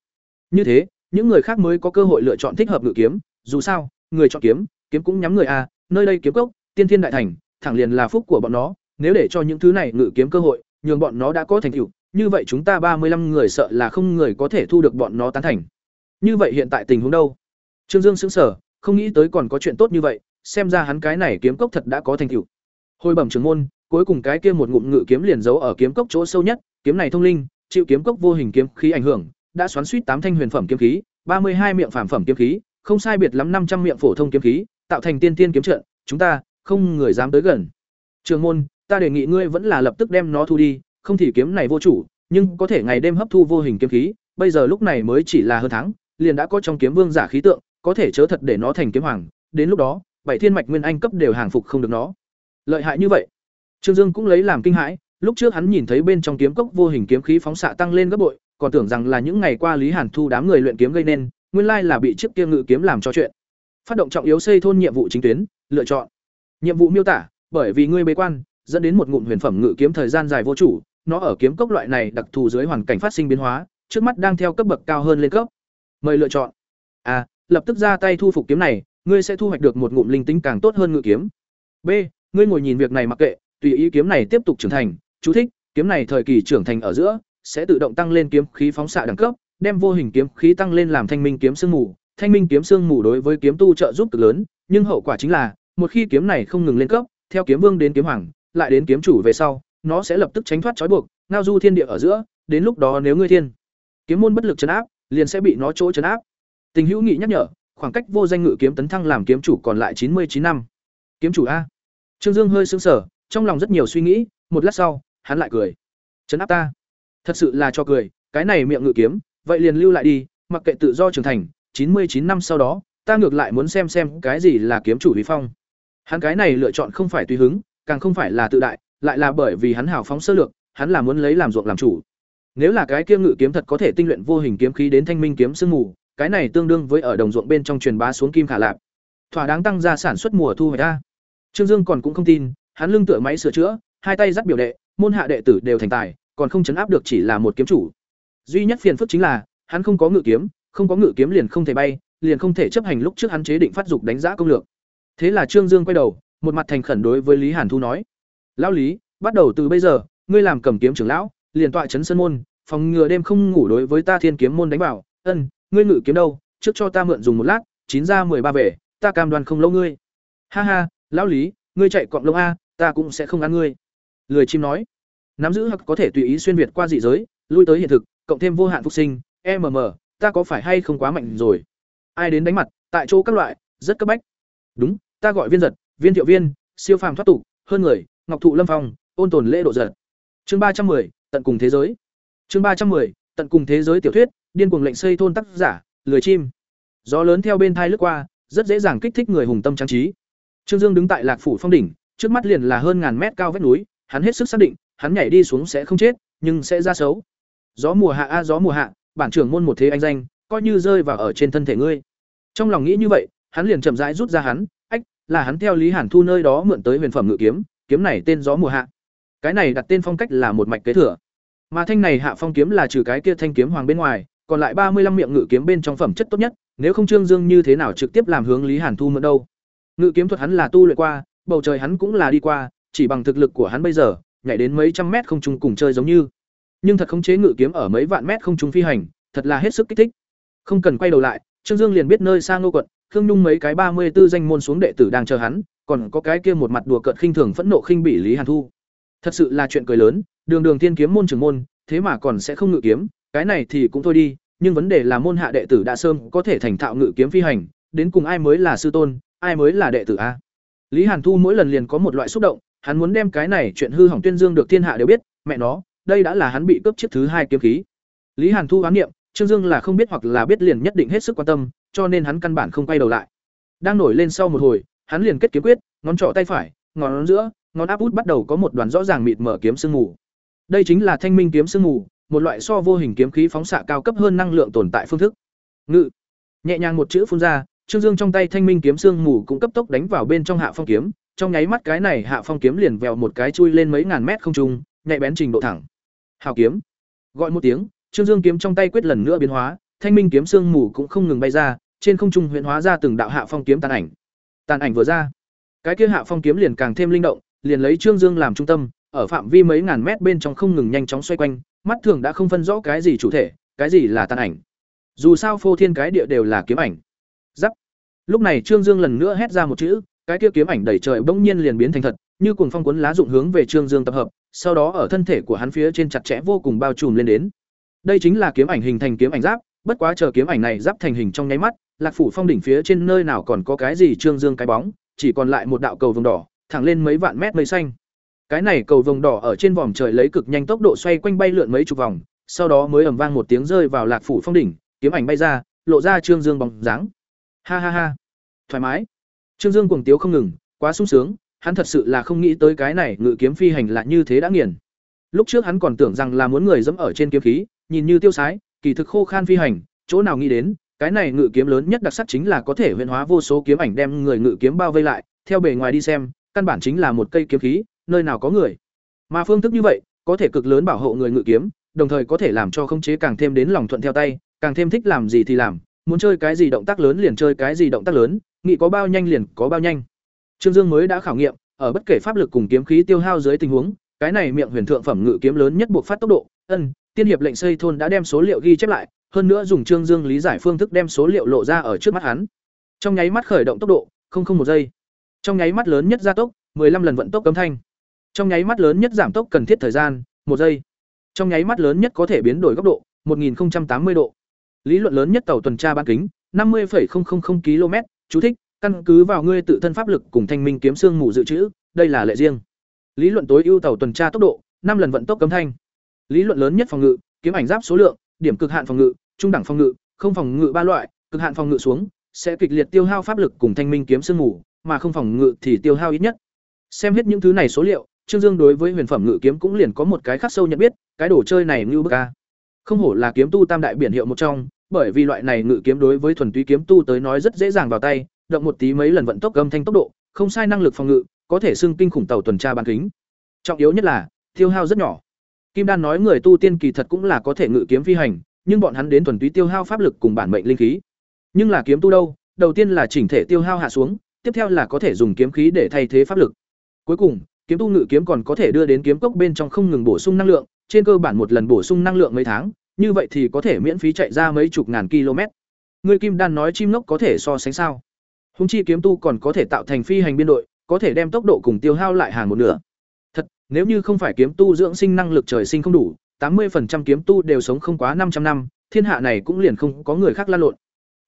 Như thế, những người khác mới có cơ hội lựa chọn thích hợp ngự kiếm, dù sao, người chọn kiếm, kiếm cũng nhắm người a, nơi đây kiếm cốc, tiên thiên đại thành, thẳng liền là phúc của bọn nó, nếu để cho những thứ này ngự kiếm cơ hội, nhường bọn nó đã có thành tựu, như vậy chúng ta ba mươi 35 người sợ là không người có thể thu được bọn nó tán thành. Như vậy hiện tại tình huống đâu? Trương Dương sững sờ, không nghĩ tới còn có chuyện tốt như vậy, xem ra hắn cái này kiếm cốc thật đã có thành tựu. Hồi bẩm trưởng môn, cuối cùng cái kia một ngụm ngự kiếm liền giấu ở kiếm cốc chỗ sâu nhất, kiếm này thông linh, chịu kiếm cốc vô hình kiếm khí ảnh hưởng, đã xoắn suýt tám thanh huyền phẩm kiếm khí, ba mươi hai miệng phẩm phẩm kiếm khí, không sai biệt lắm năm trăm miệng phổ thông kiếm khí, tạo thành tiên tiên kiếm trận, chúng ta không người dám tới gần. Trường môn, ta đề nghị ngươi vẫn là lập tức đem nó thu đi, không thì kiếm này vô chủ, nhưng có thể ngày đêm hấp thu vô hình kiếm khí, bây giờ lúc này mới chỉ là hơn tháng, liền đã có trong kiếm vương giả khí tượng, có thể chớ thật để nó thành kiếm hoàng, đến lúc đó, bảy thiên mạch nguyên anh cấp đều hàng phục không được nó. Lợi hại như vậy. Trương Dương cũng lấy làm kinh hãi, lúc trước hắn nhìn thấy bên trong kiếm cốc vô hình kiếm khí phóng xạ tăng lên gấp bội, còn tưởng rằng là những ngày qua Lý Hàn Thu đám người luyện kiếm gây nên, nguyên lai là bị chiếc kia ngự kiếm làm cho chuyện. Phát động trọng yếu xây thôn nhiệm vụ chính tuyến, lựa chọn. Nhiệm vụ miêu tả, bởi vì ngươi bế quan, dẫn đến một ngụm huyền phẩm ngự kiếm thời gian dài vô chủ, nó ở kiếm cốc loại này đặc thù dưới hoàn cảnh phát sinh biến hóa, trước mắt đang theo cấp bậc cao hơn lên cấp. Mời lựa chọn. A, lập tức ra tay thu phục kiếm này, ngươi sẽ thu hoạch được một ngụm linh tính càng tốt hơn ngự kiếm. B, ngươi ngồi nhìn việc này mặc kệ, tùy ý kiếm này tiếp tục trưởng thành, chú thích, kiếm này thời kỳ trưởng thành ở giữa sẽ tự động tăng lên kiếm khí phóng xạ đẳng cấp, đem vô hình kiếm khí tăng lên làm thanh minh kiếm sương mù. Thanh minh kiếm sương mù đối với kiếm tu trợ giúp cực lớn, nhưng hậu quả chính là, một khi kiếm này không ngừng lên cấp, theo kiếm vương đến kiếm hoàng, lại đến kiếm chủ về sau, nó sẽ lập tức tránh thoát trói buộc, ngao du thiên địa ở giữa, đến lúc đó nếu ngươi thiên kiếm môn bất lực chấn áp, liền sẽ bị nó chỗ chấn áp. Tình hữu nghị nhắc nhở, khoảng cách vô danh ngự kiếm tấn thăng làm kiếm chủ còn lại chín mươi chín năm. Kiếm chủ a. Trương Dương hơi sững sờ, trong lòng rất nhiều suy nghĩ, một lát sau, hắn lại cười. Chấn áp ta? Thật sự là cho cười, cái này miệng ngự kiếm, vậy liền lưu lại đi, mặc kệ tự do trưởng thành, chín mươi chín năm sau đó, ta ngược lại muốn xem xem cái gì là kiếm chủ uy phong. Hắn cái này lựa chọn không phải tùy hứng, càng không phải là tự đại, lại là bởi vì hắn hào phóng sơ lược, hắn là muốn lấy làm ruộng làm chủ. Nếu là cái kia ngự kiếm thật có thể tinh luyện vô hình kiếm khí đến thanh minh kiếm sương mù, cái này tương đương với ở đồng ruộng bên trong truyền bá xuống kim khả lạp. Thỏa đáng tăng gia sản xuất mùa thu hoạch a. Trương Dương còn cũng không tin, hắn lưng tựa máy sửa chữa, hai tay dắt biểu đệ, môn hạ đệ tử đều thành tài, còn không chấn áp được chỉ là một kiếm chủ. Duy nhất phiền phức chính là, hắn không có ngự kiếm, không có ngự kiếm liền không thể bay, liền không thể chấp hành lúc trước hắn chế định phát dục đánh giá công lược. Thế là Trương Dương quay đầu, một mặt thành khẩn đối với Lý Hàn Thu nói: "Lão Lý, bắt đầu từ bây giờ, ngươi làm cầm kiếm trưởng lão, liền tọa trấn sơn môn, phòng ngừa đêm không ngủ đối với ta Thiên kiếm môn đánh bảo. ân, ngươi ngự kiếm đâu, trước cho ta mượn dùng một lát, chín ra mười ba về, ta cam đoan không lâu ngươi." Ha ha, lão Lý, ngươi chạy cọng lông a, ta cũng sẽ không ăn ngươi. Lười chim nói: "Nắm giữ hoặc có thể tùy ý xuyên việt qua dị giới, lui tới hiện thực, cộng thêm vô hạn phục sinh, MM, ta có phải hay không quá mạnh rồi?" Ai đến đánh mặt, tại chỗ các loại, rất cấp bách. Đúng, ta gọi viên giật, viên thiệu viên, siêu phàm thoát tục, hơn người, ngọc thụ lâm phong, ôn tồn lễ độ giật. Chương ba trăm 310, tận cùng thế giới. Chương ba trăm 310, tận cùng thế giới tiểu thuyết, điên cuồng lệnh xây thôn tác giả, lười chim. Gió lớn theo bên thai lướt qua, rất dễ dàng kích thích người hùng tâm trang trí. Trương Dương đứng tại Lạc phủ phong đỉnh, trước mắt liền là hơn ngàn mét cao vách núi, hắn hết sức xác định, hắn nhảy đi xuống sẽ không chết, nhưng sẽ ra xấu. Gió mùa hạ a gió mùa hạ, bản trưởng môn một thế anh danh, coi như rơi vào ở trên thân thể ngươi. Trong lòng nghĩ như vậy, hắn liền chậm rãi rút ra hắn, là hắn theo Lý Hàn Thu nơi đó mượn tới huyền phẩm ngự kiếm, kiếm này tên gió mùa hạ. Cái này đặt tên phong cách là một mạch kế thừa. Mà thanh này hạ phong kiếm là trừ cái kia thanh kiếm hoàng bên ngoài, còn lại ba mươi 35 miệng ngự kiếm bên trong phẩm chất tốt nhất, nếu không Trương Dương như thế nào trực tiếp làm hướng Lý Hàn Thu mượn đâu. Ngự kiếm thuật hắn là tu luyện qua, bầu trời hắn cũng là đi qua, chỉ bằng thực lực của hắn bây giờ, nhảy đến mấy trăm mét không trung cùng chơi giống như. Nhưng thật khống chế ngự kiếm ở mấy vạn mét không trung phi hành, thật là hết sức kích thích. Không cần quay đầu lại, Trương Dương liền biết nơi xa Ngô quận, Khương Nhung mấy cái ba mươi 34 danh môn xuống đệ tử đang chờ hắn, còn có cái kia một mặt đùa cợt khinh thường phẫn nộ khinh bỉ Lý Hàn Thu. Thật sự là chuyện cười lớn, đường đường tiên kiếm môn trưởng môn, thế mà còn sẽ không ngự kiếm, cái này thì cũng thôi đi, nhưng vấn đề là môn hạ đệ tử đã sớm có thể thành thạo ngự kiếm phi hành, đến cùng ai mới là sư tôn, ai mới là đệ tử a? Lý Hàn Thu mỗi lần liền có một loại xúc động, hắn muốn đem cái này chuyện hư hỏng tuyên dương được thiên hạ đều biết, mẹ nó, đây đã là hắn bị cướp chiếc thứ hai kiếm khí. Lý Hàn Thu ám niệm, Trương Dương là không biết hoặc là biết liền nhất định hết sức quan tâm, cho nên hắn căn bản không quay đầu lại. Đang nổi lên sau một hồi, hắn liền kết kiếm quyết, ngón trỏ tay phải, ngón giữa, ngón áp út bắt đầu có một đoàn rõ ràng mịt mở kiếm sương mù. Đây chính là Thanh Minh kiếm sương mù, một loại so vô hình kiếm khí phóng xạ cao cấp hơn năng lượng tồn tại phương thức. Ngự. Nhẹ nhàng một chữ phun ra, Trương Dương trong tay Thanh Minh kiếm sương mù cũng cấp tốc đánh vào bên trong hạ phong kiếm, trong nháy mắt cái này hạ phong kiếm liền vèo một cái chui lên mấy ngàn mét không trung, nhạy bén trình độ thẳng. Hào kiếm. Gọi một tiếng, Trương Dương kiếm trong tay quyết lần nữa biến hóa, thanh minh kiếm sương mù cũng không ngừng bay ra, trên không trung huyễn hóa ra từng đạo hạ phong kiếm tàn ảnh. Tàn ảnh vừa ra, cái kia hạ phong kiếm liền càng thêm linh động, liền lấy Trương Dương làm trung tâm, ở phạm vi mấy ngàn mét bên trong không ngừng nhanh chóng xoay quanh, mắt thường đã không phân rõ cái gì chủ thể, cái gì là tàn ảnh. Dù sao phô thiên cái địa đều là kiếm ảnh. Giáp. Lúc này Trương Dương lần nữa hét ra một chữ, cái kia kiếm ảnh đầy trời bỗng nhiên liền biến thành thật, như cuồng phong cuốn lá dụng hướng về Trương Dương tập hợp, sau đó ở thân thể của hắn phía trên chặt chẽ vô cùng bao trùm lên đến. Đây chính là kiếm ảnh hình thành kiếm ảnh giáp, bất quá chờ kiếm ảnh này giáp thành hình trong nháy mắt, Lạc phủ phong đỉnh phía trên nơi nào còn có cái gì trương dương cái bóng, chỉ còn lại một đạo cầu vồng đỏ, thẳng lên mấy vạn mét mây xanh. Cái này cầu vồng đỏ ở trên vòm trời lấy cực nhanh tốc độ xoay quanh bay lượn mấy chục vòng, sau đó mới ầm vang một tiếng rơi vào Lạc phủ phong đỉnh, kiếm ảnh bay ra, lộ ra trương dương bóng dáng. Ha ha ha. Thoải mái. Trương Dương cuồng tiếu không ngừng, quá sung sướng, hắn thật sự là không nghĩ tới cái này ngự kiếm phi hành là như thế đã nghiền. Lúc trước hắn còn tưởng rằng là muốn người dẫm ở trên kiếm khí, nhìn như tiêu sái, kỳ thực khô khan phi hành, chỗ nào nghĩ đến, cái này ngự kiếm lớn nhất đặc sắc chính là có thể huyền hóa vô số kiếm ảnh đem người ngự kiếm bao vây lại, theo bề ngoài đi xem, căn bản chính là một cây kiếm khí, nơi nào có người. Mà phương thức như vậy, có thể cực lớn bảo hộ người ngự kiếm, đồng thời có thể làm cho khống chế càng thêm đến lòng thuận theo tay, càng thêm thích làm gì thì làm, muốn chơi cái gì động tác lớn liền chơi cái gì động tác lớn, nghị có bao nhanh liền có bao nhanh. Trương Dương mới đã khảo nghiệm, ở bất kể pháp lực cùng kiếm khí tiêu hao dưới tình huống, cái này miệng huyền thượng phẩm ngự kiếm lớn nhất buộc phát tốc độ, ân, tiên hiệp lệnh xây thôn đã đem số liệu ghi chép lại, hơn nữa dùng Trương Dương lý giải phương thức đem số liệu lộ ra ở trước mắt hắn. Trong nháy mắt khởi động tốc độ, không không một giây. Trong nháy mắt lớn nhất gia tốc, 15 lần vận tốc cấm thanh. Trong nháy mắt lớn nhất giảm tốc cần thiết thời gian, một giây. Trong nháy mắt lớn nhất có thể biến đổi góc độ, 1080 độ. Lý luận lớn nhất tàu tuần tra bán kính, 50,000 km, chú thích, căn cứ vào ngươi tự thân pháp lực cùng thanh minh kiếm xương mù dự trữ, đây là lệ riêng. Lý luận tối ưu tàu tuần tra tốc độ, năm lần vận tốc cấm thanh. Lý luận lớn nhất phòng ngự, kiếm ảnh giáp số lượng, điểm cực hạn phòng ngự, trung đẳng phòng ngự, không phòng ngự ba loại, cực hạn phòng ngự xuống sẽ kịch liệt tiêu hao pháp lực cùng thanh minh kiếm sương ngủ, mà không phòng ngự thì tiêu hao ít nhất. Xem hết những thứ này số liệu, Trương Dương đối với huyền phẩm ngự kiếm cũng liền có một cái khắc sâu nhận biết, cái đồ chơi này như bức a. Không hổ là kiếm tu tam đại biển hiệu một trong, bởi vì loại này ngự kiếm đối với thuần túy kiếm tu tới nói rất dễ dàng vào tay, động một tí mấy lần vận tốc gầm thanh tốc độ, không sai năng lực phòng ngự, có thể xưng kinh khủng tàu tuần tra bán kính. Trọng yếu nhất là tiêu hao rất nhỏ. Kim Đan nói người tu tiên kỳ thật cũng là có thể ngự kiếm phi hành, nhưng bọn hắn đến thuần túy tiêu hao pháp lực cùng bản mệnh linh khí. Nhưng là kiếm tu đâu, đầu tiên là chỉnh thể tiêu hao hạ xuống, tiếp theo là có thể dùng kiếm khí để thay thế pháp lực. Cuối cùng, kiếm tu ngự kiếm còn có thể đưa đến kiếm cốc bên trong không ngừng bổ sung năng lượng, trên cơ bản một lần bổ sung năng lượng mấy tháng, như vậy thì có thể miễn phí chạy ra mấy chục ngàn km. Người Kim Đan nói chim lốc có thể so sánh sao? Hùng chi kiếm tu còn có thể tạo thành phi hành biên đội, có thể đem tốc độ cùng tiêu hao lại hàng một nửa. Nếu như không phải kiếm tu dưỡng sinh năng lực trời sinh không đủ, tám 80% kiếm tu đều sống không quá 500 năm, thiên hạ này cũng liền không có người khác lan lộn.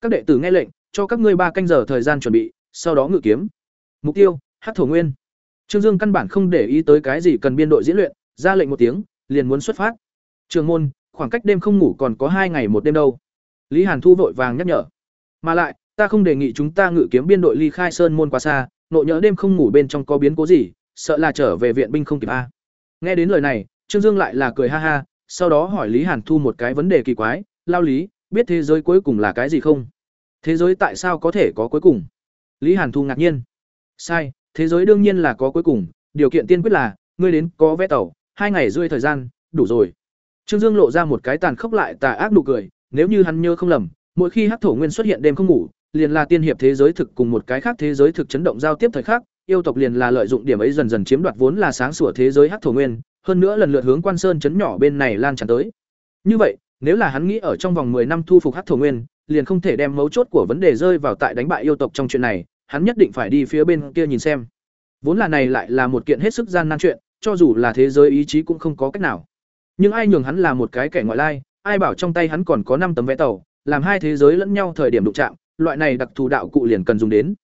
Các đệ tử nghe lệnh, cho các ngươi ba canh giờ thời gian chuẩn bị, sau đó ngự kiếm. Mục tiêu: Hắc Thổ Nguyên. Trương Dương căn bản không để ý tới cái gì cần biên đội diễn luyện, ra lệnh một tiếng, liền muốn xuất phát. Trường môn, khoảng cách đêm không ngủ còn có hai ngày một đêm đâu. Lý Hàn Thu vội vàng nhắc nhở. Mà lại, ta không đề nghị chúng ta ngự kiếm biên đội ly khai sơn môn quá xa, nội nhỡ đêm không ngủ bên trong có biến cố gì, sợ là trở về viện binh không kịp a. Nghe đến lời này, Trương Dương lại là cười ha ha, sau đó hỏi Lý Hàn Thu một cái vấn đề kỳ quái, "Lao Lý, biết thế giới cuối cùng là cái gì không?" Thế giới tại sao có thể có cuối cùng? Lý Hàn Thu ngạc nhiên. Sai, thế giới đương nhiên là có cuối cùng, điều kiện tiên quyết là ngươi đến có vé tàu, hai ngày rưỡi thời gian, đủ rồi. Trương Dương lộ ra một cái tàn khốc lại tà ác nụ cười, nếu như hắn nhớ không lầm, mỗi khi Hắc Thổ Nguyên xuất hiện đêm không ngủ, liền là tiên hiệp thế giới thực cùng một cái khác thế giới thực chấn động giao tiếp thời khắc, yêu tộc liền là lợi dụng điểm ấy dần dần chiếm đoạt vốn là sáng sủa thế giới Hắc Thổ Nguyên, hơn nữa lần lượt hướng Quan Sơn chấn nhỏ bên này lan tràn tới. Như vậy, nếu là hắn nghĩ ở trong vòng 10 năm thu phục Hắc Thổ Nguyên, liền không thể đem mấu chốt của vấn đề rơi vào tại đánh bại yêu tộc trong chuyện này, hắn nhất định phải đi phía bên kia nhìn xem. Vốn là này lại là một kiện hết sức gian nan chuyện, cho dù là thế giới ý chí cũng không có cách nào. Nhưng ai nhường hắn là một cái kẻ ngoại lai, ai bảo trong tay hắn còn có năm tấm vé tàu, làm hai thế giới lẫn nhau thời điểm đụng chạm, loại này đặc thù đạo cụ liền cần dùng đến.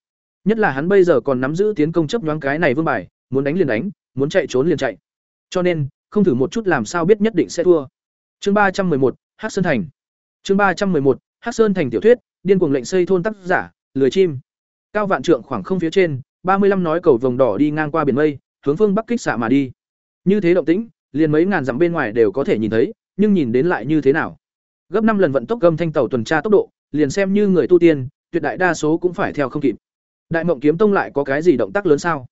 Nhất là hắn bây giờ còn nắm giữ tiến công chấp nhoáng cái này vương bài, muốn đánh liền đánh, muốn chạy trốn liền chạy. Cho nên, không thử một chút làm sao biết nhất định sẽ thua. Chương ba trăm một, Hắc Sơn Thành. Chương ba trăm một, Hắc Sơn Thành tiểu thuyết, điên cuồng lệnh xây thôn tác giả, lười chim. Cao vạn trượng khoảng không phía trên, ba mươi 35 nói cầu vồng đỏ đi ngang qua biển mây, hướng phương bắc kích xạ mà đi. Như thế động tĩnh, liền mấy ngàn dặm bên ngoài đều có thể nhìn thấy, nhưng nhìn đến lại như thế nào? Gấp năm lần vận tốc gầm thanh tàu tuần tra tốc độ, liền xem như người tu tiên, tuyệt đại đa số cũng phải theo không kịp. Đại Mộng Kiếm Tông lại có cái gì động tác lớn sao?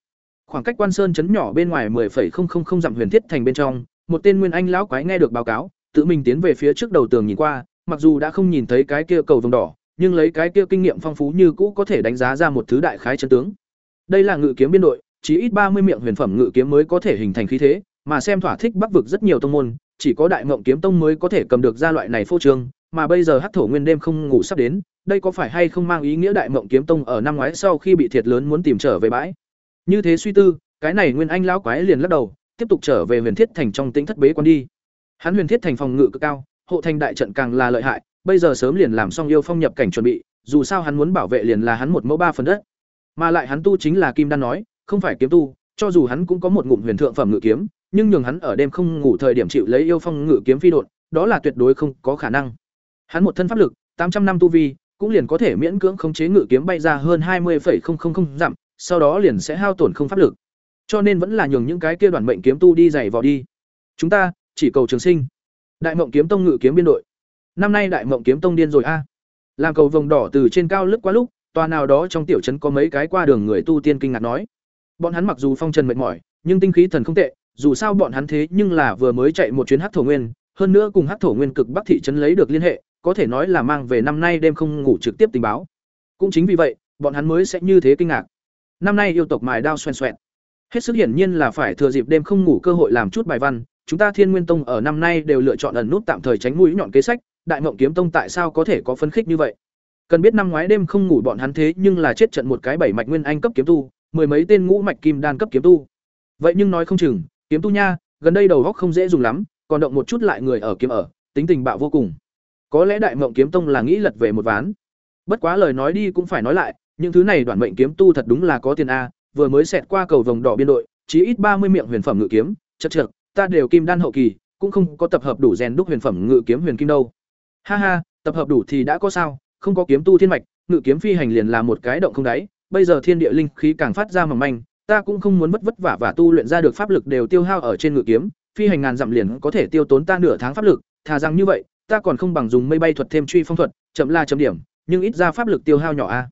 Khoảng cách Quan Sơn chấn nhỏ bên ngoài 10.000 dặm huyền thiết thành bên trong, một tên nguyên anh lão quái nghe được báo cáo, tự mình tiến về phía trước đầu tường nhìn qua, mặc dù đã không nhìn thấy cái kia cầu vồng đỏ, nhưng lấy cái kia kinh nghiệm phong phú như cũ có thể đánh giá ra một thứ đại khái chân tướng. Đây là ngự kiếm biên đội, chỉ ít ba mươi miệng huyền phẩm ngự kiếm mới có thể hình thành khí thế, mà xem thỏa thích Bắc vực rất nhiều tông môn, chỉ có Đại Mộng kiếm tông mới có thể cầm được ra loại này phô trương, mà bây giờ Hắc thổ nguyên đêm không ngủ sắp đến, đây có phải hay không mang ý nghĩa Đại Mộng kiếm tông ở năm ngoái sau khi bị thiệt lớn muốn tìm trở về bãi. Như thế suy tư, cái này Nguyên Anh lão quái liền lắc đầu, tiếp tục trở về Huyền Thiết thành trong tĩnh thất bế quan đi. Hắn Huyền Thiết thành phòng ngự cực cao, hộ thành đại trận càng là lợi hại, bây giờ sớm liền làm xong yêu phong nhập cảnh chuẩn bị, dù sao hắn muốn bảo vệ liền là hắn một mẫu ba phần đất. Mà lại hắn tu chính là kim đan nói, không phải kiếm tu, cho dù hắn cũng có một ngụm huyền thượng phẩm ngự kiếm, nhưng nhường hắn ở đêm không ngủ thời điểm chịu lấy yêu phong ngự kiếm phi độn, đó là tuyệt đối không có khả năng. Hắn một thân pháp lực, tám trăm năm tu vi, cũng liền có thể miễn cưỡng khống chế ngự kiếm bay ra hơn hai 20,000 dặm, sau đó liền sẽ hao tổn không pháp lực. Cho nên vẫn là nhường những cái kia đoàn mệnh kiếm tu đi giày vò đi. Chúng ta chỉ cầu trường sinh. Đại Mộng kiếm tông ngự kiếm biên đội. Năm nay Đại Mộng kiếm tông điên rồi a. Làm cầu vồng đỏ từ trên cao lướt qua lúc, tòa nào đó trong tiểu trấn có mấy cái qua đường người tu tiên kinh ngạc nói. Bọn hắn mặc dù phong trần mệt mỏi, nhưng tinh khí thần không tệ, dù sao bọn hắn thế nhưng là vừa mới chạy một chuyến hắc thổ nguyên, hơn nữa cùng hắc thổ nguyên cực bắc thị trấn lấy được liên hệ, có thể nói là mang về năm nay đêm không ngủ trực tiếp tình báo. Cũng chính vì vậy, bọn hắn mới sẽ như thế kinh ngạc. Năm nay yêu tộc mài đao xoèn xoẹt. Hết sức hiển nhiên là phải thừa dịp đêm không ngủ cơ hội làm chút bài văn, chúng ta Thiên Nguyên Tông ở năm nay đều lựa chọn ẩn nút tạm thời tránh mũi nhọn kế sách, Đại Mộng Kiếm Tông tại sao có thể có phấn khích như vậy? Cần biết năm ngoái đêm không ngủ bọn hắn thế nhưng là chết trận một cái bảy mạch nguyên anh cấp kiếm tu, mười mấy tên ngũ mạch kim đan cấp kiếm tu. Vậy nhưng nói không chừng, kiếm tu nha, gần đây đầu góc không dễ dùng lắm, còn động một chút lại người ở kiếm ở, tính tình bạo vô cùng. Có lẽ Đại Mộng Kiếm Tông là nghĩ lật về một ván. Bất quá lời nói đi cũng phải nói lại, những thứ này đoàn mệnh kiếm tu thật đúng là có tiền a, vừa mới xẹt qua cầu vòng đỏ biên đội, chí ít ba mươi miệng huyền phẩm ngự kiếm, chật chật, ta đều kim đan hậu kỳ, cũng không có tập hợp đủ rèn đúc huyền phẩm ngự kiếm huyền kim đâu. Ha ha, tập hợp đủ thì đã có sao, không có kiếm tu thiên mạch, ngự kiếm phi hành liền là một cái động không đáy, bây giờ thiên địa linh khí càng phát ra mỏng manh, ta cũng không muốn vất vất vả và tu luyện ra được pháp lực đều tiêu hao ở trên ngự kiếm, phi hành ngàn dặm liền có thể tiêu tốn ta nửa tháng pháp lực, thà rằng như vậy, ta còn không bằng dùng mây bay thuật thêm truy phong thuật, chậm la chấm điểm, nhưng ít ra pháp lực tiêu hao nhỏ a.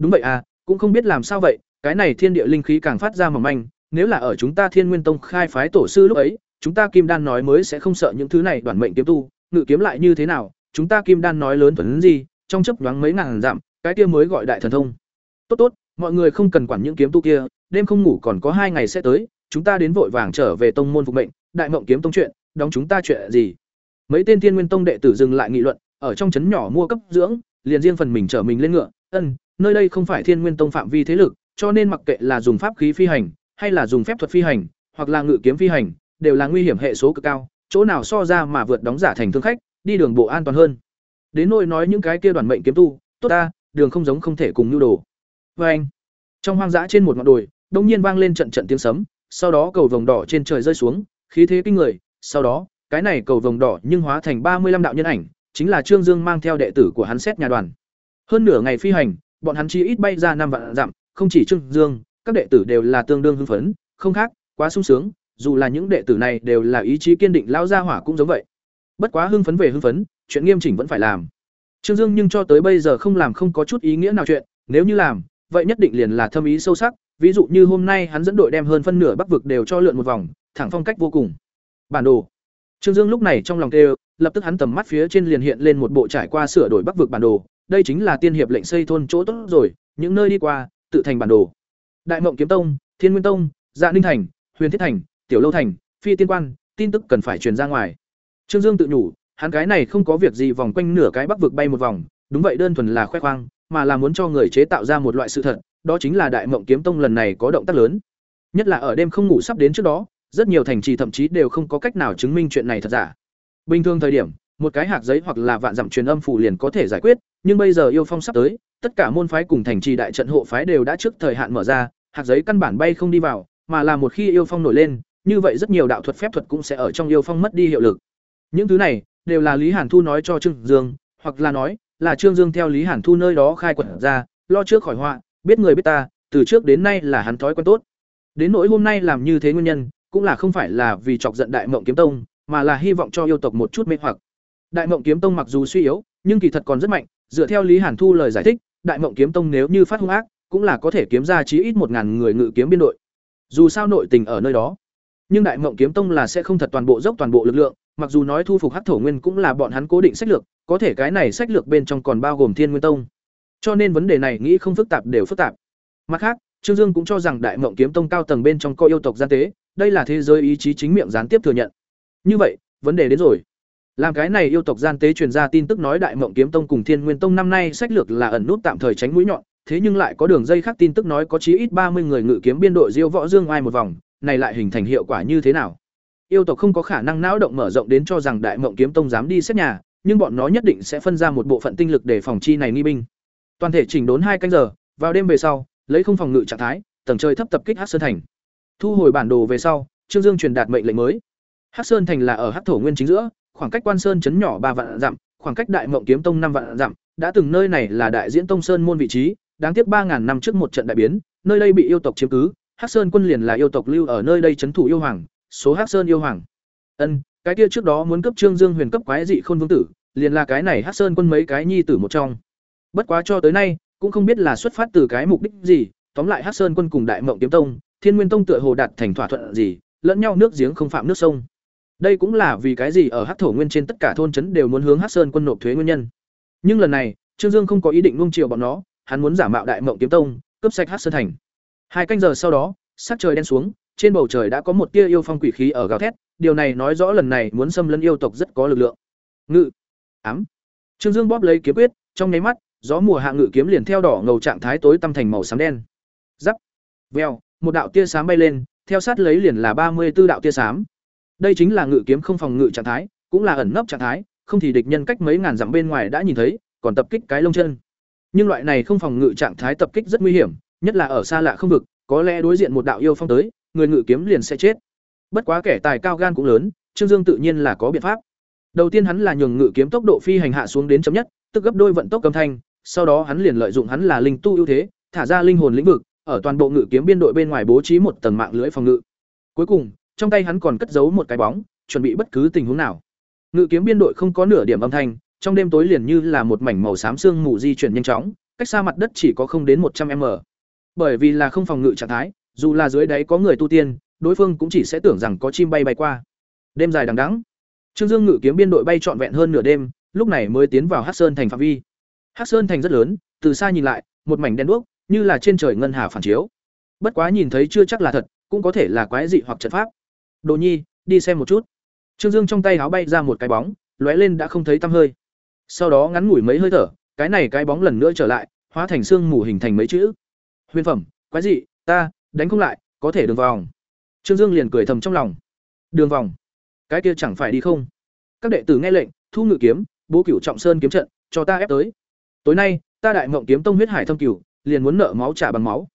Đúng vậy a, cũng không biết làm sao vậy, cái này thiên địa linh khí càng phát ra mỏng manh, nếu là ở chúng ta Thiên Nguyên Tông khai phái tổ sư lúc ấy, chúng ta kim đan nói mới sẽ không sợ những thứ này đoàn mệnh kiếm tu, ngự kiếm lại như thế nào, chúng ta kim đan nói lớn tuấn gì, trong chấp nhoáng mấy ngàn dặm, cái kia mới gọi đại thần thông. Tốt tốt, mọi người không cần quản những kiếm tu kia, đêm không ngủ còn có hai ngày sẽ tới, chúng ta đến vội vàng trở về tông môn phục mệnh, đại mộng kiếm tông chuyện, đóng chúng ta chuyện gì? Mấy tên Thiên Nguyên Tông đệ tử dừng lại nghị luận, ở trong trấn nhỏ mua cấp dưỡng, liền riêng phần mình trở mình lên ngựa, ân, nơi đây không phải Thiên Nguyên Tông phạm vi thế lực, cho nên mặc kệ là dùng pháp khí phi hành, hay là dùng phép thuật phi hành, hoặc là ngự kiếm phi hành, đều là nguy hiểm hệ số cực cao, chỗ nào so ra mà vượt đóng giả thành thương khách, đi đường bộ an toàn hơn. Đến nỗi nói những cái kia đoàn mệnh kiếm tu, tốt ta, đường không giống không thể cùng nhu đồ. Và anh, trong hoang dã trên một ngọn đồi, đông nhiên vang lên trận trận tiếng sấm, sau đó cầu vồng đỏ trên trời rơi xuống, khí thế kinh người, sau đó, cái này cầu vồng đỏ nhưng hóa thành ba mươi 35 đạo nhân ảnh, chính là Trương Dương mang theo đệ tử của hắn xét nhà đoàn. Hơn nửa ngày phi hành, bọn hắn chỉ ít bay ra năm vạn dặm, không chỉ Trương Dương, các đệ tử đều là tương đương hưng phấn, không khác, quá sung sướng, dù là những đệ tử này đều là ý chí kiên định lão gia hỏa cũng giống vậy. Bất quá hưng phấn về hưng phấn, chuyện nghiêm chỉnh vẫn phải làm. Trương Dương nhưng cho tới bây giờ không làm không có chút ý nghĩa nào chuyện, nếu như làm, vậy nhất định liền là thâm ý sâu sắc, ví dụ như hôm nay hắn dẫn đội đem hơn phân nửa Bắc vực đều cho lượn một vòng, thẳng phong cách vô cùng. Bản đồ. Trương Dương lúc này trong lòng kêu, lập tức hắn tầm mắt phía trên liền hiện lên một bộ trải qua sửa đổi Bắc vực bản đồ, đây chính là tiên hiệp lệnh xây thôn chỗ tốt rồi, những nơi đi qua, tự thành bản đồ. Đại Mộng Kiếm Tông, Thiên Nguyên Tông, Dạ Ninh Thành, Huyền Thiết Thành, Tiểu Lâu Thành, Phi Tiên Quan, tin tức cần phải truyền ra ngoài. Trương Dương tự nhủ, hắn cái này không có việc gì vòng quanh nửa cái Bắc vực bay một vòng, đúng vậy đơn thuần là khoe khoang, mà là muốn cho người chế tạo ra một loại sự thật, đó chính là Đại Mộng Kiếm Tông lần này có động tác lớn. Nhất là ở đêm không ngủ sắp đến trước đó, rất nhiều thành trì thậm chí đều không có cách nào chứng minh chuyện này thật giả. Bình thường thời điểm, một cái hạt giấy hoặc là vạn dặm truyền âm phủ liền có thể giải quyết, nhưng bây giờ yêu phong sắp tới, tất cả môn phái cùng thành trì đại trận hộ phái đều đã trước thời hạn mở ra, hạt giấy căn bản bay không đi vào, mà là một khi yêu phong nổi lên, như vậy rất nhiều đạo thuật phép thuật cũng sẽ ở trong yêu phong mất đi hiệu lực. Những thứ này đều là Lý Hàn Thu nói cho Trương Dương, hoặc là nói là Trương Dương theo Lý Hàn Thu nơi đó khai quật ra, lo trước khỏi họa, biết người biết ta, từ trước đến nay là hắn thói quen tốt. Đến nỗi hôm nay làm như thế nguyên nhân, cũng là không phải là vì chọc giận Đại Mộng Kiếm Tông, mà là hy vọng cho yêu tộc một chút mê hoặc. Đại Mộng Kiếm Tông mặc dù suy yếu, nhưng kỳ thật còn rất mạnh, dựa theo Lý Hàn Thu lời giải thích, Đại Mộng Kiếm Tông nếu như phát hung ác, cũng là có thể kiếm ra chí ít một ngàn người ngự kiếm biên đội. Dù sao nội tình ở nơi đó, nhưng Đại Mộng Kiếm Tông là sẽ không thật toàn bộ dốc toàn bộ lực lượng, mặc dù nói thu phục Hắc Thổ Nguyên cũng là bọn hắn cố định sách lược, có thể cái này sách lược bên trong còn bao gồm Thiên Nguyên Tông. Cho nên vấn đề này nghĩ không phức tạp đều phức tạp. Mặt khác, Trương Dương cũng cho rằng Đại Mộng Kiếm Tông cao tầng bên trong có yêu tộc gian tế, đây là thế giới ý chí chính miệng gián tiếp thừa nhận. Như vậy, vấn đề đến rồi. Làm cái này yêu tộc gian tế truyền ra tin tức nói Đại Mộng Kiếm Tông cùng Thiên Nguyên Tông năm nay sách lược là ẩn nút tạm thời tránh mũi nhọn, thế nhưng lại có đường dây khác tin tức nói có chí ít ba mươi người ngự kiếm biên đội Diêu Võ Dương ai một vòng, này lại hình thành hiệu quả như thế nào? Yêu tộc không có khả năng não động mở rộng đến cho rằng Đại Mộng Kiếm Tông dám đi xét nhà, nhưng bọn nó nhất định sẽ phân ra một bộ phận tinh lực để phòng chi này nghi binh. Toàn thể chỉnh đốn hai canh giờ, vào đêm về sau, lấy không phòng ngự trạng thái, tầng trời thấp tập kích Hắc Sơn thành. Thu hồi bản đồ về sau, Trương Dương truyền đạt mệnh lệnh mới. Hắc Sơn thành là ở Hắc Thổ Nguyên chính giữa, khoảng cách Quan Sơn chấn nhỏ ba vạn dặm, khoảng cách Đại Mộng Kiếm Tông năm vạn dặm, đã từng nơi này là đại diễn tông sơn môn vị trí, đáng tiếc ba ngàn năm trước một trận đại biến, nơi đây bị yêu tộc chiếm cứ, Hắc Sơn quân liền là yêu tộc lưu ở nơi đây trấn thủ yêu hoàng, số Hắc Sơn yêu hoàng. Ân, cái kia trước đó muốn cấp Trương Dương huyền cấp quái dị khôn vương tử, liền là cái này Hắc Sơn quân mấy cái nhi tử một trong. Bất quá cho tới nay, cũng không biết là xuất phát từ cái mục đích gì, tóm lại Hắc Sơn quân cùng Đại Mộng Kiếm Tông, Thiên Nguyên Tông tựa hồ đạt thành thỏa thuận gì, lẫn nhau nước giếng không phạm nước sông. Đây cũng là vì cái gì ở Hắc Thổ Nguyên trên tất cả thôn trấn đều muốn hướng Hắc Sơn quân nộp thuế nguyên nhân. Nhưng lần này, Trương Dương không có ý định nuông chiều bọn nó, hắn muốn giả mạo Đại Mộng Kiếm Tông, cướp sạch Hắc Sơn thành. Hai canh giờ sau đó, sắc trời đen xuống, trên bầu trời đã có một tia yêu phong quỷ khí ở gào thét, điều này nói rõ lần này muốn xâm lấn yêu tộc rất có lực lượng. Ngự, ám. Trương Dương bóp lấy kiếm quyết, trong nháy mắt, gió mùa hạ ngự kiếm liền theo đỏ ngầu trạng thái tối tăm thành màu xám đen. Rắc. Vèo, một đạo tia sáng bay lên, theo sát lấy liền là ba mươi 34 đạo tia sáng. Đây chính là ngự kiếm không phòng ngự trạng thái, cũng là ẩn nấp trạng thái, không thì địch nhân cách mấy ngàn dặm bên ngoài đã nhìn thấy, còn tập kích cái lông chân. Nhưng loại này không phòng ngự trạng thái tập kích rất nguy hiểm, nhất là ở xa lạ không vực, có lẽ đối diện một đạo yêu phong tới, người ngự kiếm liền sẽ chết. Bất quá kẻ tài cao gan cũng lớn, Trương Dương tự nhiên là có biện pháp. Đầu tiên hắn là nhường ngự kiếm tốc độ phi hành hạ xuống đến chấm nhất, tức gấp đôi vận tốc âm thanh, sau đó hắn liền lợi dụng hắn là linh tu ưu thế, thả ra linh hồn lĩnh vực, ở toàn bộ ngự kiếm biên đội bên ngoài bố trí một tầng mạng lưới phòng ngự. Cuối cùng, trong tay hắn còn cất giấu một cái bóng, chuẩn bị bất cứ tình huống nào. Ngự kiếm biên đội không có nửa điểm âm thanh, trong đêm tối liền như là một mảnh màu xám sương mù di chuyển nhanh chóng, cách xa mặt đất chỉ có không đến một trăm m Bởi vì là không phòng ngự trạng thái, dù là dưới đáy có người tu tiên, đối phương cũng chỉ sẽ tưởng rằng có chim bay bay qua. Đêm dài đằng đẵng. Trương Dương ngự kiếm biên đội bay trọn vẹn hơn nửa đêm, lúc này mới tiến vào Hắc Sơn thành phạm vi. Hắc Sơn thành rất lớn, từ xa nhìn lại, một mảnh đen đuốc, như là trên trời ngân hà phản chiếu. Bất quá nhìn thấy chưa chắc là thật, cũng có thể là quái dị hoặc trận pháp. Đồ Nhi, đi xem một chút. Trương Dương trong tay áo bay ra một cái bóng, lóe lên đã không thấy tăm hơi. Sau đó ngắn ngủi mấy hơi thở, cái này cái bóng lần nữa trở lại, hóa thành xương mù hình thành mấy chữ. Huyền phẩm, quái dị, ta đánh không lại, có thể đường vòng. Trương Dương liền cười thầm trong lòng. Đường vòng, cái kia chẳng phải đi không? Các đệ tử nghe lệnh, thu ngự kiếm, bố cửu trọng sơn kiếm trận, cho ta ép tới. Tối nay, ta đại mộng kiếm tông huyết hải thâm cửu, liền muốn nợ máu trả bằng máu.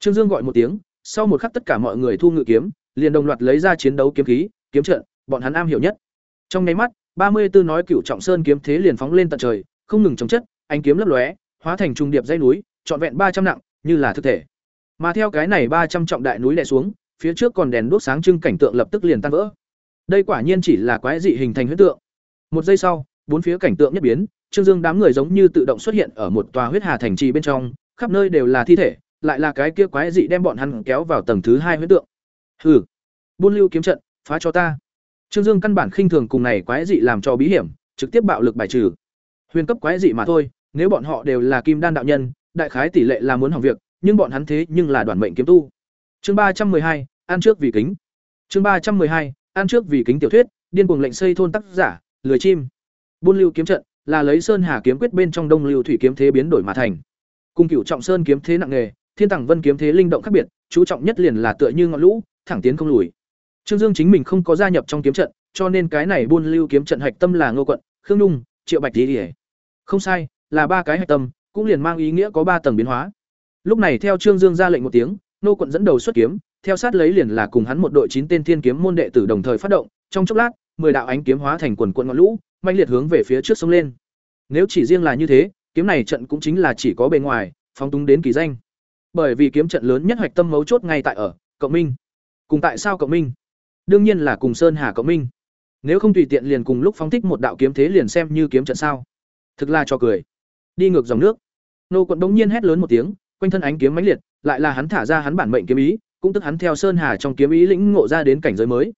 Trương Dương gọi một tiếng, sau một khắc tất cả mọi người thu ngự kiếm, liền đồng loạt lấy ra chiến đấu kiếm khí, kiếm trận, bọn hắn am hiểu nhất. Trong nháy mắt, ba mươi 34 nói cửu trọng sơn kiếm thế liền phóng lên tận trời, không ngừng chống chất, ánh kiếm lấp lóe, hóa thành trung điệp dãy núi, trọn vẹn ba trăm nặng, như là thực thể. Mà theo cái này ba trăm trọng đại núi đè xuống, phía trước còn đèn đuốc sáng trưng cảnh tượng lập tức liền tan vỡ. Đây quả nhiên chỉ là quái dị hình thành huyết tượng. Một giây sau, bốn phía cảnh tượng nhất biến, Trương Dương đám người giống như tự động xuất hiện ở một tòa huyết hà thành trì bên trong, khắp nơi đều là thi thể, lại là cái kia quái dị đem bọn hắn kéo vào tầng thứ hai huyễn tượng. Hừ, buôn lưu kiếm trận, phá cho ta. Trương Dương căn bản khinh thường cùng này quái dị làm cho bí hiểm, trực tiếp bạo lực bài trừ. Huyền cấp quái dị mà thôi, nếu bọn họ đều là kim đan đạo nhân, đại khái tỷ lệ là muốn hỏng việc, nhưng bọn hắn thế nhưng là đoàn mệnh kiếm tu. Chương ba trăm hai, ăn trước vì kính. Chương ba trăm hai, ăn trước vì kính tiểu thuyết, điên cuồng lệnh xây thôn tác giả, lười chim. Buôn lưu kiếm trận là lấy sơn hà kiếm quyết bên trong đông lưu thủy kiếm thế biến đổi mà thành. Cung cửu trọng sơn kiếm thế nặng nghề, thiên tàng vân kiếm thế linh động khác biệt, chú trọng nhất liền là tựa như ngọn lũ, thẳng tiến không lùi. Trương Dương chính mình không có gia nhập trong kiếm trận, cho nên cái này buôn lưu kiếm trận hạch tâm là Ngô quận, Khương Nhung, Triệu Bạch Tỷ. Không sai, là ba cái hạch tâm, cũng liền mang ý nghĩa có ba tầng biến hóa. Lúc này theo Trương Dương ra lệnh một tiếng, Nô quận dẫn đầu xuất kiếm, theo sát lấy liền là cùng hắn một đội chín tên thiên kiếm môn đệ tử đồng thời phát động, trong chốc lát, mười đạo ánh kiếm hóa thành quần quần ngọn lũ, mạnh liệt hướng về phía trước sông lên. Nếu chỉ riêng là như thế, kiếm này trận cũng chính là chỉ có bề ngoài, phóng túng đến kỳ danh. Bởi vì kiếm trận lớn nhất hoạch tâm mấu chốt ngay tại ở Cộng Minh. Cùng tại sao Cộng Minh? Đương nhiên là cùng Sơn Hà Cộng Minh. Nếu không tùy tiện liền cùng lúc phóng thích một đạo kiếm thế liền xem như kiếm trận sao? Thực là cho cười. Đi ngược dòng nước. Nô quận bỗng nhiên hét lớn một tiếng, quanh thân ánh kiếm mãnh liệt, lại là hắn thả ra hắn bản mệnh kiếm ý, cũng tức hắn theo Sơn Hà trong kiếm ý lĩnh ngộ ra đến cảnh giới mới.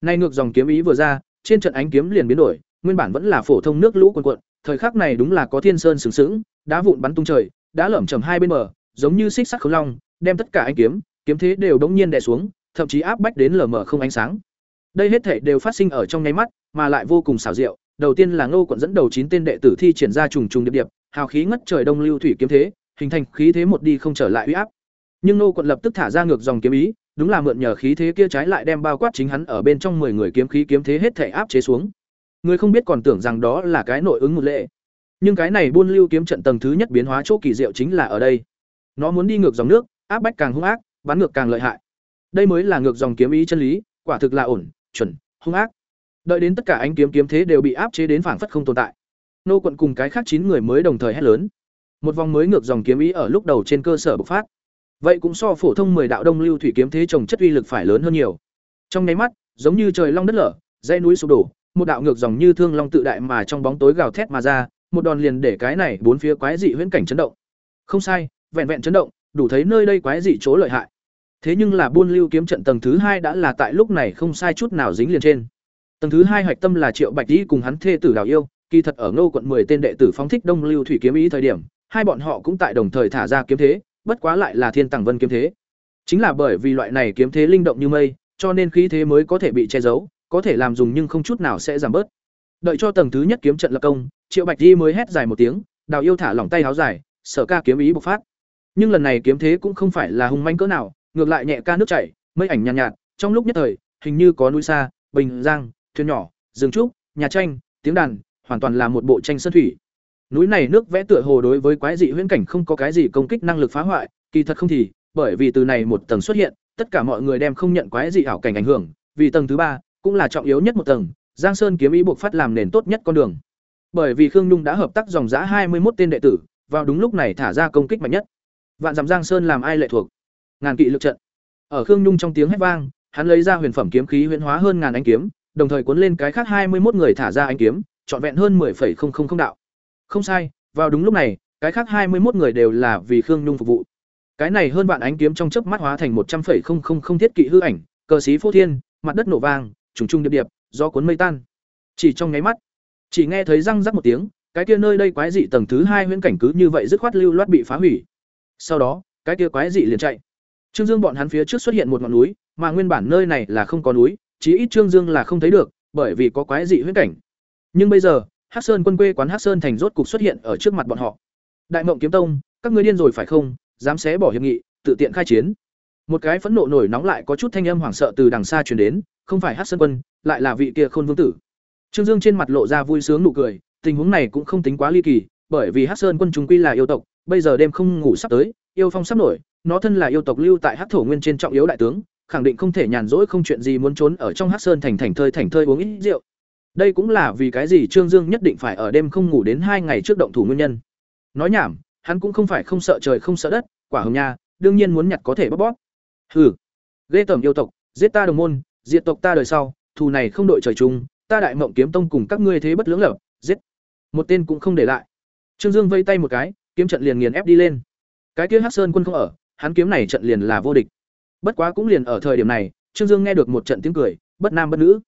Nay ngược dòng kiếm ý vừa ra, trên trận ánh kiếm liền biến đổi, nguyên bản vẫn là phổ thông nước lũ quần quận thời khắc này đúng là có thiên sơn sừng sững, đá vụn bắn tung trời, đá lởm chầm hai bên bờ, giống như xích sắt khống long, đem tất cả ánh kiếm, kiếm thế đều đống nhiên đè xuống, thậm chí áp bách đến lờ mờ không ánh sáng. Đây hết thảy đều phát sinh ở trong nháy mắt, mà lại vô cùng xảo diệu. Đầu tiên là Ngô quận dẫn đầu chín tên đệ tử thi triển ra trùng trùng điệp điệp, hào khí ngất trời đông lưu thủy kiếm thế, hình thành khí thế một đi không trở lại uy áp. Nhưng Ngô quận lập tức thả ra ngược dòng kiếm ý, đúng là mượn nhờ khí thế kia trái lại đem bao quát chính hắn ở bên trong 10 người kiếm khí kiếm thế hết thảy áp chế xuống. Người không biết còn tưởng rằng đó là cái nội ứng một lệ. Nhưng cái này buôn lưu kiếm trận tầng thứ nhất biến hóa chỗ kỳ diệu chính là ở đây. Nó muốn đi ngược dòng nước, áp bách càng hung ác, bắn ngược càng lợi hại. Đây mới là ngược dòng kiếm ý chân lý, quả thực là ổn, chuẩn, hung ác. Đợi đến tất cả ánh kiếm kiếm thế đều bị áp chế đến phảng phất không tồn tại. Nô quận cùng cái khác chín người mới đồng thời hét lớn. Một vòng mới ngược dòng kiếm ý ở lúc đầu trên cơ sở bộc phát. Vậy cũng so phổ thông 10 đạo đông lưu thủy kiếm thế trồng chất uy lực phải lớn hơn nhiều. Trong nháy mắt, giống như trời long đất lở, dãy núi sụp đổ, một đạo ngược dòng như thương long tự đại mà trong bóng tối gào thét mà ra, một đòn liền để cái này bốn phía quái dị huyễn cảnh chấn động. Không sai, vẹn vẹn chấn động, đủ thấy nơi đây quái dị chỗ lợi hại. Thế nhưng là buôn lưu kiếm trận tầng thứ hai đã là tại lúc này không sai chút nào dính liền trên. Tầng thứ hai hoạch tâm là Triệu Bạch Tỷ cùng hắn thê tử Đào Yêu, kỳ thật ở Ngô quận 10 tên đệ tử phóng thích Đông Lưu Thủy kiếm ý thời điểm, hai bọn họ cũng tại đồng thời thả ra kiếm thế, bất quá lại là Thiên Tầng Vân kiếm thế. Chính là bởi vì loại này kiếm thế linh động như mây, cho nên khí thế mới có thể bị che giấu, có thể làm dùng nhưng không chút nào sẽ giảm bớt. Đợi cho tầng thứ nhất kiếm trận lập công, Triệu Bạch Di mới hét dài một tiếng, Đào Yêu thả lỏng tay áo dài, sở ca kiếm ý bộc phát. Nhưng lần này kiếm thế cũng không phải là hung manh cỡ nào, ngược lại nhẹ ca nước chảy, mây ảnh nhàn nhạt, nhạt, trong lúc nhất thời, hình như có núi xa, bình giang, thuyền nhỏ, rừng trúc, nhà tranh, tiếng đàn, hoàn toàn là một bộ tranh sơn thủy. Núi này nước vẽ tựa hồ đối với quái dị huyễn cảnh không có cái gì công kích năng lực phá hoại, kỳ thật không thì, bởi vì từ này một tầng xuất hiện, tất cả mọi người đem không nhận quái dị ảo cảnh ảnh hưởng, vì tầng thứ ba cũng là trọng yếu nhất một tầng, Giang Sơn kiếm ý buộc phát làm nền tốt nhất con đường. Bởi vì Khương Nhung đã hợp tác dòng giá hai mươi một tên đệ tử, vào đúng lúc này thả ra công kích mạnh nhất. Vạn dặm Giang Sơn làm ai lệ thuộc? Ngàn kỵ lực trận. Ở Khương Nhung trong tiếng hét vang, hắn lấy ra huyền phẩm kiếm khí huyền hóa hơn ngàn ánh kiếm, đồng thời cuốn lên cái khác hai mươi một người thả ra ánh kiếm, trọn vẹn hơn 10,000 đạo. Không sai, vào đúng lúc này, cái khác hai mươi một người đều là vì Khương Nhung phục vụ. Cái này hơn vạn ánh kiếm trong chớp mắt hóa thành một trăm 100,000 thiết kỵ hư ảnh, cờ sĩ phô thiên, mặt đất nổ vang, trùng trùng điệp điệp, do cuốn mây tan. Chỉ trong nháy mắt, chỉ nghe thấy răng rắc một tiếng, cái kia nơi đây quái dị tầng thứ hai huyễn cảnh cứ như vậy dứt khoát lưu loát bị phá hủy. Sau đó, cái kia quái dị liền chạy. Trương Dương bọn hắn phía trước xuất hiện một ngọn núi, mà nguyên bản nơi này là không có núi, chí ít Trương Dương là không thấy được, bởi vì có quái dị huyễn cảnh. Nhưng bây giờ, Hắc Sơn quân quê quán Hắc Sơn thành rốt cục xuất hiện ở trước mặt bọn họ. Đại Mộng kiếm tông, các ngươi điên rồi phải không? Dám xé bỏ hiệp nghị, tự tiện khai chiến. Một cái phẫn nộ nổi nóng lại có chút thanh âm hoảng sợ từ đằng xa truyền đến, không phải Hắc Sơn quân, lại là vị kia Khôn Vương tử. Trương Dương trên mặt lộ ra vui sướng nụ cười, tình huống này cũng không tính quá ly kỳ, bởi vì Hắc Sơn quân chúng quy là yêu tộc, bây giờ đêm không ngủ sắp tới, yêu phong sắp nổi, nó thân là yêu tộc lưu tại Hắc thổ nguyên trên trọng yếu đại tướng, khẳng định không thể nhàn rỗi không chuyện gì muốn trốn ở trong Hắc Sơn thành thành thơi thành thơi uống ít rượu. Đây cũng là vì cái gì Trương Dương nhất định phải ở đêm không ngủ đến hai ngày trước động thủ nguyên nhân. Nói nhảm, hắn cũng không phải không sợ trời không sợ đất, quả hồng nha, đương nhiên muốn nhặt có thể bóp bóp. Hừ, ghê tởm yêu tộc, giết ta đồng môn, diệt tộc ta đời sau, thù này không đội trời chung, ta đại mộng kiếm tông cùng các ngươi thế bất lưỡng lập, giết. Một tên cũng không để lại. Trương Dương vây tay một cái, kiếm trận liền nghiền ép đi lên. Cái kia Hắc Sơn quân không ở, hắn kiếm này trận liền là vô địch. Bất quá cũng liền ở thời điểm này, Trương Dương nghe được một trận tiếng cười, bất nam bất nữ.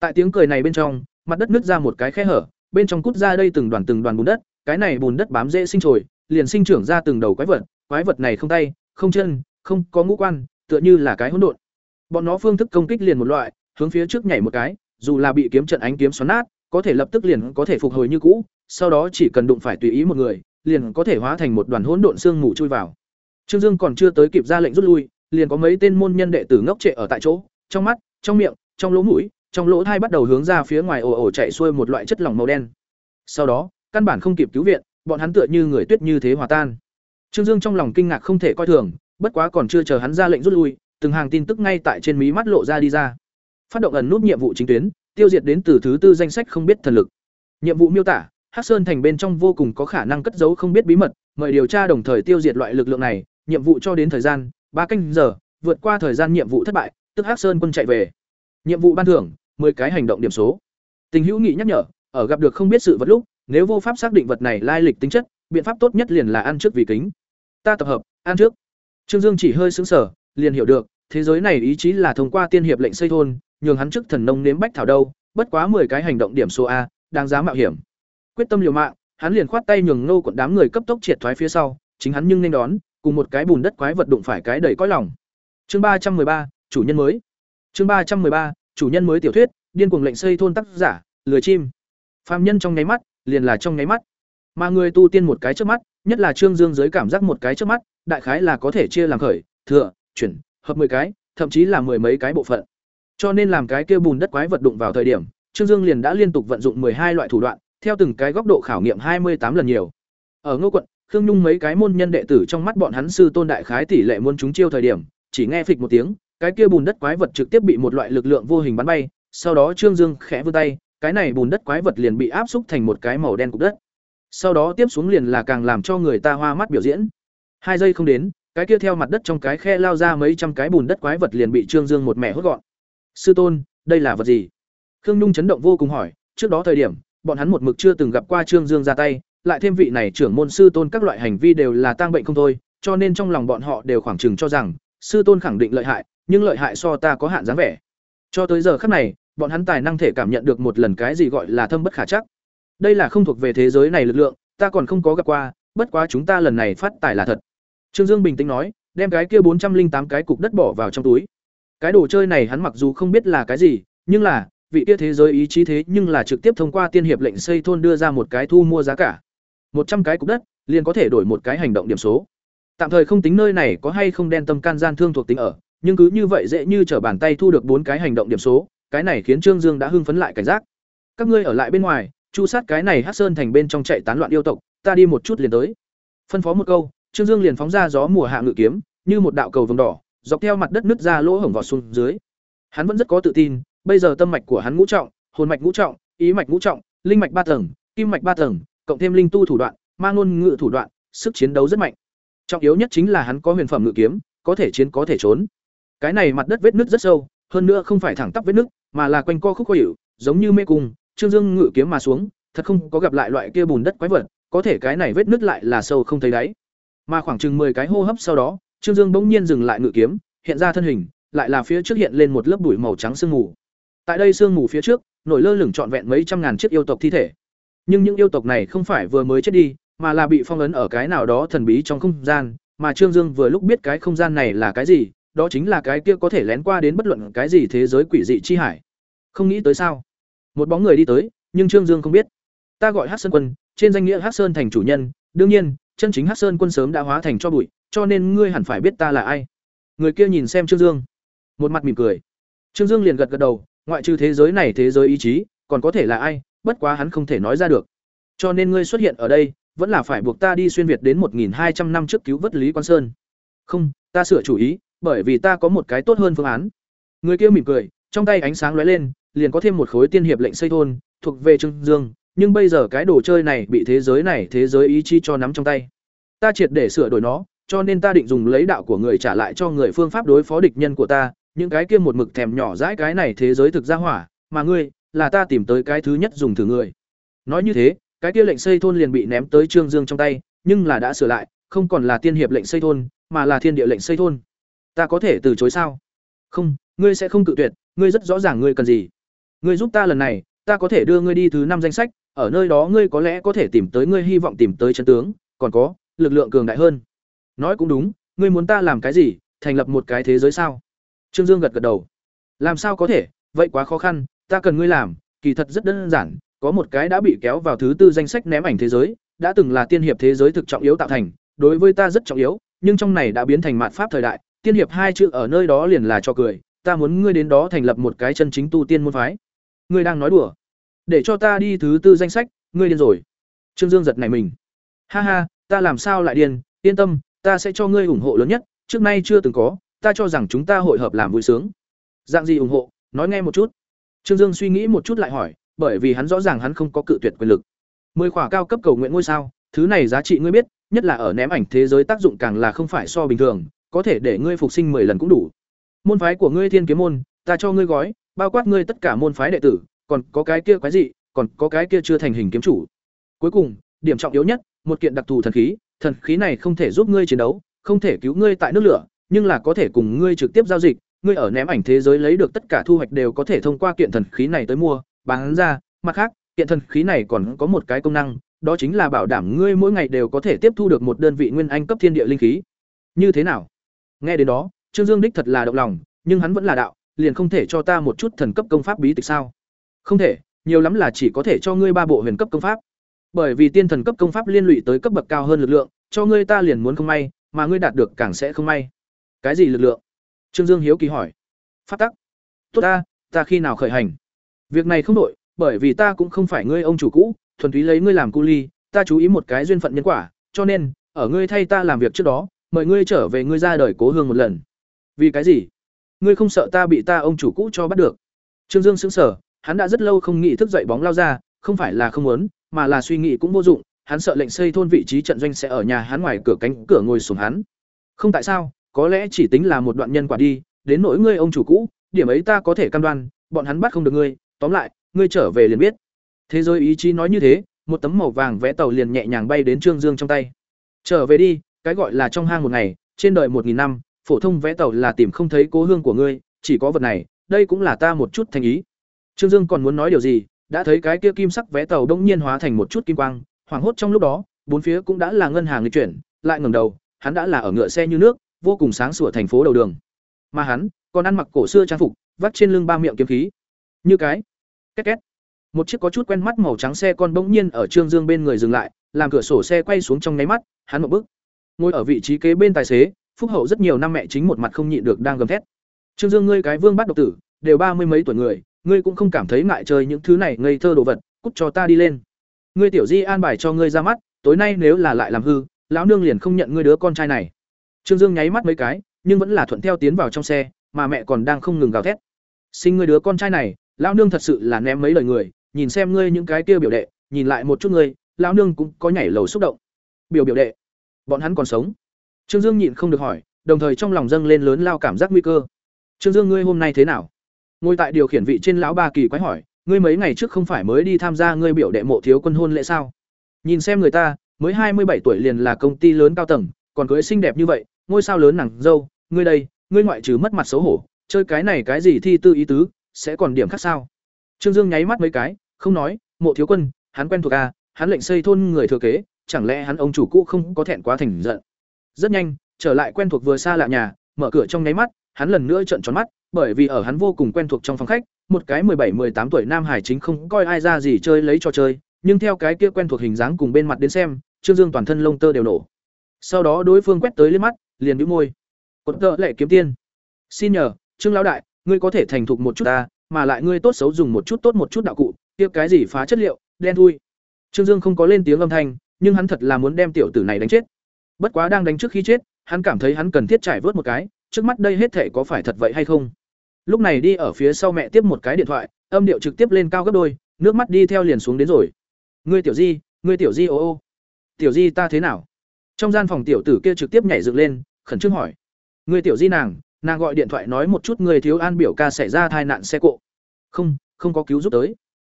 Tại tiếng cười này bên trong, mặt đất nứt ra một cái khe hở, bên trong cút ra đây từng đoàn từng đoàn bùn đất, cái này bùn đất bám dễ sinh trồi, liền sinh trưởng ra từng đầu quái vật, quái vật này không tay, không chân, không có ngũ quan, tựa như là cái hỗn độn. Bọn nó phương thức công kích liền một loại, hướng phía trước nhảy một cái, dù là bị kiếm trận ánh kiếm xoắn nát, có thể lập tức liền có thể phục hồi như cũ, sau đó chỉ cần đụng phải tùy ý một người, liền có thể hóa thành một đoàn hỗn độn xương mù chui vào. Trương Dương còn chưa tới kịp ra lệnh rút lui, liền có mấy tên môn nhân đệ tử ngốc trệ ở tại chỗ, trong mắt, trong miệng, trong lỗ mũi, trong lỗ thai bắt đầu hướng ra phía ngoài ồ ồ chạy xuôi một loại chất lỏng màu đen. Sau đó, căn bản không kịp cứu viện, bọn hắn tựa như người tuyết như thế hòa tan. Trương Dương trong lòng kinh ngạc không thể coi thường, bất quá còn chưa chờ hắn ra lệnh rút lui, từng hàng tin tức ngay tại trên mí mắt lộ ra đi ra. Phát động ẩn nút nhiệm vụ chính tuyến, tiêu diệt đến từ thứ tư danh sách không biết thần lực. Nhiệm vụ miêu tả: Hắc Sơn thành bên trong vô cùng có khả năng cất giấu không biết bí mật, mời điều tra đồng thời tiêu diệt loại lực lượng này, nhiệm vụ cho đến thời gian ba canh giờ, vượt qua thời gian nhiệm vụ thất bại, tức Hắc Sơn quân chạy về. Nhiệm vụ ban thưởng: 10 cái hành động điểm số. Tình hữu nghị nhắc nhở, ở gặp được không biết sự vật lúc, nếu vô pháp xác định vật này lai lịch tính chất, biện pháp tốt nhất liền là ăn trước vì kính. Ta tập hợp, ăn trước. Trương Dương chỉ hơi sững sờ, liền hiểu được, thế giới này ý chí là thông qua tiên hiệp lệnh xây thôn, nhường hắn trước thần nông nếm bách thảo đâu, bất quá 10 cái hành động điểm số a, đáng giá mạo hiểm. Quyết tâm liều mạng, hắn liền khoát tay nhường nô quận đám người cấp tốc triệt thoái phía sau, chính hắn nhưng nên đón, cùng một cái bùn đất quái vật đụng phải cái đầy cõi lòng. Chương ba trăm ba, chủ nhân mới. Chương ba trăm ba, chủ nhân mới tiểu thuyết, điên cuồng lệnh xây thôn tác giả, lười chim. Phàm nhân trong nháy mắt, liền là trong nháy mắt. Mà người tu tiên một cái trước mắt, nhất là Trương Dương giới cảm giác một cái trước mắt, đại khái là có thể chia làm khởi, thừa, chuyển, hợp 10 cái, thậm chí là mười mấy cái bộ phận. Cho nên làm cái kia bùn đất quái vật đụng vào thời điểm, Trương Dương liền đã liên tục vận dụng hai loại thủ đoạn, theo từng cái góc độ khảo nghiệm hai mươi tám lần nhiều. Ở Ngô quận, Khương Nhung mấy cái môn nhân đệ tử trong mắt bọn hắn sư tôn đại khái tỷ lệ muốn chúng chiêu thời điểm, chỉ nghe phịch một tiếng, cái kia bùn đất quái vật trực tiếp bị một loại lực lượng vô hình bắn bay, sau đó Trương Dương khẽ vươn tay, cái này bùn đất quái vật liền bị áp xúc thành một cái màu đen cục đất. Sau đó tiếp xuống liền là càng làm cho người ta hoa mắt biểu diễn. Hai giây không đến, cái kia theo mặt đất trong cái khe lao ra mấy trăm cái bùn đất quái vật liền bị Trương Dương một mẹ hốt gọn. "Sư tôn, đây là vật gì?" Khương Nhung chấn động vô cùng hỏi, trước đó thời điểm, bọn hắn một mực chưa từng gặp qua Trương Dương ra tay, lại thêm vị này trưởng môn sư tôn các loại hành vi đều là tang bệnh không thôi, cho nên trong lòng bọn họ đều khoảng chừng cho rằng sư tôn khẳng định lợi hại, nhưng lợi hại so ta có hạn dáng vẻ. Cho tới giờ khắc này, bọn hắn tài năng thể cảm nhận được một lần cái gì gọi là thâm bất khả chắc. Đây là không thuộc về thế giới này lực lượng, ta còn không có gặp qua, bất quá chúng ta lần này phát tài là thật. Trương Dương bình tĩnh nói, đem cái kia bốn trăm linh tám cái cục đất bỏ vào trong túi. Cái đồ chơi này hắn mặc dù không biết là cái gì, nhưng là, vị kia thế giới ý chí thế nhưng là trực tiếp thông qua tiên hiệp lệnh xây thôn đưa ra một cái thu mua giá cả. một trăm cái cục đất, liền có thể đổi một cái hành động điểm số. Tạm thời không tính nơi này có hay không đen tâm can gian thương thuộc tính ở, nhưng cứ như vậy dễ như trở bàn tay thu được bốn cái hành động điểm số, cái này khiến Trương Dương đã hưng phấn lại cảnh giác. Các ngươi ở lại bên ngoài, chu sát cái này Hắc Sơn thành bên trong chạy tán loạn yêu tộc, ta đi một chút liền tới. Phân phó một câu, Trương Dương liền phóng ra gió mùa hạ ngự kiếm, như một đạo cầu vồng đỏ, dọc theo mặt đất nứt ra lỗ hổng vào xuống dưới. Hắn vẫn rất có tự tin, bây giờ tâm mạch của hắn ngũ trọng, hồn mạch ngũ trọng, ý mạch ngũ trọng, linh mạch ba tầng, kim mạch ba tầng, cộng thêm linh tu thủ đoạn, mang ngôn ngự thủ đoạn, sức chiến đấu rất mạnh. Trọng yếu nhất chính là hắn có huyền phẩm ngự kiếm, có thể chiến có thể trốn. Cái này mặt đất vết nứt rất sâu, hơn nữa không phải thẳng tắp vết nứt, mà là quanh co khúc khuỷu, giống như mê cung, Trương Dương ngự kiếm mà xuống, thật không có gặp lại loại kia bùn đất quái vật, có thể cái này vết nứt lại là sâu không thấy đáy. Mà khoảng chừng 10 cái hô hấp sau đó, Trương Dương bỗng nhiên dừng lại ngự kiếm, hiện ra thân hình, lại là phía trước hiện lên một lớp bụi màu trắng sương mù. Tại đây sương mù phía trước, nổi lơ lửng trọn vẹn mấy trăm ngàn chiếc yêu tộc thi thể. Nhưng những yêu tộc này không phải vừa mới chết đi, mà là bị phong ấn ở cái nào đó thần bí trong không gian, mà Trương Dương vừa lúc biết cái không gian này là cái gì, đó chính là cái kia có thể lén qua đến bất luận cái gì thế giới quỷ dị chi hải. Không nghĩ tới sao? Một bóng người đi tới, nhưng Trương Dương không biết. Ta gọi Hắc Sơn Quân, trên danh nghĩa Hắc Sơn thành chủ nhân, đương nhiên, chân chính Hắc Sơn Quân sớm đã hóa thành cho bụi, cho nên ngươi hẳn phải biết ta là ai. Người kia nhìn xem Trương Dương, một mặt mỉm cười. Trương Dương liền gật gật đầu, ngoại trừ thế giới này thế giới ý chí, còn có thể là ai, bất quá hắn không thể nói ra được. Cho nên ngươi xuất hiện ở đây, vẫn là phải buộc ta đi xuyên việt đến một nghìn hai trăm năm trước cứu vớt Lý Quan Sơn. Không, ta sửa chủ ý, bởi vì ta có một cái tốt hơn phương án. Người kia mỉm cười, trong tay ánh sáng lóe lên, liền có thêm một khối tiên hiệp lệnh xây thôn, thuộc về Trương Dương, nhưng bây giờ cái đồ chơi này bị thế giới này thế giới ý chí cho nắm trong tay. Ta triệt để sửa đổi nó, cho nên ta định dùng lấy đạo của người trả lại cho người phương pháp đối phó địch nhân của ta, những cái kia một mực thèm nhỏ dãi cái này thế giới thực ra hỏa, mà ngươi là ta tìm tới cái thứ nhất dùng thử người. Nói như thế, cái kia lệnh xây thôn liền bị ném tới Trương Dương trong tay, nhưng là đã sửa lại, không còn là tiên hiệp lệnh xây thôn, mà là thiên địa lệnh xây thôn. Ta có thể từ chối sao? Không, ngươi sẽ không cự tuyệt, ngươi rất rõ ràng ngươi cần gì. Ngươi giúp ta lần này, ta có thể đưa ngươi đi thứ năm danh sách, ở nơi đó ngươi có lẽ có thể tìm tới ngươi hy vọng tìm tới chân tướng, còn có lực lượng cường đại hơn. Nói cũng đúng, ngươi muốn ta làm cái gì, thành lập một cái thế giới sao? Trương Dương gật gật đầu. Làm sao có thể, vậy quá khó khăn, ta cần ngươi làm, kỳ thật rất đơn giản, có một cái đã bị kéo vào thứ tư danh sách ném ảnh thế giới, đã từng là tiên hiệp thế giới thực trọng yếu tạo thành, đối với ta rất trọng yếu, nhưng trong này đã biến thành mạt pháp thời đại, tiên hiệp hai chữ ở nơi đó liền là cho cười, ta muốn ngươi đến đó thành lập một cái chân chính tu tiên môn phái. Ngươi đang nói đùa? Để cho ta đi thứ tư danh sách, ngươi điên rồi. Trương Dương giật này mình. Ha ha, ta làm sao lại điên, yên tâm, ta sẽ cho ngươi ủng hộ lớn nhất, trước nay chưa từng có, ta cho rằng chúng ta hội hợp làm vui sướng. Dạng gì ủng hộ, nói nghe một chút. Trương Dương suy nghĩ một chút lại hỏi, bởi vì hắn rõ ràng hắn không có cự tuyệt quyền lực. Mười khỏa cao cấp cầu nguyện ngôi sao, thứ này giá trị ngươi biết, nhất là ở ném ảnh thế giới tác dụng càng là không phải so bình thường, có thể để ngươi phục sinh 10 lần cũng đủ. Môn phái của ngươi Thiên Kiếm môn, ta cho ngươi gói, bao quát ngươi tất cả môn phái đệ tử, còn có cái kia quái gì, còn có cái kia chưa thành hình kiếm chủ. Cuối cùng, điểm trọng yếu nhất, một kiện đặc thù thần khí, thần khí này không thể giúp ngươi chiến đấu, không thể cứu ngươi tại nước lửa, nhưng là có thể cùng ngươi trực tiếp giao dịch, ngươi ở ném ảnh thế giới lấy được tất cả thu hoạch đều có thể thông qua kiện thần khí này tới mua, bán ra, mặt khác, kiện thần khí này còn có một cái công năng, đó chính là bảo đảm ngươi mỗi ngày đều có thể tiếp thu được một đơn vị nguyên anh cấp thiên địa linh khí. Như thế nào? Nghe đến đó, Trương Dương đích thật là động lòng, nhưng hắn vẫn là đạo, liền không thể cho ta một chút thần cấp công pháp bí tịch sao? Không thể, nhiều lắm là chỉ có thể cho ngươi ba bộ huyền cấp công pháp. Bởi vì tiên thần cấp công pháp liên lụy tới cấp bậc cao hơn lực lượng, cho ngươi ta liền muốn không may, mà ngươi đạt được càng sẽ không may. Cái gì lực lượng? Trương Dương hiếu kỳ hỏi. Pháp tắc. Tốt ta, ta khi nào khởi hành? Việc này không đổi, bởi vì ta cũng không phải ngươi ông chủ cũ, thuần túy lấy ngươi làm cu ly, ta chú ý một cái duyên phận nhân quả, cho nên, ở ngươi thay ta làm việc trước đó, mời ngươi trở về ngươi ra đời cố hương một lần. Vì cái gì? Ngươi không sợ ta bị ta ông chủ cũ cho bắt được? Trương Dương sững sờ, hắn đã rất lâu không nghĩ thức dậy bóng lao ra, không phải là không muốn, mà là suy nghĩ cũng vô dụng, hắn sợ lệnh xây thôn vị trí trận doanh sẽ ở nhà hắn ngoài cửa cánh cửa ngồi xuống hắn. Không tại sao, có lẽ chỉ tính là một đoạn nhân quả đi, đến nỗi ngươi ông chủ cũ, điểm ấy ta có thể cam đoan, bọn hắn bắt không được ngươi, tóm lại, ngươi trở về liền biết. Thế giới ý chí nói như thế, một tấm màu vàng vẽ tàu liền nhẹ nhàng bay đến Trương Dương trong tay. Trở về đi, cái gọi là trong hang một ngày, trên đời một nghìn năm, phổ thông vẽ tàu là tìm không thấy cố hương của ngươi, chỉ có vật này, đây cũng là ta một chút thành ý. Trương Dương còn muốn nói điều gì, đã thấy cái kia kim sắc vé tàu đông nhiên hóa thành một chút kim quang, hoảng hốt trong lúc đó, bốn phía cũng đã là ngân hàng người chuyển, lại ngẩng đầu, hắn đã là ở ngựa xe như nước, vô cùng sáng sủa thành phố đầu đường. Mà hắn, còn ăn mặc cổ xưa trang phục, vắt trên lưng ba miệng kiếm khí. Như cái két két. Một chiếc có chút quen mắt màu trắng xe con bỗng nhiên ở Trương Dương bên người dừng lại, làm cửa sổ xe quay xuống trong nháy mắt, hắn một bước. Ngồi ở vị trí kế bên tài xế, phúc hậu rất nhiều năm mẹ chính một mặt không nhịn được đang gầm thét. Trương Dương ngươi cái vương bắt độc tử, đều ba mươi mấy tuổi người, ngươi cũng không cảm thấy ngại chơi những thứ này ngây thơ đồ vật, cút cho ta đi lên. Ngươi tiểu Di an bài cho ngươi ra mắt, tối nay nếu là lại làm hư, lão nương liền không nhận ngươi đứa con trai này. Trương Dương nháy mắt mấy cái, nhưng vẫn là thuận theo tiến vào trong xe, mà mẹ còn đang không ngừng gào thét. Sinh ngươi đứa con trai này, lão nương thật sự là ném mấy lời người, nhìn xem ngươi những cái kia biểu đệ, nhìn lại một chút ngươi, lão nương cũng có nhảy lầu xúc động. Biểu biểu đệ, bọn hắn còn sống. Trương Dương nhịn không được hỏi, đồng thời trong lòng dâng lên lớn lao cảm giác nguy cơ. Trương Dương ngươi hôm nay thế nào? Ngồi tại điều khiển vị trên lão ba kỳ quái hỏi, ngươi mấy ngày trước không phải mới đi tham gia ngươi biểu đệ mộ thiếu quân hôn lễ sao? Nhìn xem người ta, mới hai mươi bảy tuổi liền là công ty lớn cao tầng, còn cưới xinh đẹp như vậy, ngôi sao lớn nàng dâu, ngươi đây, ngươi ngoại trừ mất mặt xấu hổ, chơi cái này cái gì thi tư ý tứ, sẽ còn điểm khác sao? Trương Dương nháy mắt mấy cái, không nói, Mộ Thiếu Quân, hắn quen thuộc à, hắn lệnh xây thôn người thừa kế, chẳng lẽ hắn ông chủ cũ không có thẹn quá thành giận. Rất nhanh, trở lại quen thuộc vừa xa lạ nhà, mở cửa trong nháy mắt, hắn lần nữa trợn tròn mắt, bởi vì ở hắn vô cùng quen thuộc trong phòng khách, một cái bảy 18 tuổi nam hải chính không coi ai ra gì chơi lấy trò chơi, nhưng theo cái kia quen thuộc hình dáng cùng bên mặt đến xem, Trương Dương toàn thân lông tơ đều nổ. Sau đó đối phương quét tới lên mắt, liền nhíu môi. "Cột tợ lệ kiếm tiên, xin nhờ, Trương lão đại, ngươi có thể thành thục một chút ta, mà lại ngươi tốt xấu dùng một chút tốt một chút đạo cụ, kia cái gì phá chất liệu, đen thui." Trương Dương không có lên tiếng âm thanh, nhưng hắn thật là muốn đem tiểu tử này đánh chết. Bất quá đang đánh trước khi chết, hắn cảm thấy hắn cần thiết trải vớt một cái, trước mắt đây hết thể có phải thật vậy hay không. Lúc này đi ở phía sau mẹ tiếp một cái điện thoại, âm điệu trực tiếp lên cao gấp đôi, nước mắt đi theo liền xuống đến rồi. "Ngươi tiểu Di, ngươi tiểu Di ô ô. Tiểu Di ta thế nào?" Trong gian phòng tiểu tử kia trực tiếp nhảy dựng lên, khẩn trương hỏi. "Ngươi tiểu Di nàng, nàng gọi điện thoại nói một chút người thiếu an biểu ca xảy ra tai nạn xe cộ." "Không, không có cứu giúp tới."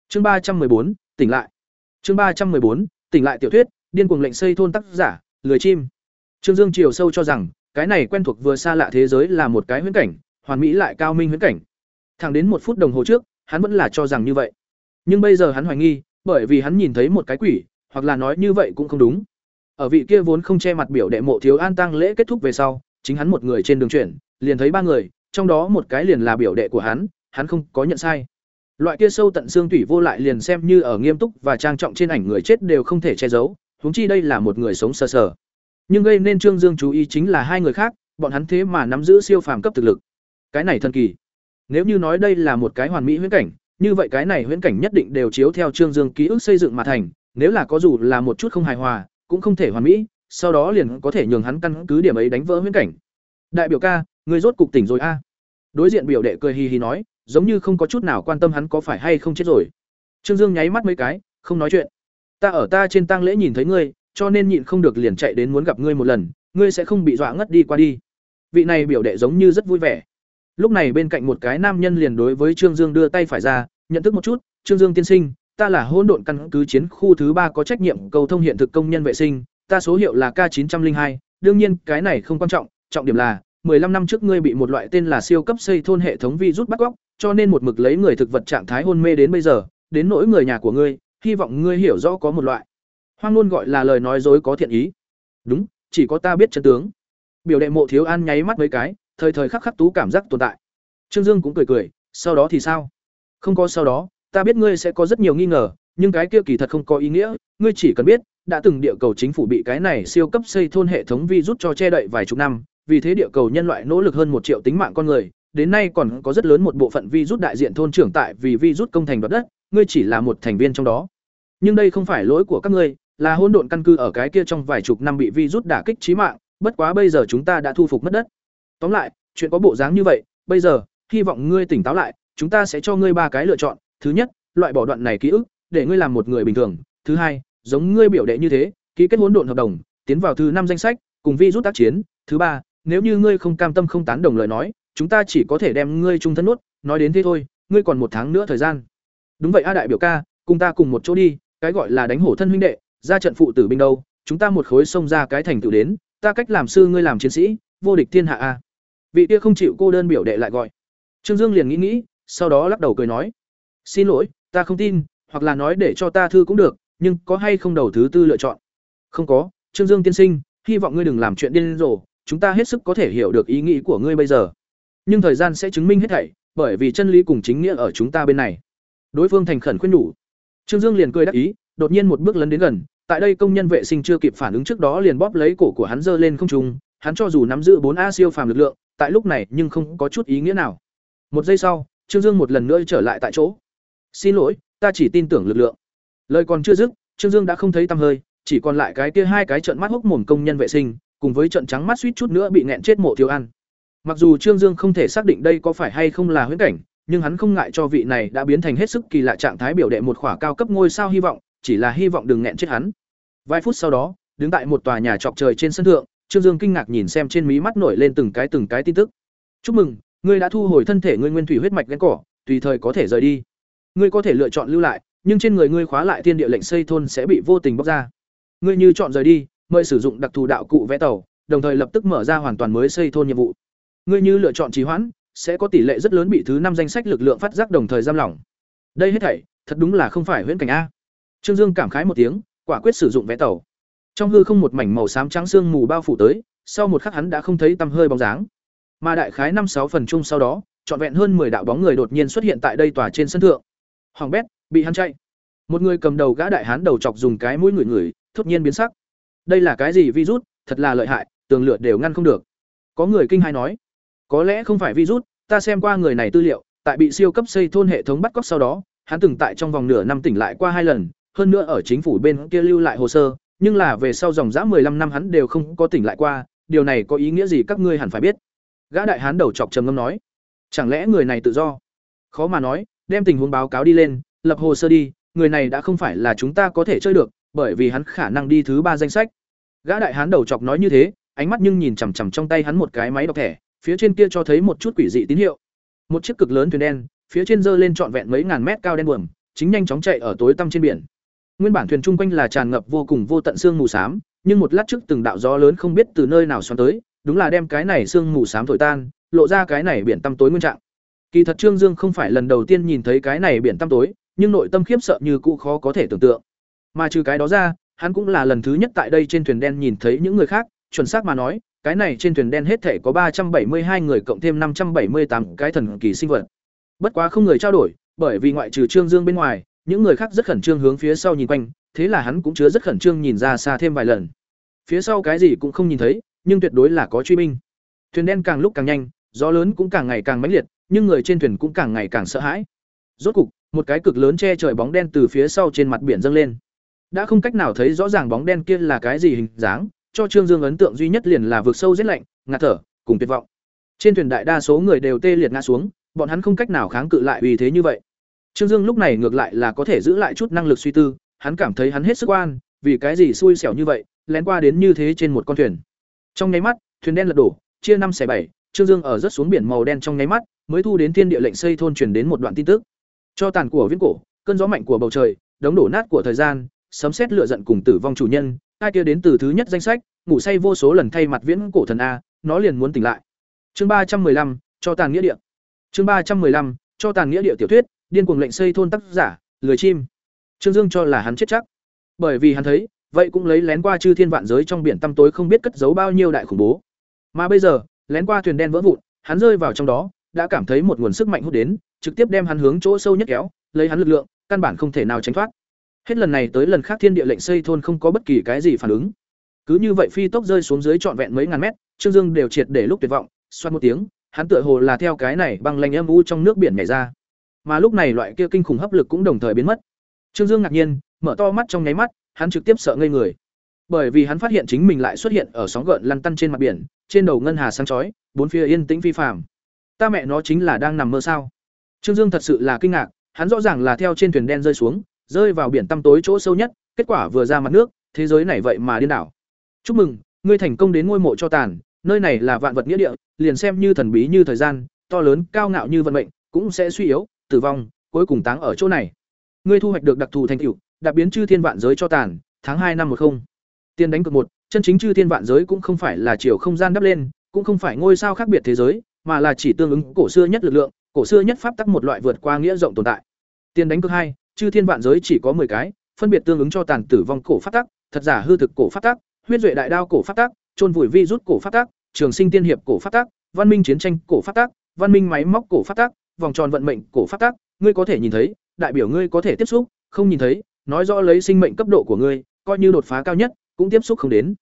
Chương ba trăm bốn tỉnh lại. Chương ba trăm bốn tỉnh lại tiểu thuyết, điên cuồng lệnh xây thôn tác giả, lười chim. Trương Dương chiều sâu cho rằng, cái này quen thuộc vừa xa lạ thế giới là một cái huyễn cảnh, hoàn mỹ lại cao minh huyễn cảnh. Thẳng đến một phút đồng hồ trước, hắn vẫn là cho rằng như vậy. Nhưng bây giờ hắn hoài nghi, bởi vì hắn nhìn thấy một cái quỷ, hoặc là nói như vậy cũng không đúng. Ở vị kia vốn không che mặt biểu đệ mộ thiếu an tang lễ kết thúc về sau, chính hắn một người trên đường chuyển, liền thấy ba người, trong đó một cái liền là biểu đệ của hắn, hắn không có nhận sai. Loại kia sâu tận xương tủy vô lại liền xem như ở nghiêm túc và trang trọng trên ảnh người chết đều không thể che giấu, huống chi đây là một người sống sờ sờ. Nhưng gây nên Trương Dương chú ý chính là hai người khác, bọn hắn thế mà nắm giữ siêu phàm cấp thực lực. Cái này thần kỳ. Nếu như nói đây là một cái hoàn mỹ huyễn cảnh, như vậy cái này huyễn cảnh nhất định đều chiếu theo Trương Dương ký ức xây dựng mà thành, nếu là có dù là một chút không hài hòa, cũng không thể hoàn mỹ, sau đó liền có thể nhường hắn căn cứ điểm ấy đánh vỡ huyễn cảnh. Đại biểu ca, người rốt cục tỉnh rồi a. Đối diện biểu đệ cười hì hì nói, giống như không có chút nào quan tâm hắn có phải hay không chết rồi. Trương Dương nháy mắt mấy cái, không nói chuyện. Ta ở ta trên tang lễ nhìn thấy ngươi, cho nên nhịn không được liền chạy đến muốn gặp ngươi một lần, ngươi sẽ không bị dọa ngất đi qua đi. Vị này biểu đệ giống như rất vui vẻ. Lúc này bên cạnh một cái nam nhân liền đối với Trương Dương đưa tay phải ra, nhận thức một chút, "Trương Dương tiên sinh, ta là hỗn độn căn cứ chiến khu thứ ba có trách nhiệm cầu thông hiện thực công nhân vệ sinh, ta số hiệu là k chín trăm linh hai. đương nhiên, cái này không quan trọng, trọng điểm là 15 năm trước ngươi bị một loại tên là siêu cấp xây thôn hệ thống virus bắt góc, cho nên một mực lấy người thực vật trạng thái hôn mê đến bây giờ, đến nỗi người nhà của ngươi, hy vọng ngươi hiểu rõ có một loại. Hoang luôn gọi là lời nói dối có thiện ý. Đúng, chỉ có ta biết chân tướng. Biểu đệ Mộ Thiếu An nháy mắt mấy cái, thời thời khắc khắc tú cảm giác tồn tại. Trương Dương cũng cười cười, sau đó thì sao? Không có sau đó, ta biết ngươi sẽ có rất nhiều nghi ngờ, nhưng cái kia kỳ thật không có ý nghĩa, ngươi chỉ cần biết, đã từng địa cầu chính phủ bị cái này siêu cấp xây thôn hệ thống virus cho che đậy vài chục năm, vì thế địa cầu nhân loại nỗ lực hơn một triệu tính mạng con người, đến nay còn có rất lớn một bộ phận virus đại diện thôn trưởng tại vì virus công thành đoạt đất, ngươi chỉ là một thành viên trong đó. Nhưng đây không phải lỗi của các ngươi, là hỗn độn căn cứ ở cái kia trong vài chục năm bị virus đả kích chí mạng, bất quá bây giờ chúng ta đã thu phục mất đất. Tóm lại, chuyện có bộ dáng như vậy, bây giờ, hy vọng ngươi tỉnh táo lại, chúng ta sẽ cho ngươi ba cái lựa chọn. Thứ nhất, loại bỏ đoạn này ký ức, để ngươi làm một người bình thường. Thứ hai, giống ngươi biểu đệ như thế, ký kết hỗn độn hợp đồng, tiến vào thứ năm danh sách, cùng virus tác chiến. Thứ ba, nếu như ngươi không cam tâm không tán đồng lời nói, chúng ta chỉ có thể đem ngươi trung thân nuốt, nói đến thế thôi, ngươi còn một tháng nữa thời gian. Đúng vậy a đại biểu ca, cùng ta cùng một chỗ đi, cái gọi là đánh hổ thân huynh đệ, ra trận phụ tử binh đâu, chúng ta một khối xông ra cái thành tựu đến, ta cách làm sư ngươi làm chiến sĩ, vô địch thiên hạ a. Vị kia không chịu cô đơn biểu đệ lại gọi. Trương Dương liền nghĩ nghĩ, sau đó lắc đầu cười nói: "Xin lỗi, ta không tin, hoặc là nói để cho ta thư cũng được, nhưng có hay không đầu thứ tư lựa chọn?" "Không có, Trương Dương tiên sinh, hy vọng ngươi đừng làm chuyện điên rồ, chúng ta hết sức có thể hiểu được ý nghĩ của ngươi bây giờ. Nhưng thời gian sẽ chứng minh hết thảy, bởi vì chân lý cùng chính nghĩa ở chúng ta bên này." Đối phương thành khẩn khuyên nhủ. Trương Dương liền cười đắc ý, đột nhiên một bước lấn đến gần, tại đây công nhân vệ sinh chưa kịp phản ứng trước đó liền bóp lấy cổ của hắn giơ lên không trung, hắn cho dù nắm giữ bốn a siêu phàm lực lượng, tại lúc này nhưng không có chút ý nghĩa nào. Một giây sau, Trương Dương một lần nữa trở lại tại chỗ. "Xin lỗi, ta chỉ tin tưởng lực lượng." Lời còn chưa dứt, Trương Dương đã không thấy tăm hơi, chỉ còn lại cái kia hai cái trận mắt hốc mồm công nhân vệ sinh, cùng với trận trắng mắt suýt chút nữa bị nghẹn chết mộ thiếu ăn. Mặc dù Trương Dương không thể xác định đây có phải hay không là huyễn cảnh, nhưng hắn không ngại cho vị này đã biến thành hết sức kỳ lạ trạng thái biểu đệ một khỏa cao cấp ngôi sao hy vọng, chỉ là hy vọng đừng nghẹn chết hắn. Vài phút sau đó, đứng tại một tòa nhà trọc trời trên sân thượng, Trương Dương kinh ngạc nhìn xem trên mí mắt nổi lên từng cái từng cái tin tức. "Chúc mừng, ngươi đã thu hồi thân thể ngươi nguyên thủy huyết mạch gắn cỏ, tùy thời có thể rời đi. Ngươi có thể lựa chọn lưu lại, nhưng trên người ngươi khóa lại thiên địa lệnh xây thôn sẽ bị vô tình bóc ra. Ngươi như chọn rời đi, mời sử dụng đặc thù đạo cụ vẽ tàu, đồng thời lập tức mở ra hoàn toàn mới xây thôn nhiệm vụ. Ngươi như lựa chọn trì hoãn, sẽ có tỷ lệ rất lớn bị thứ năm danh sách lực lượng phát giác đồng thời giam lỏng. đây hết thảy thật đúng là không phải huyễn cảnh a trương dương cảm khái một tiếng, quả quyết sử dụng vé tàu. Trong hư không một mảnh màu xám trắng sương mù bao phủ tới, sau một khắc hắn đã không thấy tăm hơi bóng dáng. Mà đại khái năm sáu phần chung sau đó, trọn vẹn hơn 10 đạo bóng người đột nhiên xuất hiện tại đây tòa trên sân thượng. Hoàng bét, bị hắn chạy. Một người cầm đầu gã đại hán đầu chọc dùng cái mũi ngửi ngửi, thốt nhiên biến sắc. Đây là cái gì virus? Thật là lợi hại, tường lửa đều ngăn không được. Có người kinh hãi nói, có lẽ không phải virus, ta xem qua người này tư liệu, tại bị siêu cấp xây thôn hệ thống bắt cóc sau đó, hắn từng tại trong vòng nửa năm tỉnh lại qua hai lần hơn nữa ở chính phủ bên kia lưu lại hồ sơ, nhưng là về sau dòng dã 15 năm hắn đều không có tỉnh lại qua, điều này có ý nghĩa gì các ngươi hẳn phải biết. Gã đại hán đầu chọc trầm ngâm nói, chẳng lẽ người này tự do? Khó mà nói, đem tình huống báo cáo đi lên, lập hồ sơ đi, người này đã không phải là chúng ta có thể chơi được, bởi vì hắn khả năng đi thứ ba danh sách. Gã đại hán đầu chọc nói như thế, ánh mắt nhưng nhìn chằm chằm trong tay hắn một cái máy đọc thẻ, phía trên kia cho thấy một chút quỷ dị tín hiệu. Một chiếc cực lớn thuyền đen, phía trên dơ lên trọn vẹn mấy ngàn mét cao đen buồm, chính nhanh chóng chạy ở tối tăm trên biển nguyên bản thuyền chung quanh là tràn ngập vô cùng vô tận sương mù xám, nhưng một lát trước từng đạo gió lớn không biết từ nơi nào xoắn tới, đúng là đem cái này sương mù xám thổi tan, lộ ra cái này biển tăm tối nguyên trạng. Kỳ thật trương dương không phải lần đầu tiên nhìn thấy cái này biển tăm tối, nhưng nội tâm khiếp sợ như cũ khó có thể tưởng tượng. Mà trừ cái đó ra, hắn cũng là lần thứ nhất tại đây trên thuyền đen nhìn thấy những người khác, chuẩn xác mà nói, cái này trên thuyền đen hết thể có ba trăm bảy mươi hai người cộng thêm năm trăm bảy mươi tám cái thần kỳ sinh vật. Bất quá không người trao đổi, bởi vì ngoại trừ trương dương bên ngoài những người khác rất khẩn trương hướng phía sau nhìn quanh, thế là hắn cũng chứa rất khẩn trương nhìn ra xa thêm vài lần. Phía sau cái gì cũng không nhìn thấy, nhưng tuyệt đối là có truy binh. Thuyền đen càng lúc càng nhanh, gió lớn cũng càng ngày càng mãnh liệt, nhưng người trên thuyền cũng càng ngày càng sợ hãi. Rốt cục, một cái cực lớn che trời bóng đen từ phía sau trên mặt biển dâng lên. Đã không cách nào thấy rõ ràng bóng đen kia là cái gì hình dáng, cho trương dương ấn tượng duy nhất liền là vực sâu rét lạnh, ngạt thở, cùng tuyệt vọng. Trên thuyền đại đa số người đều tê liệt ngã xuống, bọn hắn không cách nào kháng cự lại vì thế như vậy trương dương lúc này ngược lại là có thể giữ lại chút năng lực suy tư hắn cảm thấy hắn hết sức oan, vì cái gì xui xẻo như vậy lén qua đến như thế trên một con thuyền. Trong nháy mắt thuyền đen lật đổ chia năm xẻ bảy trương dương ở rất xuống biển màu đen trong nháy mắt mới thu đến thiên địa lệnh xây thôn truyền đến một đoạn tin tức. Cho tàn của viễn cổ cơn gió mạnh của bầu trời đống đổ nát của thời gian sấm sét lựa giận cùng tử vong chủ nhân ai kia đến từ thứ nhất danh sách ngủ say vô số lần thay mặt viễn cổ thần a nó liền muốn tỉnh lại. Chương ba trăm 315, cho tàn nghĩa địa. Chương ba trăm 315, cho tàn nghĩa địa tiểu thuyết điên cuồng lệnh xây thôn tác giả, lười chim. Trương dương cho là hắn chết chắc. Bởi vì hắn thấy, vậy cũng lấy lén qua chư thiên vạn giới trong biển tăm tối không biết cất giấu bao nhiêu đại khủng bố. Mà bây giờ, lén qua thuyền đen vỡ vụn, hắn rơi vào trong đó, đã cảm thấy một nguồn sức mạnh hút đến, trực tiếp đem hắn hướng chỗ sâu nhất kéo, lấy hắn lực lượng, căn bản không thể nào tránh thoát. Hết lần này tới lần khác thiên địa lệnh xây thôn không có bất kỳ cái gì phản ứng. Cứ như vậy phi tốc rơi xuống dưới trọn vẹn mấy ngàn mét, trương dương đều triệt để lúc tuyệt vọng, xoát một tiếng, hắn tựa hồ là theo cái này băng lanh âm u trong nước biển nhảy ra mà lúc này loại kia kinh khủng hấp lực cũng đồng thời biến mất. Trương dương ngạc nhiên, mở to mắt trong nháy mắt, hắn trực tiếp sợ ngây người. Bởi vì hắn phát hiện chính mình lại xuất hiện ở sóng gợn lăn tăn trên mặt biển, trên đầu ngân hà sáng chói, bốn phía yên tĩnh phi phàm. Ta mẹ nó chính là đang nằm mơ sao? Trương dương thật sự là kinh ngạc, hắn rõ ràng là theo trên thuyền đen rơi xuống, rơi vào biển tăm tối chỗ sâu nhất, kết quả vừa ra mặt nước, thế giới này vậy mà điên đảo. Chúc mừng, ngươi thành công đến ngôi mộ cho tàn, nơi này là vạn vật nghĩa địa, liền xem như thần bí như thời gian, to lớn, cao ngạo như vận mệnh, cũng sẽ suy yếu tử vong, cuối cùng táng ở chỗ này. Ngươi thu hoạch được đặc thù thành tựu đạt biến chư thiên vạn giới cho tàn, tháng hai năm một không. Tiên đánh cực một, chân chính chư thiên vạn giới cũng không phải là chiều không gian đắp lên, cũng không phải ngôi sao khác biệt thế giới, mà là chỉ tương ứng cổ xưa nhất lực lượng, cổ xưa nhất pháp tắc một loại vượt qua nghĩa rộng tồn tại. Tiên đánh cực hai, chư thiên vạn giới chỉ có 10 cái, phân biệt tương ứng cho tàn tử vong cổ pháp tắc, thật giả hư thực cổ pháp tắc, huyết duệ đại đao cổ pháp tắc trôn vùi vi rút cổ pháp tắc, trường sinh tiên hiệp cổ pháp tắc, văn minh chiến tranh cổ pháp tắc, văn minh máy móc cổ pháp tắc vòng tròn vận mệnh cổ pháp tắc, ngươi có thể nhìn thấy, đại biểu ngươi có thể tiếp xúc, không nhìn thấy, nói rõ lấy sinh mệnh cấp độ của ngươi, coi như đột phá cao nhất, cũng tiếp xúc không đến.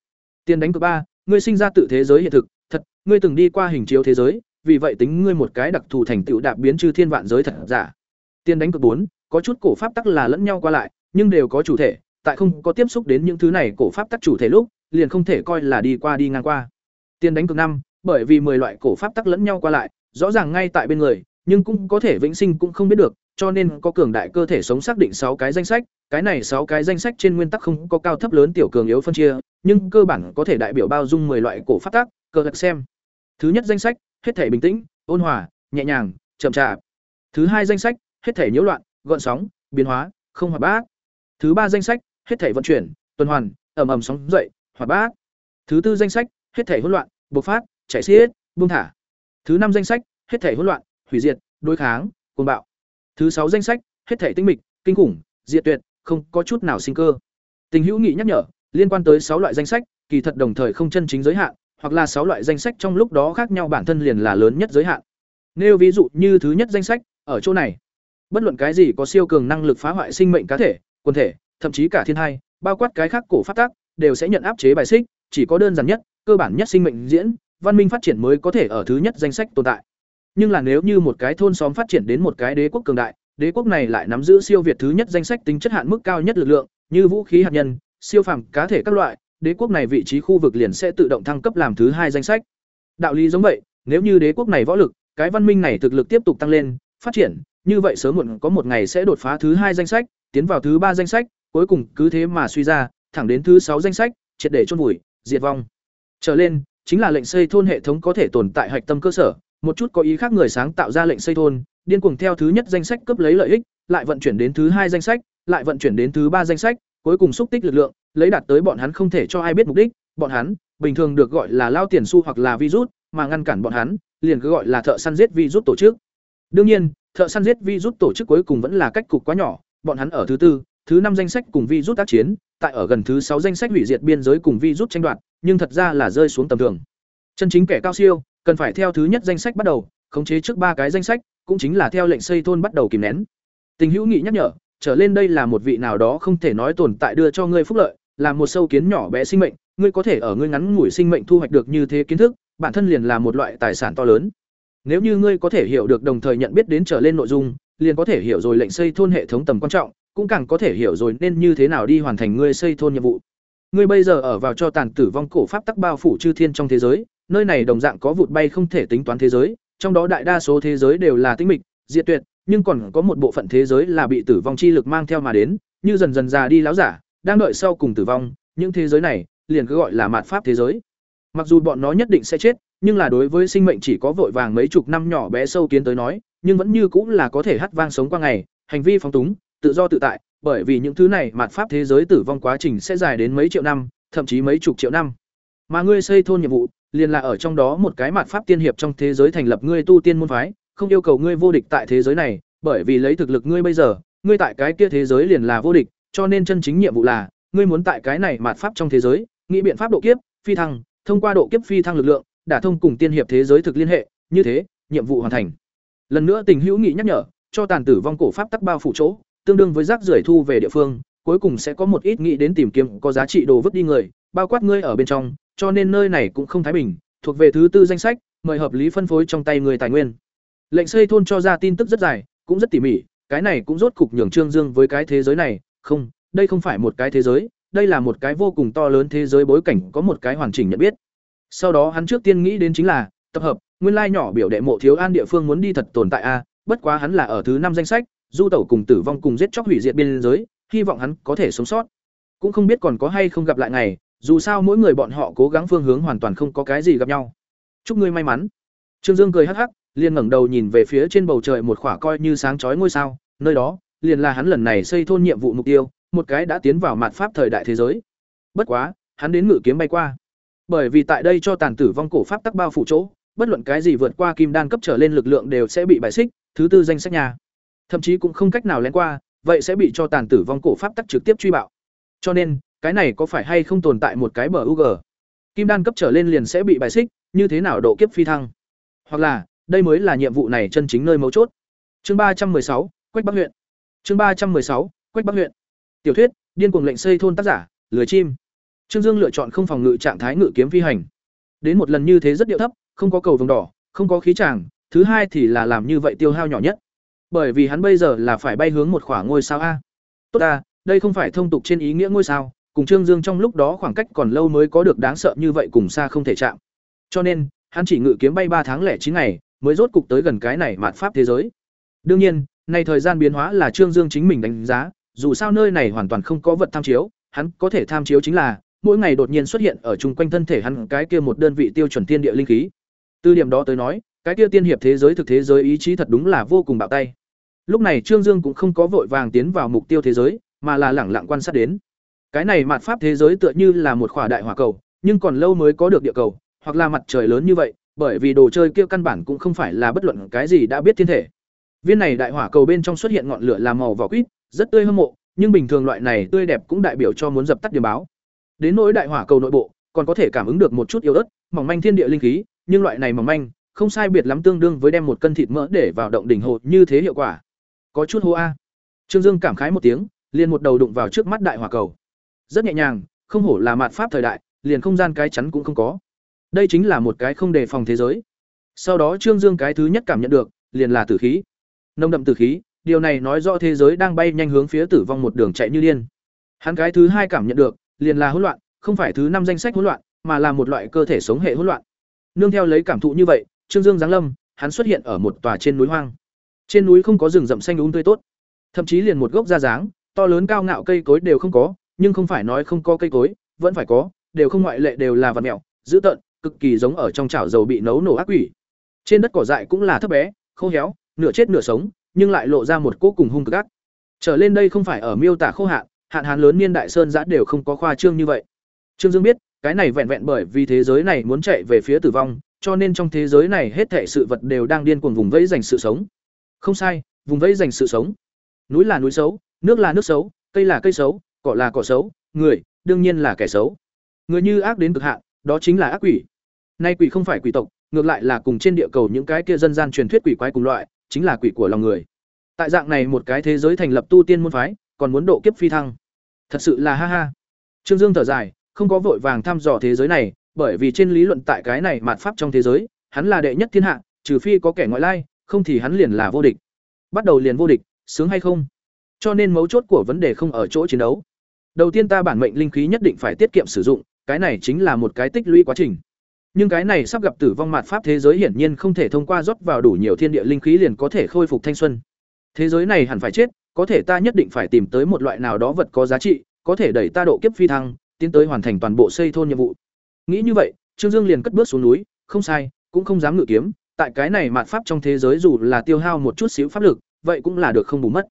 Tiền đánh cực ba, ngươi sinh ra tự thế giới hiện thực, thật, ngươi từng đi qua hình chiếu thế giới, vì vậy tính ngươi một cái đặc thù thành tựu đạp biến chư thiên vạn giới thật giả. Tiền đánh cực bốn, có chút cổ pháp tắc là lẫn nhau qua lại, nhưng đều có chủ thể, tại không có tiếp xúc đến những thứ này cổ pháp tắc chủ thể lúc, liền không thể coi là đi qua đi ngang qua. Tiền đánh cực năm, bởi vì mười loại cổ pháp tắc lẫn nhau qua lại, rõ ràng ngay tại bên người nhưng cũng có thể vĩnh sinh cũng không biết được cho nên có cường đại cơ thể sống xác định sáu cái danh sách, cái này sáu cái danh sách trên nguyên tắc không có cao thấp lớn tiểu cường yếu phân chia, nhưng cơ bản có thể đại biểu bao dung 10 loại cổ pháp tác, cơ lực xem. Thứ nhất danh sách, hết thể bình tĩnh, ôn hòa, nhẹ nhàng, chậm chạp. Thứ hai danh sách, hết thể nhiễu loạn, gợn sóng, biến hóa, không hoạt bát. Thứ ba danh sách, hết thể vận chuyển, tuần hoàn, ầm ầm sóng dậy, hoạt bát. Thứ tư danh sách, hết thể hỗn loạn, bộc phát, chạy xiết, buông thả. Thứ năm danh sách, hết thể hỗn loạn, hủy diệt, đối kháng, cuồng bạo. Thứ sáu danh sách, hết thể tinh mịch, kinh khủng, diệt tuyệt, không có chút nào sinh cơ. Tình hữu nghị nhắc nhở, liên quan tới sáu loại danh sách, kỳ thật đồng thời không chân chính giới hạn, hoặc là sáu loại danh sách trong lúc đó khác nhau bản thân liền là lớn nhất giới hạn. Nêu ví dụ như thứ nhất danh sách, ở chỗ này, bất luận cái gì có siêu cường năng lực phá hoại sinh mệnh cá thể, quần thể, thậm chí cả thiên hai, bao quát cái khác cổ phát tác, đều sẽ nhận áp chế bài xích, chỉ có đơn giản nhất, cơ bản nhất sinh mệnh diễn, văn minh phát triển mới có thể ở thứ nhất danh sách tồn tại. Nhưng là nếu như một cái thôn xóm phát triển đến một cái đế quốc cường đại, đế quốc này lại nắm giữ siêu việt thứ nhất danh sách tính chất hạn mức cao nhất lực lượng, như vũ khí hạt nhân, siêu phàm cá thể các loại, đế quốc này vị trí khu vực liền sẽ tự động thăng cấp làm thứ hai danh sách. Đạo lý giống vậy, nếu như đế quốc này võ lực, cái văn minh này thực lực tiếp tục tăng lên, phát triển, như vậy sớm muộn có một ngày sẽ đột phá thứ hai danh sách, tiến vào thứ ba danh sách, cuối cùng cứ thế mà suy ra, thẳng đến thứ sáu danh sách, triệt để chôn vùi, diệt vong. Trở lên, chính là lệnh xây thôn hệ thống có thể tồn tại hạch tâm cơ sở, một chút có ý khác người sáng tạo ra lệnh xây thôn, điên cuồng theo thứ nhất danh sách cấp lấy lợi ích, lại vận chuyển đến thứ hai danh sách, lại vận chuyển đến thứ ba danh sách, cuối cùng xúc tích lực lượng, lấy đạt tới bọn hắn không thể cho ai biết mục đích, bọn hắn bình thường được gọi là lao tiền xu hoặc là virus, mà ngăn cản bọn hắn, liền cứ gọi là thợ săn giết virus tổ chức. Đương nhiên, thợ săn giết virus tổ chức cuối cùng vẫn là cách cục quá nhỏ, bọn hắn ở thứ tư, thứ năm danh sách cùng virus tác chiến, tại ở gần thứ sáu danh sách hủy diệt biên giới cùng virus tranh đoạt, nhưng thật ra là rơi xuống tầm thường. Chân chính kẻ cao siêu, cần phải theo thứ nhất danh sách bắt đầu, khống chế trước ba cái danh sách, cũng chính là theo lệnh xây thôn bắt đầu kìm nén. Tình hữu nghị nhắc nhở, trở lên đây là một vị nào đó không thể nói tồn tại đưa cho ngươi phúc lợi, là một sâu kiến nhỏ bé sinh mệnh, ngươi có thể ở ngươi ngắn ngủi sinh mệnh thu hoạch được như thế kiến thức, bản thân liền là một loại tài sản to lớn. Nếu như ngươi có thể hiểu được đồng thời nhận biết đến trở lên nội dung, liền có thể hiểu rồi lệnh xây thôn hệ thống tầm quan trọng, cũng càng có thể hiểu rồi nên như thế nào đi hoàn thành ngươi xây thôn nhiệm vụ. Ngươi bây giờ ở vào cho tàn tử vong cổ pháp tắc bao phủ chư thiên trong thế giới, nơi này đồng dạng có vụt bay không thể tính toán thế giới, trong đó đại đa số thế giới đều là tĩnh mịch, diệt tuyệt, nhưng còn có một bộ phận thế giới là bị tử vong chi lực mang theo mà đến, như dần dần già đi láo giả, đang đợi sau cùng tử vong, những thế giới này liền cứ gọi là mạt pháp thế giới. Mặc dù bọn nó nhất định sẽ chết, nhưng là đối với sinh mệnh chỉ có vội vàng mấy chục năm nhỏ bé sâu kiến tới nói, nhưng vẫn như cũng là có thể hắt vang sống qua ngày, hành vi phóng túng, tự do tự tại, bởi vì những thứ này mạt pháp thế giới tử vong quá trình sẽ dài đến mấy triệu năm, thậm chí mấy chục triệu năm. Mà ngươi xây thôn nhiệm vụ, liền là ở trong đó một cái mạt pháp tiên hiệp trong thế giới thành lập ngươi tu tiên môn phái, không yêu cầu ngươi vô địch tại thế giới này, bởi vì lấy thực lực ngươi bây giờ, ngươi tại cái kia thế giới liền là vô địch, cho nên chân chính nhiệm vụ là, ngươi muốn tại cái này mạt pháp trong thế giới, nghĩ biện pháp độ kiếp, phi thăng, thông qua độ kiếp phi thăng lực lượng, đả thông cùng tiên hiệp thế giới thực liên hệ, như thế, nhiệm vụ hoàn thành. Lần nữa tình hữu nghị nhắc nhở, cho tàn tử vong cổ pháp tắc bao phủ chỗ, tương đương với rác rưởi thu về địa phương, cuối cùng sẽ có một ít nghĩ đến tìm kiếm có giá trị đồ vứt đi người, bao quát ngươi ở bên trong, cho nên nơi này cũng không thái bình, thuộc về thứ tư danh sách, mời hợp lý phân phối trong tay người tài nguyên. Lệnh xây thôn cho ra tin tức rất dài, cũng rất tỉ mỉ, cái này cũng rốt cục nhường Trương Dương với cái thế giới này, không, đây không phải một cái thế giới, đây là một cái vô cùng to lớn thế giới bối cảnh có một cái hoàn chỉnh nhận biết. Sau đó hắn trước tiên nghĩ đến chính là tập hợp, nguyên lai nhỏ biểu đệ mộ thiếu an địa phương muốn đi thật tồn tại a, bất quá hắn là ở thứ năm danh sách, du tẩu cùng tử vong cùng giết chóc hủy diệt biên giới, hy vọng hắn có thể sống sót. Cũng không biết còn có hay không gặp lại ngày, dù sao mỗi người bọn họ cố gắng phương hướng hoàn toàn không có cái gì gặp nhau. Chúc ngươi may mắn. Trương Dương cười hắc hắc, liền ngẩng đầu nhìn về phía trên bầu trời một khỏa coi như sáng chói ngôi sao, nơi đó, liền là hắn lần này xây thôn nhiệm vụ mục tiêu, một cái đã tiến vào mạt pháp thời đại thế giới. Bất quá, hắn đến ngự kiếm bay qua. Bởi vì tại đây cho tàn tử vong cổ pháp tắc bao phủ chỗ, bất luận cái gì vượt qua kim đan cấp trở lên lực lượng đều sẽ bị bài xích, thứ tư danh sách nhà. Thậm chí cũng không cách nào lén qua, vậy sẽ bị cho tàn tử vong cổ pháp tắc trực tiếp truy bạo. Cho nên, cái này có phải hay không tồn tại một cái bờ UG? Kim đan cấp trở lên liền sẽ bị bài xích, như thế nào độ kiếp phi thăng? Hoặc là, đây mới là nhiệm vụ này chân chính nơi mấu chốt. Chương ba trăm sáu, Quách Bắc huyện. Chương ba trăm sáu, Quách Bắc huyện. Tiểu thuyết, điên cuồng lệnh xây thôn tác giả, lười chim. Trương Dương lựa chọn không phòng ngự trạng thái ngự kiếm phi hành. Đến một lần như thế rất điệu thấp, không có cầu vồng đỏ, không có khí tràng, thứ hai thì là làm như vậy tiêu hao nhỏ nhất. Bởi vì hắn bây giờ là phải bay hướng một khoảng ngôi sao a. Tốt ta đây không phải thông tục trên ý nghĩa ngôi sao, cùng Trương Dương trong lúc đó khoảng cách còn lâu mới có được đáng sợ như vậy cùng xa không thể chạm. Cho nên, hắn chỉ ngự kiếm bay ba tháng lẻ chín ngày, mới rốt cục tới gần cái này mạt pháp thế giới. Đương nhiên, này thời gian biến hóa là Trương Dương chính mình đánh giá, dù sao nơi này hoàn toàn không có vật tham chiếu, hắn có thể tham chiếu chính là mỗi ngày đột nhiên xuất hiện ở chung quanh thân thể hắn cái kia một đơn vị tiêu chuẩn tiên địa linh khí. Từ điểm đó tới nói, cái kia tiên hiệp thế giới thực thế giới ý chí thật đúng là vô cùng bạo tay. Lúc này Trương Dương cũng không có vội vàng tiến vào mục tiêu thế giới, mà là lẳng lặng quan sát đến. Cái này mạt pháp thế giới tựa như là một khỏa đại hỏa cầu, nhưng còn lâu mới có được địa cầu, hoặc là mặt trời lớn như vậy, bởi vì đồ chơi kia căn bản cũng không phải là bất luận cái gì đã biết thiên thể. Viên này đại hỏa cầu bên trong xuất hiện ngọn lửa làm màu vỏ quýt, rất tươi hâm mộ, nhưng bình thường loại này tươi đẹp cũng đại biểu cho muốn dập tắt điểm báo. Đến nỗi đại hỏa cầu nội bộ, còn có thể cảm ứng được một chút yếu ớt, mỏng manh thiên địa linh khí, nhưng loại này mỏng manh, không sai biệt lắm tương đương với đem một cân thịt mỡ để vào động đỉnh hồ như thế hiệu quả. Có chút hô a. Trương Dương cảm khái một tiếng, liền một đầu đụng vào trước mắt đại hỏa cầu. Rất nhẹ nhàng, không hổ là mạt pháp thời đại, liền không gian cái chắn cũng không có. Đây chính là một cái không đề phòng thế giới. Sau đó Trương Dương cái thứ nhất cảm nhận được, liền là tử khí. nông đậm tử khí, điều này nói rõ thế giới đang bay nhanh hướng phía tử vong một đường chạy như điên. Hắn cái thứ hai cảm nhận được, liền là hỗn loạn, không phải thứ năm danh sách hỗn loạn, mà là một loại cơ thể sống hệ hỗn loạn. Nương theo lấy cảm thụ như vậy, Trương Dương giáng lâm, hắn xuất hiện ở một tòa trên núi hoang. Trên núi không có rừng rậm xanh um tươi tốt, thậm chí liền một gốc da dáng, to lớn cao ngạo cây cối đều không có, nhưng không phải nói không có cây cối, vẫn phải có, đều không ngoại lệ đều là vật mèo, dữ tợn, cực kỳ giống ở trong chảo dầu bị nấu nổ ác quỷ. Trên đất cỏ dại cũng là thấp bé, khô héo, nửa chết nửa sống, nhưng lại lộ ra một cỗ cùng hung cực ác. Trở lên đây không phải ở miêu tả khô hạn, hạn hán lớn niên đại sơn giã đều không có khoa trương như vậy. Trương Dương biết, cái này vẹn vẹn bởi vì thế giới này muốn chạy về phía tử vong, cho nên trong thế giới này hết thảy sự vật đều đang điên cuồng vùng vẫy giành sự sống. Không sai, vùng vẫy giành sự sống. Núi là núi xấu, nước là nước xấu, cây là cây xấu, cỏ là cỏ xấu, người, đương nhiên là kẻ xấu. Người như ác đến cực hạn, đó chính là ác quỷ. Nay quỷ không phải quỷ tộc, ngược lại là cùng trên địa cầu những cái kia dân gian truyền thuyết quỷ quái cùng loại, chính là quỷ của lòng người. Tại dạng này một cái thế giới thành lập tu tiên môn phái, còn muốn độ kiếp phi thăng. Thật sự là ha ha. Trương Dương thở dài, không có vội vàng thăm dò thế giới này, bởi vì trên lý luận tại cái này mạt pháp trong thế giới, hắn là đệ nhất thiên hạ, trừ phi có kẻ ngoại lai, không thì hắn liền là vô địch. Bắt đầu liền vô địch, sướng hay không? Cho nên mấu chốt của vấn đề không ở chỗ chiến đấu. Đầu tiên ta bản mệnh linh khí nhất định phải tiết kiệm sử dụng, cái này chính là một cái tích lũy quá trình. Nhưng cái này sắp gặp tử vong mạt pháp thế giới hiển nhiên không thể thông qua rót vào đủ nhiều thiên địa linh khí liền có thể khôi phục thanh xuân. Thế giới này hẳn phải chết, có thể ta nhất định phải tìm tới một loại nào đó vật có giá trị, có thể đẩy ta độ kiếp phi thăng, tiến tới hoàn thành toàn bộ xây thôn nhiệm vụ. Nghĩ như vậy, Trương Dương liền cất bước xuống núi, không sai, cũng không dám ngự kiếm, tại cái này mạt pháp trong thế giới dù là tiêu hao một chút xíu pháp lực, vậy cũng là được không bù mất.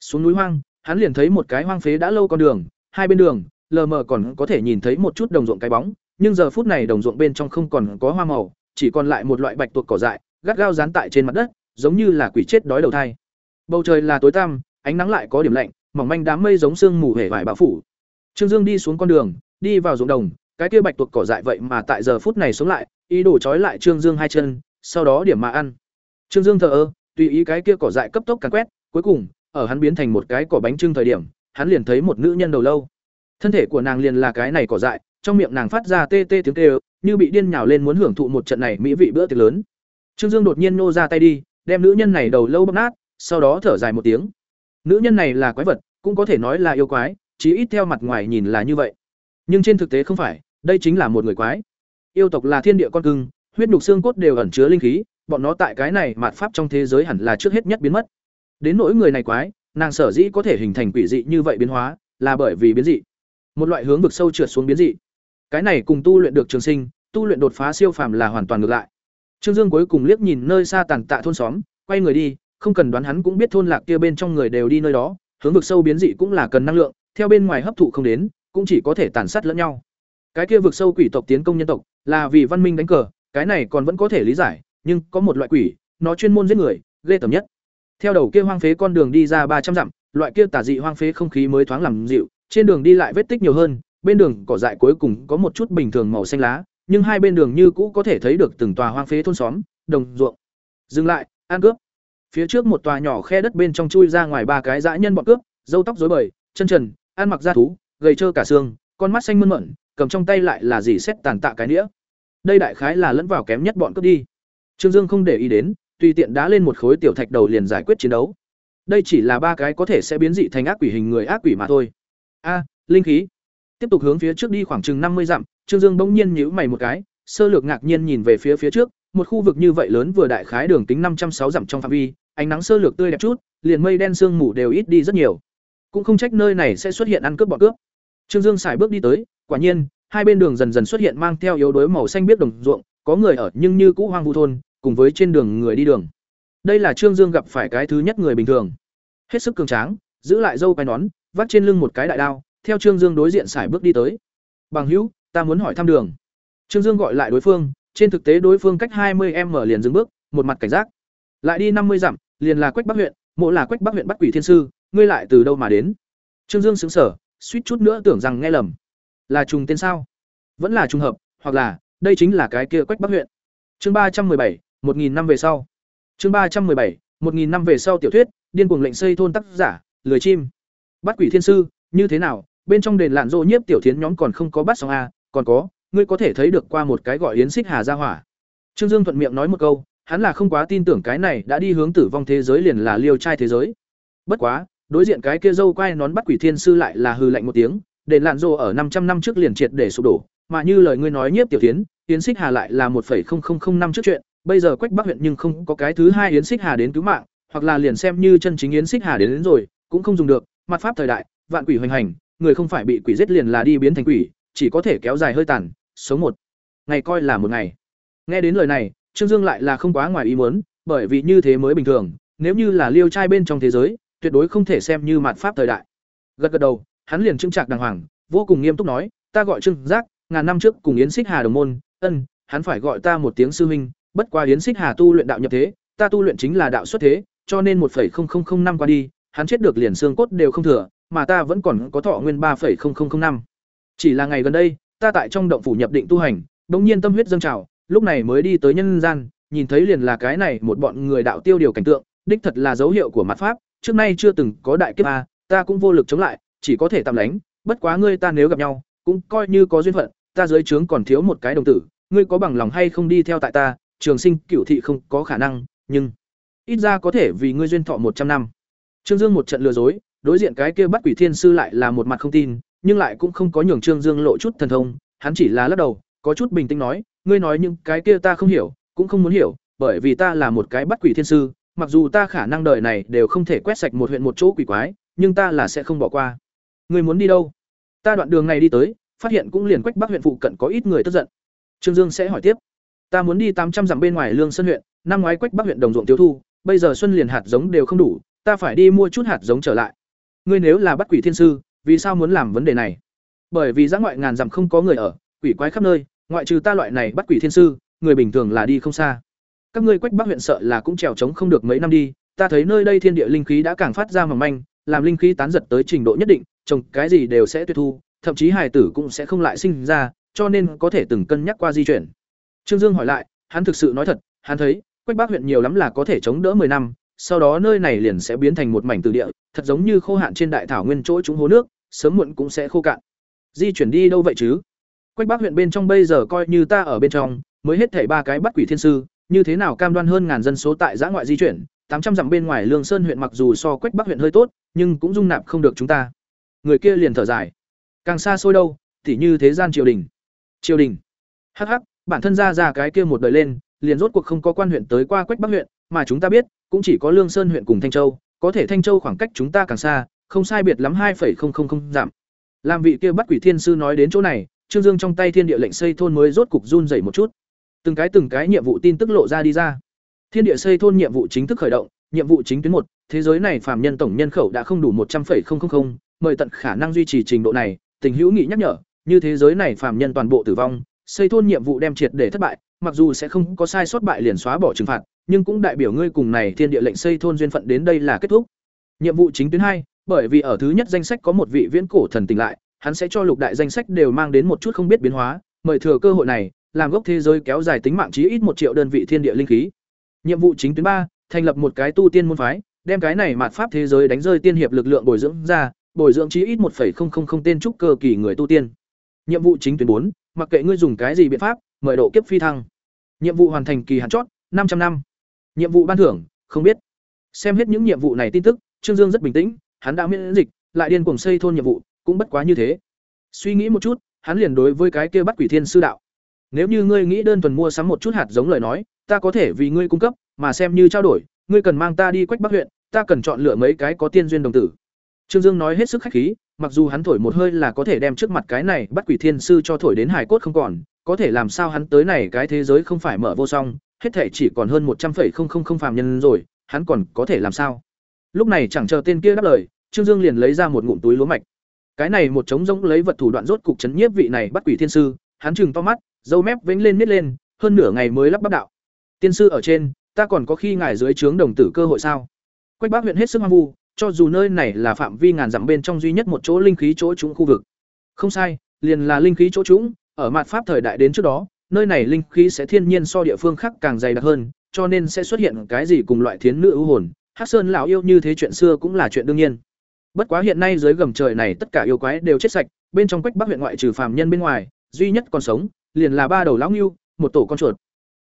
Xuống núi hoang, hắn liền thấy một cái hoang phế đã lâu con đường, hai bên đường, lờ mờ còn có thể nhìn thấy một chút đồng ruộng cái bóng, nhưng giờ phút này đồng ruộng bên trong không còn có hoa màu, chỉ còn lại một loại bạch tuộc cỏ dại, gắt gao dán tại trên mặt đất, giống như là quỷ chết đói đầu thai. Bầu trời là tối tăm, ánh nắng lại có điểm lạnh, mỏng manh đám mây giống sương mù hể vải bão phủ. Trương Dương đi xuống con đường, đi vào ruộng đồng, cái kia bạch tuộc cỏ dại vậy mà tại giờ phút này sống lại, ý đồ trói lại Trương Dương hai chân, sau đó điểm mà ăn. Trương Dương thờ ơ, tùy ý cái kia cỏ dại cấp tốc càn quét, cuối cùng, ở hắn biến thành một cái cỏ bánh trưng thời điểm, hắn liền thấy một nữ nhân đầu lâu. Thân thể của nàng liền là cái này cỏ dại, trong miệng nàng phát ra tê tê tiếng kêu, như bị điên nhào lên muốn hưởng thụ một trận này mỹ vị bữa tiệc lớn. Trương Dương đột nhiên nô ra tay đi, đem nữ nhân này đầu lâu bóp nát, sau đó thở dài một tiếng. Nữ nhân này là quái vật, cũng có thể nói là yêu quái, chí ít theo mặt ngoài nhìn là như vậy. Nhưng trên thực tế không phải, đây chính là một người quái. Yêu tộc là thiên địa con cưng, huyết nhục xương cốt đều ẩn chứa linh khí, bọn nó tại cái này mạt pháp trong thế giới hẳn là trước hết nhất biến mất. Đến nỗi người này quái, nàng sở dĩ có thể hình thành quỷ dị như vậy biến hóa, là bởi vì biến dị. Một loại hướng vực sâu trượt xuống biến dị. Cái này cùng tu luyện được trường sinh, tu luyện đột phá siêu phàm là hoàn toàn ngược lại. Trương Dương cuối cùng liếc nhìn nơi xa tàn tạ thôn xóm, quay người đi, không cần đoán hắn cũng biết thôn lạc kia bên trong người đều đi nơi đó, hướng vực sâu biến dị cũng là cần năng lượng, theo bên ngoài hấp thụ không đến, cũng chỉ có thể tàn sát lẫn nhau. Cái kia vực sâu quỷ tộc tiến công nhân tộc, là vì văn minh đánh cờ, cái này còn vẫn có thể lý giải, nhưng có một loại quỷ, nó chuyên môn giết người, ghê tởm nhất. Theo đầu kia hoang phế con đường đi ra ba trăm dặm, loại kia tà dị hoang phế không khí mới thoáng làm dịu, trên đường đi lại vết tích nhiều hơn, bên đường cỏ dại cuối cùng có một chút bình thường màu xanh lá, nhưng hai bên đường như cũ có thể thấy được từng tòa hoang phế thôn xóm, đồng ruộng. Dừng lại, ăn cướp. Phía trước một tòa nhỏ khe đất bên trong chui ra ngoài ba cái dã nhân bọn cướp, râu tóc rối bời, chân trần, ăn mặc da thú, gầy trơ cả xương, con mắt xanh mơn mởn, cầm trong tay lại là gì xét tàn tạ cái nĩa. Đây đại khái là lẫn vào kém nhất bọn cướp đi. Trương Dương không để ý đến, tùy tiện đá lên một khối tiểu thạch đầu liền giải quyết chiến đấu. Đây chỉ là ba cái có thể sẽ biến dị thành ác quỷ hình người ác quỷ mà thôi. A, linh khí. Tiếp tục hướng phía trước đi khoảng chừng năm mươi dặm, Trương Dương bỗng nhiên nhíu mày một cái, sơ lược ngạc nhiên nhìn về phía phía trước, một khu vực như vậy lớn vừa đại khái đường kính năm trăm sáu dặm trong phạm vi, ánh nắng sơ lược tươi đẹp chút, liền mây đen sương mù đều ít đi rất nhiều. Cũng không trách nơi này sẽ xuất hiện ăn cướp bọn cướp. Trương Dương xài bước đi tới, quả nhiên, hai bên đường dần dần xuất hiện mang theo yếu đuối màu xanh biết đồng ruộng, có người ở nhưng như cũ hoang vu thôn, cùng với trên đường người đi đường. Đây là Trương Dương gặp phải cái thứ nhất người bình thường. Hết sức cường tráng, giữ lại dâu quai nón, vắt trên lưng một cái đại đao, theo Trương Dương đối diện xài bước đi tới. "Bằng hữu, ta muốn hỏi thăm đường." Trương Dương gọi lại đối phương, trên thực tế đối phương cách hai mươi m liền dừng bước, một mặt cảnh giác. Lại đi năm mươi dặm, liền là Quách Bắc huyện, mộ là Quách Bắc huyện bắt quỷ thiên sư, ngươi lại từ đâu mà đến? Trương Dương sững sờ, suýt chút nữa tưởng rằng nghe lầm. Là trùng tên sao? Vẫn là trùng hợp, hoặc là đây chính là cái kia Quách Bắc huyện. Chương ba trăm bảy, một nghìn năm về sau. Chương ba trăm bảy, một nghìn năm về sau tiểu thuyết, điên cuồng lệnh xây thôn tác giả, lười chim. Bắt quỷ thiên sư, như thế nào? Bên trong đền lạn rô nhiếp tiểu thiến nhóm còn không có bắt xong a, còn có, ngươi có thể thấy được qua một cái gọi yến xích hà ra hỏa. Trương Dương thuận miệng nói một câu, hắn là không quá tin tưởng cái này đã đi hướng tử vong thế giới liền là liêu trai thế giới. Bất quá, đối diện cái kia dâu quai nón bắt quỷ thiên sư lại là hư lạnh một tiếng, đền lạn rô ở năm trăm năm trước liền triệt để sụp đổ, mà như lời ngươi nói nhiếp tiểu thiến, yến xích hà lại là 1.0005 năm trước chuyện, bây giờ Quách Bắc huyện nhưng không có cái thứ hai yến xích hà đến cứu mạng, hoặc là liền xem như chân chính yến xích hà đến, đến rồi, cũng không dùng được, mặt pháp thời đại, vạn quỷ hoành hành, người không phải bị quỷ giết liền là đi biến thành quỷ, chỉ có thể kéo dài hơi tàn, số một ngày coi là một ngày. Nghe đến lời này, Trương Dương lại là không quá ngoài ý muốn, bởi vì như thế mới bình thường, nếu như là liêu trai bên trong thế giới, tuyệt đối không thể xem như mặt pháp thời đại. Gật gật đầu, hắn liền trưng trạc đàng hoàng, vô cùng nghiêm túc nói, ta gọi Trương Giác, ngàn năm trước cùng Yến Xích Hà đồng môn, ân, hắn phải gọi ta một tiếng sư huynh, bất qua Yến Xích Hà tu luyện đạo nhập thế, ta tu luyện chính là đạo xuất thế, cho nên 1.0005 năm qua đi, hắn chết được liền xương cốt đều không thừa, mà ta vẫn còn có thọ nguyên 3.0005. năm. Chỉ là ngày gần đây, ta tại trong động phủ nhập định tu hành, bỗng nhiên tâm huyết dâng trào, lúc này mới đi tới nhân gian, nhìn thấy liền là cái này một bọn người đạo tiêu điều cảnh tượng, đích thật là dấu hiệu của mặt pháp, trước nay chưa từng có đại kiếp a, ta cũng vô lực chống lại, chỉ có thể tạm lánh, bất quá ngươi ta nếu gặp nhau, cũng coi như có duyên phận, ta dưới trướng còn thiếu một cái đồng tử, ngươi có bằng lòng hay không đi theo tại ta, trường sinh cửu thị không có khả năng, nhưng ít ra có thể vì ngươi duyên thọ một trăm năm. Trương Dương một trận lừa dối, đối diện cái kia bắt quỷ thiên sư lại là một mặt không tin, nhưng lại cũng không có nhường Trương Dương lộ chút thần thông, hắn chỉ là lắc đầu, có chút bình tĩnh nói, ngươi nói những cái kia ta không hiểu, cũng không muốn hiểu, bởi vì ta là một cái bắt quỷ thiên sư, mặc dù ta khả năng đời này đều không thể quét sạch một huyện một chỗ quỷ quái, nhưng ta là sẽ không bỏ qua. Ngươi muốn đi đâu? Ta đoạn đường này đi tới, phát hiện cũng liền quách bắc huyện phụ cận có ít người tức giận. Trương Dương sẽ hỏi tiếp. Ta muốn đi tám trăm dặm bên ngoài Lương Sơn huyện, năm ngoái quách bắc huyện đồng ruộng tiêu thu, bây giờ xuân liền hạt giống đều không đủ, ta phải đi mua chút hạt giống trở lại. Ngươi nếu là bắt quỷ thiên sư, vì sao muốn làm vấn đề này? Bởi vì giã ngoại ngàn dặm không có người ở, quỷ quái khắp nơi, ngoại trừ ta loại này bắt quỷ thiên sư, người bình thường là đi không xa. Các ngươi quách bắc huyện sợ là cũng trèo trống không được mấy năm đi, ta thấy nơi đây thiên địa linh khí đã càng phát ra mỏng manh, làm linh khí tán giật tới trình độ nhất định, trồng cái gì đều sẽ tuyệt thu, thậm chí hài tử cũng sẽ không lại sinh ra, cho nên có thể từng cân nhắc qua di chuyển. Trương Dương hỏi lại, hắn thực sự nói thật, hắn thấy, Quách Bắc huyện nhiều lắm là có thể chống đỡ 10 năm, sau đó nơi này liền sẽ biến thành một mảnh từ địa, thật giống như khô hạn trên đại thảo nguyên chỗ chúng hố nước, sớm muộn cũng sẽ khô cạn. Di chuyển đi đâu vậy chứ? Quách Bắc huyện bên trong bây giờ coi như ta ở bên trong, mới hết thảy ba cái bắt quỷ thiên sư, như thế nào cam đoan hơn ngàn dân số tại giã ngoại di chuyển, tám trăm dặm bên ngoài Lương Sơn huyện mặc dù so Quách Bắc huyện hơi tốt, nhưng cũng dung nạp không được chúng ta. Người kia liền thở dài. Càng xa xôi đâu, tỉ như thế gian triều đình. Triều đình. Hắc hắc, bản thân ra ra cái kia một đời lên, liền rốt cuộc không có quan huyện tới qua Quách Bắc huyện, mà chúng ta biết, cũng chỉ có Lương Sơn huyện cùng Thanh Châu, có thể Thanh Châu khoảng cách chúng ta càng xa, không sai biệt lắm 2.000 giảm. Làm vị kia bắt quỷ thiên sư nói đến chỗ này, Trương Dương trong tay thiên địa lệnh xây thôn mới rốt cục run rẩy một chút. Từng cái từng cái nhiệm vụ tin tức lộ ra đi ra. Thiên địa xây thôn nhiệm vụ chính thức khởi động, nhiệm vụ chính tuyến một, thế giới này phàm nhân tổng nhân khẩu đã không đủ 100.000, mời tận khả năng duy trì trình độ này, tình hữu nghị nhắc nhở, như thế giới này phàm nhân toàn bộ tử vong, xây thôn nhiệm vụ đem triệt để thất bại, mặc dù sẽ không có sai sót bại liền xóa bỏ trừng phạt, nhưng cũng đại biểu ngươi cùng này thiên địa lệnh xây thôn duyên phận đến đây là kết thúc. Nhiệm vụ chính tuyến hai, bởi vì ở thứ nhất danh sách có một vị viễn cổ thần tỉnh lại, hắn sẽ cho lục đại danh sách đều mang đến một chút không biết biến hóa, mời thừa cơ hội này, làm gốc thế giới kéo dài tính mạng chí ít một triệu đơn vị thiên địa linh khí. Nhiệm vụ chính tuyến ba, thành lập một cái tu tiên môn phái, đem cái này mạt pháp thế giới đánh rơi tiên hiệp lực lượng bồi dưỡng ra, bồi dưỡng chí ít 1.000 tên trúc cơ kỳ người tu tiên. Nhiệm vụ chính tuyến bốn, mặc kệ ngươi dùng cái gì biện pháp, mời độ kiếp phi thăng. Nhiệm vụ hoàn thành kỳ hạn chót, 500 năm. Nhiệm vụ ban thưởng, không biết. Xem hết những nhiệm vụ này tin tức, Trương Dương rất bình tĩnh, hắn đã miễn dịch, lại điên cuồng xây thôn nhiệm vụ, cũng bất quá như thế. Suy nghĩ một chút, hắn liền đối với cái kia bắt quỷ thiên sư đạo. Nếu như ngươi nghĩ đơn thuần mua sắm một chút hạt giống lời nói, ta có thể vì ngươi cung cấp, mà xem như trao đổi, ngươi cần mang ta đi Quách Bắc huyện, ta cần chọn lựa mấy cái có tiên duyên đồng tử. Trương Dương nói hết sức khách khí, mặc dù hắn thổi một hơi là có thể đem trước mặt cái này bắt quỷ thiên sư cho thổi đến hải cốt không còn, có thể làm sao hắn tới này cái thế giới không phải mở vô song, hết thể chỉ còn hơn một trăm không phàm nhân rồi, hắn còn có thể làm sao? Lúc này chẳng chờ tên kia đáp lời, Trương Dương liền lấy ra một ngụm túi lúa mạch. Cái này một trống rỗng lấy vật thủ đoạn rốt cục chấn nhiếp vị này bắt quỷ thiên sư, hắn chừng to mắt, dâu mép vĩnh lên miết lên, hơn nửa ngày mới lắp bắp đạo. Tiên sư ở trên, ta còn có khi ngài dưới trướng đồng tử cơ hội sao quách bác huyện hết sức hoang vu cho dù nơi này là phạm vi ngàn dặm bên trong duy nhất một chỗ linh khí chỗ trũng khu vực. Không sai, liền là linh khí chỗ trũng, ở mặt pháp thời đại đến trước đó, nơi này linh khí sẽ thiên nhiên so địa phương khác càng dày đặc hơn, cho nên sẽ xuất hiện cái gì cùng loại thiến nữ ưu hồn. Hắc sơn lão yêu như thế chuyện xưa cũng là chuyện đương nhiên. Bất quá hiện nay dưới gầm trời này tất cả yêu quái đều chết sạch, bên trong quách bắc huyện ngoại trừ phàm nhân bên ngoài, duy nhất còn sống, liền là ba đầu lão ngưu, một tổ con chuột.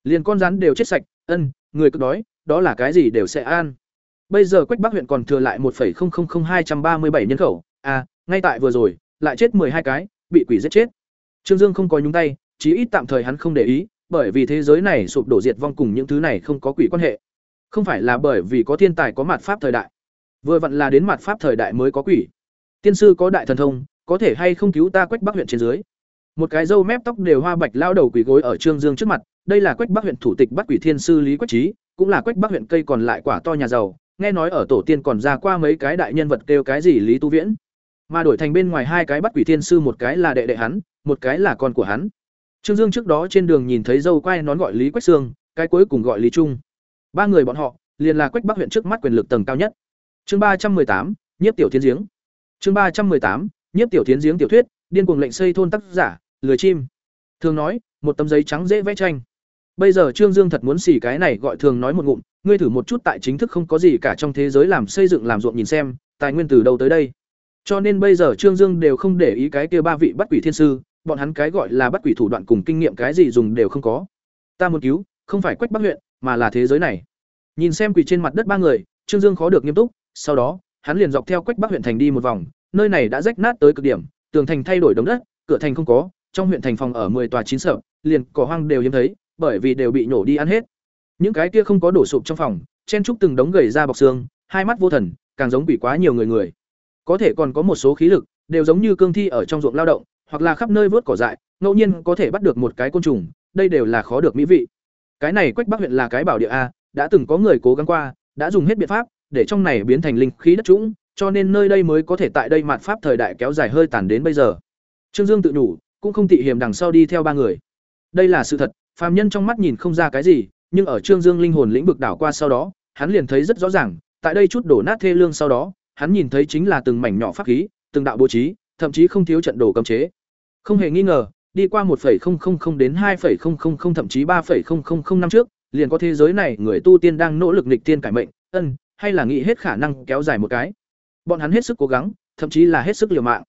Liền con rắn đều chết sạch, ân, người cứ đói, đó là cái gì đều sẽ an bây giờ quách bắc huyện còn thừa lại một hai trăm ba mươi bảy nhân khẩu. À ngay tại vừa rồi, lại chết hai cái, bị quỷ giết chết. Trương dương không có nhúng tay, chí ít tạm thời hắn không để ý, bởi vì thế giới này sụp đổ diệt vong cùng những thứ này không có quỷ quan hệ. Không phải là bởi vì có thiên tài có mặt pháp thời đại. Vừa vặn là đến mặt pháp thời đại mới có quỷ. Tiên sư có đại thần thông, có thể hay không cứu ta quách bắc huyện trên dưới? Một cái râu mép tóc đều hoa bạch lao đầu quỷ gối ở trương dương trước mặt, đây là quách bắc huyện thủ tịch bắt quỷ thiên sư lý quách trí cũng là quách bắc huyện cây còn lại quả to nhà giàu nghe nói ở tổ tiên còn ra qua mấy cái đại nhân vật kêu cái gì lý tu viễn. Mà đổi thành bên ngoài hai cái bắt quỷ thiên sư, một cái là đệ đệ hắn, một cái là con của hắn. Trương dương trước đó trên đường nhìn thấy dâu quay nón gọi lý quách sương, cái cuối cùng gọi lý trung. Ba người bọn họ, liền là quách bắc huyện trước mắt quyền lực tầng cao nhất. Chương ba trăm tám, nhiếp tiểu tiến giếng. Chương ba trăm tám, nhiếp tiểu tiến giếng tiểu thuyết, điên cuồng lệnh xây thôn tác giả lười chim. Thường nói, một tấm giấy trắng dễ vẽ tranh bây giờ trương dương thật muốn xỉ cái này gọi thường nói một ngụm, ngươi thử một chút tại chính thức không có gì cả trong thế giới làm xây dựng làm ruộng nhìn xem, tài nguyên từ đâu tới đây. Cho nên bây giờ trương dương đều không để ý cái kia ba vị bắt quỷ thiên sư, bọn hắn cái gọi là bắt quỷ thủ đoạn cùng kinh nghiệm cái gì dùng đều không có. Ta muốn cứu, không phải quách bắc huyện, mà là thế giới này. Nhìn xem quỷ trên mặt đất ba người, trương dương khó được nghiêm túc, sau đó, hắn liền dọc theo quách bắc huyện thành đi một vòng, nơi này đã rách nát tới cực điểm, tường thành thay đổi đống đất, cửa thành không có, trong huyện thành phòng ở 10 tòa chín sở, liền cỏ hoang đều hiếm thấy bởi vì đều bị nổ đi ăn hết. Những cái kia không có đổ sụp trong phòng, chen trúc từng đống gầy ra bọc xương, hai mắt vô thần, càng giống bị quá nhiều người người. Có thể còn có một số khí lực, đều giống như cương thi ở trong ruộng lao động, hoặc là khắp nơi vớt cỏ dại, ngẫu nhiên có thể bắt được một cái côn trùng, đây đều là khó được mỹ vị. Cái này quách bắc huyện là cái bảo địa a, đã từng có người cố gắng qua, đã dùng hết biện pháp, để trong này biến thành linh khí đất trũng, cho nên nơi đây mới có thể tại đây mạt pháp thời đại kéo dài hơi tàn đến bây giờ. Trương dương tự nhủ, cũng không tị hiểm đằng sau đi theo ba người. Đây là sự thật phàm nhân trong mắt nhìn không ra cái gì, nhưng ở trương dương linh hồn lĩnh vực đảo qua sau đó, hắn liền thấy rất rõ ràng, tại đây chút đổ nát thê lương sau đó, hắn nhìn thấy chính là từng mảnh nhỏ pháp khí, từng đạo bố trí, thậm chí không thiếu trận đồ cấm chế. Không hề nghi ngờ, đi qua 1.000 đến 2.000 thậm chí 3.000 năm trước, liền có thế giới này người tu tiên đang nỗ lực nghịch tiên cải mệnh, ân, hay là nghĩ hết khả năng kéo dài một cái. Bọn hắn hết sức cố gắng, thậm chí là hết sức liều mạng.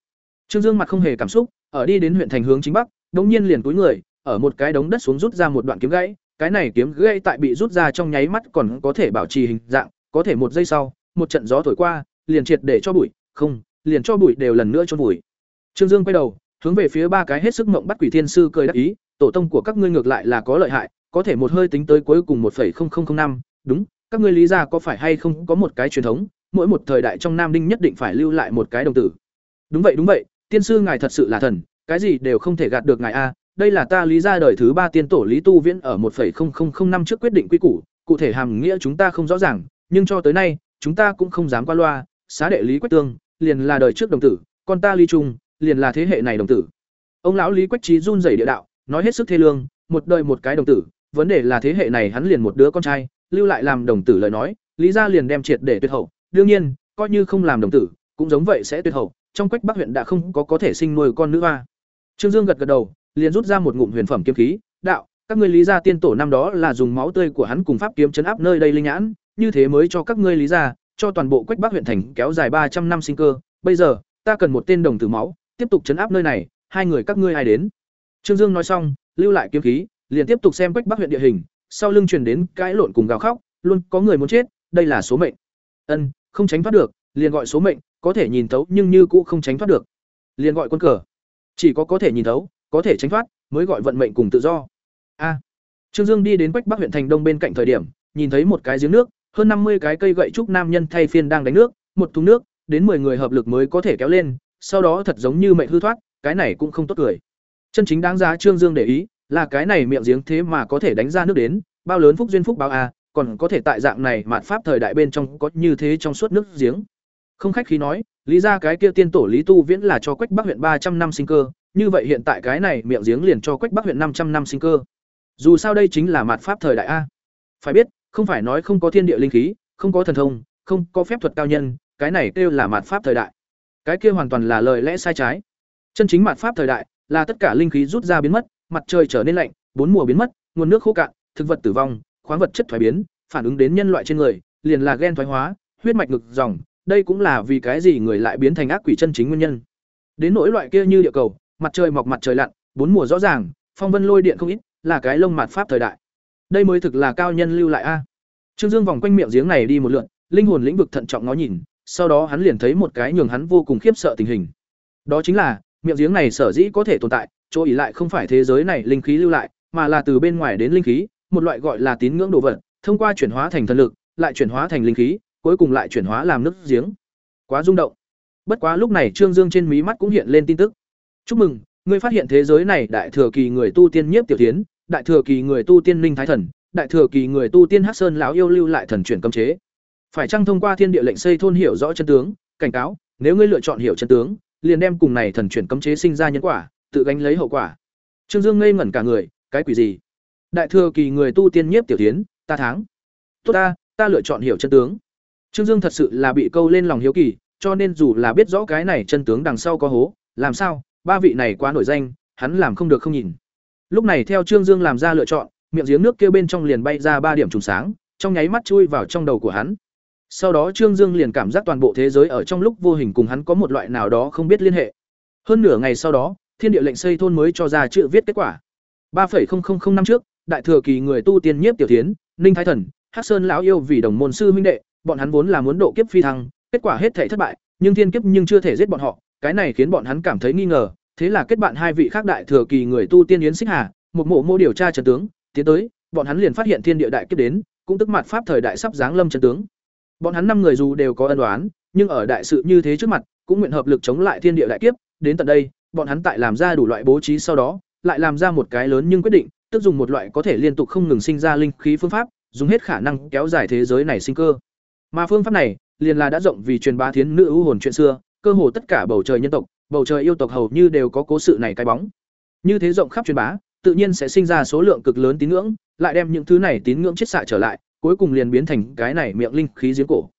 Trương dương mặt không hề cảm xúc, ở đi đến huyện thành hướng chính bắc, đống nhiên liền túi người ở một cái đống đất xuống rút ra một đoạn kiếm gãy, cái này kiếm gãy tại bị rút ra trong nháy mắt còn có thể bảo trì hình dạng, có thể một giây sau, một trận gió thổi qua, liền triệt để cho bụi, không, liền cho bụi đều lần nữa cho bụi. Trương dương quay đầu, hướng về phía ba cái hết sức mộng bắt quỷ thiên sư cười đắc ý, tổ tông của các ngươi ngược lại là có lợi hại, có thể một hơi tính tới cuối cùng một năm, đúng, các ngươi lý ra có phải hay không có một cái truyền thống, mỗi một thời đại trong nam đinh nhất định phải lưu lại một cái đồng tử. Đúng vậy đúng vậy, tiên sư ngài thật sự là thần, cái gì đều không thể gạt được ngài a đây là ta lý ra đời thứ ba tiên tổ lý tu viễn ở một năm trước quyết định quy củ, cụ thể hàm nghĩa chúng ta không rõ ràng, nhưng cho tới nay, chúng ta cũng không dám qua loa, xá đệ lý quách tương, liền là đời trước đồng tử, con ta lý trung, liền là thế hệ này đồng tử. Ông lão lý quách trí run rẩy địa đạo, nói hết sức thê lương, một đời một cái đồng tử, vấn đề là thế hệ này hắn liền một đứa con trai, lưu lại làm đồng tử lời nói, lý gia liền đem triệt để tuyệt hậu. Đương nhiên, coi như không làm đồng tử, cũng giống vậy sẽ tuyệt hậu, trong quách bắc huyện đã không có có thể sinh nuôi con nữ hoa. Trương dương gật gật đầu liền rút ra một ngụm huyền phẩm kiếm khí, đạo, các ngươi lý gia tiên tổ năm đó là dùng máu tươi của hắn cùng pháp kiếm chấn áp nơi đây linh nhãn, như thế mới cho các ngươi lý gia, cho toàn bộ quách bắc huyện thành kéo dài ba trăm năm sinh cơ. Bây giờ, ta cần một tên đồng tử máu, tiếp tục chấn áp nơi này, hai người các ngươi ai đến? Trương dương nói xong, lưu lại kiếm khí, liền tiếp tục xem quách bắc huyện địa hình. Sau lưng truyền đến cãi lộn cùng gào khóc, luôn, có người muốn chết, đây là số mệnh. Ân, không tránh thoát được, liền gọi số mệnh, có thể nhìn thấu nhưng như cũ không tránh thoát được. Liền gọi quân cờ. Chỉ có có thể nhìn thấu có thể tránh thoát, mới gọi vận mệnh cùng tự do. A. Trương dương đi đến quách bắc huyện thành đông bên cạnh thời điểm, nhìn thấy một cái giếng nước, hơn năm mươi cái cây gậy trúc nam nhân thay phiên đang đánh nước, một thùng nước, đến 10 người hợp lực mới có thể kéo lên, sau đó thật giống như mệnh hư thoát, cái này cũng không tốt cười. Chân chính đáng giá trương dương để ý, là cái này miệng giếng thế mà có thể đánh ra nước đến, bao lớn phúc duyên phúc báo a, còn có thể tại dạng này mạn pháp thời đại bên trong có như thế trong suốt nước giếng. Không khách khí nói, lý ra cái kia tiên tổ lý tu viễn là cho quách bắc huyện ba trăm năm sinh cơ như vậy hiện tại cái này miệng giếng liền cho quách bắc huyện năm trăm năm sinh cơ dù sao đây chính là mạt pháp thời đại a phải biết không phải nói không có thiên địa linh khí, không có thần thông, không có phép thuật cao nhân, cái này kêu là mạt pháp thời đại. Cái kia hoàn toàn là lời lẽ sai trái. Chân chính mạt pháp thời đại là tất cả linh khí rút ra biến mất, mặt trời trở nên lạnh, bốn mùa biến mất, nguồn nước khô cạn, thực vật tử vong, khoáng vật chất thoái biến, phản ứng đến nhân loại trên người, liền là gen thoái hóa, huyết mạch ngực dòng, đây cũng là vì cái gì người lại biến thành ác quỷ chân chính nguyên nhân. Đến nỗi loại kia như địa cầu, mặt trời mọc mặt trời lặn, bốn mùa rõ ràng, phong vân lôi điện không ít, là cái lông mạt pháp thời đại. Đây mới thực là cao nhân lưu lại a. Trương Dương vòng quanh miệng giếng này đi một lượt, linh hồn lĩnh vực thận trọng ngó nhìn, sau đó hắn liền thấy một cái nhường hắn vô cùng khiếp sợ tình hình. Đó chính là, miệng giếng này sở dĩ có thể tồn tại, chỗ ỉ lại không phải thế giới này linh khí lưu lại, mà là từ bên ngoài đến linh khí, một loại gọi là tín ngưỡng đồ vật, thông qua chuyển hóa thành thần lực, lại chuyển hóa thành linh khí, cuối cùng lại chuyển hóa làm nước giếng. Quá rung động. Bất quá lúc này Trương Dương trên mí mắt cũng hiện lên tin tức. Chúc mừng, ngươi phát hiện thế giới này đại thừa kỳ người tu tiên nhiếp tiểu tiến, đại thừa kỳ người tu tiên linh thái thần, đại thừa kỳ người tu tiên Hắc Sơn lão yêu lưu lại thần chuyển cấm chế. Phải chăng thông qua thiên địa lệnh xây thôn hiểu rõ chân tướng, cảnh cáo, nếu ngươi lựa chọn hiểu chân tướng, liền đem cùng này thần chuyển cấm chế sinh ra nhân quả, tự gánh lấy hậu quả. Trương Dương ngây ngẩn cả người, cái quỷ gì? Đại thừa kỳ người tu tiên nhiếp tiểu tiến, ta thắng. Tốt ta, ta lựa chọn hiểu chân tướng. Trương Dương thật sự là bị câu lên lòng hiếu kỳ, cho nên dù là biết rõ cái này chân tướng đằng sau có hố, làm sao, ba vị này quá nổi danh, hắn làm không được không nhìn. Lúc này theo Trương Dương làm ra lựa chọn, miệng giếng nước kia bên trong liền bay ra ba điểm trùng sáng, trong nháy mắt chui vào trong đầu của hắn. Sau đó Trương Dương liền cảm giác toàn bộ thế giới ở trong lúc vô hình cùng hắn có một loại nào đó không biết liên hệ. Hơn nửa ngày sau đó, Thiên địa lệnh xây thôn mới cho ra chữ viết kết quả. 3.0005 năm trước, đại thừa kỳ người tu tiên nhiếp tiểu thiến, Ninh Thái Thần, Hắc Sơn lão yêu vì đồng môn sư huynh đệ, bọn hắn vốn là muốn độ kiếp phi thăng, kết quả hết thảy thất bại, nhưng thiên kiếp nhưng chưa thể giết bọn họ, cái này khiến bọn hắn cảm thấy nghi ngờ, thế là kết bạn hai vị khác đại thừa kỳ người tu tiên yến xích hà, một mộ mô điều tra trận tướng, tiến tới, bọn hắn liền phát hiện thiên địa đại kiếp đến, cũng tức mặt pháp thời đại sắp giáng lâm trận tướng. Bọn hắn năm người dù đều có ân oán, nhưng ở đại sự như thế trước mặt, cũng nguyện hợp lực chống lại thiên địa đại kiếp, đến tận đây, bọn hắn tại làm ra đủ loại bố trí sau đó, lại làm ra một cái lớn nhưng quyết định, tức dùng một loại có thể liên tục không ngừng sinh ra linh khí phương pháp, dùng hết khả năng kéo dài thế giới này sinh cơ. Mà phương pháp này, liền là đã rộng vì truyền bá thiến nữ ưu hồn chuyện xưa, cơ hồ tất cả bầu trời nhân tộc, bầu trời yêu tộc hầu như đều có cố sự này cái bóng. Như thế rộng khắp truyền bá, tự nhiên sẽ sinh ra số lượng cực lớn tín ngưỡng, lại đem những thứ này tín ngưỡng chết xạ trở lại, cuối cùng liền biến thành cái này miệng linh khí giếng cổ.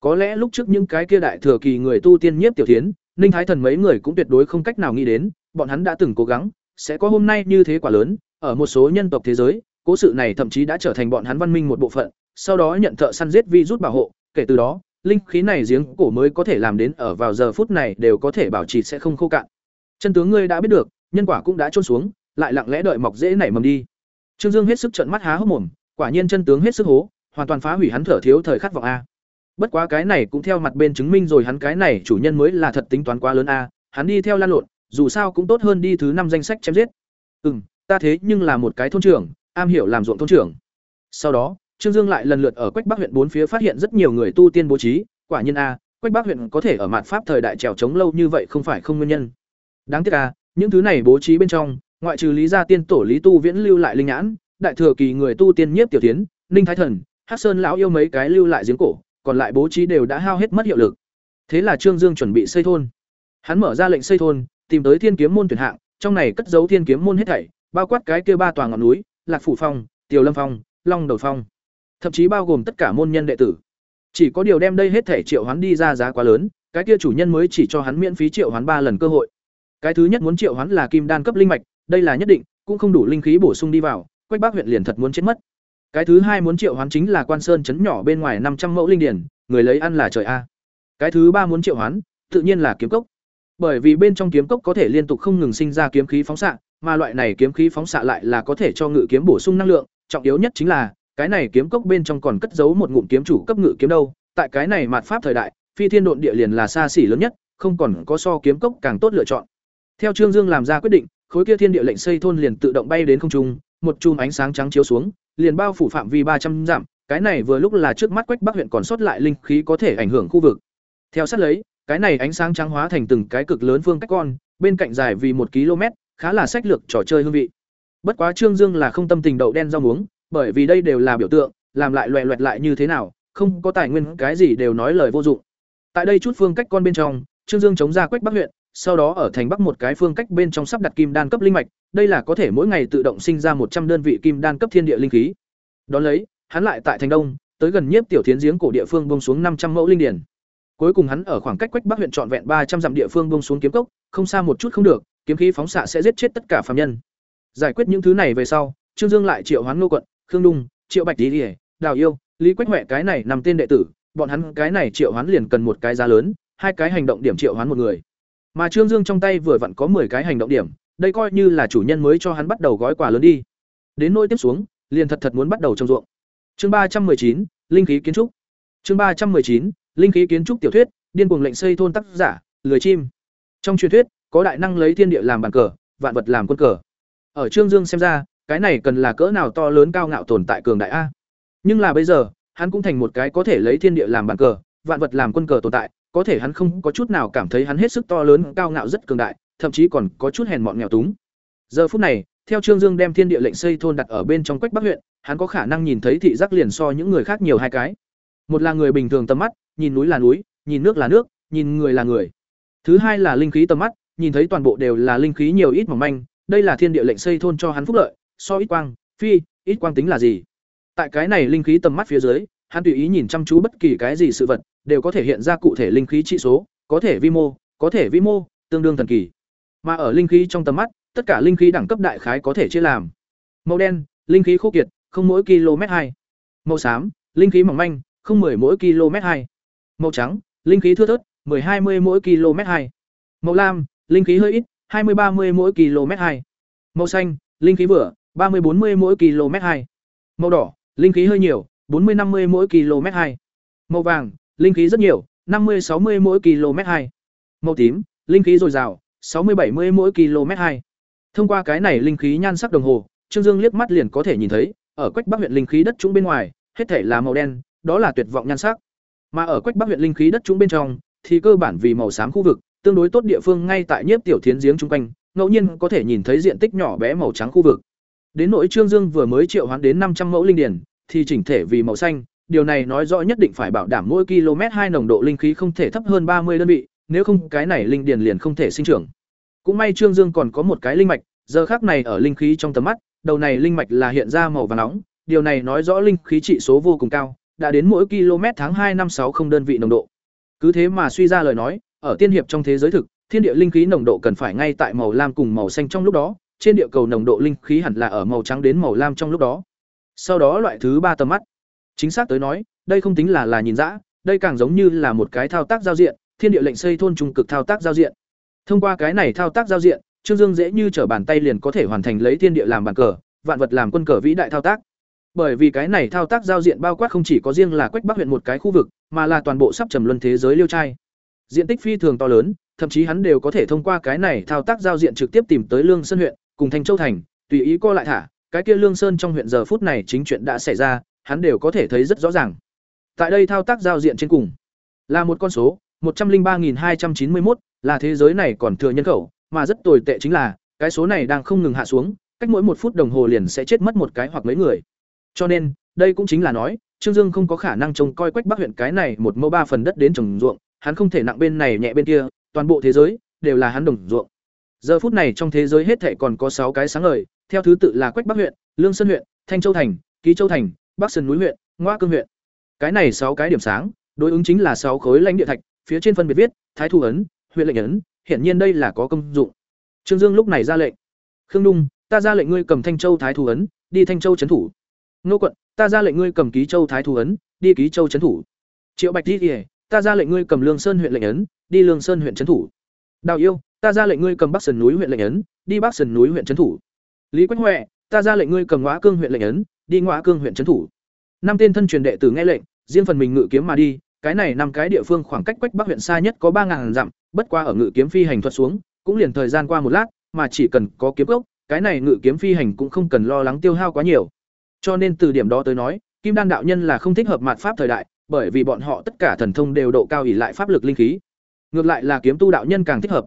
Có lẽ lúc trước những cái kia đại thừa kỳ người tu tiên nhiếp tiểu thiến, Ninh Thái Thần mấy người cũng tuyệt đối không cách nào nghĩ đến, bọn hắn đã từng cố gắng, sẽ có hôm nay như thế quả lớn, ở một số nhân tộc thế giới, cố sự này thậm chí đã trở thành bọn hắn văn minh một bộ phận, sau đó nhận thợ săn giết vi rút bảo hộ, kể từ đó, linh khí này giếng cổ mới có thể làm đến ở vào giờ phút này đều có thể bảo trì sẽ không khô cạn. Chân tướng ngươi đã biết được, nhân quả cũng đã chôn xuống, lại lặng lẽ đợi mọc dễ nảy mầm đi. Trương Dương hết sức trợn mắt há hốc mồm, quả nhiên chân tướng hết sức hố, hoàn toàn phá hủy hắn thở thiếu thời khát vọng a. Bất quá cái này cũng theo mặt bên chứng minh rồi hắn cái này chủ nhân mới là thật tính toán quá lớn a, hắn đi theo lan lộn, dù sao cũng tốt hơn đi thứ năm danh sách chém giết. Ừm, ta thế nhưng là một cái thôn trưởng, am hiểu làm ruộng thôn trưởng. Sau đó, Trương Dương lại lần lượt ở Quách Bắc huyện bốn phía phát hiện rất nhiều người tu tiên bố trí, quả nhiên a, Quách Bắc huyện có thể ở mạn pháp thời đại trèo chống lâu như vậy không phải không nguyên nhân. Đáng tiếc a, những thứ này bố trí bên trong, ngoại trừ Lý gia tiên tổ Lý Tu Viễn lưu lại linh nhãn, đại thừa kỳ người tu tiên nhiếp tiểu tiến, Ninh Thái Thần, Hắc Sơn lão yêu mấy cái lưu lại giếng cổ, còn lại bố trí đều đã hao hết mất hiệu lực. Thế là Trương Dương chuẩn bị xây thôn. Hắn mở ra lệnh xây thôn, tìm tới Thiên Kiếm môn tuyển hạng, trong này cất giấu Thiên Kiếm môn hết thảy, bao quát cái kia ba tòa ngọn núi, Lạc Phủ Phong, Tiểu Lâm Phong, Long Đầu Phong, thậm chí bao gồm tất cả môn nhân đệ tử. Chỉ có điều đem đây hết thể triệu hoán đi ra giá quá lớn, cái kia chủ nhân mới chỉ cho hắn miễn phí triệu hoán ba lần cơ hội. Cái thứ nhất muốn triệu hoán là kim đan cấp linh mạch, đây là nhất định, cũng không đủ linh khí bổ sung đi vào, Quách Bắc huyện liền thật muốn chết mất. Cái thứ hai muốn triệu hoán chính là Quan Sơn trấn nhỏ bên ngoài năm trăm mẫu linh điển, người lấy ăn là trời a. Cái thứ ba muốn triệu hoán, tự nhiên là kiếm cốc. Bởi vì bên trong kiếm cốc có thể liên tục không ngừng sinh ra kiếm khí phóng xạ, mà loại này kiếm khí phóng xạ lại là có thể cho ngự kiếm bổ sung năng lượng, trọng yếu nhất chính là cái này kiếm cốc bên trong còn cất giấu một ngụm kiếm chủ cấp ngự kiếm đâu. Tại cái này mạt pháp thời đại, phi thiên độn địa liền là xa xỉ lớn nhất, không còn có so kiếm cốc càng tốt lựa chọn. Theo Trương Dương làm ra quyết định, khối kia thiên địa lệnh xây thôn liền tự động bay đến không trung, một chùm ánh sáng trắng chiếu xuống, liền bao phủ phạm vi ba trăm dặm, cái này vừa lúc là trước mắt Quách Bắc huyện còn sót lại linh khí có thể ảnh hưởng khu vực. Theo sát lấy, cái này ánh sáng trắng hóa thành từng cái cực lớn phương cách con, bên cạnh dài vì một km, khá là sách lược trò chơi hương vị. Bất quá Trương Dương là không tâm tình đậu đen rau muống, bởi vì đây đều là biểu tượng, làm lại loẹt loẹt lại như thế nào, không có tài nguyên cái gì đều nói lời vô dụng. Tại đây chút phương cách con bên trong, Trương Dương chống ra Quách Bắc huyện, sau đó ở thành Bắc một cái phương cách bên trong sắp đặt kim đan cấp linh mạch, đây là có thể mỗi ngày tự động sinh ra một trăm đơn vị kim đan cấp thiên địa linh khí. Đó lấy, hắn lại tại thành đông tới gần nhiếp tiểu thiến giếng cổ địa phương bông xuống năm trăm mẫu linh điển cuối cùng hắn ở khoảng cách quách bắc huyện trọn vẹn ba trăm dặm địa phương bông xuống kiếm cốc không xa một chút không được kiếm khí phóng xạ sẽ giết chết tất cả phạm nhân giải quyết những thứ này về sau trương dương lại triệu hoán ngô quận khương đung triệu bạch tý đào yêu, lý quách huệ cái này nằm tên đệ tử, bọn hắn cái này triệu hoán liền cần một cái giá lớn, hai cái hành động điểm triệu hoán một người. Mà trương dương trong tay vừa vặn có 10 cái hành động điểm, đây coi như là chủ nhân mới cho hắn bắt đầu gói quà lớn đi. Đến nỗi tiếp xuống, liền thật thật muốn bắt đầu trồng ruộng. Chương ba trăm chín, linh khí kiến trúc. Chương ba trăm chín, linh khí kiến trúc tiểu thuyết, điên cuồng lệnh xây thôn tác giả, lười chim. Trong truyền thuyết, có đại năng lấy thiên địa làm bàn cờ, vạn vật làm quân cờ. Ở trương dương xem ra cái này cần là cỡ nào to lớn cao ngạo tồn tại cường đại a? Nhưng là bây giờ, hắn cũng thành một cái có thể lấy thiên địa làm bàn cờ, vạn vật làm quân cờ tồn tại, có thể hắn không có chút nào cảm thấy hắn hết sức to lớn, cao ngạo rất cường đại, thậm chí còn có chút hèn mọn nghèo túng. Giờ phút này, theo trương dương đem thiên địa lệnh xây thôn đặt ở bên trong quách bắc huyện, hắn có khả năng nhìn thấy thị giác liền so những người khác nhiều hai cái. Một là người bình thường tầm mắt, nhìn núi là núi, nhìn nước là nước, nhìn người là người. Thứ hai là linh khí tầm mắt, nhìn thấy toàn bộ đều là linh khí nhiều ít mỏng manh, đây là thiên địa lệnh xây thôn cho hắn phúc lợi so ít quang, phi, ít quang tính là gì? Tại cái này linh khí tầm mắt phía dưới, hắn tùy ý nhìn chăm chú bất kỳ cái gì sự vật, đều có thể hiện ra cụ thể linh khí trị số, có thể vi mô, có thể vi mô, tương đương thần kỳ. Mà ở linh khí trong tầm mắt, tất cả linh khí đẳng cấp đại khái có thể chia làm. Màu đen, linh khí khô kiệt, không mỗi km hai. Màu xám, linh khí mỏng manh, không 10 mỗi km hai. Màu trắng, linh khí thưa thớt 10 20 mỗi km hai. Màu lam, linh khí hơi ít 20 30 mỗi km hai. Màu xanh, linh khí vừa 30 40 mỗi km 2. màu đỏ, linh khí hơi nhiều 40 50 mỗi km 2. màu vàng, linh khí rất nhiều 50 60 mỗi km 2. màu tím, linh khí dồi dào 60 70 mỗi km 2. thông qua cái này linh khí nhan sắc đồng hồ, trương dương liếc mắt liền có thể nhìn thấy, ở quách bắc huyện linh khí đất trũng bên ngoài, hết thể là màu đen, đó là tuyệt vọng nhan sắc mà ở quách bắc huyện linh khí đất trũng bên trong, thì cơ bản vì màu xám khu vực, tương đối tốt địa phương ngay tại nhiếp tiểu thiến giếng trung quanh, ngẫu nhiên có thể nhìn thấy diện tích nhỏ bé màu trắng khu vực đến nỗi trương dương vừa mới triệu hoán đến năm trăm mẫu linh điển thì chỉnh thể vì màu xanh điều này nói rõ nhất định phải bảo đảm mỗi km hai nồng độ linh khí không thể thấp hơn ba mươi đơn vị nếu không cái này linh điền liền không thể sinh trưởng cũng may trương dương còn có một cái linh mạch giờ khác này ở linh khí trong tầm mắt đầu này linh mạch là hiện ra màu vàng nóng điều này nói rõ linh khí trị số vô cùng cao đã đến mỗi km tháng hai năm sáu không đơn vị nồng độ. Cứ thế mà suy ra lời nói, ở tiên hiệp trong thế giới thực, thiên địa linh khí nồng độ cần phải ngay tại màu lam cùng màu xanh trong lúc đó, trên địa cầu nồng độ linh khí hẳn là ở màu trắng đến màu lam trong lúc đó. Sau đó loại thứ ba tầm mắt. Chính xác tới nói, đây không tính là là nhìn dã, đây càng giống như là một cái thao tác giao diện, thiên địa lệnh xây thôn trung cực thao tác giao diện. Thông qua cái này thao tác giao diện, Trương Dương dễ như trở bàn tay liền có thể hoàn thành lấy thiên địa làm bàn cờ, vạn vật làm quân cờ vĩ đại thao tác. Bởi vì cái này thao tác giao diện bao quát không chỉ có riêng là Quách Bắc huyện một cái khu vực, mà là toàn bộ sắp trầm luân thế giới liêu trai. Diện tích phi thường to lớn, thậm chí hắn đều có thể thông qua cái này thao tác giao diện trực tiếp tìm tới Lương Sơn huyện, cùng Thanh Châu thành, tùy ý co lại thả, cái kia Lương Sơn trong huyện giờ phút này chính chuyện đã xảy ra, hắn đều có thể thấy rất rõ ràng. Tại đây thao tác giao diện trên cùng là một con số, một trăm linh ba hai trăm chín mươi một là thế giới này còn thừa nhân khẩu, mà rất tồi tệ chính là, cái số này đang không ngừng hạ xuống, cách mỗi một phút đồng hồ liền sẽ chết mất một cái hoặc mấy người. Cho nên, đây cũng chính là nói, Trương Dương không có khả năng trông coi Quách Bắc huyện cái này một mẫu ba phần đất đến trồng ruộng, hắn không thể nặng bên này nhẹ bên kia, toàn bộ thế giới đều là hắn đồng ruộng. Giờ phút này trong thế giới hết thảy còn có sáu cái sáng ngời, theo thứ tự là Quách Bắc huyện, Lương Sơn huyện, Thanh Châu thành, Ký Châu thành, Bắc Sơn núi huyện, Ngoa Cương huyện. Cái này sáu cái điểm sáng, đối ứng chính là sáu khối lãnh địa thạch, phía trên phân biệt viết, Thái Thu ấn, huyện lệnh ấn, hiển nhiên đây là có công dụng. Trương Dương lúc này ra lệnh. Khương Dung, ta ra lệnh ngươi cầm Thanh Châu Thái Thu ấn, đi Thanh Châu trấn thủ. Nô quận, ta ra lệnh ngươi cầm ký châu thái thủ ấn, đi ký châu trấn thủ. Triệu Bạch Di, ta ra lệnh ngươi cầm Lương Sơn huyện lệnh ấn, đi Lương Sơn huyện trấn thủ. Đào Yêu, ta ra lệnh ngươi cầm Bắc Sơn núi huyện lệnh ấn, đi Bắc Sơn núi huyện trấn thủ. Lý Quách Huệ, ta ra lệnh ngươi cầm ngõ Cương huyện lệnh ấn, đi ngõ Cương huyện trấn thủ. Năm tên thân truyền đệ tử nghe lệnh, riêng phần mình ngự kiếm mà đi, cái này năm cái địa phương khoảng cách Quách Bắc huyện xa nhất có ba ngàn dặm, bất qua ở ngự kiếm phi hành thuật xuống, cũng liền thời gian qua một lát, mà chỉ cần có kiếm gốc, cái này ngự kiếm phi hành cũng không cần lo lắng tiêu hao quá nhiều. Cho nên từ điểm đó tới nói, Kim Đan đạo nhân là không thích hợp mạt pháp thời đại, bởi vì bọn họ tất cả thần thông đều độ cao ỉ lại pháp lực linh khí. Ngược lại là kiếm tu đạo nhân càng thích hợp.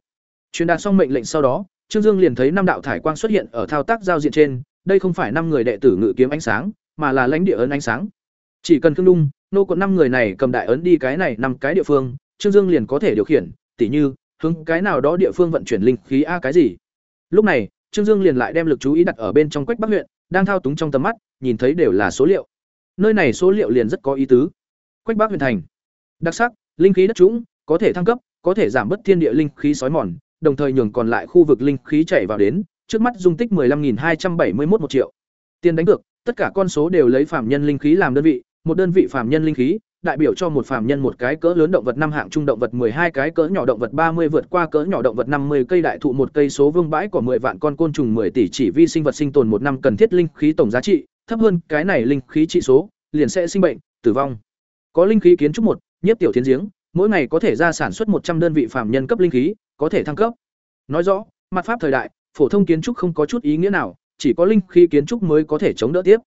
Truyền đạt xong mệnh lệnh sau đó, Trương Dương liền thấy năm đạo thải quang xuất hiện ở thao tác giao diện trên, đây không phải năm người đệ tử ngự kiếm ánh sáng, mà là lãnh địa ấn ánh sáng. Chỉ cần Khương lung, nô quận năm người này cầm đại ấn đi cái này năm cái địa phương, Trương Dương liền có thể điều khiển, tỉ như hướng cái nào đó địa phương vận chuyển linh khí a cái gì. Lúc này, Trương Dương liền lại đem lực chú ý đặt ở bên trong Quách Bắc huyện, đang thao túng trong tầm mắt, nhìn thấy đều là số liệu. nơi này số liệu liền rất có ý tứ. Quách Bắc huyện thành. Đặc sắc, linh khí đất trũng, có thể thăng cấp, có thể giảm bớt thiên địa linh khí sói mòn, đồng thời nhường còn lại khu vực linh khí chảy vào đến, trước mắt dung tích 15271 một triệu. Tiền đánh được, tất cả con số đều lấy phàm nhân linh khí làm đơn vị, một đơn vị phàm nhân linh khí đại biểu cho một phàm nhân một cái cỡ lớn động vật năm hạng trung động vật hai cái cỡ nhỏ động vật ba mươi vượt qua cỡ nhỏ động vật năm mươi cây đại thụ một cây số vương bãi của 10 vạn con côn trùng 10 tỷ chỉ vi sinh vật sinh tồn một năm cần thiết linh khí tổng giá trị, thấp hơn cái này linh khí trị số, liền sẽ sinh bệnh, tử vong. Có linh khí kiến trúc một, nhiếp tiểu thiên giếng, mỗi ngày có thể ra sản xuất một trăm đơn vị phàm nhân cấp linh khí, có thể thăng cấp. Nói rõ, mặt pháp thời đại, phổ thông kiến trúc không có chút ý nghĩa nào, chỉ có linh khí kiến trúc mới có thể chống đỡ tiếp.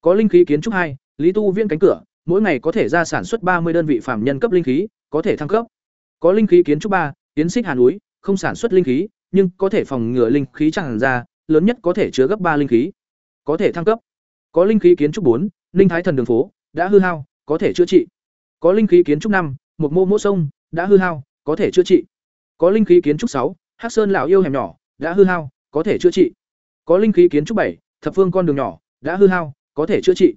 Có linh khí kiến trúc hai, Lý Tu Viên cánh cửa, mỗi ngày có thể ra sản xuất ba mươi đơn vị phàm nhân cấp linh khí, có thể thăng cấp. Có linh khí kiến trúc ba, tiến xích hà núi, không sản xuất linh khí, nhưng có thể phòng ngừa linh khí tràn ra, lớn nhất có thể chứa gấp ba linh khí. Có thể thăng cấp. Có linh khí kiến trúc bốn, linh thái thần đường phố, đã hư hao, có thể chữa trị. Có linh khí kiến trúc năm, một mô mỗ sông, đã hư hao, có thể chữa trị. Có linh khí kiến trúc sáu, Hắc Sơn lão yêu hẻm nhỏ, đã hư hao, có thể chữa trị. Có linh khí kiến trúc bảy, thập phương con đường nhỏ, đã hư hao, có thể chữa trị.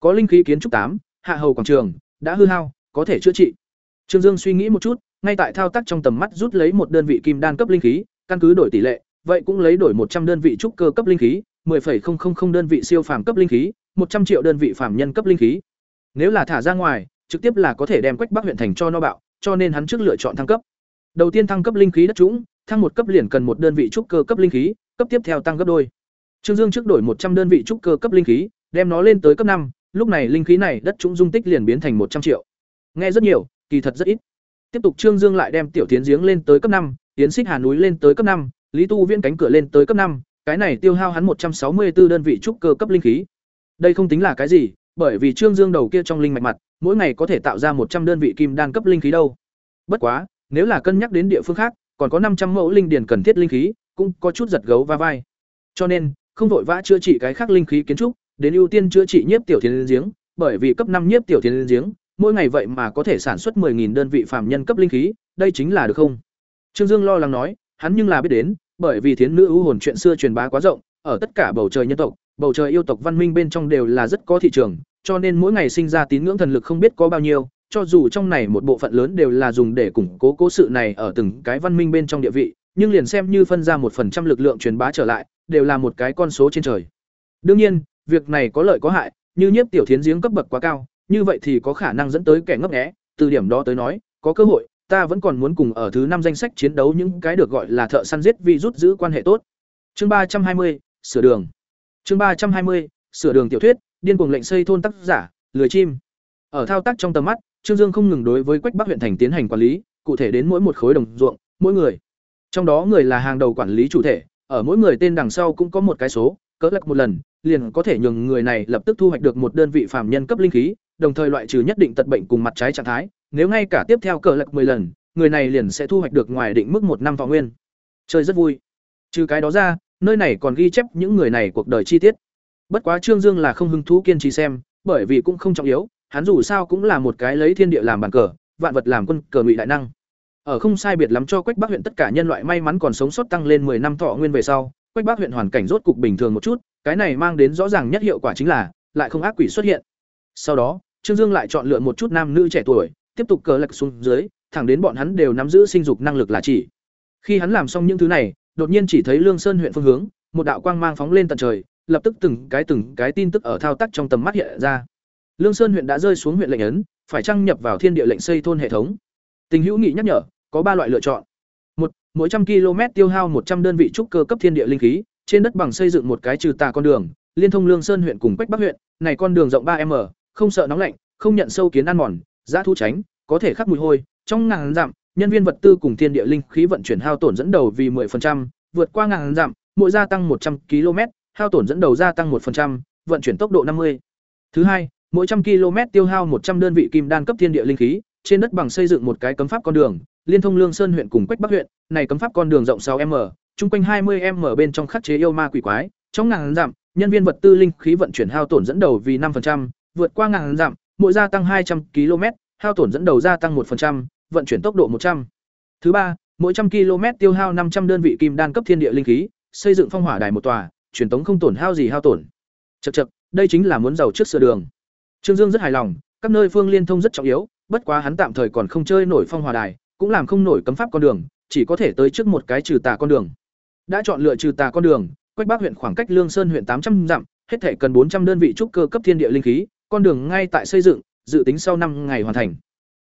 Có linh khí kiến trúc tám, hạ hầu quảng trường, đã hư hao, có thể chữa trị. Trương Dương suy nghĩ một chút, ngay tại thao tác trong tầm mắt rút lấy một đơn vị kim đan cấp linh khí, căn cứ đổi tỷ lệ, vậy cũng lấy đổi một trăm đơn vị trúc cơ cấp linh khí, 10,000 đơn vị siêu phàm cấp linh khí, một trăm triệu đơn vị phàm nhân cấp linh khí. Nếu là thả ra ngoài, trực tiếp là có thể đem Quách Bắc huyện thành cho no bạo, cho nên hắn trước lựa chọn thăng cấp. Đầu tiên thăng cấp linh khí đất trũng, thăng một cấp liền cần một đơn vị trúc cơ cấp linh khí, cấp tiếp theo tăng gấp đôi. Trương Dương trước đổi một trăm đơn vị trúc cơ cấp linh khí, đem nó lên tới cấp năm, lúc này linh khí này đất trũng dung tích liền biến thành một trăm triệu. Nghe rất nhiều, kỳ thật rất ít. Tiếp tục Trương Dương lại đem tiểu tiến giếng lên tới cấp năm, tiến xích Hà núi lên tới cấp năm, Lý Tu Viễn cánh cửa lên tới cấp năm, cái này tiêu hao hắn một trăm sáu mươi 164 đơn vị trúc cơ cấp linh khí. Đây không tính là cái gì, bởi vì Trương Dương đầu kia trong linh mạch mặt, mỗi ngày có thể tạo ra một trăm đơn vị kim đan cấp linh khí đâu. Bất quá, nếu là cân nhắc đến địa phương khác, còn có năm trăm mẫu linh điền cần thiết linh khí, cũng có chút giật gấu va vai. Cho nên, không vội vã chữa trị cái khác linh khí kiến trúc, đến ưu tiên chữa trị nhiếp tiểu thiên giếng, bởi vì cấp năm nhiếp tiểu thiên giếng, mỗi ngày vậy mà có thể sản xuất 10000 đơn vị phàm nhân cấp linh khí, đây chính là được không? Trương Dương lo lắng nói, hắn nhưng là biết đến, bởi vì thiến nữ ưu hồn chuyện xưa truyền bá quá rộng, ở tất cả bầu trời nhân tộc, bầu trời yêu tộc văn minh bên trong đều là rất có thị trường, cho nên mỗi ngày sinh ra tín ngưỡng thần lực không biết có bao nhiêu, cho dù trong này một bộ phận lớn đều là dùng để củng cố cố sự này ở từng cái văn minh bên trong địa vị, nhưng liền xem như phân ra một phần trăm lực lượng truyền bá trở lại, đều là một cái con số trên trời. Đương nhiên, việc này có lợi có hại, như nhiếp tiểu thiến giếng cấp bậc quá cao, như vậy thì có khả năng dẫn tới kẻ ngấp nghé, từ điểm đó tới nói, có cơ hội, ta vẫn còn muốn cùng ở thứ năm danh sách chiến đấu những cái được gọi là thợ săn giết vi rút giữ quan hệ tốt. Chương ba trăm hai mươi sửa đường. Chương ba trăm hai mươi sửa đường tiểu thuyết, điên cuồng lệnh xây thôn tác giả, lười chim. Ở thao tác trong tầm mắt, Trương Dương không ngừng đối với Quách Bắc huyện thành tiến hành quản lý, cụ thể đến mỗi một khối đồng ruộng, mỗi người. Trong đó người là hàng đầu quản lý chủ thể, ở mỗi người tên đằng sau cũng có một cái số, cỡ lắc một lần, liền có thể nhường người này lập tức thu hoạch được một đơn vị phạm nhân cấp linh khí, đồng thời loại trừ nhất định tật bệnh cùng mặt trái trạng thái, nếu ngay cả tiếp theo cỡ lắc 10 lần, người này liền sẽ thu hoạch được ngoài định mức một năm thọ nguyên. Chơi rất vui. Trừ cái đó ra, nơi này còn ghi chép những người này cuộc đời chi tiết. Bất quá Trương Dương là không hứng thú kiên trì xem, bởi vì cũng không trọng yếu, hắn dù sao cũng là một cái lấy thiên địa làm bàn cờ, vạn vật làm quân cờ ngụy đại năng. Ở không sai biệt lắm cho Quách Bắc huyện tất cả nhân loại may mắn còn sống sót tăng lên 10 năm thọ nguyên về sau, Quách Bắc huyện hoàn cảnh rốt cục bình thường một chút, cái này mang đến rõ ràng nhất hiệu quả chính là lại không ác quỷ xuất hiện. Sau đó, Trương Dương lại chọn lựa một chút nam nữ trẻ tuổi, tiếp tục cờ lật xuống dưới, thẳng đến bọn hắn đều nắm giữ sinh dục năng lực là chỉ. Khi hắn làm xong những thứ này, đột nhiên chỉ thấy Lương Sơn huyện phương hướng, một đạo quang mang phóng lên tận trời, lập tức từng cái từng cái tin tức ở thao tác trong tầm mắt hiện ra. Lương Sơn huyện đã rơi xuống huyện lệnh ấn, phải trang nhập vào thiên địa lệnh xây thôn hệ thống. Tình hữu nghị nhắc nhở, có ba loại lựa chọn. một Mỗi trăm km tiêu hao một trăm đơn vị trúc cơ cấp thiên địa linh khí, trên đất bằng xây dựng một cái trừ tà con đường, liên thông Lương Sơn huyện cùng bách Bắc huyện, này con đường rộng ba m không sợ nóng lạnh, không nhận sâu kiến ăn mòn, giá thu tránh, có thể khắc mùi hôi, trong ngàn dặm, nhân viên vật tư cùng thiên địa linh khí vận chuyển hao tổn dẫn đầu vì 10%, vượt qua ngàn dặm, mỗi gia tăng 100 km, hao tổn dẫn đầu gia tăng 1%, vận chuyển tốc độ 50. Thứ hai, mỗi trăm km tiêu hao 100 đơn vị kim đan cấp thiên địa linh khí, trên đất bằng xây dựng một cái cấm pháp con đường, liên thông Lương Sơn huyện cùng Quách Bắc huyện, này cấm pháp con đường rộng 6m, trung quanh 20m bên trong khắc chế yêu ma quỷ quái, trong ngàn dặm, nhân viên vật tư linh khí vận chuyển hao tổn dẫn đầu vì 5%, vượt qua ngàn dặm, mỗi gia tăng 200 km, hao tổn dẫn đầu gia tăng 1%, vận chuyển tốc độ 100. Thứ ba, mỗi trăm km tiêu hao 500 đơn vị kim đan cấp thiên địa linh khí, xây dựng phong hỏa đài một tòa, truyền tống không tổn hao gì hao tổn. Chậc chậc, đây chính là muốn giàu trước sửa đường. Trương Dương rất hài lòng, các nơi phương liên thông rất trọng yếu, bất quá hắn tạm thời còn không chơi nổi phong hòa đài, cũng làm không nổi cấm pháp con đường, chỉ có thể tới trước một cái trừ tà con đường. Đã chọn lựa trừ tà con đường, Quách Bắc huyện khoảng cách Lương Sơn huyện tám trăm dặm, hết thể cần bốn trăm đơn vị trúc cơ cấp thiên địa linh khí, con đường ngay tại xây dựng, dự tính sau năm ngày hoàn thành.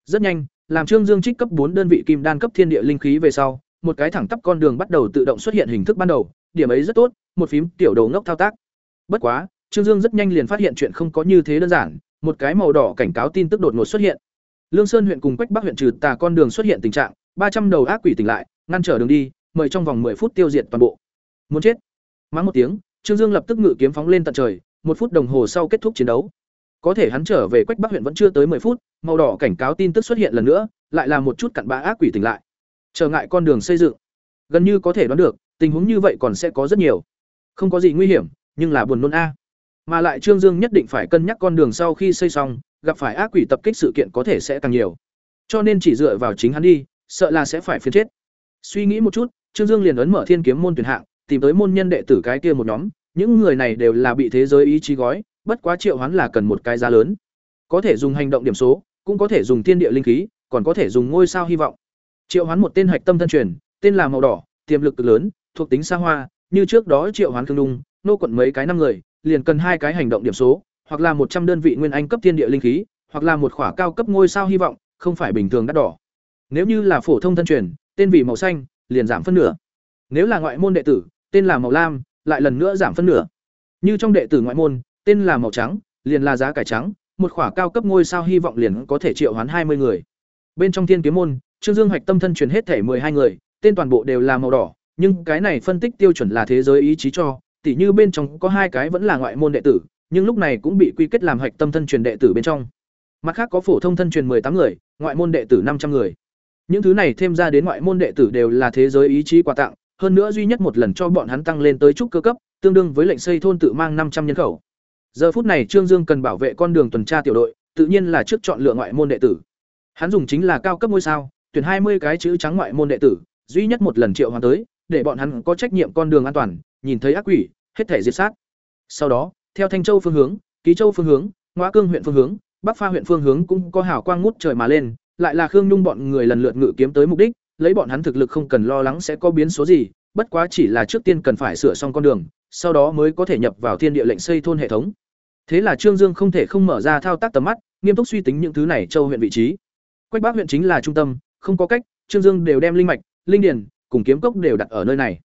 Rất nhanh, làm Trương Dương trích cấp bốn đơn vị kim đan cấp thiên địa linh khí về sau, một cái thẳng tắp con đường bắt đầu tự động xuất hiện hình thức ban đầu, điểm ấy rất tốt, một phím tiểu đầu ngốc thao tác. Bất quá, Trương Dương rất nhanh liền phát hiện chuyện không có như thế đơn giản, một cái màu đỏ cảnh cáo tin tức đột ngột xuất hiện. Lương Sơn huyện cùng Quách Bắc huyện trừ tà con đường xuất hiện tình trạng, ba trăm đầu ác quỷ tỉnh lại, ngăn trở đường đi, mời trong vòng 10 phút tiêu diệt toàn bộ. Muốn chết. Mắng một tiếng, Trương Dương lập tức ngự kiếm phóng lên tận trời, một phút đồng hồ sau kết thúc chiến đấu. Có thể hắn trở về Quách Bắc huyện vẫn chưa tới 10 phút, màu đỏ cảnh cáo tin tức xuất hiện lần nữa, lại là một chút cặn bã ác quỷ tỉnh lại. Trở ngại con đường xây dựng. Gần như có thể đoán được, tình huống như vậy còn sẽ có rất nhiều. Không có gì nguy hiểm, nhưng là buồn nôn a. Mà lại Trương Dương nhất định phải cân nhắc con đường sau khi xây xong, gặp phải ác quỷ tập kích sự kiện có thể sẽ càng nhiều. Cho nên chỉ dựa vào chính hắn đi, sợ là sẽ phải phiền chết. Suy nghĩ một chút, Trương Dương liền ấn mở Thiên Kiếm môn tuyển hạng, tìm tới môn nhân đệ tử cái kia một nhóm, những người này đều là bị thế giới ý chí gói, bất quá triệu hoán là cần một cái giá lớn. Có thể dùng hành động điểm số, cũng có thể dùng thiên địa linh khí, còn có thể dùng ngôi sao hy vọng. Triệu hoán một tên hạch tâm thân truyền, tên là màu đỏ, tiềm lực cực lớn, thuộc tính xa hoa, như trước đó triệu hoán khương đung, nô quận mấy cái năm người, liền cần hai cái hành động điểm số, hoặc là một trăm đơn vị nguyên anh cấp thiên địa linh khí, hoặc là một khỏa cao cấp ngôi sao hy vọng, không phải bình thường đắt đỏ. Nếu như là phổ thông thân truyền, tên vị màu xanh, liền giảm phân nửa. Nếu là ngoại môn đệ tử, tên là màu lam, lại lần nữa giảm phân nửa. Như trong đệ tử ngoại môn, tên là màu trắng, liền là giá cải trắng, một khỏa cao cấp ngôi sao hy vọng liền có thể triệu hoán hai mươi người. Bên trong Thiên Kiếm môn, Trương Dương Hoạch tâm thân truyền hết thể hai người, tên toàn bộ đều là màu đỏ, nhưng cái này phân tích tiêu chuẩn là thế giới ý chí cho, tỉ như bên trong có hai cái vẫn là ngoại môn đệ tử, nhưng lúc này cũng bị quy kết làm hoạch tâm thân truyền đệ tử bên trong. Mặt khác có phổ thông thân truyền tám người, ngoại môn đệ tử năm trăm người. Những thứ này thêm ra đến ngoại môn đệ tử đều là thế giới ý chí quà tặng, hơn nữa duy nhất một lần cho bọn hắn tăng lên tới trúc cơ cấp, tương đương với lệnh xây thôn tự mang năm trăm nhân khẩu. Giờ phút này Trương Dương cần bảo vệ con đường tuần tra tiểu đội, tự nhiên là trước chọn lựa ngoại môn đệ tử. Hắn dùng chính là cao cấp ngôi sao, tuyển hai mươi cái chữ trắng ngoại môn đệ tử, duy nhất một lần triệu hoàn tới, để bọn hắn có trách nhiệm con đường an toàn, nhìn thấy ác quỷ, hết thể diệt sát. Sau đó, theo Thanh Châu phương hướng, Ký Châu phương hướng, Ngoa Cương huyện phương hướng, Bắc Pha huyện phương hướng cũng có hào quang ngút trời mà lên, lại là Khương Nhung bọn người lần lượt ngự kiếm tới mục đích, lấy bọn hắn thực lực không cần lo lắng sẽ có biến số gì, bất quá chỉ là trước tiên cần phải sửa xong con đường, sau đó mới có thể nhập vào thiên địa lệnh xây thôn hệ thống. Thế là Trương Dương không thể không mở ra thao tác tầm mắt, nghiêm túc suy tính những thứ này châu huyện vị trí. Quách Bắc huyện chính là trung tâm, không có cách, Trương Dương đều đem linh mạch, linh điền, cùng kiếm cốc đều đặt ở nơi này.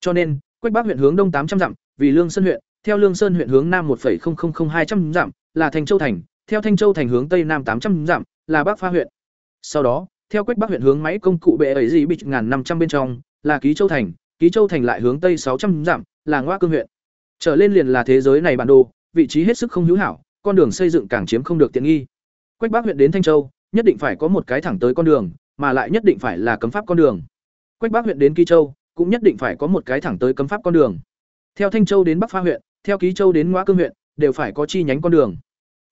Cho nên, Quách Bắc huyện hướng đông tám trăm dặm, vì Lương Sơn huyện, theo Lương Sơn huyện hướng nam 1.000200 dặm, là Thành Châu thành, theo Thanh Châu thành hướng tây nam tám trăm dặm, là Bắc Pha huyện. Sau đó, theo Quách Bắc huyện hướng máy công cụ bệ ấy gì bị ngàn năm trăm bên trong, là Ký Châu thành, Ký Châu thành lại hướng tây sáu trăm dặm, là Ngoa Cương huyện. Trở lên liền là thế giới này bản đồ, vị trí hết sức không hữu hảo, con đường xây dựng càng chiếm không được tiện nghi. Quách Bắc huyện đến Thanh Châu, nhất định phải có một cái thẳng tới con đường, mà lại nhất định phải là cấm pháp con đường. Quách Bắc huyện đến kỳ Châu, cũng nhất định phải có một cái thẳng tới cấm pháp con đường. Theo Thanh Châu đến Bắc Pha huyện, theo Ký Châu đến Ngoa Cương huyện, đều phải có chi nhánh con đường.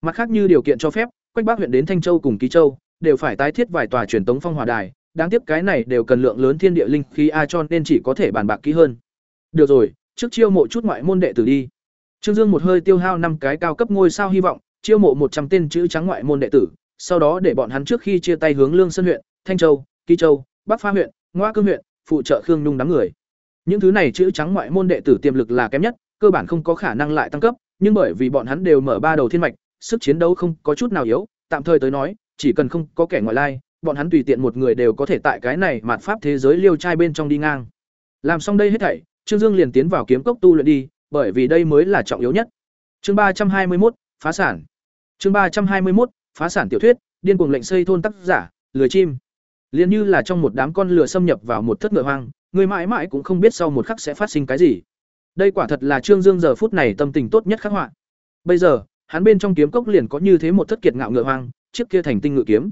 Mặt khác như điều kiện cho phép, Quách Bắc huyện đến Thanh Châu cùng Ký Châu, đều phải tái thiết vài tòa truyền tống phong hỏa đài, đáng tiếc cái này đều cần lượng lớn thiên địa linh khí a cho nên chỉ có thể bàn bạc kỹ hơn. Được rồi, trước chiêu mộ chút ngoại môn đệ tử đi. Trương Dương một hơi tiêu hao năm cái cao cấp ngôi sao hy vọng, chiêu mộ một trăm tên chữ trắng ngoại môn đệ tử, sau đó để bọn hắn trước khi chia tay hướng Lương Sơn huyện, Thanh Châu, Kỳ Châu, Bắc Pha huyện, Ngoa Cương huyện, phụ trợ Khương Nhung đám người. Những thứ này chữ trắng ngoại môn đệ tử tiềm lực là kém nhất, cơ bản không có khả năng lại tăng cấp, nhưng bởi vì bọn hắn đều mở ba đầu thiên mạch, sức chiến đấu không có chút nào yếu, tạm thời tới nói, chỉ cần không có kẻ ngoại lai, bọn hắn tùy tiện một người đều có thể tại cái này mạt pháp thế giới liêu trai bên trong đi ngang. Làm xong đây hết thảy, Trương Dương liền tiến vào kiếm cốc tu luyện đi, bởi vì đây mới là trọng yếu nhất. Chương ba trăm hai mươi một phá sản. Chương ba trăm hai mươi một phá sản tiểu thuyết, điên cuồng lệnh xây thôn tác giả, lười chim. Liên như là trong một đám con lửa xâm nhập vào một thất ngựa hoang, người mãi mãi cũng không biết sau một khắc sẽ phát sinh cái gì. Đây quả thật là Trương Dương giờ phút này tâm tình tốt nhất khắc họa. Bây giờ, hắn bên trong kiếm cốc liền có như thế một thất kiệt ngạo ngựa hoang, chiếc kia thành tinh ngựa kiếm.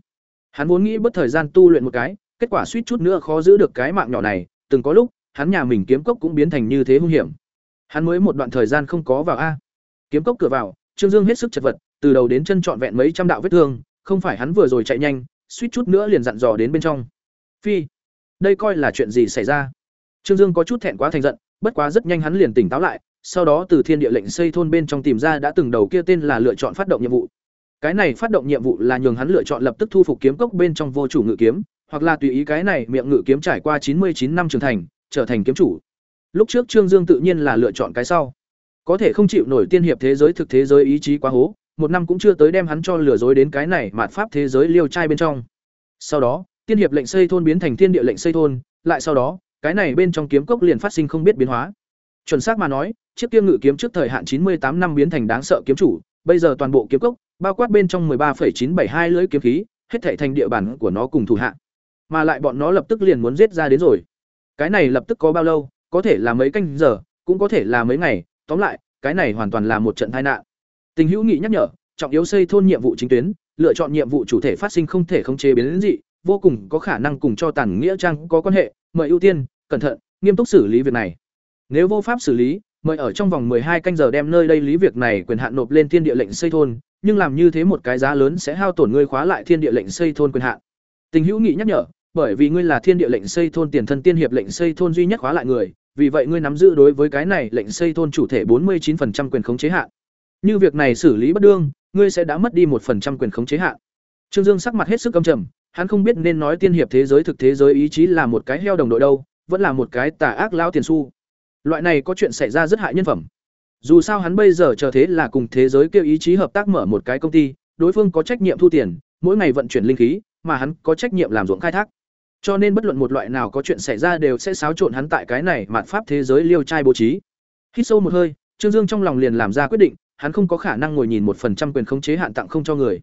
Hắn vốn nghĩ bất thời gian tu luyện một cái, kết quả suýt chút nữa khó giữ được cái mạng nhỏ này, từng có lúc, hắn nhà mình kiếm cốc cũng biến thành như thế hung hiểm. Hắn mới một đoạn thời gian không có vào a. Kiếm cốc cửa vào, Trương Dương hết sức chật vật, từ đầu đến chân trọn vẹn mấy trăm đạo vết thương, không phải hắn vừa rồi chạy nhanh, suýt chút nữa liền dặn dò đến bên trong. Phi, đây coi là chuyện gì xảy ra? Trương Dương có chút thẹn quá thành giận, bất quá rất nhanh hắn liền tỉnh táo lại, sau đó từ thiên địa lệnh xây thôn bên trong tìm ra đã từng đầu kia tên là lựa chọn phát động nhiệm vụ. Cái này phát động nhiệm vụ là nhường hắn lựa chọn lập tức thu phục kiếm cốc bên trong vô chủ ngự kiếm, hoặc là tùy ý cái này miệng ngự kiếm trải qua chín mươi chín năm trưởng thành, trở thành kiếm chủ. Lúc trước Trương Dương tự nhiên là lựa chọn cái sau. Có thể không chịu nổi tiên hiệp thế giới thực thế giới ý chí quá hố, một năm cũng chưa tới đem hắn cho lừa dối đến cái này mạt pháp thế giới liêu trai bên trong. Sau đó, tiên hiệp lệnh xây thôn biến thành thiên địa lệnh xây thôn, lại sau đó, cái này bên trong kiếm cốc liền phát sinh không biết biến hóa. Chuẩn xác mà nói, chiếc kia ngự kiếm trước thời hạn chín mươi tám năm biến thành đáng sợ kiếm chủ, bây giờ toàn bộ kiếm cốc, bao quát bên trong 13,972 lưỡi kiếm khí, hết thảy thành địa bàn của nó cùng thủ hạ. Mà lại bọn nó lập tức liền muốn giết ra đến rồi. Cái này lập tức có bao lâu, có thể là mấy canh giờ, cũng có thể là mấy ngày, tóm lại, cái này hoàn toàn là một trận tai nạn. Tình hữu nghị nhắc nhở, trọng yếu xây thôn nhiệm vụ chính tuyến, lựa chọn nhiệm vụ chủ thể phát sinh không thể khống chế biến đến dị, vô cùng có khả năng cùng cho tàn nghĩa trang có quan hệ, mời ưu tiên, cẩn thận, nghiêm túc xử lý việc này. Nếu vô pháp xử lý, mời ở trong vòng hai canh giờ đem nơi đây lý việc này quyền hạn nộp lên thiên địa lệnh xây thôn, nhưng làm như thế một cái giá lớn sẽ hao tổn ngươi khóa lại thiên địa lệnh xây thôn quyền hạn. Tình hữu nghị nhắc nhở, bởi vì ngươi là thiên địa lệnh xây thôn tiền thân tiên hiệp lệnh xây thôn duy nhất khóa lại người, vì vậy ngươi nắm giữ đối với cái này lệnh xây thôn chủ thể bốn mươi 49% quyền khống chế hạn. Như việc này xử lý bất đương, ngươi sẽ đã mất đi một phần trăm quyền khống chế hạn. Trương Dương sắc mặt hết sức căm trầm, hắn không biết nên nói tiên hiệp thế giới thực thế giới ý chí là một cái heo đồng đội đâu, vẫn là một cái tà ác lao tiền xu. Loại này có chuyện xảy ra rất hại nhân phẩm. Dù sao hắn bây giờ chờ thế là cùng thế giới kêu ý chí hợp tác mở một cái công ty, đối phương có trách nhiệm thu tiền, mỗi ngày vận chuyển linh khí, mà hắn có trách nhiệm làm ruộng khai thác. Cho nên bất luận một loại nào có chuyện xảy ra đều sẽ xáo trộn hắn tại cái này mạt pháp thế giới liêu trai bố trí. Hít sâu một hơi, Trương Dương trong lòng liền làm ra quyết định, hắn không có khả năng ngồi nhìn một phần trăm quyền khống chế hạn tặng không cho người.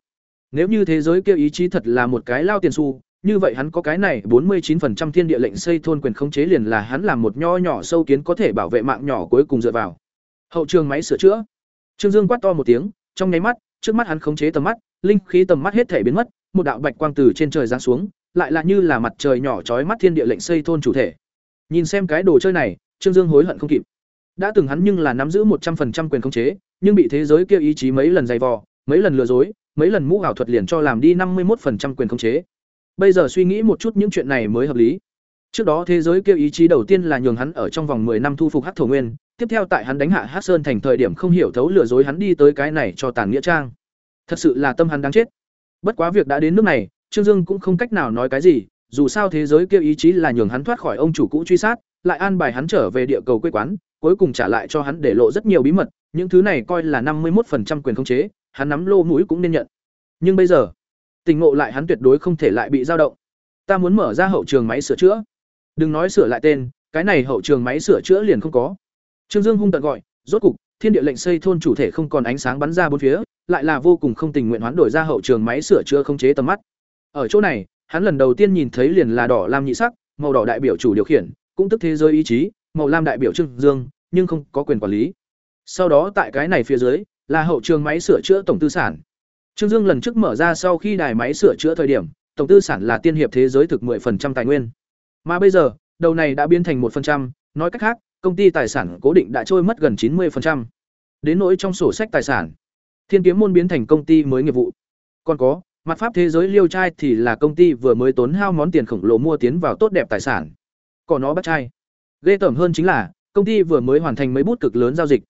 Nếu như thế giới kia ý chí thật là một cái lao tiền xu, như vậy hắn có cái này bốn mươi 49% thiên địa lệnh xây thôn quyền khống chế liền là hắn làm một nho nhỏ sâu kiến có thể bảo vệ mạng nhỏ cuối cùng dựa vào. Hậu trường máy sửa chữa. Trương Dương quát to một tiếng, trong nháy mắt, trước mắt hắn khống chế tầm mắt, linh khí tầm mắt hết thể biến mất, một đạo bạch quang từ trên trời giáng xuống, lại là như là mặt trời nhỏ chói mắt thiên địa lệnh xây thôn chủ thể. Nhìn xem cái đồ chơi này, Trương Dương hối hận không kịp. Đã từng hắn nhưng là nắm giữ một trăm 100% quyền khống chế, nhưng bị thế giới kia ý chí mấy lần dày vò, mấy lần lừa dối, mấy lần mũ ảo thuật liền cho làm đi năm mươi 51% quyền khống chế. Bây giờ suy nghĩ một chút những chuyện này mới hợp lý. Trước đó thế giới kia ý chí đầu tiên là nhường hắn ở trong vòng 10 năm thu phục Hắc Thổ Nguyên, tiếp theo tại hắn đánh hạ Hắc Sơn thành thời điểm không hiểu thấu lừa dối hắn đi tới cái này cho tàn nghĩa trang. Thật sự là tâm hắn đáng chết. Bất quá việc đã đến nước này, Trương Dương cũng không cách nào nói cái gì, dù sao thế giới kia ý chí là nhường hắn thoát khỏi ông chủ cũ truy sát, lại an bài hắn trở về địa cầu quê quán, cuối cùng trả lại cho hắn để lộ rất nhiều bí mật, những thứ này coi là năm mươi 51% quyền khống chế, hắn nắm lô mũi cũng nên nhận. Nhưng bây giờ, tình ngộ lại hắn tuyệt đối không thể lại bị dao động. Ta muốn mở ra hậu trường máy sửa chữa. Đừng nói sửa lại tên, cái này hậu trường máy sửa chữa liền không có. Trương Dương hung tận gọi, rốt cục, thiên địa lệnh xây thôn chủ thể không còn ánh sáng bắn ra bốn phía, lại là vô cùng không tình nguyện hoán đổi ra hậu trường máy sửa chữa không chế tầm mắt. Ở chỗ này, hắn lần đầu tiên nhìn thấy liền là đỏ lam nhị sắc, màu đỏ đại biểu chủ điều khiển, cũng tức thế giới ý chí, màu lam đại biểu Trương Dương, nhưng không có quyền quản lý. Sau đó tại cái này phía dưới là hậu trường máy sửa chữa tổng tư sản. Trương Dương lần trước mở ra sau khi đài máy sửa chữa thời điểm, tổng tư sản là tiên hiệp thế giới thực 10% tài nguyên. Mà bây giờ, đầu này đã biến thành 1%, nói cách khác, công ty tài sản cố định đã trôi mất gần 90%. Đến nỗi trong sổ sách tài sản, Thiên Kiếm môn biến thành công ty mới nghiệp vụ. Còn có, mặt pháp thế giới Liêu trai thì là công ty vừa mới tốn hao món tiền khổng lồ mua tiến vào tốt đẹp tài sản. Còn nó bắt trai. Ghê tởm hơn chính là, công ty vừa mới hoàn thành mấy bút cực lớn giao dịch.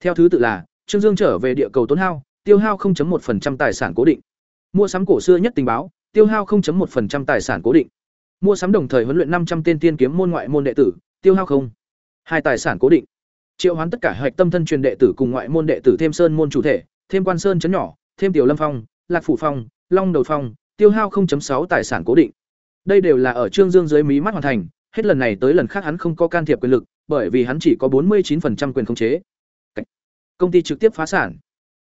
Theo thứ tự là, Trương Dương trở về địa cầu tốn hao, tiêu hao 0.1% tài sản cố định. Mua sắm cổ xưa nhất tình báo, tiêu hao 0.1% tài sản cố định. Mua sắm đồng thời huấn luyện 500 tên tiên kiếm môn ngoại môn đệ tử, tiêu hao không. Hai tài sản cố định. Triệu hoán tất cả hạch tâm thân truyền đệ tử cùng ngoại môn đệ tử thêm sơn môn chủ thể, thêm quan sơn chấn nhỏ, thêm tiểu lâm phong, lạc phủ phong, long đầu phong, tiêu hao 0.6 tài sản cố định. Đây đều là ở Trương Dương dưới mí mắt hoàn thành, hết lần này tới lần khác hắn không có can thiệp quyền lực, bởi vì hắn chỉ có 49% quyền khống chế. Công ty trực tiếp phá sản.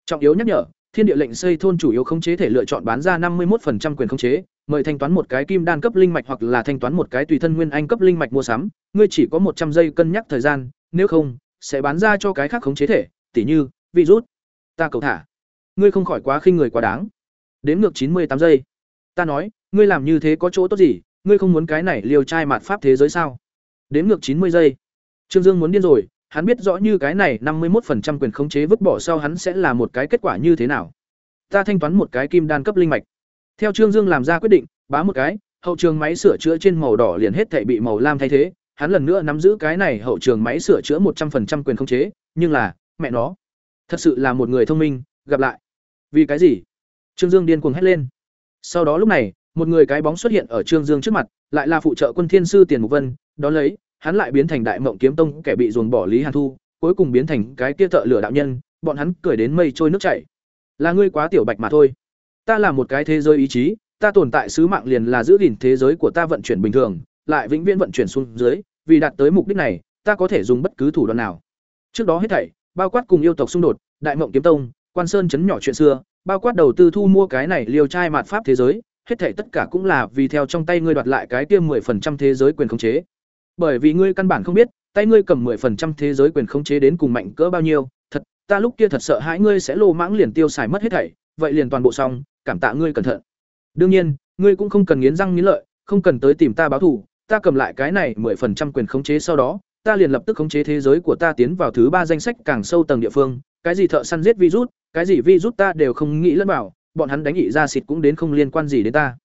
Trọng yếu nhắc nhở, Thiên địa lệnh xây thôn chủ yếu khống chế thể lựa chọn bán ra 51% quyền khống chế, mời thanh toán một cái kim đan cấp linh mạch hoặc là thanh toán một cái tùy thân nguyên anh cấp linh mạch mua sắm, ngươi chỉ có 100 giây cân nhắc thời gian, nếu không, sẽ bán ra cho cái khác khống chế thể, tỉ như, virus. Ta cầu thả. Ngươi không khỏi quá khinh người quá đáng. Đếm ngược 98 giây. Ta nói, ngươi làm như thế có chỗ tốt gì, ngươi không muốn cái này liều trai mạt pháp thế giới sao? Đếm ngược 90 giây. Trương Dương muốn điên rồi, hắn biết rõ như cái này năm mươi 51% quyền khống chế vứt bỏ sau hắn sẽ là một cái kết quả như thế nào. Ta thanh toán một cái kim đan cấp linh mạch. Theo Trương Dương làm ra quyết định, bá một cái, hậu trường máy sửa chữa trên màu đỏ liền hết thảy bị màu lam thay thế, hắn lần nữa nắm giữ cái này hậu trường máy sửa chữa một trăm 100% quyền khống chế, nhưng là, mẹ nó, thật sự là một người thông minh, gặp lại. Vì cái gì? Trương Dương điên cuồng hét lên. Sau đó lúc này, một người cái bóng xuất hiện ở Trương Dương trước mặt, lại là phụ trợ quân thiên sư Tiền Mục Vân, đó lấy, hắn lại biến thành Đại Mộng Kiếm Tông kẻ bị ruồng bỏ Lý Hàn Thu, cuối cùng biến thành cái kia thợ lửa đạo nhân, bọn hắn cười đến mây trôi nước chảy. Là ngươi quá tiểu bạch mà thôi. Ta là một cái thế giới ý chí, ta tồn tại sứ mạng liền là giữ gìn thế giới của ta vận chuyển bình thường, lại vĩnh viễn vận chuyển xuống dưới, vì đạt tới mục đích này, ta có thể dùng bất cứ thủ đoạn nào. Trước đó hết thảy, bao quát cùng yêu tộc xung đột, Đại Mộng Kiếm Tông, Quan Sơn chấn nhỏ chuyện xưa, bao quát đầu tư thu mua cái này liều trai mạt pháp thế giới, hết thảy tất cả cũng là vì theo trong tay ngươi đoạt lại cái kia 10% thế giới quyền khống chế. Bởi vì ngươi căn bản không biết, tay ngươi cầm 10% thế giới quyền khống chế đến cùng mạnh cỡ bao nhiêu, thật, ta lúc kia thật sợ hãi ngươi sẽ lô mãng liền tiêu xài mất hết thảy, vậy liền toàn bộ xong, cảm tạ ngươi cẩn thận. Đương nhiên, ngươi cũng không cần nghiến răng nghiến lợi, không cần tới tìm ta báo thù, ta cầm lại cái này 10% quyền khống chế sau đó, ta liền lập tức khống chế thế giới của ta tiến vào thứ ba danh sách càng sâu tầng địa phương, cái gì thợ săn giết virus, cái gì virus ta đều không nghĩ lẫn vào, bọn hắn đánh ị ra xịt cũng đến không liên quan gì đến ta.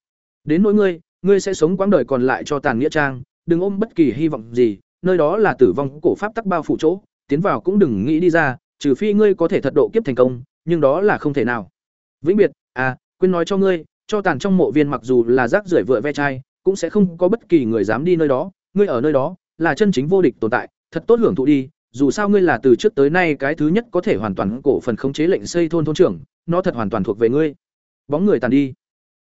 Đến nỗi ngươi, ngươi sẽ sống quãng đời còn lại cho tàn nghĩa trang, đừng ôm bất kỳ hy vọng gì, nơi đó là tử vong cổ pháp tắc bao phủ chỗ, tiến vào cũng đừng nghĩ đi ra, trừ phi ngươi có thể thật độ kiếp thành công, nhưng đó là không thể nào. Vĩnh biệt, à, quên nói cho ngươi, cho tàn trong mộ viên mặc dù là rác rưởi vựa ve chai, cũng sẽ không có bất kỳ người dám đi nơi đó, ngươi ở nơi đó, là chân chính vô địch tồn tại, thật tốt hưởng thụ đi, dù sao ngươi là từ trước tới nay cái thứ nhất có thể hoàn toàn cổ phần khống chế lệnh xây thôn thôn trưởng, nó thật hoàn toàn thuộc về ngươi. Bóng người tàn đi.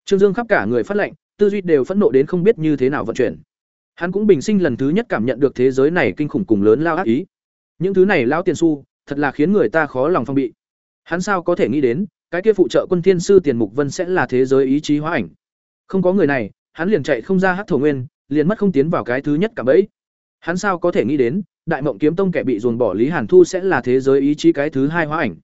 Trương Dương khắp cả người phát lệnh, tư duy đều phẫn nộ đến không biết như thế nào vận chuyển. Hắn cũng bình sinh lần thứ nhất cảm nhận được thế giới này kinh khủng cùng lớn lao ác ý. Những thứ này lao tiền xu, thật là khiến người ta khó lòng phong bị. Hắn sao có thể nghĩ đến, cái kia phụ trợ quân thiên sư Tiền Mục Vân sẽ là thế giới ý chí hóa ảnh. Không có người này, hắn liền chạy không ra Hắc Thổ Nguyên, liền mất không tiến vào cái thứ nhất cả bẫy. Hắn sao có thể nghĩ đến, Đại Mộng Kiếm Tông kẻ bị dồn bỏ Lý Hàn Thu sẽ là thế giới ý chí cái thứ hai hóa ảnh.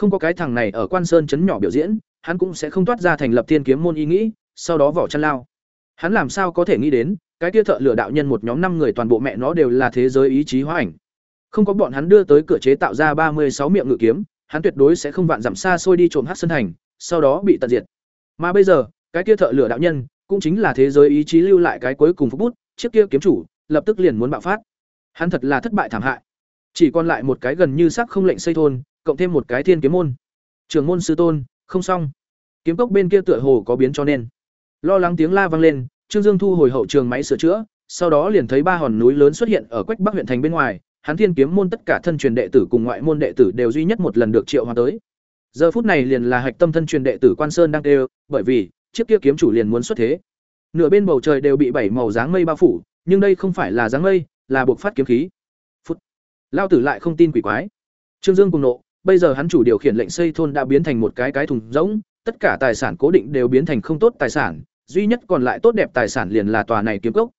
Không có cái thằng này ở Quan Sơn chấn nhỏ biểu diễn, hắn cũng sẽ không toát ra thành lập thiên kiếm môn ý nghĩ, sau đó vỏ chân lao. Hắn làm sao có thể nghĩ đến, cái kia thợ lửa đạo nhân một nhóm năm người toàn bộ mẹ nó đều là thế giới ý chí hóa ảnh. Không có bọn hắn đưa tới cửa chế tạo ra ba mươi sáu miệng ngự kiếm, hắn tuyệt đối sẽ không vạn giảm xa xôi đi trộm hát sân thành, sau đó bị tận diệt. Mà bây giờ, cái kia thợ lửa đạo nhân, cũng chính là thế giới ý chí lưu lại cái cuối cùng phúc bút, chiếc kia kiếm chủ, lập tức liền muốn bạo phát. Hắn thật là thất bại thảm hại. Chỉ còn lại một cái gần như sắc không lệnh xây thôn, cộng thêm một cái thiên kiếm môn. Trưởng môn sư tôn, không xong. Kiếm cốc bên kia tựa hồ có biến cho nên. Lo lắng tiếng la vang lên, Trương Dương thu hồi hậu trường máy sửa chữa, sau đó liền thấy ba hòn núi lớn xuất hiện ở quách Bắc huyện thành bên ngoài, hắn thiên kiếm môn tất cả thân truyền đệ tử cùng ngoại môn đệ tử đều duy nhất một lần được triệu hòa tới. Giờ phút này liền là hạch tâm thân truyền đệ tử Quan Sơn đang đều bởi vì chiếc kia kiếm chủ liền muốn xuất thế. Nửa bên bầu trời đều bị bảy màu dáng mây bao phủ, nhưng đây không phải là dáng mây, là buộc phát kiếm khí. Phút. Lao tử lại không tin quỷ quái. Trương Dương cùng nộ, bây giờ hắn chủ điều khiển lệnh xây thôn đã biến thành một cái cái thùng rỗng, tất cả tài sản cố định đều biến thành không tốt tài sản, duy nhất còn lại tốt đẹp tài sản liền là tòa này kiếm cốc.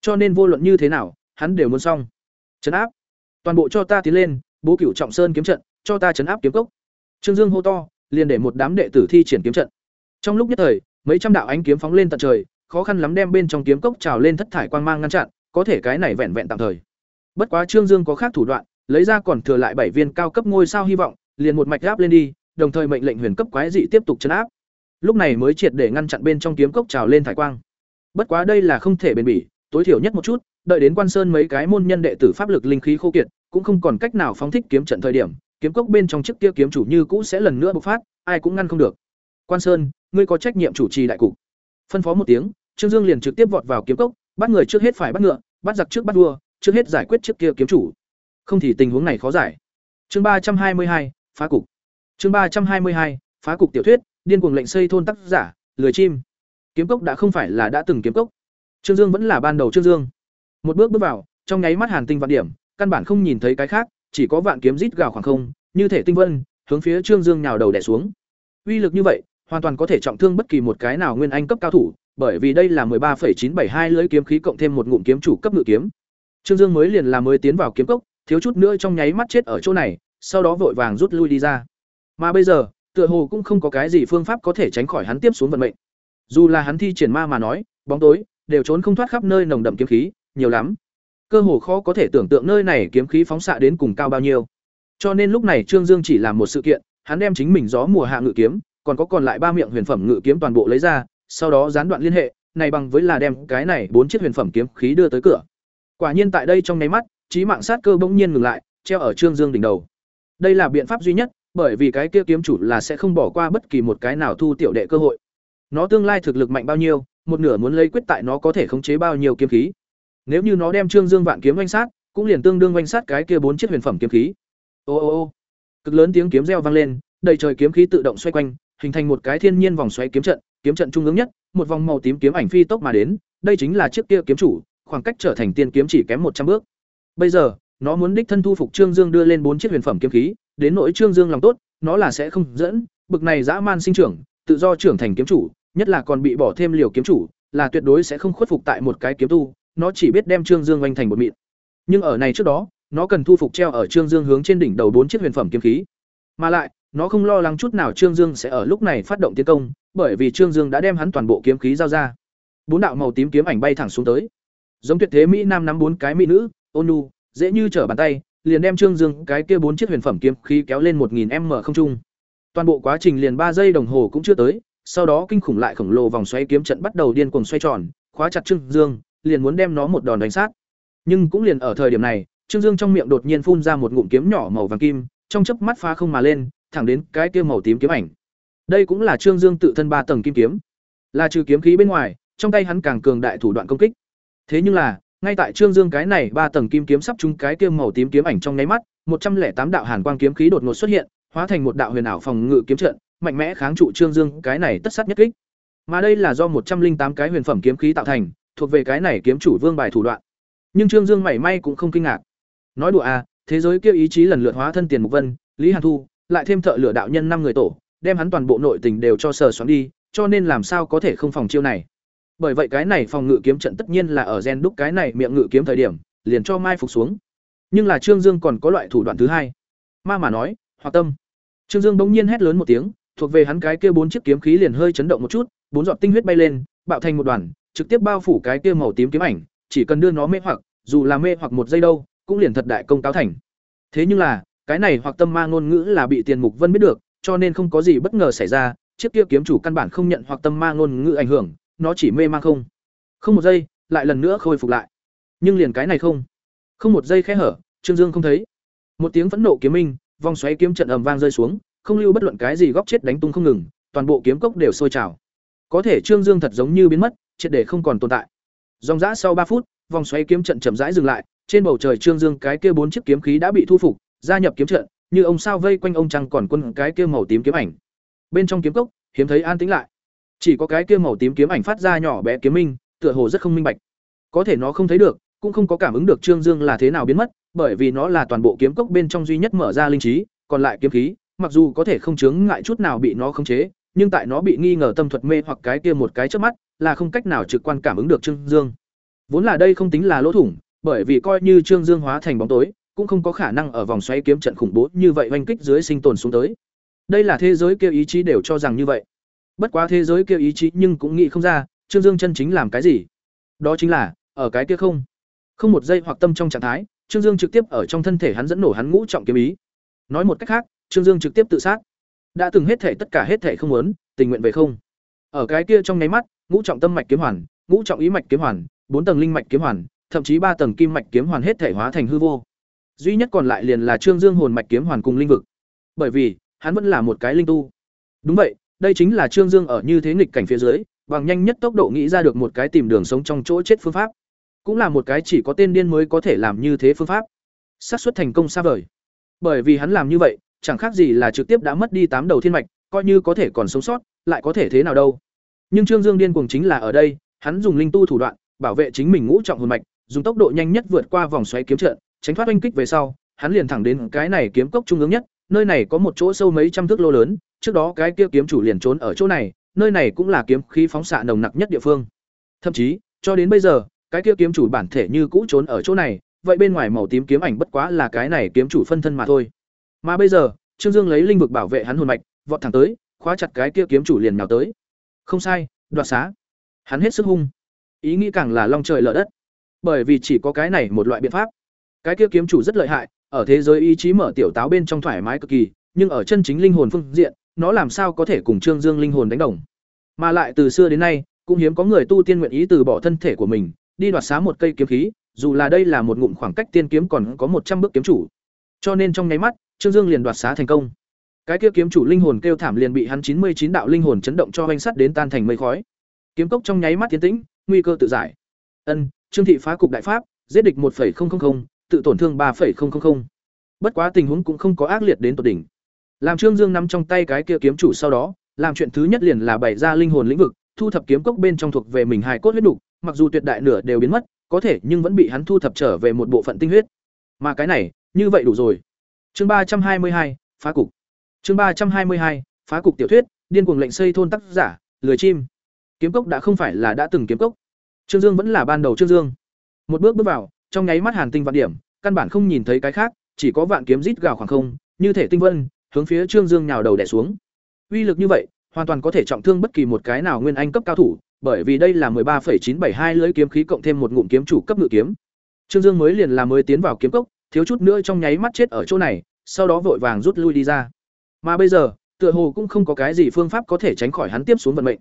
Cho nên vô luận như thế nào, hắn đều muốn xong. Trấn áp. Toàn bộ cho ta tiến lên, bố cửu trọng sơn kiếm trận, cho ta trấn áp kiếm cốc. Trương Dương hô to, liền để một đám đệ tử thi triển kiếm trận. Trong lúc nhất thời, mấy trăm đạo ánh kiếm phóng lên tận trời, khó khăn lắm đem bên trong kiếm cốc trào lên thất thải quang mang ngăn chặn, có thể cái này vẹn vẹn tạm thời. Bất quá Trương Dương có khác thủ đoạn, lấy ra còn thừa lại bảy viên cao cấp ngôi sao hy vọng, liền một mạch áp lên đi, đồng thời mệnh lệnh huyền cấp quái dị tiếp tục chấn áp. Lúc này mới triệt để ngăn chặn bên trong kiếm cốc trào lên thải quang. Bất quá đây là không thể bền bỉ, tối thiểu nhất một chút, đợi đến Quan Sơn mấy cái môn nhân đệ tử pháp lực linh khí khô kiệt, cũng không còn cách nào phóng thích kiếm trận thời điểm, kiếm cốc bên trong chiếc kia kiếm chủ như cũ sẽ lần nữa bộc phát, ai cũng ngăn không được. Quan Sơn, ngươi có trách nhiệm chủ trì đại cục. Phân phó một tiếng, Trương Dương liền trực tiếp vọt vào kiếm cốc, bắt người trước hết phải bắt ngựa, bắt giặc trước bắt vua, trước hết giải quyết chiếc kia kiếm chủ. Không thì tình huống này khó giải. Chương ba trăm hai mươi hai, phá cục. Chương ba trăm hai mươi hai, phá cục tiểu thuyết, điên cuồng lệnh xây thôn tác giả, lười chim. Kiếm cốc đã không phải là đã từng kiếm cốc. Trương Dương vẫn là ban đầu Trương Dương. Một bước bước vào, trong nháy mắt Hàn Tinh vạn điểm, căn bản không nhìn thấy cái khác, chỉ có vạn kiếm rít gào khoảng không, như thể tinh vân, hướng phía Trương Dương nhào đầu đè xuống. Uy lực như vậy, hoàn toàn có thể trọng thương bất kỳ một cái nào nguyên anh cấp cao thủ, bởi vì đây là 13.972 lưỡi kiếm khí cộng thêm một ngụm kiếm chủ cấp ngự kiếm. Trương Dương mới liền là mới tiến vào kiếm cốc, thiếu chút nữa trong nháy mắt chết ở chỗ này, sau đó vội vàng rút lui đi ra. Mà bây giờ, tựa hồ cũng không có cái gì phương pháp có thể tránh khỏi hắn tiếp xuống vận mệnh. Dù là hắn thi triển ma mà nói, bóng tối đều trốn không thoát khắp nơi nồng đậm kiếm khí, nhiều lắm. Cơ hồ khó có thể tưởng tượng nơi này kiếm khí phóng xạ đến cùng cao bao nhiêu. Cho nên lúc này Trương Dương chỉ làm một sự kiện, hắn đem chính mình gió mùa hạ ngự kiếm, còn có còn lại ba miệng huyền phẩm ngự kiếm toàn bộ lấy ra, sau đó gián đoạn liên hệ, này bằng với là đem cái này bốn chiếc huyền phẩm kiếm khí đưa tới cửa. Quả nhiên tại đây trong nháy mắt, trí mạng sát cơ bỗng nhiên ngừng lại, treo ở Trương Dương đỉnh đầu. Đây là biện pháp duy nhất, bởi vì cái kia kiếm chủ là sẽ không bỏ qua bất kỳ một cái nào thu tiểu đệ cơ hội. Nó tương lai thực lực mạnh bao nhiêu, một nửa muốn lấy quyết tại nó có thể khống chế bao nhiêu kiếm khí. Nếu như nó đem Trương Dương vạn kiếm oanh sát, cũng liền tương đương oanh sát cái kia bốn chiếc huyền phẩm kiếm khí. Ô ô ô. Cực lớn tiếng kiếm reo vang lên, đầy trời kiếm khí tự động xoay quanh, hình thành một cái thiên nhiên vòng xoáy kiếm trận, kiếm trận trung ương nhất, một vòng màu tím kiếm ảnh phi tốc mà đến, đây chính là chiếc kia kiếm chủ, khoảng cách trở thành tiên kiếm chỉ kém một trăm bước. Bây giờ, nó muốn đích thân thu phục Trương Dương đưa lên bốn chiếc huyền phẩm kiếm khí, đến nỗi Trương Dương lòng tốt, nó là sẽ không dẫn, bực này dã man sinh trưởng, tự do trưởng thành kiếm chủ, nhất là còn bị bỏ thêm liều kiếm chủ, là tuyệt đối sẽ không khuất phục tại một cái kiếm tu, nó chỉ biết đem Trương Dương vành thành một mịn. Nhưng ở này trước đó, nó cần thu phục treo ở Trương Dương hướng trên đỉnh đầu bốn chiếc huyền phẩm kiếm khí. Mà lại, nó không lo lắng chút nào Trương Dương sẽ ở lúc này phát động tiến công, bởi vì Trương Dương đã đem hắn toàn bộ kiếm khí giao ra. Bốn đạo màu tím kiếm ảnh bay thẳng xuống tới. Giống tuyệt thế mỹ nam nắm bốn cái mỹ nữ, ôn nhu, dễ như trở bàn tay, liền đem Trương Dương cái kia bốn chiếc huyền phẩm kiếm khí kéo lên 1000m không trung. Toàn bộ quá trình liền ba giây đồng hồ cũng chưa tới, sau đó kinh khủng lại khổng lồ vòng xoáy kiếm trận bắt đầu điên cuồng xoay tròn, khóa chặt Trương Dương, liền muốn đem nó một đòn đánh sát. Nhưng cũng liền ở thời điểm này, Trương Dương trong miệng đột nhiên phun ra một ngụm kiếm nhỏ màu vàng kim, trong chớp mắt phá không mà lên, thẳng đến cái kia màu tím kiếm ảnh. Đây cũng là Trương Dương tự thân ba tầng kim kiếm. Là trừ kiếm khí bên ngoài, trong tay hắn càng cường đại thủ đoạn công kích. Thế nhưng là, ngay tại Trương Dương cái này ba tầng kim kiếm sắp trúng cái kia màu tím kiếm ảnh trong nháy mắt, một trăm lẻ tám đạo hàn quang kiếm khí đột ngột xuất hiện, hóa thành một đạo huyền ảo phòng ngự kiếm trận, mạnh mẽ kháng trụ Trương Dương cái này tất sát nhất kích. Mà đây là do một trăm linh tám cái huyền phẩm kiếm khí tạo thành, thuộc về cái này kiếm chủ vương bài thủ đoạn. Nhưng Trương Dương mảy may cũng không kinh ngạc. Nói đùa à, thế giới kia ý chí lần lượt hóa thân tiền mục vân, Lý Hàn Thu, lại thêm thợ lửa đạo nhân năm người tổ, đem hắn toàn bộ nội tình đều cho sờ xoắn đi, cho nên làm sao có thể không phòng chiêu này. Bởi vậy cái này phòng ngự kiếm trận tất nhiên là ở gen đúc cái này miệng ngự kiếm thời điểm, liền cho mai phục xuống. Nhưng là Trương Dương còn có loại thủ đoạn thứ hai. Ma mà nói, hoặc tâm. Trương Dương bỗng nhiên hét lớn một tiếng, thuộc về hắn cái kia bốn chiếc kiếm khí liền hơi chấn động một chút, bốn giọt tinh huyết bay lên, bạo thành một đoàn, trực tiếp bao phủ cái kia màu tím kiếm ảnh, chỉ cần đưa nó mê hoặc, dù là mê hoặc một giây đâu, cũng liền thật đại công cáo thành. Thế nhưng là, cái này hoặc tâm ma ngôn ngữ là bị Tiền Mục Vân biết được, cho nên không có gì bất ngờ xảy ra, chiếc kia kiếm chủ căn bản không nhận hoặc tâm ma ngôn ngữ ảnh hưởng, nó chỉ mê mang không. Không một giây, lại lần nữa khôi phục lại. Nhưng liền cái này không, không một giây khẽ hở, Trương Dương không thấy. Một tiếng phẫn nộ kiếm minh, vòng xoáy kiếm trận ầm vang rơi xuống, không lưu bất luận cái gì góc chết đánh tung không ngừng, toàn bộ kiếm cốc đều sôi trào. Có thể Trương Dương thật giống như biến mất, triệt để không còn tồn tại. Dòng dã sau ba phút, vòng xoáy kiếm trận chậm rãi dừng lại, trên bầu trời Trương Dương cái kia bốn chiếc kiếm khí đã bị thu phục, gia nhập kiếm trận, như ông sao vây quanh ông trăng còn quân cái kia màu tím kiếm ảnh. Bên trong kiếm cốc, hiếm thấy an tĩnh lại. Chỉ có cái kia màu tím kiếm ảnh phát ra nhỏ bé kiếm minh, tựa hồ rất không minh bạch. Có thể nó không thấy được, cũng không có cảm ứng được Trương Dương là thế nào biến mất, bởi vì nó là toàn bộ kiếm cốc bên trong duy nhất mở ra linh trí, còn lại kiếm khí, mặc dù có thể không chướng ngại chút nào bị nó khống chế, nhưng tại nó bị nghi ngờ tâm thuật mê hoặc cái kia một cái trước mắt, là không cách nào trực quan cảm ứng được Trương Dương. Vốn là đây không tính là lỗ thủng, bởi vì coi như Trương Dương hóa thành bóng tối, cũng không có khả năng ở vòng xoáy kiếm trận khủng bố như vậy oanh kích dưới sinh tồn xuống tới. Đây là thế giới kia ý chí đều cho rằng như vậy. Bất quá thế giới kia ý chí nhưng cũng nghĩ không ra, Trương Dương chân chính làm cái gì. Đó chính là, ở cái kia không. Không một giây hoặc tâm trong trạng thái, Trương Dương trực tiếp ở trong thân thể hắn dẫn nổ hắn ngũ trọng kiếm ý. Nói một cách khác, Trương Dương trực tiếp tự sát. Đã từng hết thể tất cả hết thể không muốn, tình nguyện về không. Ở cái kia trong nháy mắt, ngũ trọng tâm mạch kiếm hoàn, ngũ trọng ý mạch kiếm hoàn, bốn tầng linh mạch kiếm hoàn, thậm chí ba tầng kim mạch kiếm hoàn hết thể hóa thành hư vô. Duy nhất còn lại liền là Trương Dương hồn mạch kiếm hoàn cùng linh vực. Bởi vì, hắn vẫn là một cái linh tu. Đúng vậy, đây chính là Trương Dương ở như thế nghịch cảnh phía dưới, bằng nhanh nhất tốc độ nghĩ ra được một cái tìm đường sống trong chỗ chết phương pháp. Cũng là một cái chỉ có tên điên mới có thể làm như thế phương pháp. xác suất thành công xa vời. Bởi vì hắn làm như vậy, chẳng khác gì là trực tiếp đã mất đi tám đầu thiên mạch, coi như có thể còn sống sót, lại có thể thế nào đâu. Nhưng Trương Dương điên cuồng chính là ở đây, hắn dùng linh tu thủ đoạn, bảo vệ chính mình ngũ trọng hồn mạch, dùng tốc độ nhanh nhất vượt qua vòng xoáy kiếm trận, tránh thoát oanh kích về sau, hắn liền thẳng đến cái này kiếm cốc trung ương nhất, nơi này có một chỗ sâu mấy trăm thước lô lớn, trước đó cái kia kiếm chủ liền trốn ở chỗ này, nơi này cũng là kiếm khí phóng xạ nồng nặc nhất địa phương. Thậm chí, cho đến bây giờ, cái kia kiếm chủ bản thể như cũ trốn ở chỗ này, vậy bên ngoài màu tím kiếm ảnh bất quá là cái này kiếm chủ phân thân mà thôi. Mà bây giờ, Trương Dương lấy linh vực bảo vệ hắn hồn mạch, vọt thẳng tới, khóa chặt cái kia kiếm chủ liền nhào tới. Không sai, đoạt xá. Hắn hết sức hung. Ý nghĩ càng là long trời lở đất. Bởi vì chỉ có cái này một loại biện pháp. Cái kia kiếm chủ rất lợi hại, ở thế giới ý chí mở tiểu táo bên trong thoải mái cực kỳ, nhưng ở chân chính linh hồn phương diện, nó làm sao có thể cùng Trương Dương linh hồn đánh đồng. Mà lại từ xưa đến nay, cũng hiếm có người tu tiên nguyện ý từ bỏ thân thể của mình, đi đoạt xá một cây kiếm khí, dù là đây là một ngụm khoảng cách tiên kiếm còn có một trăm bước kiếm chủ. Cho nên trong nháy mắt, Trương Dương liền đoạt xá thành công. Cái kia kiếm chủ linh hồn kêu thảm liền bị hắn chín mươi chín đạo linh hồn chấn động cho hoành sắt đến tan thành mây khói. Kiếm cốc trong nháy mắt tiến tĩnh, nguy cơ tự giải. Ân, Trương thị phá cục đại pháp, giết địch 1.000, tự tổn thương 3.000. Bất quá tình huống cũng không có ác liệt đến tột đỉnh. Làm Trương Dương nắm trong tay cái kia kiếm chủ sau đó, làm chuyện thứ nhất liền là bày ra linh hồn lĩnh vực, thu thập kiếm cốc bên trong thuộc về mình hài cốt huyết đủ, mặc dù tuyệt đại nửa đều biến mất, có thể nhưng vẫn bị hắn thu thập trở về một bộ phận tinh huyết. Mà cái này, như vậy đủ rồi. Chương ba trăm hai mươi hai, phá cục. Chương ba trăm hai mươi hai, phá cục tiểu thuyết, điên cuồng lệnh xây thôn tác giả, lười chim. Kiếm cốc đã không phải là đã từng kiếm cốc. Trương Dương vẫn là ban đầu Trương Dương. Một bước bước vào, trong nháy mắt Hàn Tinh vạn điểm, căn bản không nhìn thấy cái khác, chỉ có vạn kiếm rít gào khoảng không, như thể tinh vân, hướng phía Trương Dương nhào đầu đè xuống. Uy lực như vậy, hoàn toàn có thể trọng thương bất kỳ một cái nào nguyên anh cấp cao thủ, bởi vì đây là 13.972 lưỡi kiếm khí cộng thêm một ngụm kiếm chủ cấp ngự kiếm. Trương Dương mới liền là mới tiến vào kiếm cốc, thiếu chút nữa trong nháy mắt chết ở chỗ này, sau đó vội vàng rút lui đi ra. Mà bây giờ, tựa hồ cũng không có cái gì phương pháp có thể tránh khỏi hắn tiếp xuống vận mệnh.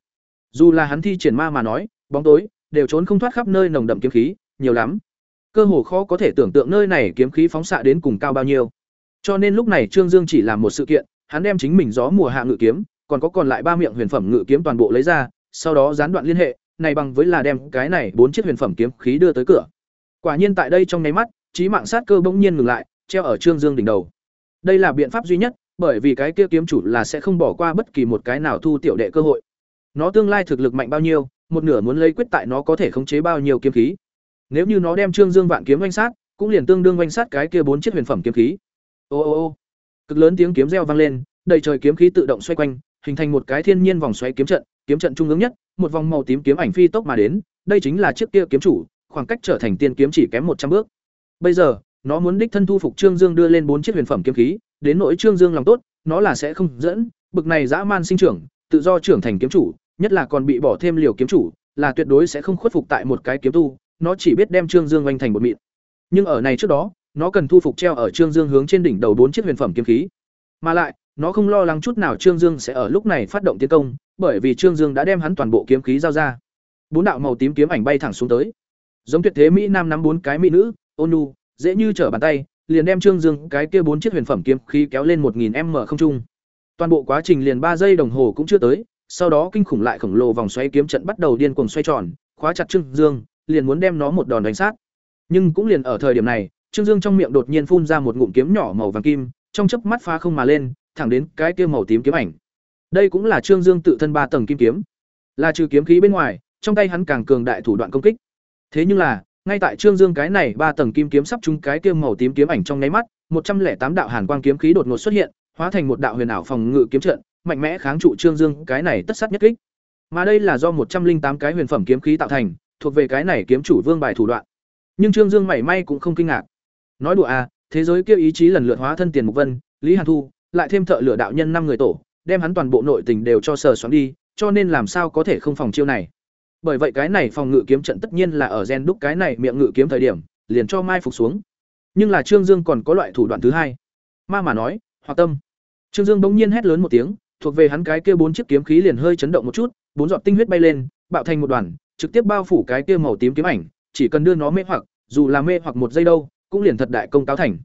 Dù là hắn thi triển ma mà nói, bóng tối đều trốn không thoát khắp nơi nồng đậm kiếm khí, nhiều lắm. Cơ hồ khó có thể tưởng tượng nơi này kiếm khí phóng xạ đến cùng cao bao nhiêu. Cho nên lúc này Trương Dương chỉ làm một sự kiện, hắn đem chính mình gió mùa hạ ngự kiếm, còn có còn lại ba miệng huyền phẩm ngự kiếm toàn bộ lấy ra, sau đó gián đoạn liên hệ, này bằng với là đem cái này bốn chiếc huyền phẩm kiếm khí đưa tới cửa. Quả nhiên tại đây trong nháy mắt, trí mạng sát cơ bỗng nhiên ngừng lại, treo ở Trương Dương đỉnh đầu. Đây là biện pháp duy nhất, bởi vì cái kia kiếm chủ là sẽ không bỏ qua bất kỳ một cái nào thu tiểu đệ cơ hội. Nó tương lai thực lực mạnh bao nhiêu, một nửa muốn lấy quyết tại nó có thể khống chế bao nhiêu kiếm khí. Nếu như nó đem Trương Dương vạn kiếm oanh sát, cũng liền tương đương oanh sát cái kia bốn chiếc huyền phẩm kiếm khí. Ô ô ô. Cực lớn tiếng kiếm reo vang lên, đầy trời kiếm khí tự động xoay quanh, hình thành một cái thiên nhiên vòng xoáy kiếm trận, kiếm trận trung ương nhất, một vòng màu tím kiếm ảnh phi tốc mà đến, đây chính là chiếc kia kiếm chủ, khoảng cách trở thành tiên kiếm chỉ kém một trăm bước. Bây giờ, nó muốn đích thân thu phục Trương Dương đưa lên bốn chiếc huyền phẩm kiếm khí, đến nỗi Trương Dương lòng tốt, nó là sẽ không dẫn, bực này dã man sinh trưởng, tự do trưởng thành kiếm chủ, nhất là còn bị bỏ thêm liều kiếm chủ, là tuyệt đối sẽ không khuất phục tại một cái kiếm tu, nó chỉ biết đem Trương Dương oanh thành một mịn. Nhưng ở này trước đó, nó cần thu phục treo ở Trương Dương hướng trên đỉnh đầu bốn chiếc huyền phẩm kiếm khí. Mà lại, nó không lo lắng chút nào Trương Dương sẽ ở lúc này phát động tiến công, bởi vì Trương Dương đã đem hắn toàn bộ kiếm khí giao ra. Bốn đạo màu tím kiếm ảnh bay thẳng xuống tới. Giống tuyệt thế mỹ nam nắm bốn cái mỹ nữ, ôn nhu, dễ như trở bàn tay, liền đem Trương Dương cái kia bốn chiếc huyền phẩm kiếm khí kéo lên 1000m không trung. Toàn bộ quá trình liền ba giây đồng hồ cũng chưa tới, sau đó kinh khủng lại khổng lồ vòng xoáy kiếm trận bắt đầu điên cuồng xoay tròn, khóa chặt Trương Dương, liền muốn đem nó một đòn đánh sát. Nhưng cũng liền ở thời điểm này, Trương Dương trong miệng đột nhiên phun ra một ngụm kiếm nhỏ màu vàng kim, trong chớp mắt phá không mà lên, thẳng đến cái kia màu tím kiếm ảnh. Đây cũng là Trương Dương tự thân ba tầng kim kiếm. Là trừ kiếm khí bên ngoài, trong tay hắn càng cường đại thủ đoạn công kích. Thế nhưng là, ngay tại Trương Dương cái này ba tầng kim kiếm sắp trúng cái kia màu tím kiếm ảnh trong nháy mắt, một trăm lẻ tám đạo hàn quang kiếm khí đột ngột xuất hiện, hóa thành một đạo huyền ảo phòng ngự kiếm trận, mạnh mẽ kháng trụ Trương Dương cái này tất sát nhất kích. Mà đây là do một trăm linh tám cái huyền phẩm kiếm khí tạo thành, thuộc về cái này kiếm chủ vương bài thủ đoạn. Nhưng Trương Dương mảy may cũng không kinh ngạc. Nói đùa à, thế giới kia ý chí lần lượt hóa thân tiền mục vân, Lý Hàn Thu, lại thêm thợ lửa đạo nhân năm người tổ, đem hắn toàn bộ nội tình đều cho sờ xoắn đi, cho nên làm sao có thể không phòng chiêu này. Bởi vậy cái này phòng ngự kiếm trận tất nhiên là ở gen đúc cái này miệng ngự kiếm thời điểm, liền cho mai phục xuống. Nhưng là Trương Dương còn có loại thủ đoạn thứ hai. Ma mà nói, hoặc tâm. Trương Dương bỗng nhiên hét lớn một tiếng, thuộc về hắn cái kia bốn chiếc kiếm khí liền hơi chấn động một chút, bốn giọt tinh huyết bay lên, bạo thành một đoàn, trực tiếp bao phủ cái kia màu tím kiếm ảnh, chỉ cần đưa nó mê hoặc, dù là mê hoặc một giây đâu, cũng liền thật đại công cáo thành.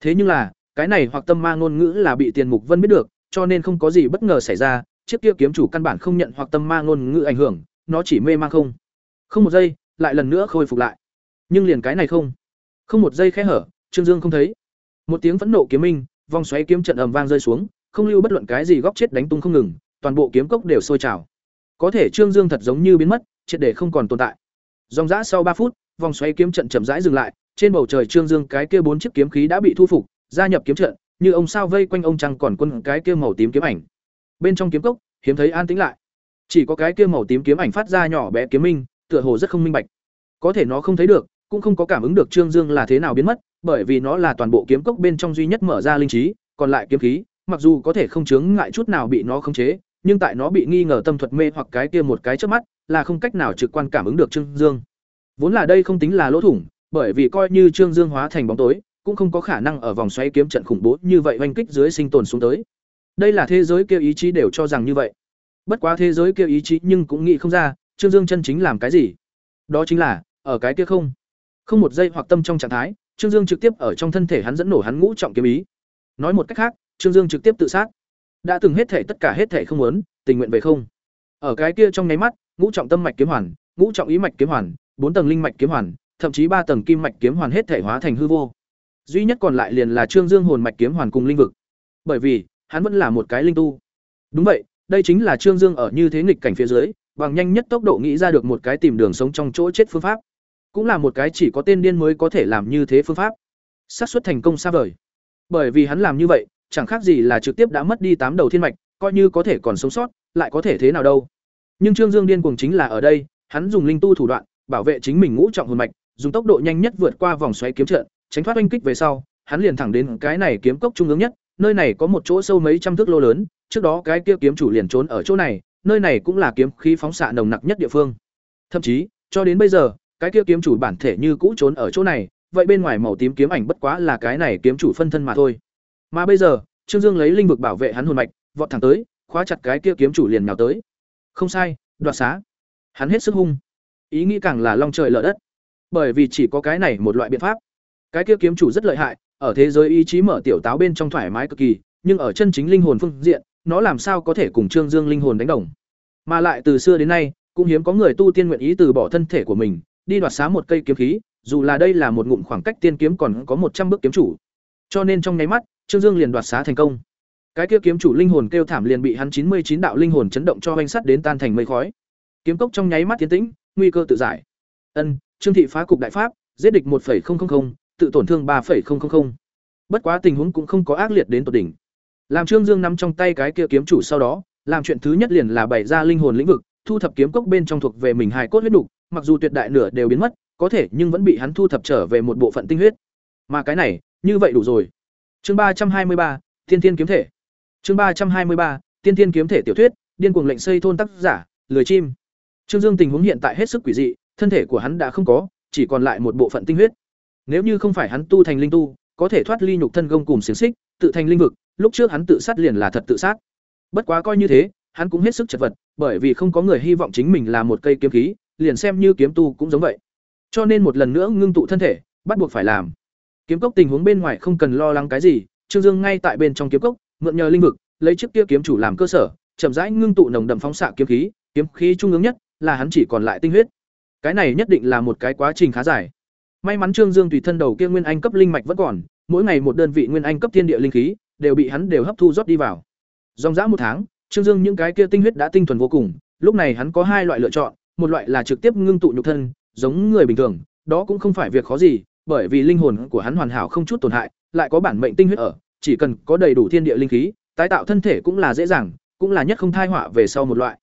Thế nhưng là, cái này hoặc tâm ma ngôn ngữ là bị Tiền Mục Vân biết được, cho nên không có gì bất ngờ xảy ra, chiếc kia kiếm chủ căn bản không nhận hoặc tâm ma ngôn ngữ ảnh hưởng, nó chỉ mê mang không. Không một giây, lại lần nữa khôi phục lại. Nhưng liền cái này không. Không một giây khẽ hở, Trương Dương không thấy. Một tiếng phẫn nộ kiếm minh, vòng xoáy kiếm trận ầm vang rơi xuống, không lưu bất luận cái gì góc chết đánh tung không ngừng, toàn bộ kiếm cốc đều sôi trào. Có thể Trương Dương thật giống như biến mất, triệt để không còn tồn tại. Dòng dã sau ba phút, vòng xoáy kiếm trận chậm rãi dừng lại, trên bầu trời Trương Dương cái kia bốn chiếc kiếm khí đã bị thu phục, gia nhập kiếm trận, như ông sao vây quanh ông trăng còn quân cái kia màu tím kiếm ảnh. Bên trong kiếm cốc, hiếm thấy an tĩnh lại. Chỉ có cái kia màu tím kiếm ảnh phát ra nhỏ bé kiếm minh, tựa hồ rất không minh bạch. Có thể nó không thấy được, cũng không có cảm ứng được Trương Dương là thế nào biến mất, bởi vì nó là toàn bộ kiếm cốc bên trong duy nhất mở ra linh trí, còn lại kiếm khí, mặc dù có thể không chướng ngại chút nào bị nó khống chế, nhưng tại nó bị nghi ngờ tâm thuật mê hoặc cái kia một cái trước mắt, là không cách nào trực quan cảm ứng được Trương Dương. Vốn là đây không tính là lỗ thủng, bởi vì coi như Trương Dương hóa thành bóng tối, cũng không có khả năng ở vòng xoáy kiếm trận khủng bố như vậy oanh kích dưới sinh tồn xuống tới. Đây là thế giới kia ý chí đều cho rằng như vậy. Bất quá thế giới kia ý chí nhưng cũng nghĩ không ra, Trương Dương chân chính làm cái gì. Đó chính là, ở cái kia không. Không một giây hoặc tâm trong trạng thái, Trương Dương trực tiếp ở trong thân thể hắn dẫn nổ hắn ngũ trọng kiếm ý. Nói một cách khác, Trương Dương trực tiếp tự sát. đã từng hết thể tất cả hết thể không muốn tình nguyện về không ở cái kia trong nháy mắt ngũ trọng tâm mạch kiếm hoàn ngũ trọng ý mạch kiếm hoàn bốn tầng linh mạch kiếm hoàn thậm chí ba tầng kim mạch kiếm hoàn hết thể hóa thành hư vô. Duy nhất còn lại liền là trương dương hồn mạch kiếm hoàn cùng linh vực. Bởi vì, hắn vẫn là một cái linh tu. Đúng vậy, đây chính là trương dương ở như thế nghịch cảnh phía dưới, bằng nhanh nhất tốc độ nghĩ ra được một cái tìm đường sống trong chỗ chết phương pháp. Cũng là một cái chỉ có tên điên mới có thể làm như thế phương pháp. Xác suất thành công xa vời. Bởi vì hắn làm như vậy, chẳng khác gì là trực tiếp đã mất đi tám đầu thiên mạch, coi như có thể còn sống sót, lại có thể thế nào đâu. Nhưng trương dương điên cuồng chính là ở đây, hắn dùng linh tu thủ đoạn, bảo vệ chính mình ngũ trọng hồn mạch dùng tốc độ nhanh nhất vượt qua vòng xoáy kiếm trận, tránh thoát oanh kích về sau, hắn liền thẳng đến cái này kiếm cốc trung ương nhất, nơi này có một chỗ sâu mấy trăm thước lô lớn, trước đó cái kia kiếm chủ liền trốn ở chỗ này, nơi này cũng là kiếm khí phóng xạ nồng nặc nhất địa phương. Thậm chí, cho đến bây giờ, cái kia kiếm chủ bản thể như cũ trốn ở chỗ này, vậy bên ngoài màu tím kiếm ảnh bất quá là cái này kiếm chủ phân thân mà thôi. Mà bây giờ, trương dương lấy linh vực bảo vệ hắn hồn mạch, vọt thẳng tới, khóa chặt cái kia kiếm chủ liền nhào tới. Không sai, đoạt xá. Hắn hết sức hung. Ý nghĩ càng là long trời lở đất bởi vì chỉ có cái này một loại biện pháp. Cái kia kiếm chủ rất lợi hại, ở thế giới ý chí mở tiểu táo bên trong thoải mái cực kỳ, nhưng ở chân chính linh hồn phương diện, nó làm sao có thể cùng trương dương linh hồn đánh đồng? Mà lại từ xưa đến nay, cũng hiếm có người tu tiên nguyện ý từ bỏ thân thể của mình, đi đoạt xá một cây kiếm khí, dù là đây là một ngụm khoảng cách tiên kiếm còn có một trăm bước kiếm chủ. Cho nên trong nháy mắt, trương dương liền đoạt xá thành công. Cái kia kiếm chủ linh hồn kêu thảm liền bị hắn chín mươi chín đạo linh hồn chấn động cho oanh sắt đến tan thành mây khói. Kiếm cốc trong nháy mắt tiến tĩnh, nguy cơ tự giải. Ân trương thị phá cục đại pháp giết địch 1.000, tự tổn thương 3.000. bất quá tình huống cũng không có ác liệt đến tột đỉnh. Làm trương dương nắm trong tay cái kia kiếm chủ sau đó làm chuyện thứ nhất liền là bày ra linh hồn lĩnh vực thu thập kiếm cốc bên trong thuộc về mình hài cốt huyết nục, mặc dù tuyệt đại nửa đều biến mất có thể nhưng vẫn bị hắn thu thập trở về một bộ phận tinh huyết. Mà cái này như vậy đủ rồi. Chương ba trăm hai mươi ba thiên thiên kiếm thể. Chương ba trăm hai mươi ba tiên thiên kiếm thể tiểu thuyết điên cuồng lệnh xây thôn tác giả lười chim. Trương dương tình huống hiện tại hết sức quỷ dị thân thể của hắn đã không có, chỉ còn lại một bộ phận tinh huyết. Nếu như không phải hắn tu thành linh tu, có thể thoát ly nhục thân gông cùng xiềng xích, tự thành linh vực, lúc trước hắn tự sát liền là thật tự sát. Bất quá coi như thế, hắn cũng hết sức chật vật, bởi vì không có người hy vọng chính mình là một cây kiếm khí, liền xem như kiếm tu cũng giống vậy. Cho nên một lần nữa ngưng tụ thân thể, bắt buộc phải làm. Kiếm cốc tình huống bên ngoài không cần lo lắng cái gì, trương dương ngay tại bên trong kiếm cốc, mượn nhờ linh vực, lấy chiếc kia kiếm chủ làm cơ sở, chậm rãi ngưng tụ nồng đậm phóng xạ kiếm khí kiếm khí trung ương nhất là hắn chỉ còn lại tinh huyết cái này nhất định là một cái quá trình khá dài. May mắn trương dương tùy thân đầu kia nguyên anh cấp linh mạch vẫn còn, mỗi ngày một đơn vị nguyên anh cấp thiên địa linh khí, đều bị hắn đều hấp thu rót đi vào. Dòng dã một tháng, trương dương những cái kia tinh huyết đã tinh thuần vô cùng, lúc này hắn có hai loại lựa chọn, một loại là trực tiếp ngưng tụ nhục thân, giống người bình thường, đó cũng không phải việc khó gì, bởi vì linh hồn của hắn hoàn hảo không chút tổn hại, lại có bản mệnh tinh huyết ở, chỉ cần có đầy đủ thiên địa linh khí, tái tạo thân thể cũng là dễ dàng, cũng là nhất không thai họa về sau một loại.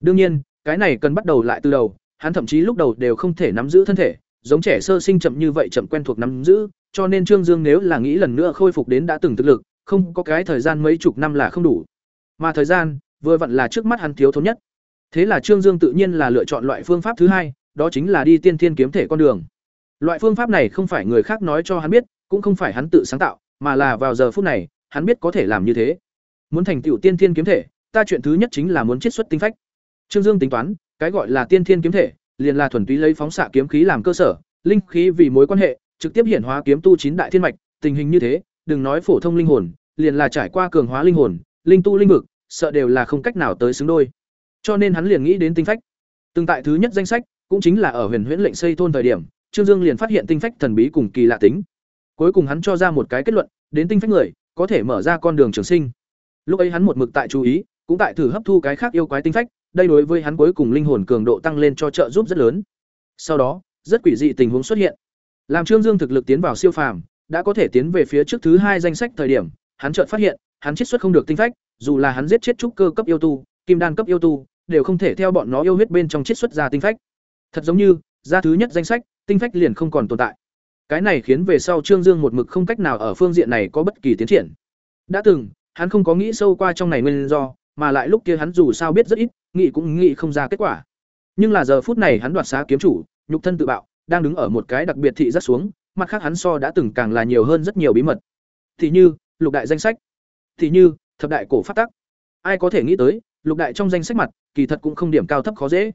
Đương nhiên, cái này cần bắt đầu lại từ đầu hắn thậm chí lúc đầu đều không thể nắm giữ thân thể, giống trẻ sơ sinh chậm như vậy chậm quen thuộc nắm giữ, cho nên trương dương nếu là nghĩ lần nữa khôi phục đến đã từng thực lực, không có cái thời gian mấy chục năm là không đủ. Mà thời gian, vừa vặn là trước mắt hắn thiếu thốn nhất. Thế là trương dương tự nhiên là lựa chọn loại phương pháp thứ hai, đó chính là đi tiên thiên kiếm thể con đường. Loại phương pháp này không phải người khác nói cho hắn biết, cũng không phải hắn tự sáng tạo, mà là vào giờ phút này, hắn biết có thể làm như thế. Muốn thành tựu tiên thiên kiếm thể, ta chuyện thứ nhất chính là muốn chiết xuất tinh phách. Trương dương tính toán cái gọi là tiên thiên kiếm thể, liền là thuần túy lấy phóng xạ kiếm khí làm cơ sở, linh khí vì mối quan hệ, trực tiếp hiển hóa kiếm tu chín đại thiên mạch, tình hình như thế, đừng nói phổ thông linh hồn, liền là trải qua cường hóa linh hồn, linh tu linh vực, sợ đều là không cách nào tới xứng đôi. Cho nên hắn liền nghĩ đến tinh phách. Từng tại thứ nhất danh sách, cũng chính là ở huyền huyễn lệnh xây thôn thời điểm, trương dương liền phát hiện tinh phách thần bí cùng kỳ lạ tính. Cuối cùng hắn cho ra một cái kết luận, đến tinh phách người, có thể mở ra con đường trường sinh. Lúc ấy hắn một mực tại chú ý, cũng tại thử hấp thu cái khác yêu quái tinh phách đây đối với hắn cuối cùng linh hồn cường độ tăng lên cho trợ giúp rất lớn. Sau đó, rất quỷ dị tình huống xuất hiện. Làm trương dương thực lực tiến vào siêu phàm, đã có thể tiến về phía trước thứ hai danh sách thời điểm, hắn chợt phát hiện, hắn chiết xuất không được tinh phách, dù là hắn giết chết trúc cơ cấp yêu tu, kim đan cấp yêu tu, đều không thể theo bọn nó yêu huyết bên trong chiết xuất ra tinh phách. Thật giống như, ra thứ nhất danh sách, tinh phách liền không còn tồn tại. Cái này khiến về sau trương dương một mực không cách nào ở phương diện này có bất kỳ tiến triển. Đã từng, hắn không có nghĩ sâu qua trong này nguyên do, mà lại lúc kia hắn dù sao biết rất ít nghĩ cũng nghĩ không ra kết quả. Nhưng là giờ phút này hắn đoạt xá kiếm chủ, nhục thân tự bạo, đang đứng ở một cái đặc biệt thị rất xuống, mặt khác hắn so đã từng càng là nhiều hơn rất nhiều bí mật. Thì như, lục đại danh sách. Thì như, thập đại cổ phát tắc. Ai có thể nghĩ tới, lục đại trong danh sách mặt, kỳ thật cũng không điểm cao thấp khó dễ.